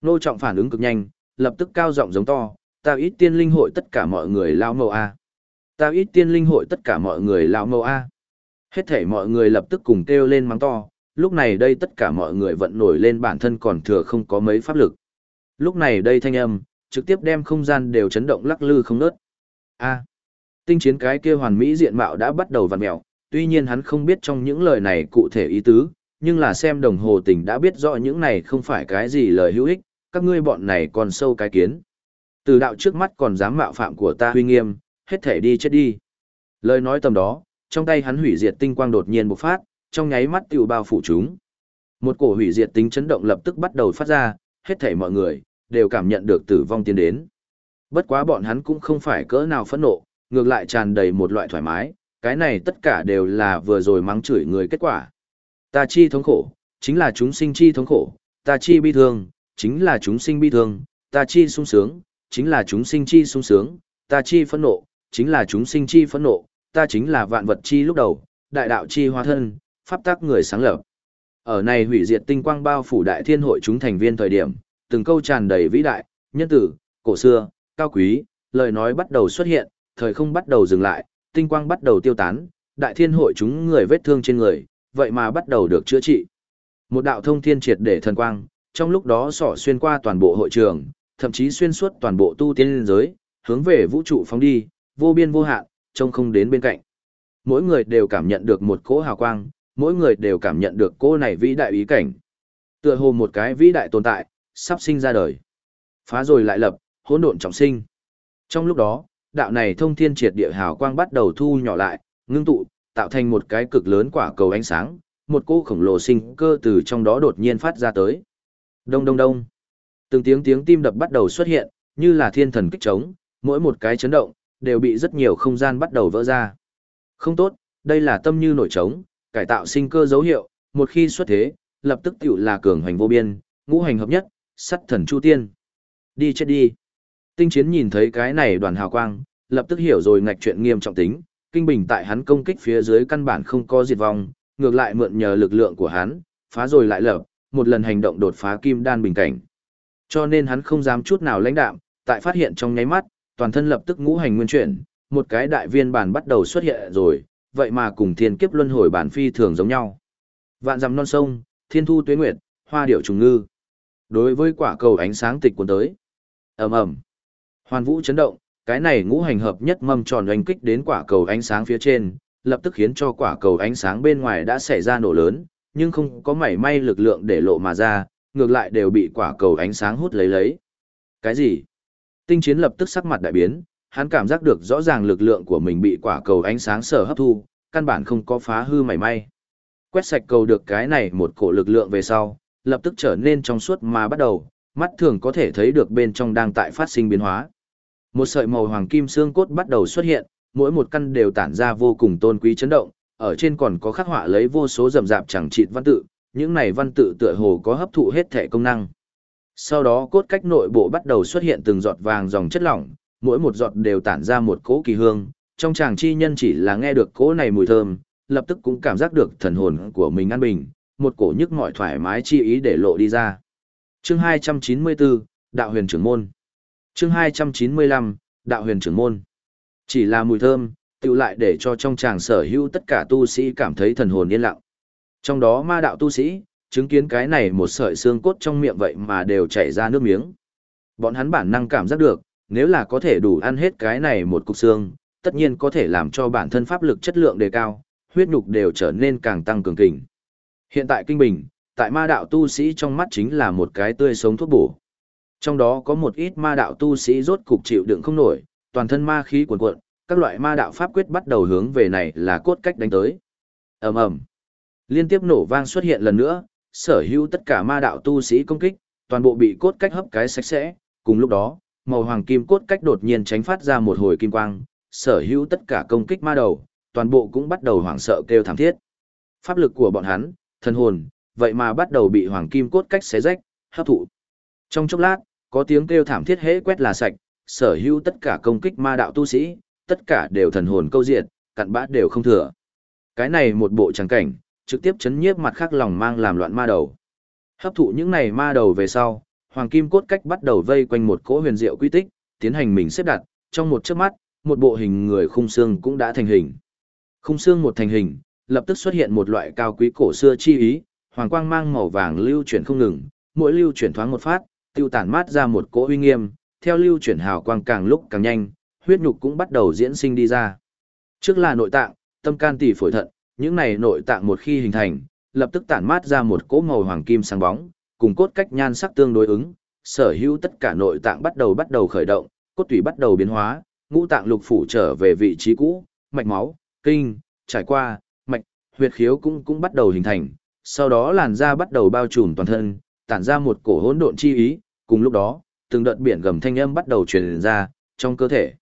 Nô trọng phản ứng cực nhanh, lập tức cao giọng giống to, ta ít tiên linh hội tất cả mọi người lao mâu A. Ta ít tiên linh hội tất cả mọi người lao mâu A. Hết thể mọi người lập tức cùng kêu lên mắng to, lúc này đây tất cả mọi người vận nổi lên bản thân còn thừa không có mấy pháp lực. Lúc này đây thanh âm, trực tiếp đem không gian đều chấn động lắc lư không nớt. A. tinh chiến cái kia hoàn mỹ diện mạo đã bắt đầu vặn mèo. tuy nhiên hắn không biết trong những lời này cụ thể ý tứ, nhưng là xem đồng hồ tình đã biết rõ những này không phải cái gì lời hữu ích, các ngươi bọn này còn sâu cái kiến. Từ đạo trước mắt còn dám mạo phạm của ta huy nghiêm, hết thể đi chết đi. Lời nói tầm đó, trong tay hắn hủy diệt tinh quang đột nhiên bộc phát, trong nháy mắt tiểu bao phủ chúng. Một cổ hủy diệt tính chấn động lập tức bắt đầu phát ra, hết thảy mọi người đều cảm nhận được tử vong tiến đến. Bất quá bọn hắn cũng không phải cỡ nào phẫn nộ, ngược lại tràn đầy một loại thoải mái, cái này tất cả đều là vừa rồi mắng chửi người kết quả. Ta chi thống khổ, chính là chúng sinh chi thống khổ, ta chi bi thương, chính là chúng sinh bi thương, ta chi sung sướng, chính là chúng sinh chi sung sướng, ta chi phẫn nộ, chính là chúng sinh chi phẫn nộ, ta chính là vạn vật chi lúc đầu, đại đạo chi hóa thân, pháp tác người sáng lập. Ở này hủy diệt tinh quang bao phủ đại thiên hội chúng thành viên thời điểm, từng câu tràn đầy vĩ đại, nhân tử, cổ xưa, cao quý, lời nói bắt đầu xuất hiện, thời không bắt đầu dừng lại, tinh quang bắt đầu tiêu tán, đại thiên hội chúng người vết thương trên người, vậy mà bắt đầu được chữa trị. Một đạo thông thiên triệt để thần quang, trong lúc đó sỏ xuyên qua toàn bộ hội trường, thậm chí xuyên suốt toàn bộ tu tiên giới, hướng về vũ trụ phóng đi, vô biên vô hạn, trông không đến bên cạnh. Mỗi người đều cảm nhận được một cỗ hào quang, mỗi người đều cảm nhận được cỗ này vĩ đại ý cảnh. Tựa hồ một cái vĩ đại tồn tại, sắp sinh ra đời. Phá rồi lại lập, hỗn độn trọng sinh. Trong lúc đó, đạo này thông thiên triệt địa hào quang bắt đầu thu nhỏ lại, ngưng tụ, tạo thành một cái cực lớn quả cầu ánh sáng, một cỗ khổng lồ sinh cơ từ trong đó đột nhiên phát ra tới. Đông đông đông. Từng tiếng tiếng tim đập bắt đầu xuất hiện, như là thiên thần kích trống, mỗi một cái chấn động, đều bị rất nhiều không gian bắt đầu vỡ ra. Không tốt, đây là tâm như nổi trống, cải tạo sinh cơ dấu hiệu, một khi xuất thế, lập tức tiểu là cường hành vô biên, ngũ hành hợp nhất, sắt thần chu tiên. Đi chết đi. Tinh chiến nhìn thấy cái này đoàn hào quang, lập tức hiểu rồi ngạch chuyện nghiêm trọng tính, kinh bình tại hắn công kích phía dưới căn bản không có diệt vong, ngược lại mượn nhờ lực lượng của hắn, phá rồi lại lập, một lần hành động đột phá kim đan bình cảnh. Cho nên hắn không dám chút nào lãnh đạm, tại phát hiện trong nháy mắt, toàn thân lập tức ngũ hành nguyên chuyển, một cái đại viên bản bắt đầu xuất hiện rồi, vậy mà cùng thiên kiếp luân hồi bản phi thường giống nhau. Vạn dặm non sông, thiên thu tuế nguyệt, hoa điểu trùng ngư. Đối với quả cầu ánh sáng tịch cuốn tới. Ầm ầm. Hoàn vũ chấn động, cái này ngũ hành hợp nhất mâm tròn oanh kích đến quả cầu ánh sáng phía trên, lập tức khiến cho quả cầu ánh sáng bên ngoài đã xảy ra nổ lớn, nhưng không có mảy may lực lượng để lộ mà ra, ngược lại đều bị quả cầu ánh sáng hút lấy lấy. Cái gì? Tinh chiến lập tức sắc mặt đại biến, hắn cảm giác được rõ ràng lực lượng của mình bị quả cầu ánh sáng sở hấp thu, căn bản không có phá hư mảy may. Quét sạch cầu được cái này một cổ lực lượng về sau, lập tức trở nên trong suốt mà bắt đầu, mắt thường có thể thấy được bên trong đang tại phát sinh biến hóa. Một sợi màu hoàng kim xương cốt bắt đầu xuất hiện, mỗi một căn đều tản ra vô cùng tôn quý chấn động, ở trên còn có khắc họa lấy vô số rậm rạp chẳng trị văn tự, những này văn tự tựa hồ có hấp thụ hết thể công năng. Sau đó cốt cách nội bộ bắt đầu xuất hiện từng giọt vàng dòng chất lỏng, mỗi một giọt đều tản ra một cỗ kỳ hương, trong chàng chi nhân chỉ là nghe được cỗ này mùi thơm, lập tức cũng cảm giác được thần hồn của mình an bình, một cổ nhức mỏi thoải mái chi ý để lộ đi ra. Chương 294, Đạo huyền trưởng môn. Chương 295, Đạo huyền trưởng môn. Chỉ là mùi thơm, tự lại để cho trong chàng sở hữu tất cả tu sĩ cảm thấy thần hồn yên lặng. Trong đó ma đạo tu sĩ, chứng kiến cái này một sợi xương cốt trong miệng vậy mà đều chảy ra nước miếng. Bọn hắn bản năng cảm giác được, nếu là có thể đủ ăn hết cái này một cục xương, tất nhiên có thể làm cho bản thân pháp lực chất lượng đề cao, huyết nhục đều trở nên càng tăng cường kình. Hiện tại kinh bình, tại ma đạo tu sĩ trong mắt chính là một cái tươi sống thuốc bổ. Trong đó có một ít ma đạo tu sĩ rốt cục chịu đựng không nổi, toàn thân ma khí cuồn cuộn, các loại ma đạo pháp quyết bắt đầu hướng về này là cốt cách đánh tới. Ầm ầm. Liên tiếp nổ vang xuất hiện lần nữa, sở hữu tất cả ma đạo tu sĩ công kích, toàn bộ bị cốt cách hấp cái sạch sẽ, cùng lúc đó, màu hoàng kim cốt cách đột nhiên tránh phát ra một hồi kim quang, sở hữu tất cả công kích ma đầu, toàn bộ cũng bắt đầu hoảng sợ kêu thảm thiết. Pháp lực của bọn hắn, thần hồn, vậy mà bắt đầu bị hoàng kim cốt cách xé rách, hấp thụ. Trong chốc lát, có tiếng kêu thảm thiết hễ quét là sạch, sở hữu tất cả công kích ma đạo tu sĩ, tất cả đều thần hồn câu diệt, cặn bã đều không thừa. Cái này một bộ tràng cảnh, trực tiếp chấn nhiếp mặt khác lòng mang làm loạn ma đầu. Hấp thụ những này ma đầu về sau, hoàng kim cốt cách bắt đầu vây quanh một cỗ huyền diệu quy tích, tiến hành mình xếp đặt, trong một chớp mắt, một bộ hình người khung xương cũng đã thành hình. Khung xương một thành hình, lập tức xuất hiện một loại cao quý cổ xưa chi ý, hoàng quang mang màu vàng lưu chuyển không ngừng, mỗi lưu chuyển thoáng một phát, tiêu tản mát ra một cỗ uy nghiêm, theo lưu chuyển hào quang càng lúc càng nhanh, huyết nhục cũng bắt đầu diễn sinh đi ra. Trước là nội tạng, tâm can tỷ phổi thận, những này nội tạng một khi hình thành, lập tức tản mát ra một cỗ màu hoàng kim sáng bóng, cùng cốt cách nhan sắc tương đối ứng, sở hữu tất cả nội tạng bắt đầu bắt đầu khởi động, cốt tủy bắt đầu biến hóa, ngũ tạng lục phủ trở về vị trí cũ, mạch máu, kinh, trải qua, mạch, huyệt khiếu cũng cũng bắt đầu hình thành, sau đó làn da bắt đầu bao trùm toàn thân, tản ra một cổ hỗn độn chi ý, cùng lúc đó, từng đợt biển gầm thanh âm bắt đầu truyền ra trong cơ thể.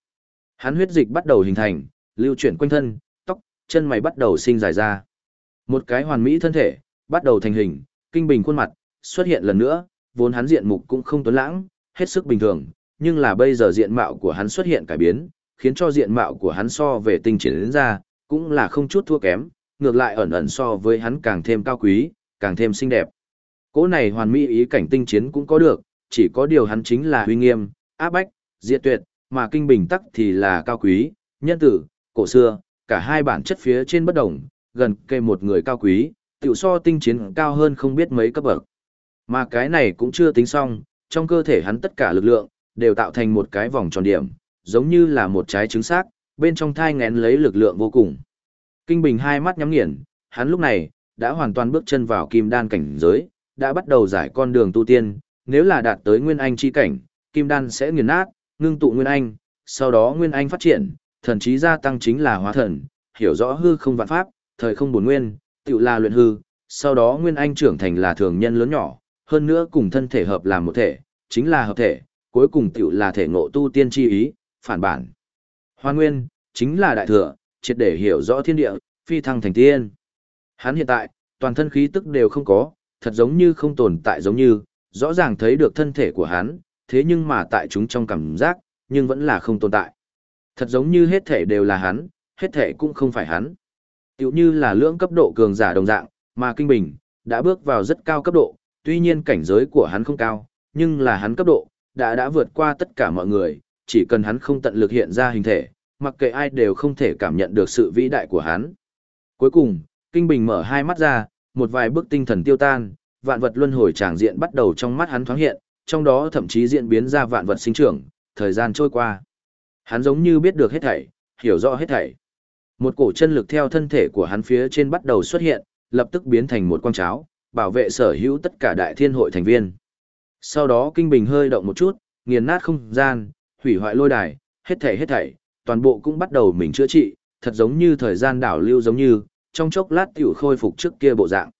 Hắn huyết dịch bắt đầu hình thành, lưu chuyển quanh thân, tóc, chân mày bắt đầu sinh dài ra. Một cái hoàn mỹ thân thể, bắt đầu thành hình, kinh bình khuôn mặt, xuất hiện lần nữa, vốn hắn diện mục cũng không tuấn lãng, hết sức bình thường, nhưng là bây giờ diện mạo của hắn xuất hiện cải biến, khiến cho diện mạo của hắn so về tinh triển đến ra, cũng là không chút thua kém, ngược lại ẩn ẩn so với hắn càng thêm cao quý, càng thêm xinh đẹp. Cố này hoàn mỹ ý cảnh tinh chiến cũng có được, chỉ có điều hắn chính là huy nghiêm, áp bách, diệt tuyệt, mà kinh bình tắc thì là cao quý, nhân tử, cổ xưa, cả hai bản chất phía trên bất đồng, gần kề một người cao quý, tiểu so tinh chiến cao hơn không biết mấy cấp bậc. Mà cái này cũng chưa tính xong, trong cơ thể hắn tất cả lực lượng, đều tạo thành một cái vòng tròn điểm, giống như là một trái trứng xác, bên trong thai ngén lấy lực lượng vô cùng. Kinh Bình hai mắt nhắm nghiền, hắn lúc này, đã hoàn toàn bước chân vào kim đan cảnh giới, đã bắt đầu giải con đường tu tiên, nếu là đạt tới nguyên anh chi cảnh, kim đan sẽ nghiền nát, ngưng tụ nguyên anh, sau đó nguyên anh phát triển, thần trí gia tăng chính là hóa thần, hiểu rõ hư không vạn pháp, thời không bổn nguyên, tựu là luyện hư, sau đó nguyên anh trưởng thành là thường nhân lớn nhỏ, hơn nữa cùng thân thể hợp làm một thể, chính là hợp thể, cuối cùng tựu là thể ngộ tu tiên chi ý, phản bản. Hoa nguyên, chính là đại thừa, triệt để hiểu rõ thiên địa, phi thăng thành tiên. Hắn hiện tại, toàn thân khí tức đều không có, thật giống như không tồn tại giống như, rõ ràng thấy được thân thể của hắn, thế nhưng mà tại chúng trong cảm giác, nhưng vẫn là không tồn tại. Thật giống như hết thể đều là hắn, hết thể cũng không phải hắn. Tiểu như là lưỡng cấp độ cường giả đồng dạng, mà Kinh Bình, đã bước vào rất cao cấp độ, tuy nhiên cảnh giới của hắn không cao, nhưng là hắn cấp độ, đã đã vượt qua tất cả mọi người, chỉ cần hắn không tận lực hiện ra hình thể, mặc kệ ai đều không thể cảm nhận được sự vĩ đại của hắn. Cuối cùng, Kinh Bình mở hai mắt ra, một vài bước tinh thần tiêu tan, vạn vật luân hồi tràng diện bắt đầu trong mắt hắn thoáng hiện, trong đó thậm chí diễn biến ra vạn vật sinh trưởng, thời gian trôi qua. Hắn giống như biết được hết thảy, hiểu rõ hết thảy. Một cổ chân lực theo thân thể của hắn phía trên bắt đầu xuất hiện, lập tức biến thành một quang cháo, bảo vệ sở hữu tất cả đại thiên hội thành viên. Sau đó kinh bình hơi động một chút, nghiền nát không gian, hủy hoại lôi đài, hết thảy hết thảy, toàn bộ cũng bắt đầu mình chữa trị, thật giống như thời gian đảo lưu giống như, trong chốc lát tiểu khôi phục trước kia bộ dạng.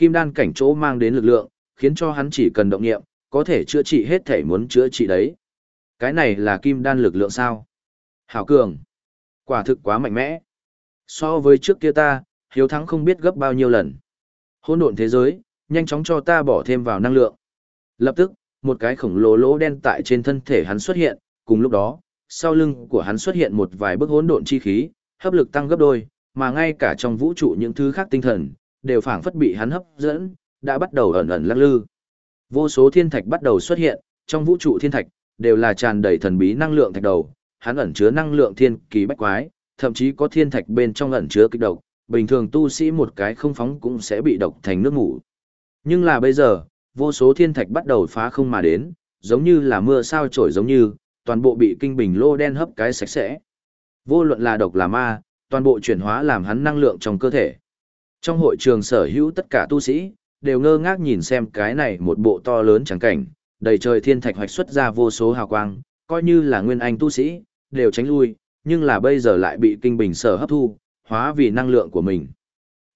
Kim đan cảnh chỗ mang đến lực lượng, khiến cho hắn chỉ cần động nghiệm, có thể chữa trị hết thể muốn chữa trị đấy. Cái này là kim đan lực lượng sao? Hảo cường. Quả thực quá mạnh mẽ. So với trước kia ta, hiếu thắng không biết gấp bao nhiêu lần. Hỗn độn thế giới, nhanh chóng cho ta bỏ thêm vào năng lượng. Lập tức, một cái khổng lồ lỗ đen tại trên thân thể hắn xuất hiện, cùng lúc đó, sau lưng của hắn xuất hiện một vài bức hỗn độn chi khí, hấp lực tăng gấp đôi, mà ngay cả trong vũ trụ những thứ khác tinh thần, đều phảng phất bị hắn hấp dẫn, đã bắt đầu ẩn ẩn lắc lư. Vô số thiên thạch bắt đầu xuất hiện, trong vũ trụ thiên thạch, đều là tràn đầy thần bí năng lượng thạch đầu, hắn ẩn chứa năng lượng thiên kỳ bách quái, thậm chí có thiên thạch bên trong ẩn chứa kịch độc, bình thường tu sĩ một cái không phóng cũng sẽ bị độc thành nước ngủ. Nhưng là bây giờ, vô số thiên thạch bắt đầu phá không mà đến, giống như là mưa sao trổi giống như, toàn bộ bị kinh bình lô đen hấp cái sạch sẽ. Vô luận là độc là ma, toàn bộ chuyển hóa làm hắn năng lượng trong cơ thể. Trong hội trường sở hữu tất cả tu sĩ, đều ngơ ngác nhìn xem cái này một bộ to lớn trắng cảnh, đầy trời thiên thạch hoạch xuất ra vô số hào quang, coi như là nguyên anh tu sĩ, đều tránh lui, nhưng là bây giờ lại bị kinh bình sở hấp thu, hóa vì năng lượng của mình.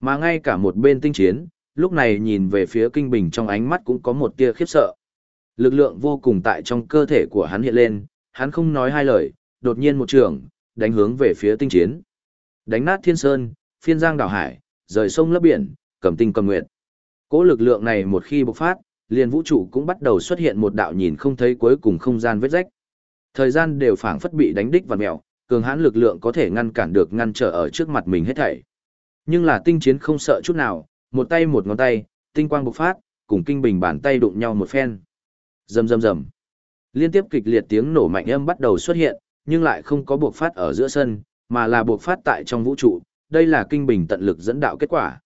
Mà ngay cả một bên tinh chiến, lúc này nhìn về phía kinh bình trong ánh mắt cũng có một tia khiếp sợ. Lực lượng vô cùng tại trong cơ thể của hắn hiện lên, hắn không nói hai lời, đột nhiên một trường, đánh hướng về phía tinh chiến. Đánh nát thiên sơn, phiên giang đảo hải, rời sông lấp biển, cầm tinh cầm nguyệt. Cỗ lực lượng này một khi bộc phát, liền vũ trụ cũng bắt đầu xuất hiện một đạo nhìn không thấy cuối cùng không gian vết rách. Thời gian đều phảng phất bị đánh đích và mèo, cường hãn lực lượng có thể ngăn cản được ngăn trở ở trước mặt mình hết thảy. Nhưng là tinh chiến không sợ chút nào, một tay một ngón tay, tinh quang bộc phát, cùng kinh bình bàn tay đụng nhau một phen. Rầm rầm rầm. Liên tiếp kịch liệt tiếng nổ mạnh âm bắt đầu xuất hiện, nhưng lại không có bộc phát ở giữa sân, mà là bộc phát tại trong vũ trụ, đây là kinh bình tận lực dẫn đạo kết quả.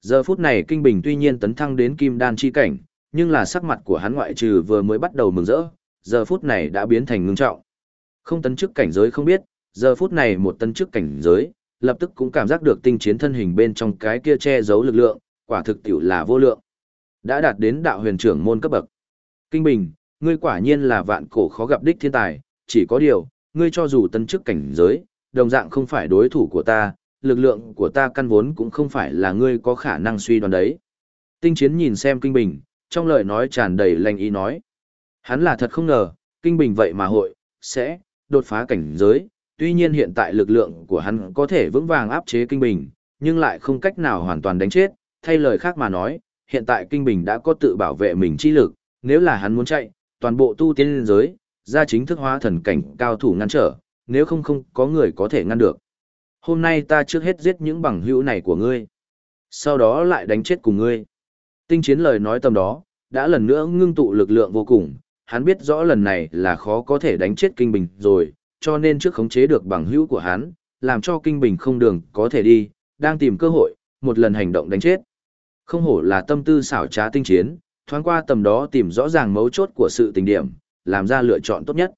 Giờ phút này kinh bình tuy nhiên tấn thăng đến kim đan chi cảnh, nhưng là sắc mặt của hắn ngoại trừ vừa mới bắt đầu mừng rỡ, giờ phút này đã biến thành ngưng trọng. Không tấn chức cảnh giới không biết, giờ phút này một tấn chức cảnh giới, lập tức cũng cảm giác được tinh chiến thân hình bên trong cái kia che giấu lực lượng, quả thực tiểu là vô lượng. Đã đạt đến đạo huyền trưởng môn cấp bậc. Kinh Bình, ngươi quả nhiên là vạn cổ khó gặp đích thiên tài, chỉ có điều, ngươi cho dù tấn chức cảnh giới, đồng dạng không phải đối thủ của ta, lực lượng của ta căn vốn cũng không phải là ngươi có khả năng suy đoán đấy. Tinh chiến nhìn xem Kinh Bình, trong lời nói tràn đầy lành ý nói. Hắn là thật không ngờ, Kinh Bình vậy mà hội, sẽ, đột phá cảnh giới, tuy nhiên hiện tại lực lượng của hắn có thể vững vàng áp chế Kinh Bình, nhưng lại không cách nào hoàn toàn đánh chết, thay lời khác mà nói, hiện tại Kinh Bình đã có tự bảo vệ mình chi lực, nếu là hắn muốn chạy, toàn bộ tu tiên giới, ra chính thức hóa thần cảnh cao thủ ngăn trở, nếu không không có người có thể ngăn được. Hôm nay ta trước hết giết những bằng hữu này của ngươi, sau đó lại đánh chết cùng ngươi. Tinh chiến lời nói tầm đó, đã lần nữa ngưng tụ lực lượng vô cùng, hắn biết rõ lần này là khó có thể đánh chết Kinh Bình rồi, cho nên trước khống chế được bằng hữu của hắn, làm cho Kinh Bình không đường có thể đi, đang tìm cơ hội, một lần hành động đánh chết. Không hổ là tâm tư xảo trá tinh chiến, thoáng qua tầm đó tìm rõ ràng mấu chốt của sự tình điểm, làm ra lựa chọn tốt nhất.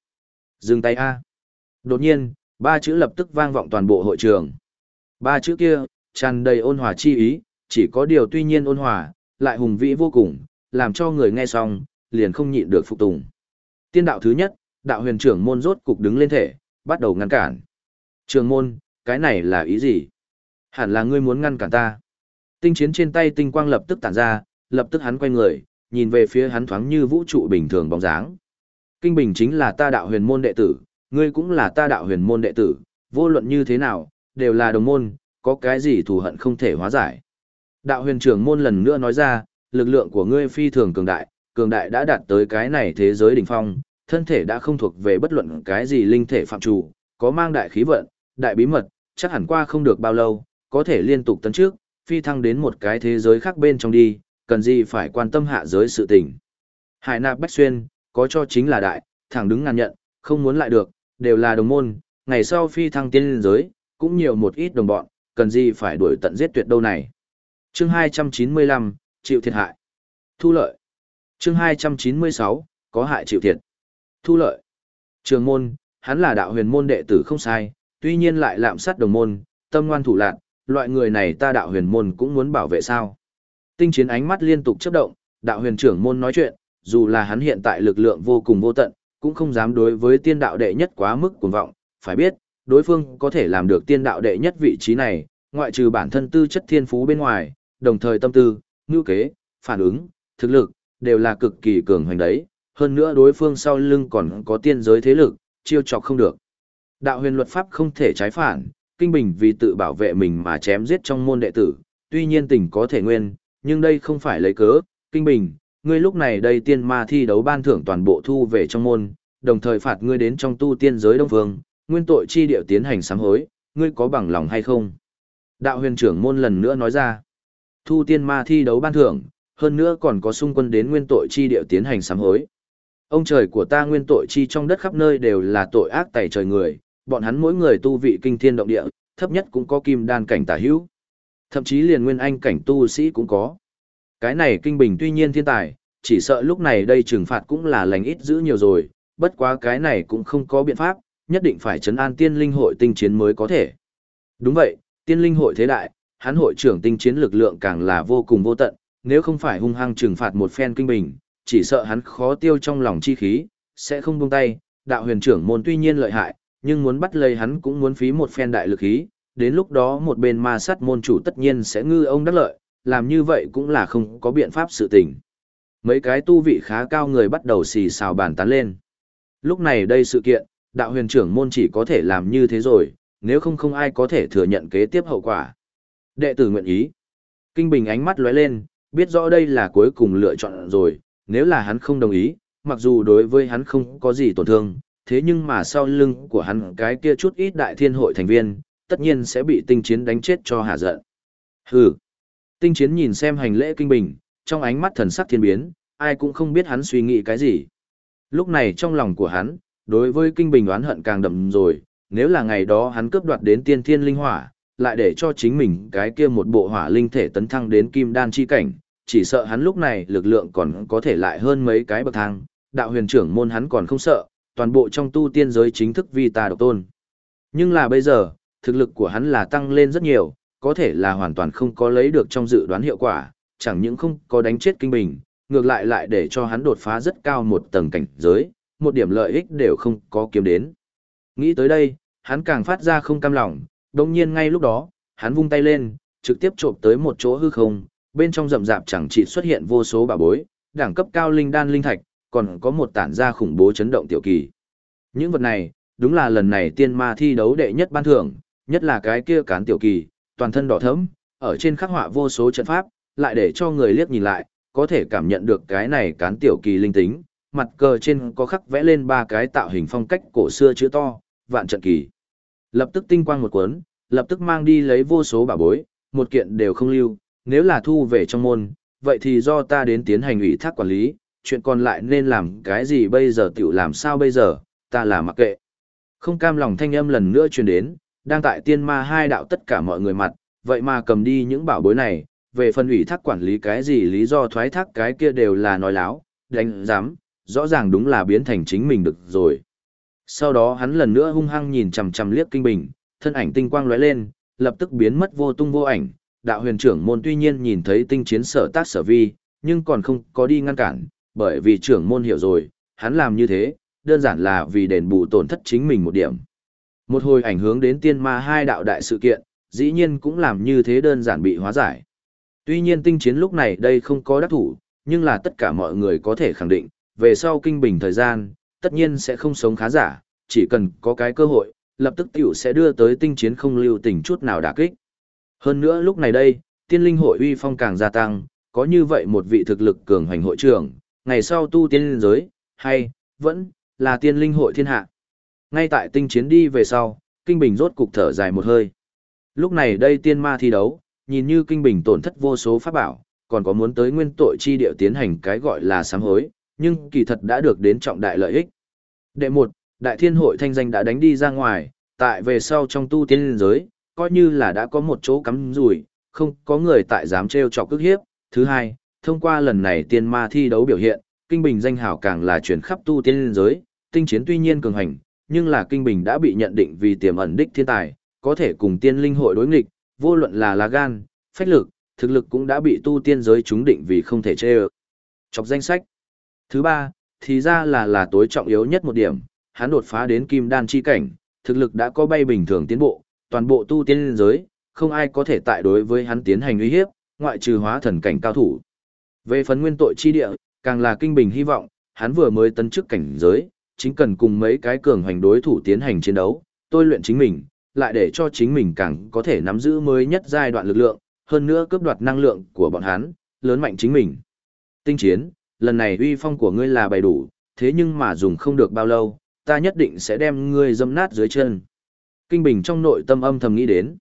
Dừng tay A. Đột nhiên, ba chữ lập tức vang vọng toàn bộ hội trường. Ba chữ kia, tràn đầy ôn hòa chi ý, chỉ có điều tuy nhiên ôn hòa, lại hùng vĩ vô cùng, làm cho người nghe xong, liền không nhịn được phục tùng. Tiên đạo thứ nhất, đạo huyền trưởng môn rốt cục đứng lên thể, bắt đầu ngăn cản. Trường môn, cái này là ý gì? Hẳn là ngươi muốn ngăn cản ta. Tinh chiến trên tay tinh quang lập tức tản ra, lập tức hắn quay người, nhìn về phía hắn thoáng như vũ trụ bình thường bóng dáng. Kinh Bình chính là ta đạo huyền môn đệ tử, ngươi cũng là ta đạo huyền môn đệ tử, vô luận như thế nào, đều là đồng môn, có cái gì thù hận không thể hóa giải. Đạo huyền trưởng môn lần nữa nói ra, lực lượng của ngươi phi thường cường đại, cường đại đã đạt tới cái này thế giới đỉnh phong, thân thể đã không thuộc về bất luận cái gì linh thể phạm chủ, có mang đại khí vận, đại bí mật, chắc hẳn qua không được bao lâu, có thể liên tục tấn trước, phi thăng đến một cái thế giới khác bên trong đi, cần gì phải quan tâm hạ giới sự tình. Hải nạp bách xuyên, có cho chính là đại, thẳng đứng ngàn nhận, không muốn lại được, đều là đồng môn, ngày sau phi thăng tiên giới, cũng nhiều một ít đồng bọn, cần gì phải đuổi tận giết tuyệt đâu này. Chương 295, chịu thiệt hại. Thu lợi. Chương 296, có hại chịu thiệt. Thu lợi. Trường môn, hắn là đạo huyền môn đệ tử không sai, tuy nhiên lại lạm sát đồng môn, tâm ngoan thủ lạn, loại người này ta đạo huyền môn cũng muốn bảo vệ sao. Tinh chiến ánh mắt liên tục chấp động, đạo huyền trưởng môn nói chuyện, dù là hắn hiện tại lực lượng vô cùng vô tận, cũng không dám đối với tiên đạo đệ nhất quá mức cuồng vọng, phải biết, đối phương có thể làm được tiên đạo đệ nhất vị trí này, ngoại trừ bản thân tư chất thiên phú bên ngoài, đồng thời tâm tư, ngữ kế, phản ứng, thực lực, đều là cực kỳ cường hoành đấy, hơn nữa đối phương sau lưng còn có tiên giới thế lực, chiêu chọc không được. Đạo huyền luật pháp không thể trái phản, kinh bình vì tự bảo vệ mình mà chém giết trong môn đệ tử, tuy nhiên tình có thể nguyên, nhưng đây không phải lấy cớ, kinh bình, ngươi lúc này đây tiên ma thi đấu ban thưởng toàn bộ thu về trong môn, đồng thời phạt ngươi đến trong tu tiên giới đông phương, nguyên tội chi điệu tiến hành sám hối, ngươi có bằng lòng hay không? Đạo huyền trưởng môn lần nữa nói ra, thu tiên ma thi đấu ban thưởng, hơn nữa còn có xung quân đến nguyên tội chi điệu tiến hành sám hối. Ông trời của ta nguyên tội chi trong đất khắp nơi đều là tội ác tẩy trời người, bọn hắn mỗi người tu vị kinh thiên động địa, thấp nhất cũng có kim đan cảnh tả hữu. Thậm chí liền nguyên anh cảnh tu sĩ cũng có. Cái này kinh bình tuy nhiên thiên tài, chỉ sợ lúc này đây trừng phạt cũng là lành ít giữ nhiều rồi, bất quá cái này cũng không có biện pháp, nhất định phải chấn an tiên linh hội tinh chiến mới có thể. Đúng vậy, tiên linh hội thế đại, hắn hội trưởng tinh chiến lực lượng càng là vô cùng vô tận, nếu không phải hung hăng trừng phạt một phen kinh bình, chỉ sợ hắn khó tiêu trong lòng chi khí, sẽ không buông tay, đạo huyền trưởng môn tuy nhiên lợi hại, nhưng muốn bắt lấy hắn cũng muốn phí một phen đại lực khí, đến lúc đó một bên ma sát môn chủ tất nhiên sẽ ngư ông đắc lợi, làm như vậy cũng là không có biện pháp sự tình. Mấy cái tu vị khá cao người bắt đầu xì xào bàn tán lên. Lúc này đây sự kiện, đạo huyền trưởng môn chỉ có thể làm như thế rồi, nếu không không ai có thể thừa nhận kế tiếp hậu quả. Đệ tử nguyện ý. Kinh Bình ánh mắt lóe lên, biết rõ đây là cuối cùng lựa chọn rồi, nếu là hắn không đồng ý, mặc dù đối với hắn không có gì tổn thương, thế nhưng mà sau lưng của hắn cái kia chút ít đại thiên hội thành viên, tất nhiên sẽ bị tinh chiến đánh chết cho hạ giận. Hừ. Tinh chiến nhìn xem hành lễ kinh bình, trong ánh mắt thần sắc thiên biến, ai cũng không biết hắn suy nghĩ cái gì. Lúc này trong lòng của hắn, đối với kinh bình oán hận càng đậm rồi, nếu là ngày đó hắn cướp đoạt đến tiên thiên linh hỏa, lại để cho chính mình cái kia một bộ hỏa linh thể tấn thăng đến kim đan chi cảnh, chỉ sợ hắn lúc này lực lượng còn có thể lại hơn mấy cái bậc thang, đạo huyền trưởng môn hắn còn không sợ, toàn bộ trong tu tiên giới chính thức vi ta độc tôn. Nhưng là bây giờ, thực lực của hắn là tăng lên rất nhiều, có thể là hoàn toàn không có lấy được trong dự đoán hiệu quả, chẳng những không có đánh chết kinh bình, ngược lại lại để cho hắn đột phá rất cao một tầng cảnh giới, một điểm lợi ích đều không có kiếm đến. Nghĩ tới đây, hắn càng phát ra không cam lòng, đồng nhiên ngay lúc đó, hắn vung tay lên, trực tiếp trộm tới một chỗ hư không, bên trong rậm rạp chẳng chỉ xuất hiện vô số bà bối, đẳng cấp cao linh đan linh thạch, còn có một tản ra khủng bố chấn động tiểu kỳ. Những vật này, đúng là lần này tiên ma thi đấu đệ nhất ban thưởng, nhất là cái kia cán tiểu kỳ, toàn thân đỏ thẫm, ở trên khắc họa vô số trận pháp, lại để cho người liếc nhìn lại, có thể cảm nhận được cái này cán tiểu kỳ linh tính, mặt cờ trên có khắc vẽ lên ba cái tạo hình phong cách cổ xưa chữ to, vạn trận kỳ. Lập tức tinh quang một cuốn, lập tức mang đi lấy vô số bảo bối, một kiện đều không lưu, nếu là thu về trong môn, vậy thì do ta đến tiến hành ủy thác quản lý, chuyện còn lại nên làm cái gì bây giờ tiểu làm sao bây giờ, ta là mặc kệ. Không cam lòng thanh âm lần nữa truyền đến, đang tại tiên ma hai đạo tất cả mọi người mặt, vậy mà cầm đi những bảo bối này, về phần ủy thác quản lý cái gì lý do thoái thác cái kia đều là nói láo, đánh giám, rõ ràng đúng là biến thành chính mình được rồi. Sau đó hắn lần nữa hung hăng nhìn chằm chằm liếc kinh bình, thân ảnh tinh quang lóe lên, lập tức biến mất vô tung vô ảnh. Đạo huyền trưởng môn tuy nhiên nhìn thấy tinh chiến sở tác sở vi, nhưng còn không có đi ngăn cản, bởi vì trưởng môn hiểu rồi, hắn làm như thế, đơn giản là vì đền bù tổn thất chính mình một điểm. Một hồi ảnh hướng đến tiên ma hai đạo đại sự kiện, dĩ nhiên cũng làm như thế đơn giản bị hóa giải. Tuy nhiên tinh chiến lúc này đây không có đắc thủ, nhưng là tất cả mọi người có thể khẳng định, về sau kinh bình thời gian, tất nhiên sẽ không sống khá giả, chỉ cần có cái cơ hội, lập tức tiểu sẽ đưa tới tinh chiến không lưu tình chút nào đả kích. Hơn nữa lúc này đây, tiên linh hội uy phong càng gia tăng, có như vậy một vị thực lực cường hành hội trưởng, ngày sau tu tiên linh giới, hay, vẫn, là tiên linh hội thiên hạ. Ngay tại tinh chiến đi về sau, kinh bình rốt cục thở dài một hơi. Lúc này đây tiên ma thi đấu, nhìn như kinh bình tổn thất vô số pháp bảo, còn có muốn tới nguyên tội chi điệu tiến hành cái gọi là sám hối, nhưng kỳ thật đã được đến trọng đại lợi ích. Đệ một, Đại Thiên hội thanh danh đã đánh đi ra ngoài, tại về sau trong tu tiên liên giới, coi như là đã có một chỗ cắm rủi, không có người tại dám trêu chọc cước hiếp. Thứ hai, thông qua lần này tiên ma thi đấu biểu hiện, kinh bình danh hảo càng là chuyển khắp tu tiên liên giới, tinh chiến tuy nhiên cường hành, nhưng là kinh bình đã bị nhận định vì tiềm ẩn đích thiên tài, có thể cùng tiên linh hội đối nghịch, vô luận là lá gan, phách lực, thực lực cũng đã bị tu tiên giới chúng định vì không thể chê ơ. Chọc danh sách. Thứ ba, thì ra là là tối trọng yếu nhất một điểm, hắn đột phá đến kim đan chi cảnh, thực lực đã có bay bình thường tiến bộ, toàn bộ tu tiên giới, không ai có thể tại đối với hắn tiến hành uy hiếp, ngoại trừ hóa thần cảnh cao thủ. Về phần nguyên tội chi địa, càng là kinh bình hy vọng, hắn vừa mới tấn chức cảnh giới, chính cần cùng mấy cái cường hành đối thủ tiến hành chiến đấu, tôi luyện chính mình, lại để cho chính mình càng có thể nắm giữ mới nhất giai đoạn lực lượng, hơn nữa cướp đoạt năng lượng của bọn hắn, lớn mạnh chính mình. Tinh chiến, lần này uy phong của ngươi là bày đủ, thế nhưng mà dùng không được bao lâu, ta nhất định sẽ đem ngươi dâm nát dưới chân. Kinh Bình trong nội tâm âm thầm nghĩ đến.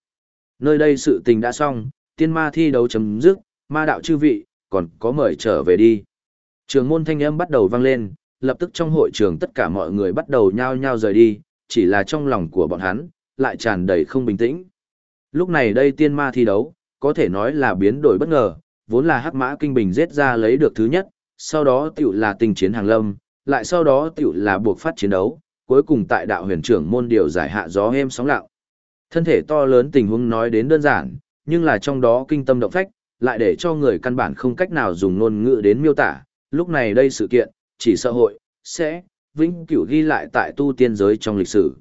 Nơi đây sự tình đã xong, tiên ma thi đấu chấm dứt, ma đạo chư vị, còn có mời trở về đi. Trường môn thanh âm bắt đầu vang lên, lập tức trong hội trường tất cả mọi người bắt đầu nhao nhao rời đi, chỉ là trong lòng của bọn hắn, lại tràn đầy không bình tĩnh. Lúc này đây tiên ma thi đấu, có thể nói là biến đổi bất ngờ, vốn là hắc mã kinh bình giết ra lấy được thứ nhất, sau đó tiểu là tình chiến hàng lâm, lại sau đó tiểu là buộc phát chiến đấu, cuối cùng tại đạo huyền trưởng môn điều giải hạ gió êm sóng lặng. Thân thể to lớn tình huống nói đến đơn giản, nhưng là trong đó kinh tâm động phách, lại để cho người căn bản không cách nào dùng ngôn ngữ đến miêu tả, lúc này đây sự kiện, chỉ xã hội, sẽ, vĩnh cửu ghi lại tại tu tiên giới trong lịch sử.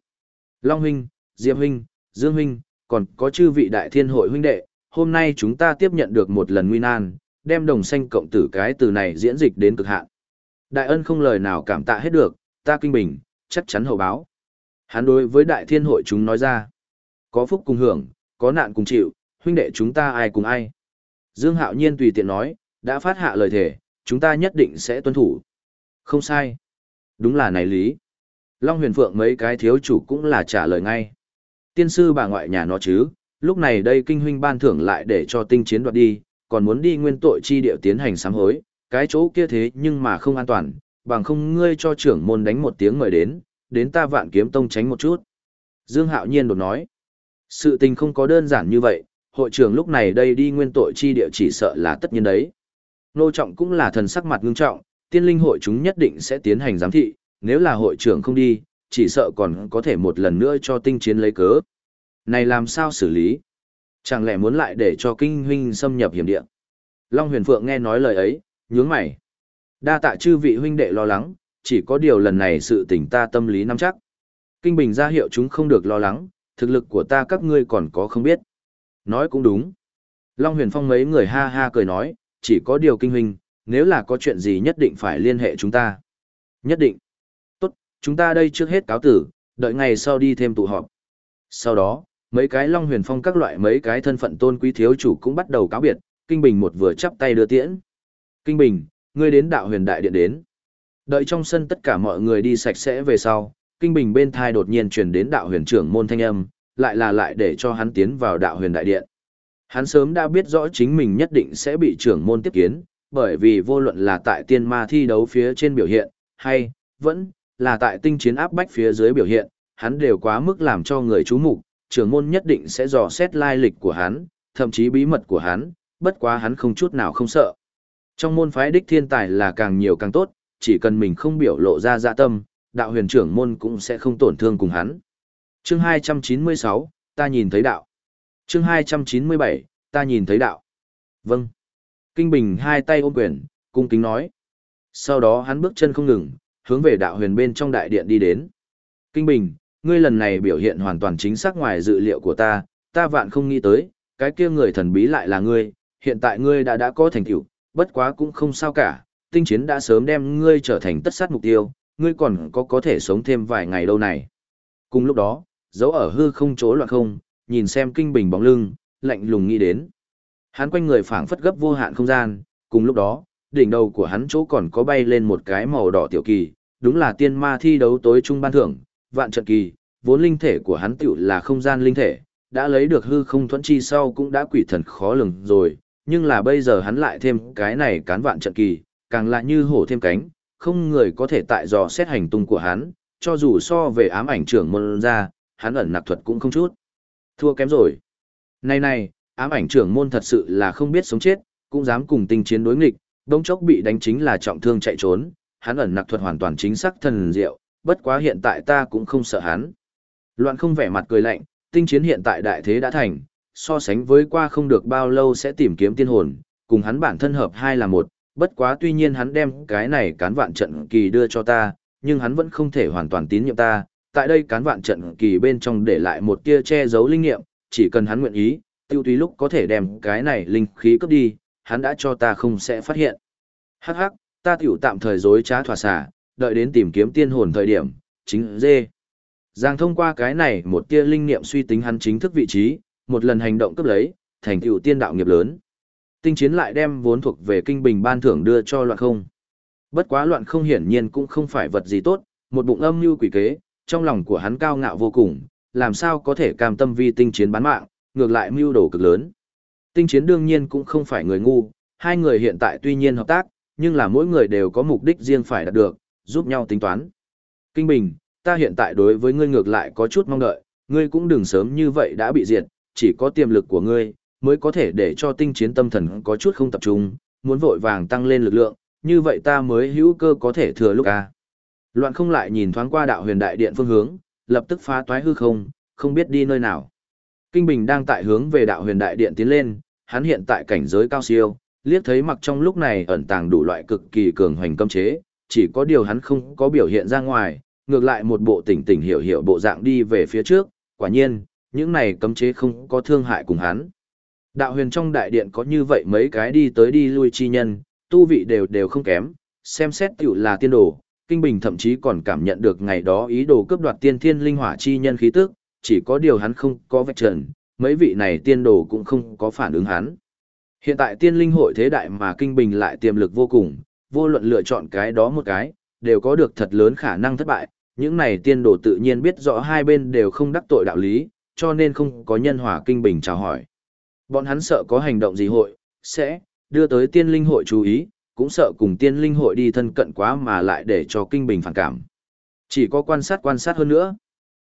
Long huynh, Diệp huynh, Dương huynh, còn có chư vị đại thiên hội huynh đệ, hôm nay chúng ta tiếp nhận được một lần nguy nan, đem đồng xanh cộng tử cái từ này diễn dịch đến cực hạn. Đại ân không lời nào cảm tạ hết được, ta kinh bình, chắc chắn hậu báo. Hắn đối với đại thiên hội chúng nói ra, có phúc cùng hưởng, có nạn cùng chịu, huynh đệ chúng ta ai cùng ai. Dương Hạo Nhiên tùy tiện nói, đã phát hạ lời thề chúng ta nhất định sẽ tuân thủ. Không sai. Đúng là này lý. Long huyền phượng mấy cái thiếu chủ cũng là trả lời ngay. Tiên sư bà ngoại nhà nó chứ, lúc này đây kinh huynh ban thưởng lại để cho tinh chiến đoạt đi, còn muốn đi nguyên tội chi điệu tiến hành sám hối, cái chỗ kia thế nhưng mà không an toàn, bằng không ngươi cho trưởng môn đánh một tiếng mời đến, đến ta vạn kiếm tông tránh một chút. Dương Hạo Nhiên đột nói, sự tình không có đơn giản như vậy, hội trưởng lúc này đây đi nguyên tội chi địa chỉ sợ là tất nhiên đấy. Nô trọng cũng là thần sắc mặt ngưng trọng, tiên linh hội chúng nhất định sẽ tiến hành giám thị, nếu là hội trưởng không đi, chỉ sợ còn có thể một lần nữa cho tinh chiến lấy cớ. Này làm sao xử lý? Chẳng lẽ muốn lại để cho kinh huynh xâm nhập hiểm địa? Long huyền phượng nghe nói lời ấy, nhướng mày. Đa tạ chư vị huynh đệ lo lắng, chỉ có điều lần này sự tình ta tâm lý nắm chắc. Kinh bình ra hiệu chúng không được lo lắng, thực lực của ta các ngươi còn có không biết. Nói cũng đúng. Long huyền phong mấy người ha ha cười nói, chỉ có điều kinh huynh, nếu là có chuyện gì nhất định phải liên hệ chúng ta. Nhất định. Tốt, chúng ta đây trước hết cáo tử, đợi ngày sau đi thêm tụ họp. Sau đó, mấy cái Long huyền phong các loại mấy cái thân phận tôn quý thiếu chủ cũng bắt đầu cáo biệt, Kinh Bình một vừa chắp tay đưa tiễn. Kinh Bình, ngươi đến đạo huyền đại điện đến. Đợi trong sân tất cả mọi người đi sạch sẽ về sau, Kinh Bình bên thai đột nhiên truyền đến đạo huyền trưởng môn thanh âm, lại là lại để cho hắn tiến vào đạo huyền đại điện. Hắn sớm đã biết rõ chính mình nhất định sẽ bị trưởng môn tiếp kiến, bởi vì vô luận là tại tiên ma thi đấu phía trên biểu hiện, hay, vẫn, là tại tinh chiến áp bách phía dưới biểu hiện, hắn đều quá mức làm cho người chú mục trưởng môn nhất định sẽ dò xét lai lịch của hắn, thậm chí bí mật của hắn, bất quá hắn không chút nào không sợ. Trong môn phái đích thiên tài là càng nhiều càng tốt, chỉ cần mình không biểu lộ ra dạ tâm, đạo huyền trưởng môn cũng sẽ không tổn thương cùng hắn. Chương 296, ta nhìn thấy đạo. Chương 297, ta nhìn thấy đạo. Vâng. Kinh Bình hai tay ôm quyền, cung kính nói. Sau đó hắn bước chân không ngừng, hướng về đạo huyền bên trong đại điện đi đến. Kinh Bình, ngươi lần này biểu hiện hoàn toàn chính xác ngoài dự liệu của ta, ta vạn không nghĩ tới, cái kia người thần bí lại là ngươi, hiện tại ngươi đã đã có thành tựu, bất quá cũng không sao cả, tinh chiến đã sớm đem ngươi trở thành tất sát mục tiêu, ngươi còn có có thể sống thêm vài ngày đâu này. Cùng lúc đó, dấu ở hư không chỗ loạn không, nhìn xem kinh bình bóng lưng, lạnh lùng nghĩ đến. Hắn quanh người phảng phất gấp vô hạn không gian, cùng lúc đó, đỉnh đầu của hắn chỗ còn có bay lên một cái màu đỏ tiểu kỳ, đúng là tiên ma thi đấu tối trung ban thưởng, vạn trận kỳ, vốn linh thể của hắn tiểu là không gian linh thể, đã lấy được hư không thuẫn chi sau cũng đã quỷ thần khó lường rồi, nhưng là bây giờ hắn lại thêm cái này cán vạn trận kỳ, càng lại như hổ thêm cánh, không người có thể tại dò xét hành tung của hắn, cho dù so về ám ảnh trưởng môn ra, hắn ẩn nặc thuật cũng không chút. Thua kém rồi. Này này, ám ảnh trưởng môn thật sự là không biết sống chết, cũng dám cùng tinh chiến đối nghịch, đống chốc bị đánh chính là trọng thương chạy trốn, hắn ẩn nặc thuật hoàn toàn chính xác thần diệu, bất quá hiện tại ta cũng không sợ hắn. Loạn không vẻ mặt cười lạnh, tinh chiến hiện tại đại thế đã thành, so sánh với qua không được bao lâu sẽ tìm kiếm tiên hồn, cùng hắn bản thân hợp hai là một, bất quá tuy nhiên hắn đem cái này cán vạn trận kỳ đưa cho ta, nhưng hắn vẫn không thể hoàn toàn tín nhiệm ta, tại đây cán vạn trận kỳ bên trong để lại một tia che giấu linh nghiệm, chỉ cần hắn nguyện ý, tiêu tùy lúc có thể đem cái này linh khí cướp đi, hắn đã cho ta không sẽ phát hiện. Hắc hắc, ta tiểu tạm thời dối trá thỏa xả, đợi đến tìm kiếm tiên hồn thời điểm, chính dê. Giang thông qua cái này một tia linh niệm suy tính hắn chính thức vị trí, một lần hành động cấp lấy, thành tựu tiên đạo nghiệp lớn. Tinh chiến lại đem vốn thuộc về kinh bình ban thưởng đưa cho loạn không. Bất quá loạn không hiển nhiên cũng không phải vật gì tốt, một bụng âm mưu quỷ kế, trong lòng của hắn cao ngạo vô cùng, làm sao có thể cam tâm vi tinh chiến bán mạng, ngược lại mưu đồ cực lớn. Tinh chiến đương nhiên cũng không phải người ngu, hai người hiện tại tuy nhiên hợp tác, nhưng là mỗi người đều có mục đích riêng phải đạt được, giúp nhau tính toán. Kinh Bình, ta hiện tại đối với ngươi ngược lại có chút mong đợi, ngươi cũng đừng sớm như vậy đã bị diệt, chỉ có tiềm lực của ngươi, mới có thể để cho tinh chiến tâm thần có chút không tập trung, muốn vội vàng tăng lên lực lượng, như vậy ta mới hữu cơ có thể thừa lúc a. Loạn không lại nhìn thoáng qua đạo huyền đại điện phương hướng, lập tức phá toái hư không, không biết đi nơi nào. Kinh Bình đang tại hướng về đạo huyền đại điện tiến lên, hắn hiện tại cảnh giới cao siêu, liếc thấy mặc trong lúc này ẩn tàng đủ loại cực kỳ cường hoành cấm chế, chỉ có điều hắn không có biểu hiện ra ngoài, ngược lại một bộ tỉnh tỉnh hiểu hiểu bộ dạng đi về phía trước, quả nhiên, những này cấm chế không có thương hại cùng hắn. Đạo huyền trong đại điện có như vậy mấy cái đi tới đi lui chi nhân, tu vị đều đều không kém, xem xét tiểu là tiên đồ, Kinh Bình thậm chí còn cảm nhận được ngày đó ý đồ cướp đoạt tiên thiên linh hỏa chi nhân khí tức, chỉ có điều hắn không có vạch trần, mấy vị này tiên đồ cũng không có phản ứng hắn. Hiện tại tiên linh hội thế đại mà Kinh Bình lại tiềm lực vô cùng, vô luận lựa chọn cái đó một cái, đều có được thật lớn khả năng thất bại, những này tiên đồ tự nhiên biết rõ hai bên đều không đắc tội đạo lý, cho nên không có nhân hòa Kinh Bình chào hỏi. Bọn hắn sợ có hành động gì hội, sẽ đưa tới tiên linh hội chú ý, cũng sợ cùng tiên linh hội đi thân cận quá mà lại để cho Kinh Bình phản cảm. Chỉ có quan sát quan sát hơn nữa.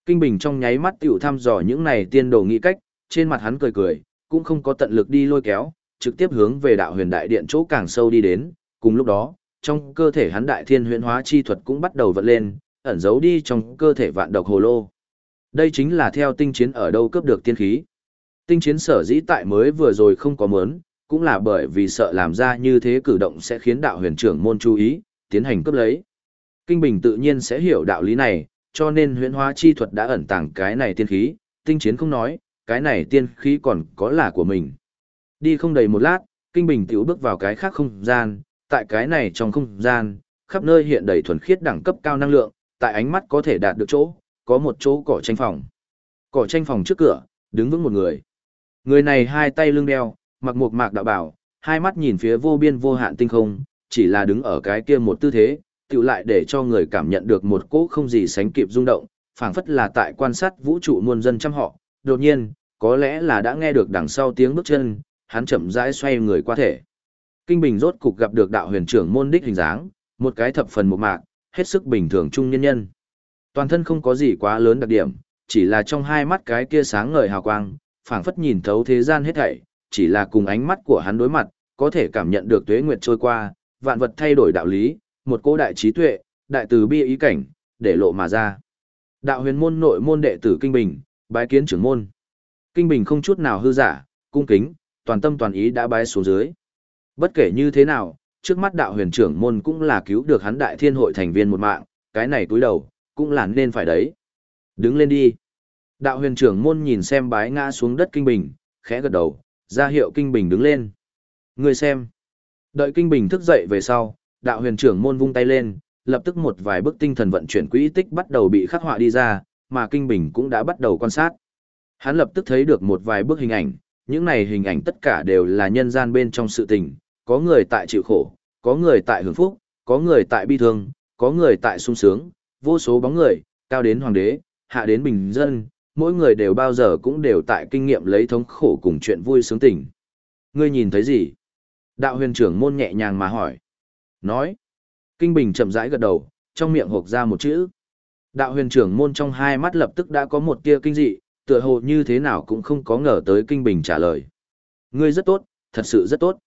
Kinh Bình trong nháy mắt tiểu thăm dò những này tiên đồ nghĩ cách, trên mặt hắn cười cười, cũng không có tận lực đi lôi kéo, trực tiếp hướng về đạo huyền đại điện chỗ càng sâu đi đến, cùng lúc đó, trong cơ thể hắn đại thiên huyền hóa chi thuật cũng bắt đầu vận lên, ẩn giấu đi trong cơ thể vạn độc hồ lô. Đây chính là theo tinh chiến ở đâu cướp được tiên khí. Tinh chiến sở dĩ tại mới vừa rồi không có mớn, cũng là bởi vì sợ làm ra như thế cử động sẽ khiến đạo huyền trưởng môn chú ý, tiến hành cướp lấy. Kinh Bình tự nhiên sẽ hiểu đạo lý này, cho nên huyễn hóa chi thuật đã ẩn tàng cái này tiên khí, tinh chiến không nói, cái này tiên khí còn có là của mình. Đi không đầy một lát, Kinh Bình tiểu bước vào cái khác không gian, tại cái này trong không gian, khắp nơi hiện đầy thuần khiết đẳng cấp cao năng lượng, tại ánh mắt có thể đạt được chỗ, có một chỗ cỏ tranh phòng. Cỏ tranh phòng trước cửa, đứng vững một người. Người này hai tay lưng đeo, mặc một mạc đạo bảo, hai mắt nhìn phía vô biên vô hạn tinh không, chỉ là đứng ở cái kia một tư thế, tự lại để cho người cảm nhận được một cỗ không gì sánh kịp rung động, phảng phất là tại quan sát vũ trụ muôn dân trăm họ, đột nhiên, có lẽ là đã nghe được đằng sau tiếng bước chân, hắn chậm rãi xoay người qua thể. Kinh Bình rốt cục gặp được đạo huyền trưởng môn đích hình dáng, một cái thập phần một mạc, hết sức bình thường trung nhân nhân. Toàn thân không có gì quá lớn đặc điểm, chỉ là trong hai mắt cái kia sáng ngời hào quang, phảng phất nhìn thấu thế gian hết thảy, chỉ là cùng ánh mắt của hắn đối mặt, có thể cảm nhận được tuế nguyệt trôi qua, vạn vật thay đổi đạo lý, một cỗ đại trí tuệ, đại từ bi ý cảnh, để lộ mà ra. Đạo huyền môn nội môn đệ tử Kinh Bình, bái kiến trưởng môn. Kinh Bình không chút nào hư giả, cung kính, toàn tâm toàn ý đã bái xuống dưới. Bất kể như thế nào, trước mắt đạo huyền trưởng môn cũng là cứu được hắn đại thiên hội thành viên một mạng, cái này túi đầu, cũng là nên phải đấy. Đứng lên đi. Đạo huyền trưởng môn nhìn xem bái ngã xuống đất kinh bình, khẽ gật đầu, ra hiệu kinh bình đứng lên. Người xem. Đợi kinh bình thức dậy về sau, đạo huyền trưởng môn vung tay lên, lập tức một vài bức tinh thần vận chuyển quỹ tích bắt đầu bị khắc họa đi ra, mà kinh bình cũng đã bắt đầu quan sát. Hắn lập tức thấy được một vài bức hình ảnh, những này hình ảnh tất cả đều là nhân gian bên trong sự tình, có người tại chịu khổ, có người tại hưởng phúc, có người tại bi thương, có người tại sung sướng, vô số bóng người, cao đến hoàng đế, hạ đến bình dân, mỗi người đều bao giờ cũng đều tại kinh nghiệm lấy thống khổ cùng chuyện vui sướng tình. Ngươi nhìn thấy gì? Đạo huyền trưởng môn nhẹ nhàng mà hỏi. Nói. Kinh Bình chậm rãi gật đầu, trong miệng hộp ra một chữ. Đạo huyền trưởng môn trong hai mắt lập tức đã có một tia kinh dị, tựa hồ như thế nào cũng không có ngờ tới Kinh Bình trả lời. Ngươi rất tốt, thật sự rất tốt.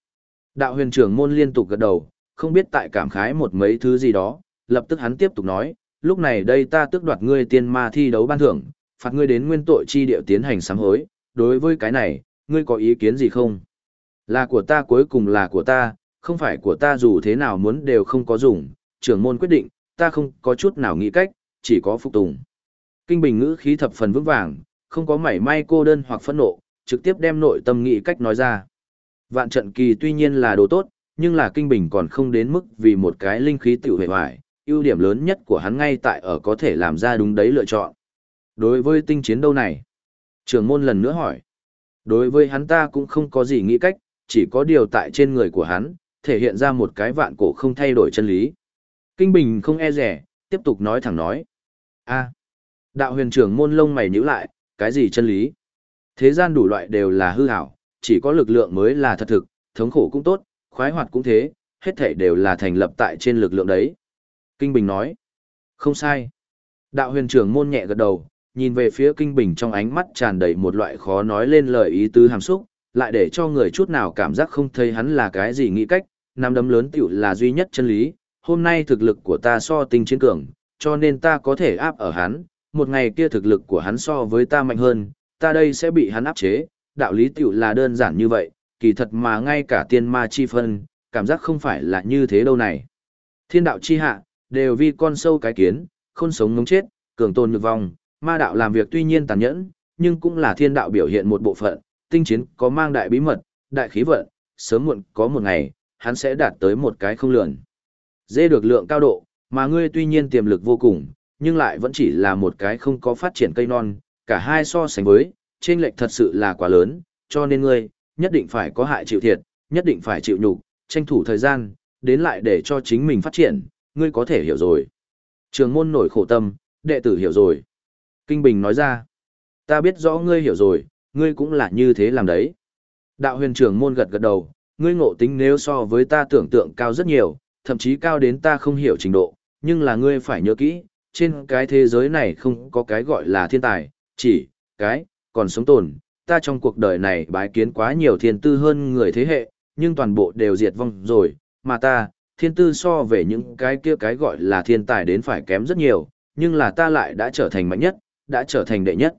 Đạo huyền trưởng môn liên tục gật đầu, không biết tại cảm khái một mấy thứ gì đó, lập tức hắn tiếp tục nói, lúc này đây ta tước đoạt ngươi tiên ma thi đấu ban thưởng, phạt ngươi đến nguyên tội chi điệu tiến hành sám hối, đối với cái này, ngươi có ý kiến gì không? Là của ta cuối cùng là của ta, không phải của ta dù thế nào muốn đều không có dùng, trưởng môn quyết định, ta không có chút nào nghĩ cách, chỉ có phục tùng. Kinh Bình ngữ khí thập phần vững vàng, không có mảy may cô đơn hoặc phẫn nộ, trực tiếp đem nội tâm nghĩ cách nói ra. Vạn trận kỳ tuy nhiên là đồ tốt, nhưng là Kinh Bình còn không đến mức vì một cái linh khí tiểu hệ hoài, ưu điểm lớn nhất của hắn ngay tại ở có thể làm ra đúng đấy lựa chọn. Đối với tinh chiến đâu này? Trưởng môn lần nữa hỏi. Đối với hắn ta cũng không có gì nghĩ cách, chỉ có điều tại trên người của hắn, thể hiện ra một cái vạn cổ không thay đổi chân lý. Kinh Bình không e rẻ, tiếp tục nói thẳng nói. a đạo huyền trưởng môn lông mày nhíu lại, cái gì chân lý? Thế gian đủ loại đều là hư ảo, chỉ có lực lượng mới là thật thực, thống khổ cũng tốt, khoái hoạt cũng thế, hết thể đều là thành lập tại trên lực lượng đấy. Kinh Bình nói. Không sai. Đạo huyền trưởng môn nhẹ gật đầu, nhìn về phía Kinh Bình trong ánh mắt tràn đầy một loại khó nói lên lời ý tứ hàm xúc, lại để cho người chút nào cảm giác không thấy hắn là cái gì nghĩ cách, nắm đấm lớn tiểu là duy nhất chân lý, hôm nay thực lực của ta so tinh chiến cường, cho nên ta có thể áp ở hắn, một ngày kia thực lực của hắn so với ta mạnh hơn, ta đây sẽ bị hắn áp chế, đạo lý tiểu là đơn giản như vậy, kỳ thật mà ngay cả tiên ma chi phân, cảm giác không phải là như thế đâu này. Thiên đạo chi hạ, đều vì con sâu cái kiến, khôn sống ngống chết, cường tôn nhược vong, ma đạo làm việc tuy nhiên tàn nhẫn, nhưng cũng là thiên đạo biểu hiện một bộ phận, tinh chiến có mang đại bí mật, đại khí vận, sớm muộn có một ngày, hắn sẽ đạt tới một cái không lường. Dê được lượng cao độ, mà ngươi tuy nhiên tiềm lực vô cùng, nhưng lại vẫn chỉ là một cái không có phát triển cây non, cả hai so sánh với, trên lệch thật sự là quá lớn, cho nên ngươi, nhất định phải có hại chịu thiệt, nhất định phải chịu nhục, tranh thủ thời gian, đến lại để cho chính mình phát triển, ngươi có thể hiểu rồi. Trường môn nổi khổ tâm, đệ tử hiểu rồi. Kinh Bình nói ra, ta biết rõ ngươi hiểu rồi, ngươi cũng là như thế làm đấy. Đạo huyền trưởng môn gật gật đầu, ngươi ngộ tính nếu so với ta tưởng tượng cao rất nhiều, thậm chí cao đến ta không hiểu trình độ, nhưng là ngươi phải nhớ kỹ, trên cái thế giới này không có cái gọi là thiên tài, chỉ, cái, còn sống tồn, ta trong cuộc đời này bái kiến quá nhiều thiên tư hơn người thế hệ, nhưng toàn bộ đều diệt vong rồi, mà ta, thiên tư so về những cái kia cái gọi là thiên tài đến phải kém rất nhiều, nhưng là ta lại đã trở thành mạnh nhất, đã trở thành đệ nhất.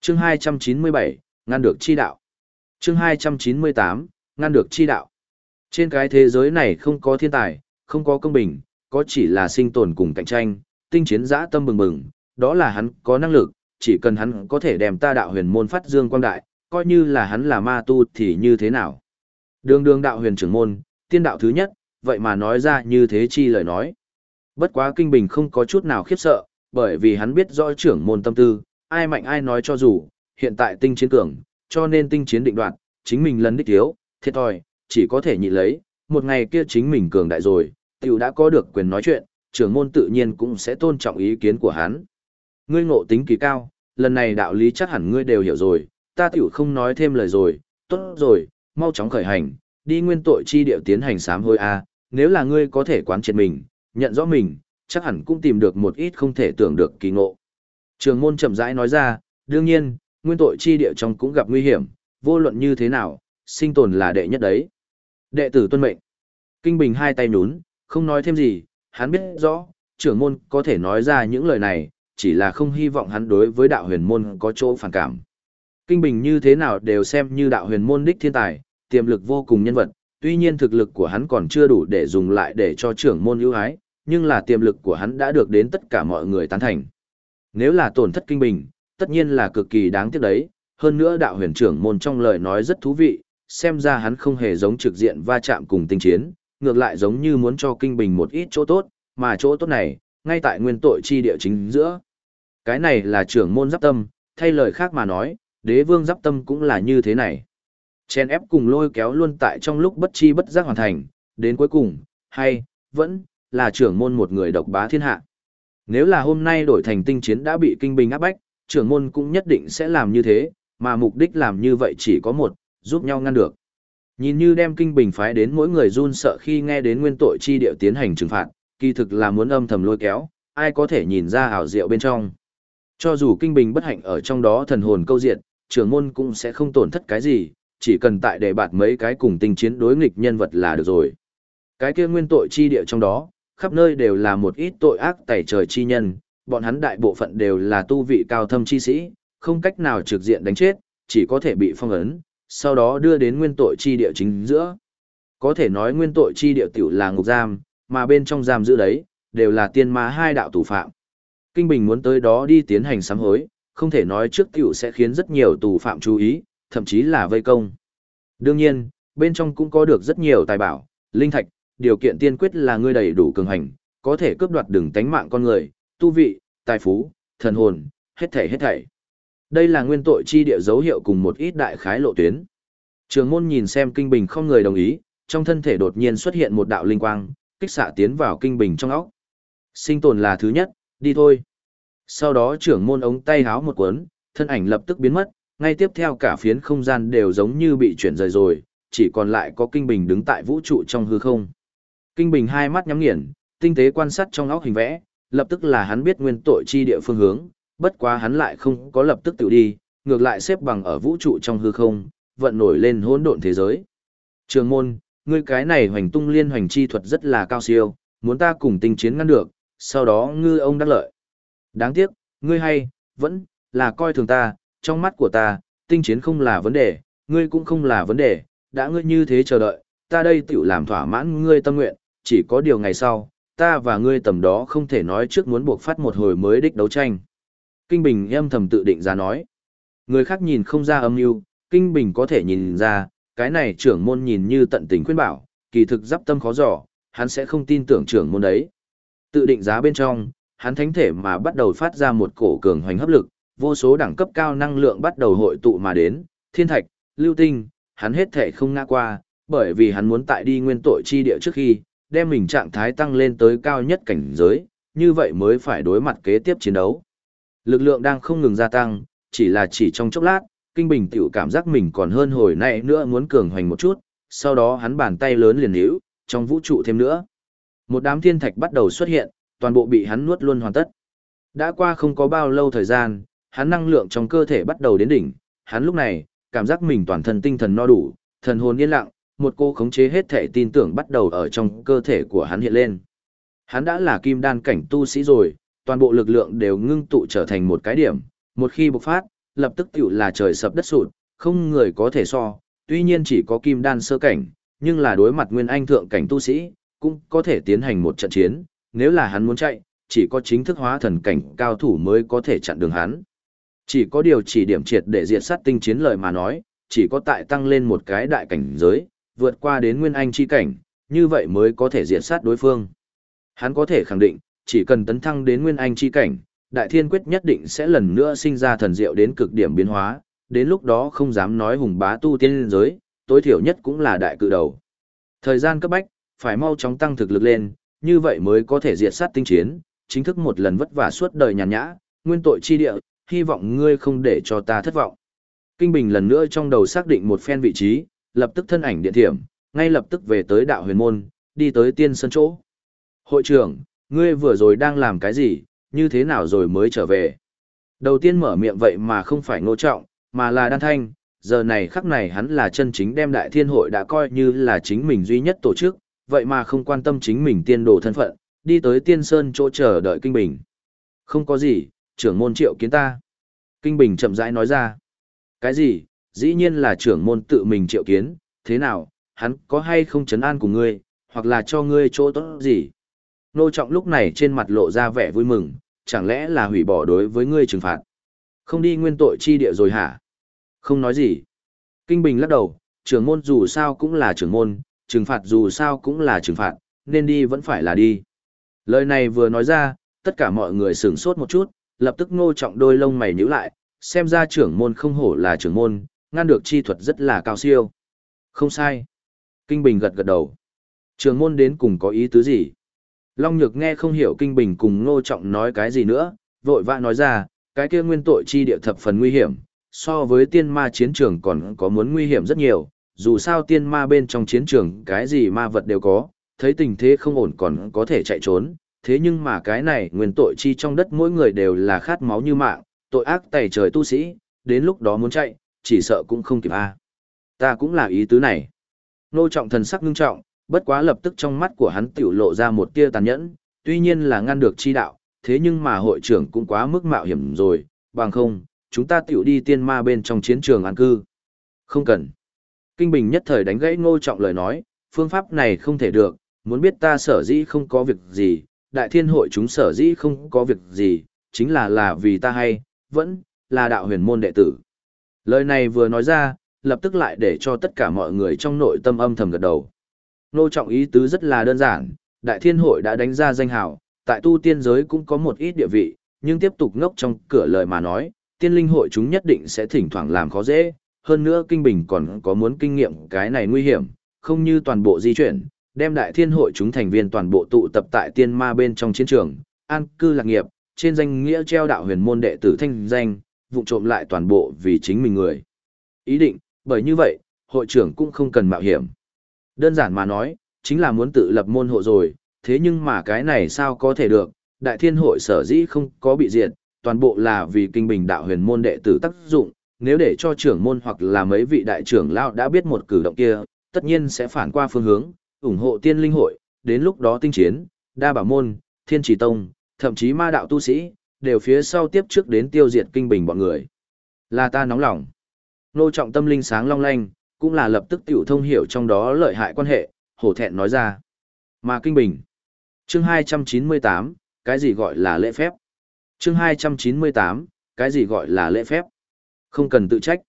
Chương 297, ngăn được chi đạo. Chương 298, ngăn được chi đạo. Trên cái thế giới này không có thiên tài, không có công bình, có chỉ là sinh tồn cùng cạnh tranh, tinh chiến dã tâm bừng bừng, đó là hắn có năng lực, chỉ cần hắn có thể đem ta đạo huyền môn phát dương quang đại, coi như là hắn là ma tu thì như thế nào. Đường đường đạo huyền trưởng môn, tiên đạo thứ nhất, vậy mà nói ra như thế chi lời nói. Bất quá kinh bình không có chút nào khiếp sợ, bởi vì hắn biết rõ trưởng môn tâm tư, ai mạnh ai nói cho dù, hiện tại tinh chiến cường, cho nên tinh chiến định đoạn, chính mình lần đích thiếu, thiệt thòi, chỉ có thể nhịn lấy, một ngày kia chính mình cường đại rồi, tiểu đã có được quyền nói chuyện, trưởng môn tự nhiên cũng sẽ tôn trọng ý kiến của hắn. Ngươi ngộ tính kỳ cao, lần này đạo lý chắc hẳn ngươi đều hiểu rồi, ta tiểu không nói thêm lời rồi, tốt rồi, mau chóng khởi hành, đi nguyên tội chi điệu tiến hành sám hôi a, nếu là ngươi có thể quán triệt mình, nhận rõ mình, chắc hẳn cũng tìm được một ít không thể tưởng được kỳ ngộ. Trường môn chậm rãi nói ra, đương nhiên, nguyên tội chi địa trong cũng gặp nguy hiểm, vô luận như thế nào, sinh tồn là đệ nhất đấy. Đệ tử tuân mệnh. Kinh Bình hai tay nhún, không nói thêm gì, hắn biết rõ, trưởng môn có thể nói ra những lời này, chỉ là không hy vọng hắn đối với đạo huyền môn có chỗ phản cảm. Kinh Bình như thế nào đều xem như đạo huyền môn đích thiên tài, tiềm lực vô cùng nhân vật, tuy nhiên thực lực của hắn còn chưa đủ để dùng lại để cho trưởng môn ưu ái, nhưng là tiềm lực của hắn đã được đến tất cả mọi người tán thành. Nếu là tổn thất Kinh Bình, tất nhiên là cực kỳ đáng tiếc đấy, hơn nữa đạo huyền trưởng môn trong lời nói rất thú vị, xem ra hắn không hề giống trực diện va chạm cùng tinh chiến, ngược lại giống như muốn cho kinh bình một ít chỗ tốt, mà chỗ tốt này, ngay tại nguyên tội chi địa chính giữa. Cái này là trưởng môn giáp tâm, thay lời khác mà nói, đế vương giáp tâm cũng là như thế này. Chen ép cùng lôi kéo luôn tại trong lúc bất chi bất giác hoàn thành, đến cuối cùng, hay, vẫn, là trưởng môn một người độc bá thiên hạ. Nếu là hôm nay đổi thành tinh chiến đã bị kinh bình áp bách, trưởng môn cũng nhất định sẽ làm như thế, mà mục đích làm như vậy chỉ có một, giúp nhau ngăn được. Nhìn như đem kinh bình phái đến mỗi người run sợ khi nghe đến nguyên tội chi điệu tiến hành trừng phạt, kỳ thực là muốn âm thầm lôi kéo, ai có thể nhìn ra ảo diệu bên trong. Cho dù kinh bình bất hạnh ở trong đó thần hồn câu diện, trưởng môn cũng sẽ không tổn thất cái gì, chỉ cần tại để bạt mấy cái cùng tình chiến đối nghịch nhân vật là được rồi. Cái kia nguyên tội chi địa trong đó, khắp nơi đều là một ít tội ác tẩy trời chi nhân, bọn hắn đại bộ phận đều là tu vị cao thâm chi sĩ, không cách nào trực diện đánh chết, chỉ có thể bị phong ấn, sau đó đưa đến nguyên tội chi địa chính giữa. Có thể nói nguyên tội chi địa tiểu là ngục giam, mà bên trong giam giữ đấy, đều là tiên ma hai đạo tù phạm. Kinh Bình muốn tới đó đi tiến hành sám hối, không thể nói trước tiểu sẽ khiến rất nhiều tù phạm chú ý, thậm chí là vây công. Đương nhiên, bên trong cũng có được rất nhiều tài bảo, linh thạch, điều kiện tiên quyết là ngươi đầy đủ cường hành, có thể cướp đoạt đừng tánh mạng con người, tu vị, tài phú, thần hồn, hết thảy hết thảy. Đây là nguyên tội chi địa dấu hiệu cùng một ít đại khái lộ tuyến. Trường môn nhìn xem kinh bình không người đồng ý, trong thân thể đột nhiên xuất hiện một đạo linh quang, kích xạ tiến vào kinh bình trong óc. Sinh tồn là thứ nhất, đi thôi. Sau đó trưởng môn ống tay háo một cuốn, thân ảnh lập tức biến mất, ngay tiếp theo cả phiến không gian đều giống như bị chuyển rời rồi, chỉ còn lại có kinh bình đứng tại vũ trụ trong hư không. Kinh bình hai mắt nhắm nghiền, tinh tế quan sát trong óc hình vẽ, lập tức là hắn biết nguyên tội chi địa phương hướng, bất quá hắn lại không có lập tức tự đi, ngược lại xếp bằng ở vũ trụ trong hư không, vận nổi lên hỗn độn thế giới. Trường môn, ngươi cái này hoành tung liên hoành chi thuật rất là cao siêu, muốn ta cùng tinh chiến ngăn được, sau đó ngư ông đắc lợi. Đáng tiếc, ngươi hay, vẫn, là coi thường ta, trong mắt của ta, tinh chiến không là vấn đề, ngươi cũng không là vấn đề, đã ngươi như thế chờ đợi, ta đây tiểu làm thỏa mãn ngươi tâm nguyện, chỉ có điều ngày sau, ta và ngươi tầm đó không thể nói trước muốn buộc phát một hồi mới đích đấu tranh. Kinh Bình em thầm tự định ra nói. Người khác nhìn không ra âm mưu, Kinh Bình có thể nhìn ra, cái này trưởng môn nhìn như tận tình khuyên bảo, kỳ thực giáp tâm khó dò, hắn sẽ không tin tưởng trưởng môn đấy. Tự định giá bên trong, hắn thánh thể mà bắt đầu phát ra một cổ cường hoành hấp lực, vô số đẳng cấp cao năng lượng bắt đầu hội tụ mà đến, thiên thạch, lưu tinh, hắn hết thể không ngã qua, bởi vì hắn muốn tại đi nguyên tội chi địa trước khi, đem mình trạng thái tăng lên tới cao nhất cảnh giới, như vậy mới phải đối mặt kế tiếp chiến đấu. Lực lượng đang không ngừng gia tăng, chỉ là chỉ trong chốc lát, Kinh Bình tiểu cảm giác mình còn hơn hồi nãy nữa muốn cường hoành một chút, sau đó hắn bàn tay lớn liền hữu, trong vũ trụ thêm nữa. Một đám thiên thạch bắt đầu xuất hiện, toàn bộ bị hắn nuốt luôn hoàn tất. Đã qua không có bao lâu thời gian, hắn năng lượng trong cơ thể bắt đầu đến đỉnh, hắn lúc này, cảm giác mình toàn thân tinh thần no đủ, thần hồn yên lặng, một cô khống chế hết thể tin tưởng bắt đầu ở trong cơ thể của hắn hiện lên. Hắn đã là kim đan cảnh tu sĩ rồi, toàn bộ lực lượng đều ngưng tụ trở thành một cái điểm, một khi bộc phát, lập tức tiểu là trời sập đất sụt, không người có thể so, tuy nhiên chỉ có kim đan sơ cảnh, nhưng là đối mặt nguyên anh thượng cảnh tu sĩ, cũng có thể tiến hành một trận chiến, nếu là hắn muốn chạy, chỉ có chính thức hóa thần cảnh cao thủ mới có thể chặn đường hắn. Chỉ có điều chỉ điểm triệt để diệt sát tinh chiến lợi mà nói, chỉ có tại tăng lên một cái đại cảnh giới, vượt qua đến nguyên anh chi cảnh, như vậy mới có thể diệt sát đối phương. Hắn có thể khẳng định, chỉ cần tấn thăng đến nguyên anh chi cảnh, đại thiên quyết nhất định sẽ lần nữa sinh ra thần diệu đến cực điểm biến hóa, đến lúc đó không dám nói hùng bá tu tiên giới, tối thiểu nhất cũng là đại cự đầu. Thời gian cấp bách, phải mau chóng tăng thực lực lên, như vậy mới có thể diệt sát tinh chiến, chính thức một lần vất vả suốt đời nhàn nhã, nguyên tội chi địa, hy vọng ngươi không để cho ta thất vọng. Kinh Bình lần nữa trong đầu xác định một phen vị trí, lập tức thân ảnh điện thiểm, ngay lập tức về tới đạo huyền môn, đi tới tiên sân chỗ. Hội trưởng, ngươi vừa rồi đang làm cái gì, như thế nào rồi mới trở về? Đầu tiên mở miệng vậy mà không phải ngô trọng, mà là đan thanh, giờ này khắc này hắn là chân chính đem đại thiên hội đã coi như là chính mình duy nhất tổ chức, vậy mà không quan tâm chính mình tiên đồ thân phận, đi tới tiên sơn chỗ chờ đợi kinh bình. Không có gì, trưởng môn triệu kiến ta. Kinh bình chậm rãi nói ra. Cái gì, dĩ nhiên là trưởng môn tự mình triệu kiến, thế nào, hắn có hay không chấn an cùng ngươi, hoặc là cho ngươi chỗ tốt gì. Nô trọng lúc này trên mặt lộ ra vẻ vui mừng, chẳng lẽ là hủy bỏ đối với ngươi trừng phạt. Không đi nguyên tội chi địa rồi hả? Không nói gì. Kinh Bình lắc đầu, trưởng môn dù sao cũng là trưởng môn, trừng phạt dù sao cũng là trừng phạt, nên đi vẫn phải là đi. Lời này vừa nói ra, tất cả mọi người sửng sốt một chút, lập tức ngô trọng đôi lông mày nhíu lại, xem ra trưởng môn không hổ là trưởng môn, ngăn được chi thuật rất là cao siêu. Không sai. Kinh Bình gật gật đầu. Trưởng môn đến cùng có ý tứ gì? Long Nhược nghe không hiểu Kinh Bình cùng ngô trọng nói cái gì nữa, vội vã nói ra, cái kia nguyên tội chi địa thập phần nguy hiểm, so với tiên ma chiến trường còn có muốn nguy hiểm rất nhiều, dù sao tiên ma bên trong chiến trường cái gì ma vật đều có, thấy tình thế không ổn còn có thể chạy trốn, thế nhưng mà cái này nguyên tội chi trong đất mỗi người đều là khát máu như mạng, tội ác tày trời tu sĩ, đến lúc đó muốn chạy, chỉ sợ cũng không kịp a. Ta cũng là ý tứ này. Nô trọng thần sắc ngưng trọng, bất quá lập tức trong mắt của hắn tiểu lộ ra một tia tàn nhẫn, tuy nhiên là ngăn được chi đạo, thế nhưng mà hội trưởng cũng quá mức mạo hiểm rồi, bằng không, chúng ta tiểu đi tiên ma bên trong chiến trường an cư. Không cần. Kinh Bình nhất thời đánh gãy ngô trọng lời nói, phương pháp này không thể được, muốn biết ta sở dĩ không có việc gì, đại thiên hội chúng sở dĩ không có việc gì, chính là là vì ta hay, vẫn là đạo huyền môn đệ tử. Lời này vừa nói ra, lập tức lại để cho tất cả mọi người trong nội tâm âm thầm gật đầu. Nô trọng ý tứ rất là đơn giản, đại thiên hội đã đánh ra danh hào, tại tu tiên giới cũng có một ít địa vị, nhưng tiếp tục ngốc trong cửa lời mà nói, tiên linh hội chúng nhất định sẽ thỉnh thoảng làm khó dễ, hơn nữa kinh bình còn có muốn kinh nghiệm cái này nguy hiểm, không như toàn bộ di chuyển, đem đại thiên hội chúng thành viên toàn bộ tụ tập tại tiên ma bên trong chiến trường, an cư lạc nghiệp, trên danh nghĩa treo đạo huyền môn đệ tử thanh danh, vụ trộm lại toàn bộ vì chính mình người. Ý định, bởi như vậy, hội trưởng cũng không cần mạo hiểm. Đơn giản mà nói, chính là muốn tự lập môn hộ rồi, thế nhưng mà cái này sao có thể được, đại thiên hội sở dĩ không có bị diệt, toàn bộ là vì kinh bình đạo huyền môn đệ tử tác dụng, nếu để cho trưởng môn hoặc là mấy vị đại trưởng lao đã biết một cử động kia, tất nhiên sẽ phản qua phương hướng, ủng hộ tiên linh hội, đến lúc đó tinh chiến, đa bảo môn, thiên trì tông, thậm chí ma đạo tu sĩ, đều phía sau tiếp trước đến tiêu diệt kinh bình bọn người. Là ta nóng lòng. Nô trọng tâm linh sáng long lanh, cũng là lập tức tiểu thông hiểu trong đó lợi hại quan hệ, hổ thẹn nói ra. Mà kinh bình. Chương 298, cái gì gọi là lễ phép? Chương 298, cái gì gọi là lễ phép? Không cần tự trách.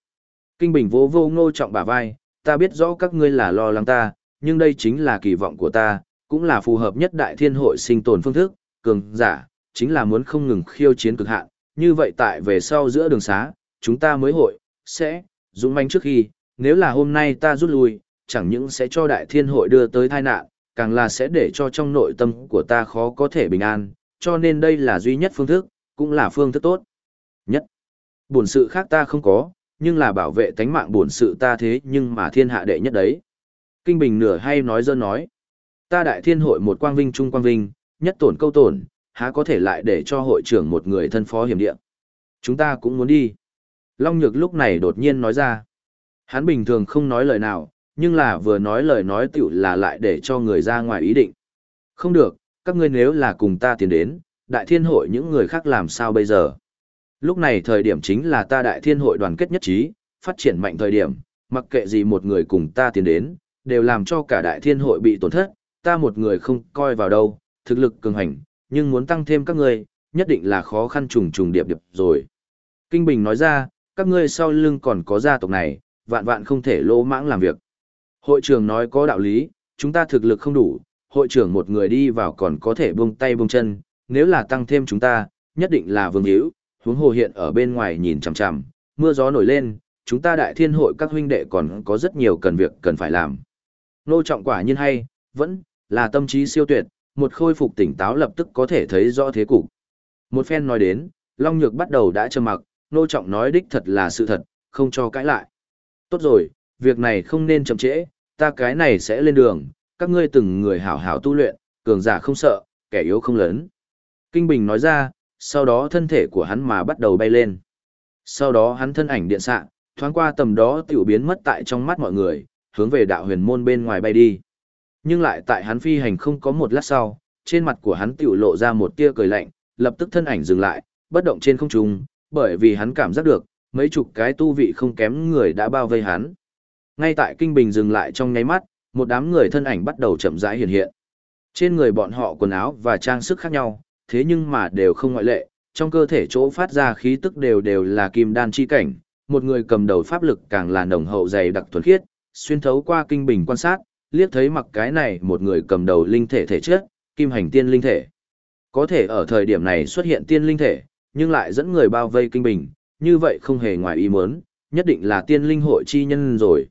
Kinh bình vô vô ngô trọng bả vai, ta biết rõ các ngươi là lo lắng ta, nhưng đây chính là kỳ vọng của ta, cũng là phù hợp nhất đại thiên hội sinh tồn phương thức, cường giả, chính là muốn không ngừng khiêu chiến cực hạn, như vậy tại về sau giữa đường xá, chúng ta mới hội, sẽ, dũng manh trước khi, nếu là hôm nay ta rút lui, chẳng những sẽ cho đại thiên hội đưa tới tai nạn, càng là sẽ để cho trong nội tâm của ta khó có thể bình an, cho nên đây là duy nhất phương thức, cũng là phương thức tốt. Nhất, buồn sự khác ta không có, nhưng là bảo vệ tánh mạng buồn sự ta thế nhưng mà thiên hạ đệ nhất đấy. Kinh Bình nửa hay nói dơ nói. Ta đại thiên hội một quang vinh trung quang vinh, nhất tổn câu tổn, há có thể lại để cho hội trưởng một người thân phó hiểm địa. Chúng ta cũng muốn đi. Long Nhược lúc này đột nhiên nói ra. Hắn bình thường không nói lời nào, nhưng là vừa nói lời nói tiểu là lại để cho người ra ngoài ý định. Không được, các ngươi nếu là cùng ta tiến đến, đại thiên hội những người khác làm sao bây giờ? Lúc này thời điểm chính là ta đại thiên hội đoàn kết nhất trí, phát triển mạnh thời điểm, mặc kệ gì một người cùng ta tiến đến, đều làm cho cả đại thiên hội bị tổn thất, ta một người không coi vào đâu, thực lực cường hành, nhưng muốn tăng thêm các ngươi, nhất định là khó khăn trùng trùng điệp điệp rồi. Kinh Bình nói ra, các ngươi sau lưng còn có gia tộc này, vạn vạn không thể lỗ mãng làm việc. Hội trưởng nói có đạo lý, chúng ta thực lực không đủ, hội trưởng một người đi vào còn có thể buông tay buông chân, nếu là tăng thêm chúng ta, nhất định là vương hữu, huống hồ hiện ở bên ngoài nhìn chằm chằm, mưa gió nổi lên, chúng ta đại thiên hội các huynh đệ còn có rất nhiều cần việc cần phải làm. Nô trọng quả nhiên hay, vẫn là tâm trí siêu tuyệt, một khôi phục tỉnh táo lập tức có thể thấy rõ thế cục. Một phen nói đến, Long Nhược bắt đầu đã trầm mặc, nô trọng nói đích thật là sự thật, không cho cãi lại. Tốt rồi, việc này không nên chậm trễ, ta cái này sẽ lên đường, các ngươi từng người hảo hảo tu luyện, cường giả không sợ, kẻ yếu không lớn. Kinh Bình nói ra, sau đó thân thể của hắn mà bắt đầu bay lên. Sau đó hắn thân ảnh điện xạ, thoáng qua tầm đó tiểu biến mất tại trong mắt mọi người, hướng về đạo huyền môn bên ngoài bay đi. Nhưng lại tại hắn phi hành không có một lát sau, trên mặt của hắn tiểu lộ ra một tia cười lạnh, lập tức thân ảnh dừng lại, bất động trên không trung, bởi vì hắn cảm giác được, mấy chục cái tu vị không kém người đã bao vây hắn. Ngay tại kinh bình dừng lại trong nháy mắt, một đám người thân ảnh bắt đầu chậm rãi hiện hiện. Trên người bọn họ quần áo và trang sức khác nhau, thế nhưng mà đều không ngoại lệ, trong cơ thể chỗ phát ra khí tức đều đều là kim đan chi cảnh, một người cầm đầu pháp lực càng là nồng hậu dày đặc thuần khiết, xuyên thấu qua kinh bình quan sát, liếc thấy mặc cái này một người cầm đầu linh thể thể chất, kim hành tiên linh thể. Có thể ở thời điểm này xuất hiện tiên linh thể, nhưng lại dẫn người bao vây kinh bình, như vậy không hề ngoài ý muốn, nhất định là tiên linh hội chi nhân rồi.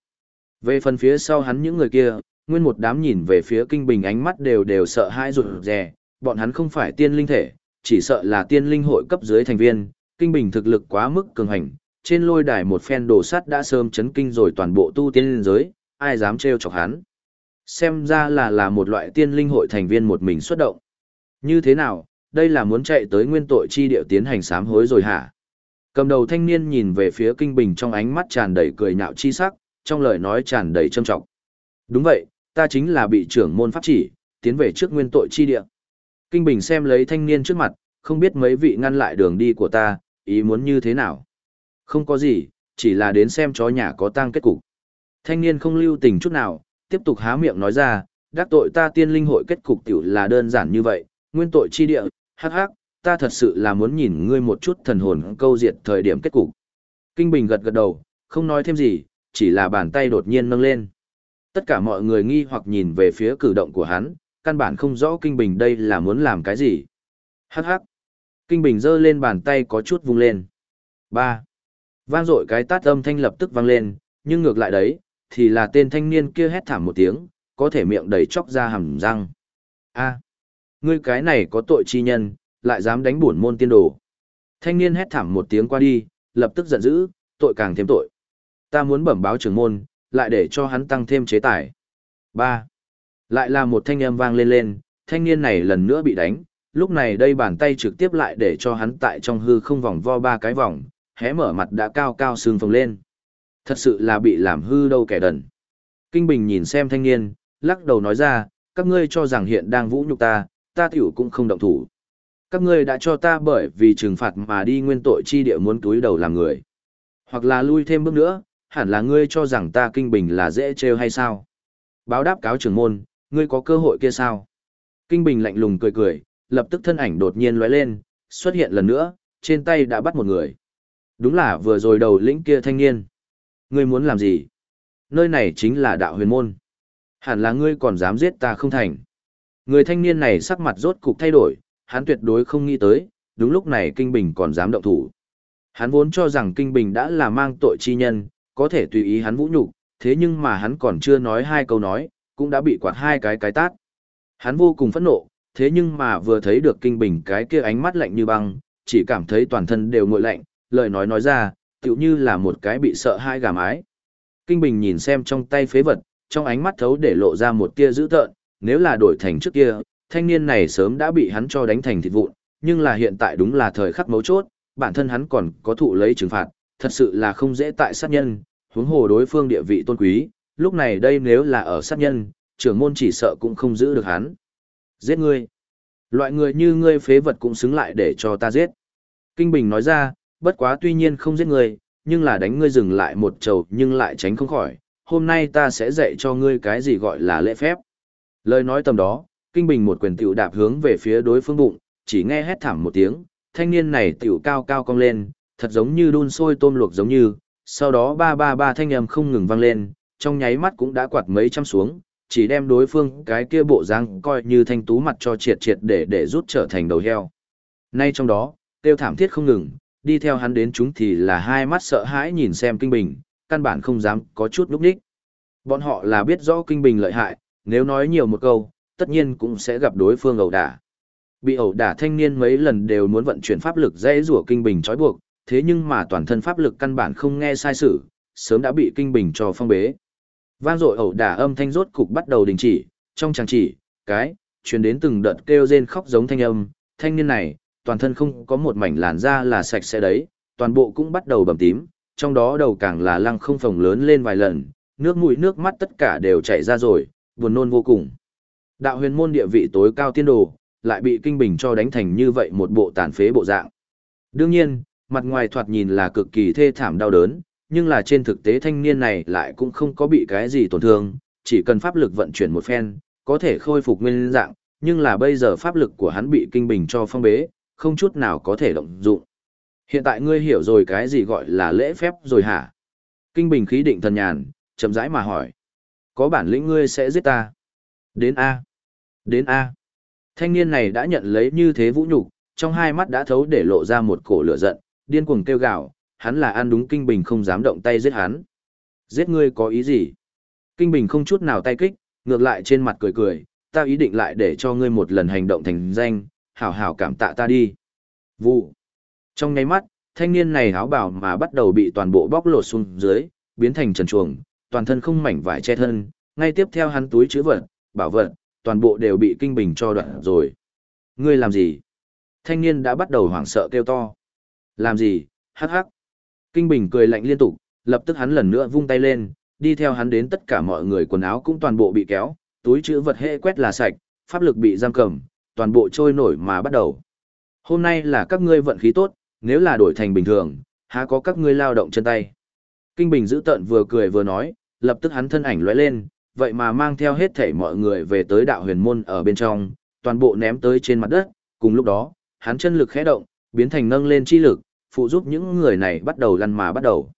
Về phần phía sau hắn những người kia, nguyên một đám nhìn về phía kinh bình ánh mắt đều đều sợ hãi rụt rè, bọn hắn không phải tiên linh thể, chỉ sợ là tiên linh hội cấp dưới thành viên, kinh bình thực lực quá mức cường hành, trên lôi đài một phen đồ sắt đã sớm chấn kinh rồi toàn bộ tu tiên linh giới, ai dám trêu chọc hắn. Xem ra là là một loại tiên linh hội thành viên một mình xuất động. Như thế nào, đây là muốn chạy tới nguyên tội chi điệu tiến hành sám hối rồi hả? Cầm đầu thanh niên nhìn về phía kinh bình trong ánh mắt tràn đầy cười nhạo chi sắc, trong lời nói tràn đầy trâm trọng. Đúng vậy, ta chính là bị trưởng môn pháp chỉ, tiến về trước nguyên tội chi địa. Kinh bình xem lấy thanh niên trước mặt, không biết mấy vị ngăn lại đường đi của ta, ý muốn như thế nào. Không có gì, chỉ là đến xem chó nhà có tang kết cục. Thanh niên không lưu tình chút nào, tiếp tục há miệng nói ra, đắc tội ta tiên linh hội kết cục tiểu là đơn giản như vậy, nguyên tội chi địa, hắc hắc, ta thật sự là muốn nhìn ngươi một chút thần hồn câu diệt thời điểm kết cục. Kinh Bình gật gật đầu, không nói thêm gì, chỉ là bàn tay đột nhiên nâng lên. Tất cả mọi người nghi hoặc nhìn về phía cử động của hắn, căn bản không rõ Kinh Bình đây là muốn làm cái gì. Hắc hắc. Kinh Bình giơ lên bàn tay có chút vung lên. ba Vang dội cái tát âm thanh lập tức vang lên, nhưng ngược lại đấy, thì là tên thanh niên kia hét thảm một tiếng, có thể miệng đầy chóc ra hàm răng. A, ngươi cái này có tội chi nhân, lại dám đánh bổn môn tiên đồ. Thanh niên hét thảm một tiếng qua đi, lập tức giận dữ, tội càng thêm tội. Ta muốn bẩm báo trưởng môn, lại để cho hắn tăng thêm chế tài. 3. Lại là một thanh âm vang lên lên, thanh niên này lần nữa bị đánh, lúc này đây bàn tay trực tiếp lại để cho hắn tại trong hư không vòng vo ba cái vòng, hé mở mặt đã cao cao sương phồng lên. Thật sự là bị làm hư đâu kẻ đần. Kinh Bình nhìn xem thanh niên, lắc đầu nói ra, các ngươi cho rằng hiện đang vũ nhục ta, ta tiểu cũng không động thủ. Các ngươi đã cho ta bởi vì trừng phạt mà đi nguyên tội chi địa muốn túi đầu làm người. Hoặc là lui thêm bước nữa, hẳn là ngươi cho rằng ta Kinh Bình là dễ trêu hay sao? Báo đáp cáo trưởng môn, ngươi có cơ hội kia sao? Kinh Bình lạnh lùng cười cười, lập tức thân ảnh đột nhiên lóe lên, xuất hiện lần nữa, trên tay đã bắt một người. Đúng là vừa rồi đầu lĩnh kia thanh niên. Ngươi muốn làm gì? Nơi này chính là đạo huyền môn. Hẳn là ngươi còn dám giết ta không thành. Người thanh niên này sắc mặt rốt cục thay đổi, hắn tuyệt đối không nghĩ tới, đúng lúc này Kinh Bình còn dám động thủ. Hắn vốn cho rằng Kinh Bình đã là mang tội chi nhân, có thể tùy ý hắn vũ nhục, thế nhưng mà hắn còn chưa nói hai câu nói, cũng đã bị quạt hai cái cái tát. Hắn vô cùng phẫn nộ, thế nhưng mà vừa thấy được Kinh Bình cái kia ánh mắt lạnh như băng, chỉ cảm thấy toàn thân đều nguội lạnh, lời nói nói ra, tựu như là một cái bị sợ hai gà mái. Kinh Bình nhìn xem trong tay phế vật, trong ánh mắt thấu để lộ ra một tia dữ tợn, nếu là đổi thành trước kia, thanh niên này sớm đã bị hắn cho đánh thành thịt vụn, nhưng là hiện tại đúng là thời khắc mấu chốt, bản thân hắn còn có thụ lấy trừng phạt, thật sự là không dễ tại sát nhân, huống hồ đối phương địa vị tôn quý, lúc này đây nếu là ở sát nhân, trưởng môn chỉ sợ cũng không giữ được hắn. Giết ngươi. Loại người như ngươi phế vật cũng xứng lại để cho ta giết. Kinh Bình nói ra, bất quá tuy nhiên không giết ngươi, nhưng là đánh ngươi dừng lại một trầu nhưng lại tránh không khỏi, hôm nay ta sẽ dạy cho ngươi cái gì gọi là lễ phép. Lời nói tầm đó, Kinh Bình một quyền tiểu đạp hướng về phía đối phương bụng, chỉ nghe hét thảm một tiếng, thanh niên này tiểu cao cao cong lên, thật giống như đun sôi tôm luộc giống như, sau đó ba ba ba thanh âm không ngừng vang lên, trong nháy mắt cũng đã quạt mấy trăm xuống, chỉ đem đối phương cái kia bộ dáng coi như thanh tú mặt cho triệt triệt để để rút trở thành đầu heo. Nay trong đó, tiêu thảm thiết không ngừng, đi theo hắn đến chúng thì là hai mắt sợ hãi nhìn xem kinh bình, căn bản không dám có chút lúc đích. Bọn họ là biết rõ kinh bình lợi hại, nếu nói nhiều một câu, tất nhiên cũng sẽ gặp đối phương ẩu đả. Bị ẩu đả thanh niên mấy lần đều muốn vận chuyển pháp lực dễ rủa kinh bình trói buộc, thế nhưng mà toàn thân pháp lực căn bản không nghe sai sự, sớm đã bị kinh bình cho phong bế. Vang dội ẩu đả âm thanh rốt cục bắt đầu đình chỉ, trong chàng chỉ, cái, truyền đến từng đợt kêu rên khóc giống thanh âm, thanh niên này, toàn thân không có một mảnh làn da là sạch sẽ đấy, toàn bộ cũng bắt đầu bầm tím, trong đó đầu càng là lăng không phồng lớn lên vài lần, nước mũi nước mắt tất cả đều chảy ra rồi, buồn nôn vô cùng. Đạo huyền môn địa vị tối cao tiên đồ, lại bị kinh bình cho đánh thành như vậy một bộ tàn phế bộ dạng. Đương nhiên, mặt ngoài thoạt nhìn là cực kỳ thê thảm đau đớn, nhưng là trên thực tế thanh niên này lại cũng không có bị cái gì tổn thương, chỉ cần pháp lực vận chuyển một phen, có thể khôi phục nguyên dạng, nhưng là bây giờ pháp lực của hắn bị kinh bình cho phong bế, không chút nào có thể động dụng. Hiện tại ngươi hiểu rồi cái gì gọi là lễ phép rồi hả? Kinh Bình khí định thần nhàn, chậm rãi mà hỏi. Có bản lĩnh ngươi sẽ giết ta. Đến A. Đến A. Thanh niên này đã nhận lấy như thế vũ nhục, trong hai mắt đã thấu để lộ ra một cổ lửa giận, điên cuồng kêu gào, hắn là ăn đúng Kinh Bình không dám động tay giết hắn. Giết ngươi có ý gì? Kinh Bình không chút nào tay kích, ngược lại trên mặt cười cười, ta ý định lại để cho ngươi một lần hành động thành danh, hảo hảo cảm tạ ta đi. Vụ. Trong nháy mắt, thanh niên này áo bảo mà bắt đầu bị toàn bộ bóc lột xuống dưới, biến thành trần chuồng, toàn thân không mảnh vải che thân, ngay tiếp theo hắn túi chứa vật, bảo vật, toàn bộ đều bị kinh bình cho đoạn rồi. Ngươi làm gì? Thanh niên đã bắt đầu hoảng sợ kêu to. Làm gì? Hắc hắc. Kinh bình cười lạnh liên tục, lập tức hắn lần nữa vung tay lên, đi theo hắn đến tất cả mọi người quần áo cũng toàn bộ bị kéo, túi chữ vật hệ quét là sạch, pháp lực bị giam cầm, toàn bộ trôi nổi mà bắt đầu. Hôm nay là các ngươi vận khí tốt, nếu là đổi thành bình thường, há có các ngươi lao động chân tay. Kinh Bình giữ tận vừa cười vừa nói, lập tức hắn thân ảnh lóe lên, vậy mà mang theo hết thảy mọi người về tới đạo huyền môn ở bên trong, toàn bộ ném tới trên mặt đất, cùng lúc đó, hắn chân lực khẽ động, biến thành nâng lên chi lực, phụ giúp những người này bắt đầu lăn mà bắt đầu.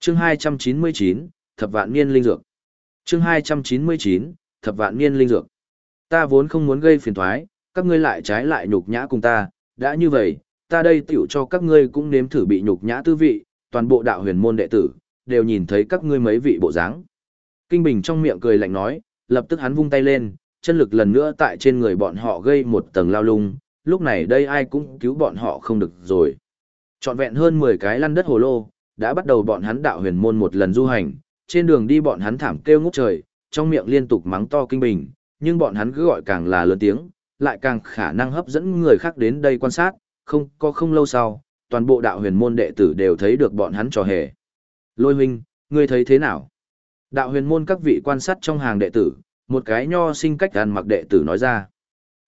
Chương 299, Thập vạn niên linh dược. Chương 299, Thập vạn niên linh dược. Ta vốn không muốn gây phiền toái, các ngươi lại trái lại nhục nhã cùng ta, đã như vậy, ta đây tiểu cho các ngươi cũng nếm thử bị nhục nhã tư vị, toàn bộ đạo huyền môn đệ tử, đều nhìn thấy các ngươi mấy vị bộ dáng. Kinh Bình trong miệng cười lạnh nói, lập tức hắn vung tay lên, chân lực lần nữa tại trên người bọn họ gây một tầng lao lung, lúc này đây ai cũng cứu bọn họ không được rồi. Trọn vẹn hơn 10 cái lăn đất hồ lô, đã bắt đầu bọn hắn đạo huyền môn một lần du hành, trên đường đi bọn hắn thảm kêu ngút trời, trong miệng liên tục mắng to kinh bình, nhưng bọn hắn cứ gọi càng là lớn tiếng, lại càng khả năng hấp dẫn người khác đến đây quan sát, không có không lâu sau, toàn bộ đạo huyền môn đệ tử đều thấy được bọn hắn trò hề. Lôi huynh, ngươi thấy thế nào? Đạo huyền môn các vị quan sát trong hàng đệ tử, một cái nho sinh cách ăn mặc đệ tử nói ra.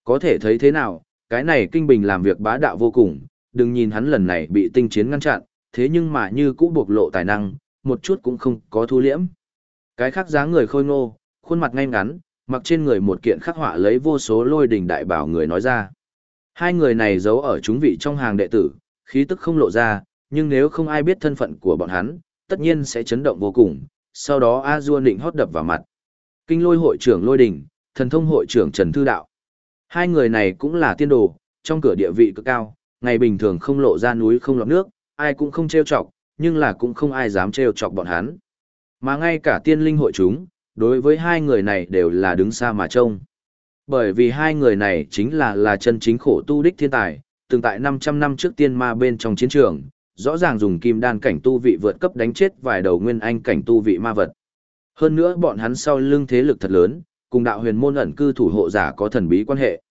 Có thể thấy thế nào, cái này kinh bình làm việc bá đạo vô cùng, đừng nhìn hắn lần này bị tinh chiến ngăn chặn, thế nhưng mà như cũ bộc lộ tài năng, một chút cũng không có thu liễm. Cái khác dáng người khôi ngô, khuôn mặt ngay ngắn, mặc trên người một kiện khắc họa lấy vô số lôi đình đại bảo người nói ra. Hai người này giấu ở chúng vị trong hàng đệ tử, khí tức không lộ ra, nhưng nếu không ai biết thân phận của bọn hắn, tất nhiên sẽ chấn động vô cùng, sau đó A dua định hót đập vào mặt. Kinh lôi hội trưởng lôi đình, thần thông hội trưởng Trần Thư Đạo. Hai người này cũng là tiên đồ, trong cửa địa vị cực cao, ngày bình thường không lộ ra núi không lọt nước, ai cũng không trêu chọc, nhưng là cũng không ai dám trêu chọc bọn hắn. Mà ngay cả tiên linh hội chúng, đối với hai người này đều là đứng xa mà trông. Bởi vì hai người này chính là là chân chính khổ tu đích thiên tài, từng tại 500 năm trước tiên ma bên trong chiến trường, rõ ràng dùng kim đan cảnh tu vị vượt cấp đánh chết vài đầu nguyên anh cảnh tu vị ma vật. Hơn nữa bọn hắn sau lưng thế lực thật lớn, cùng đạo huyền môn ẩn cư thủ hộ giả có thần bí quan hệ.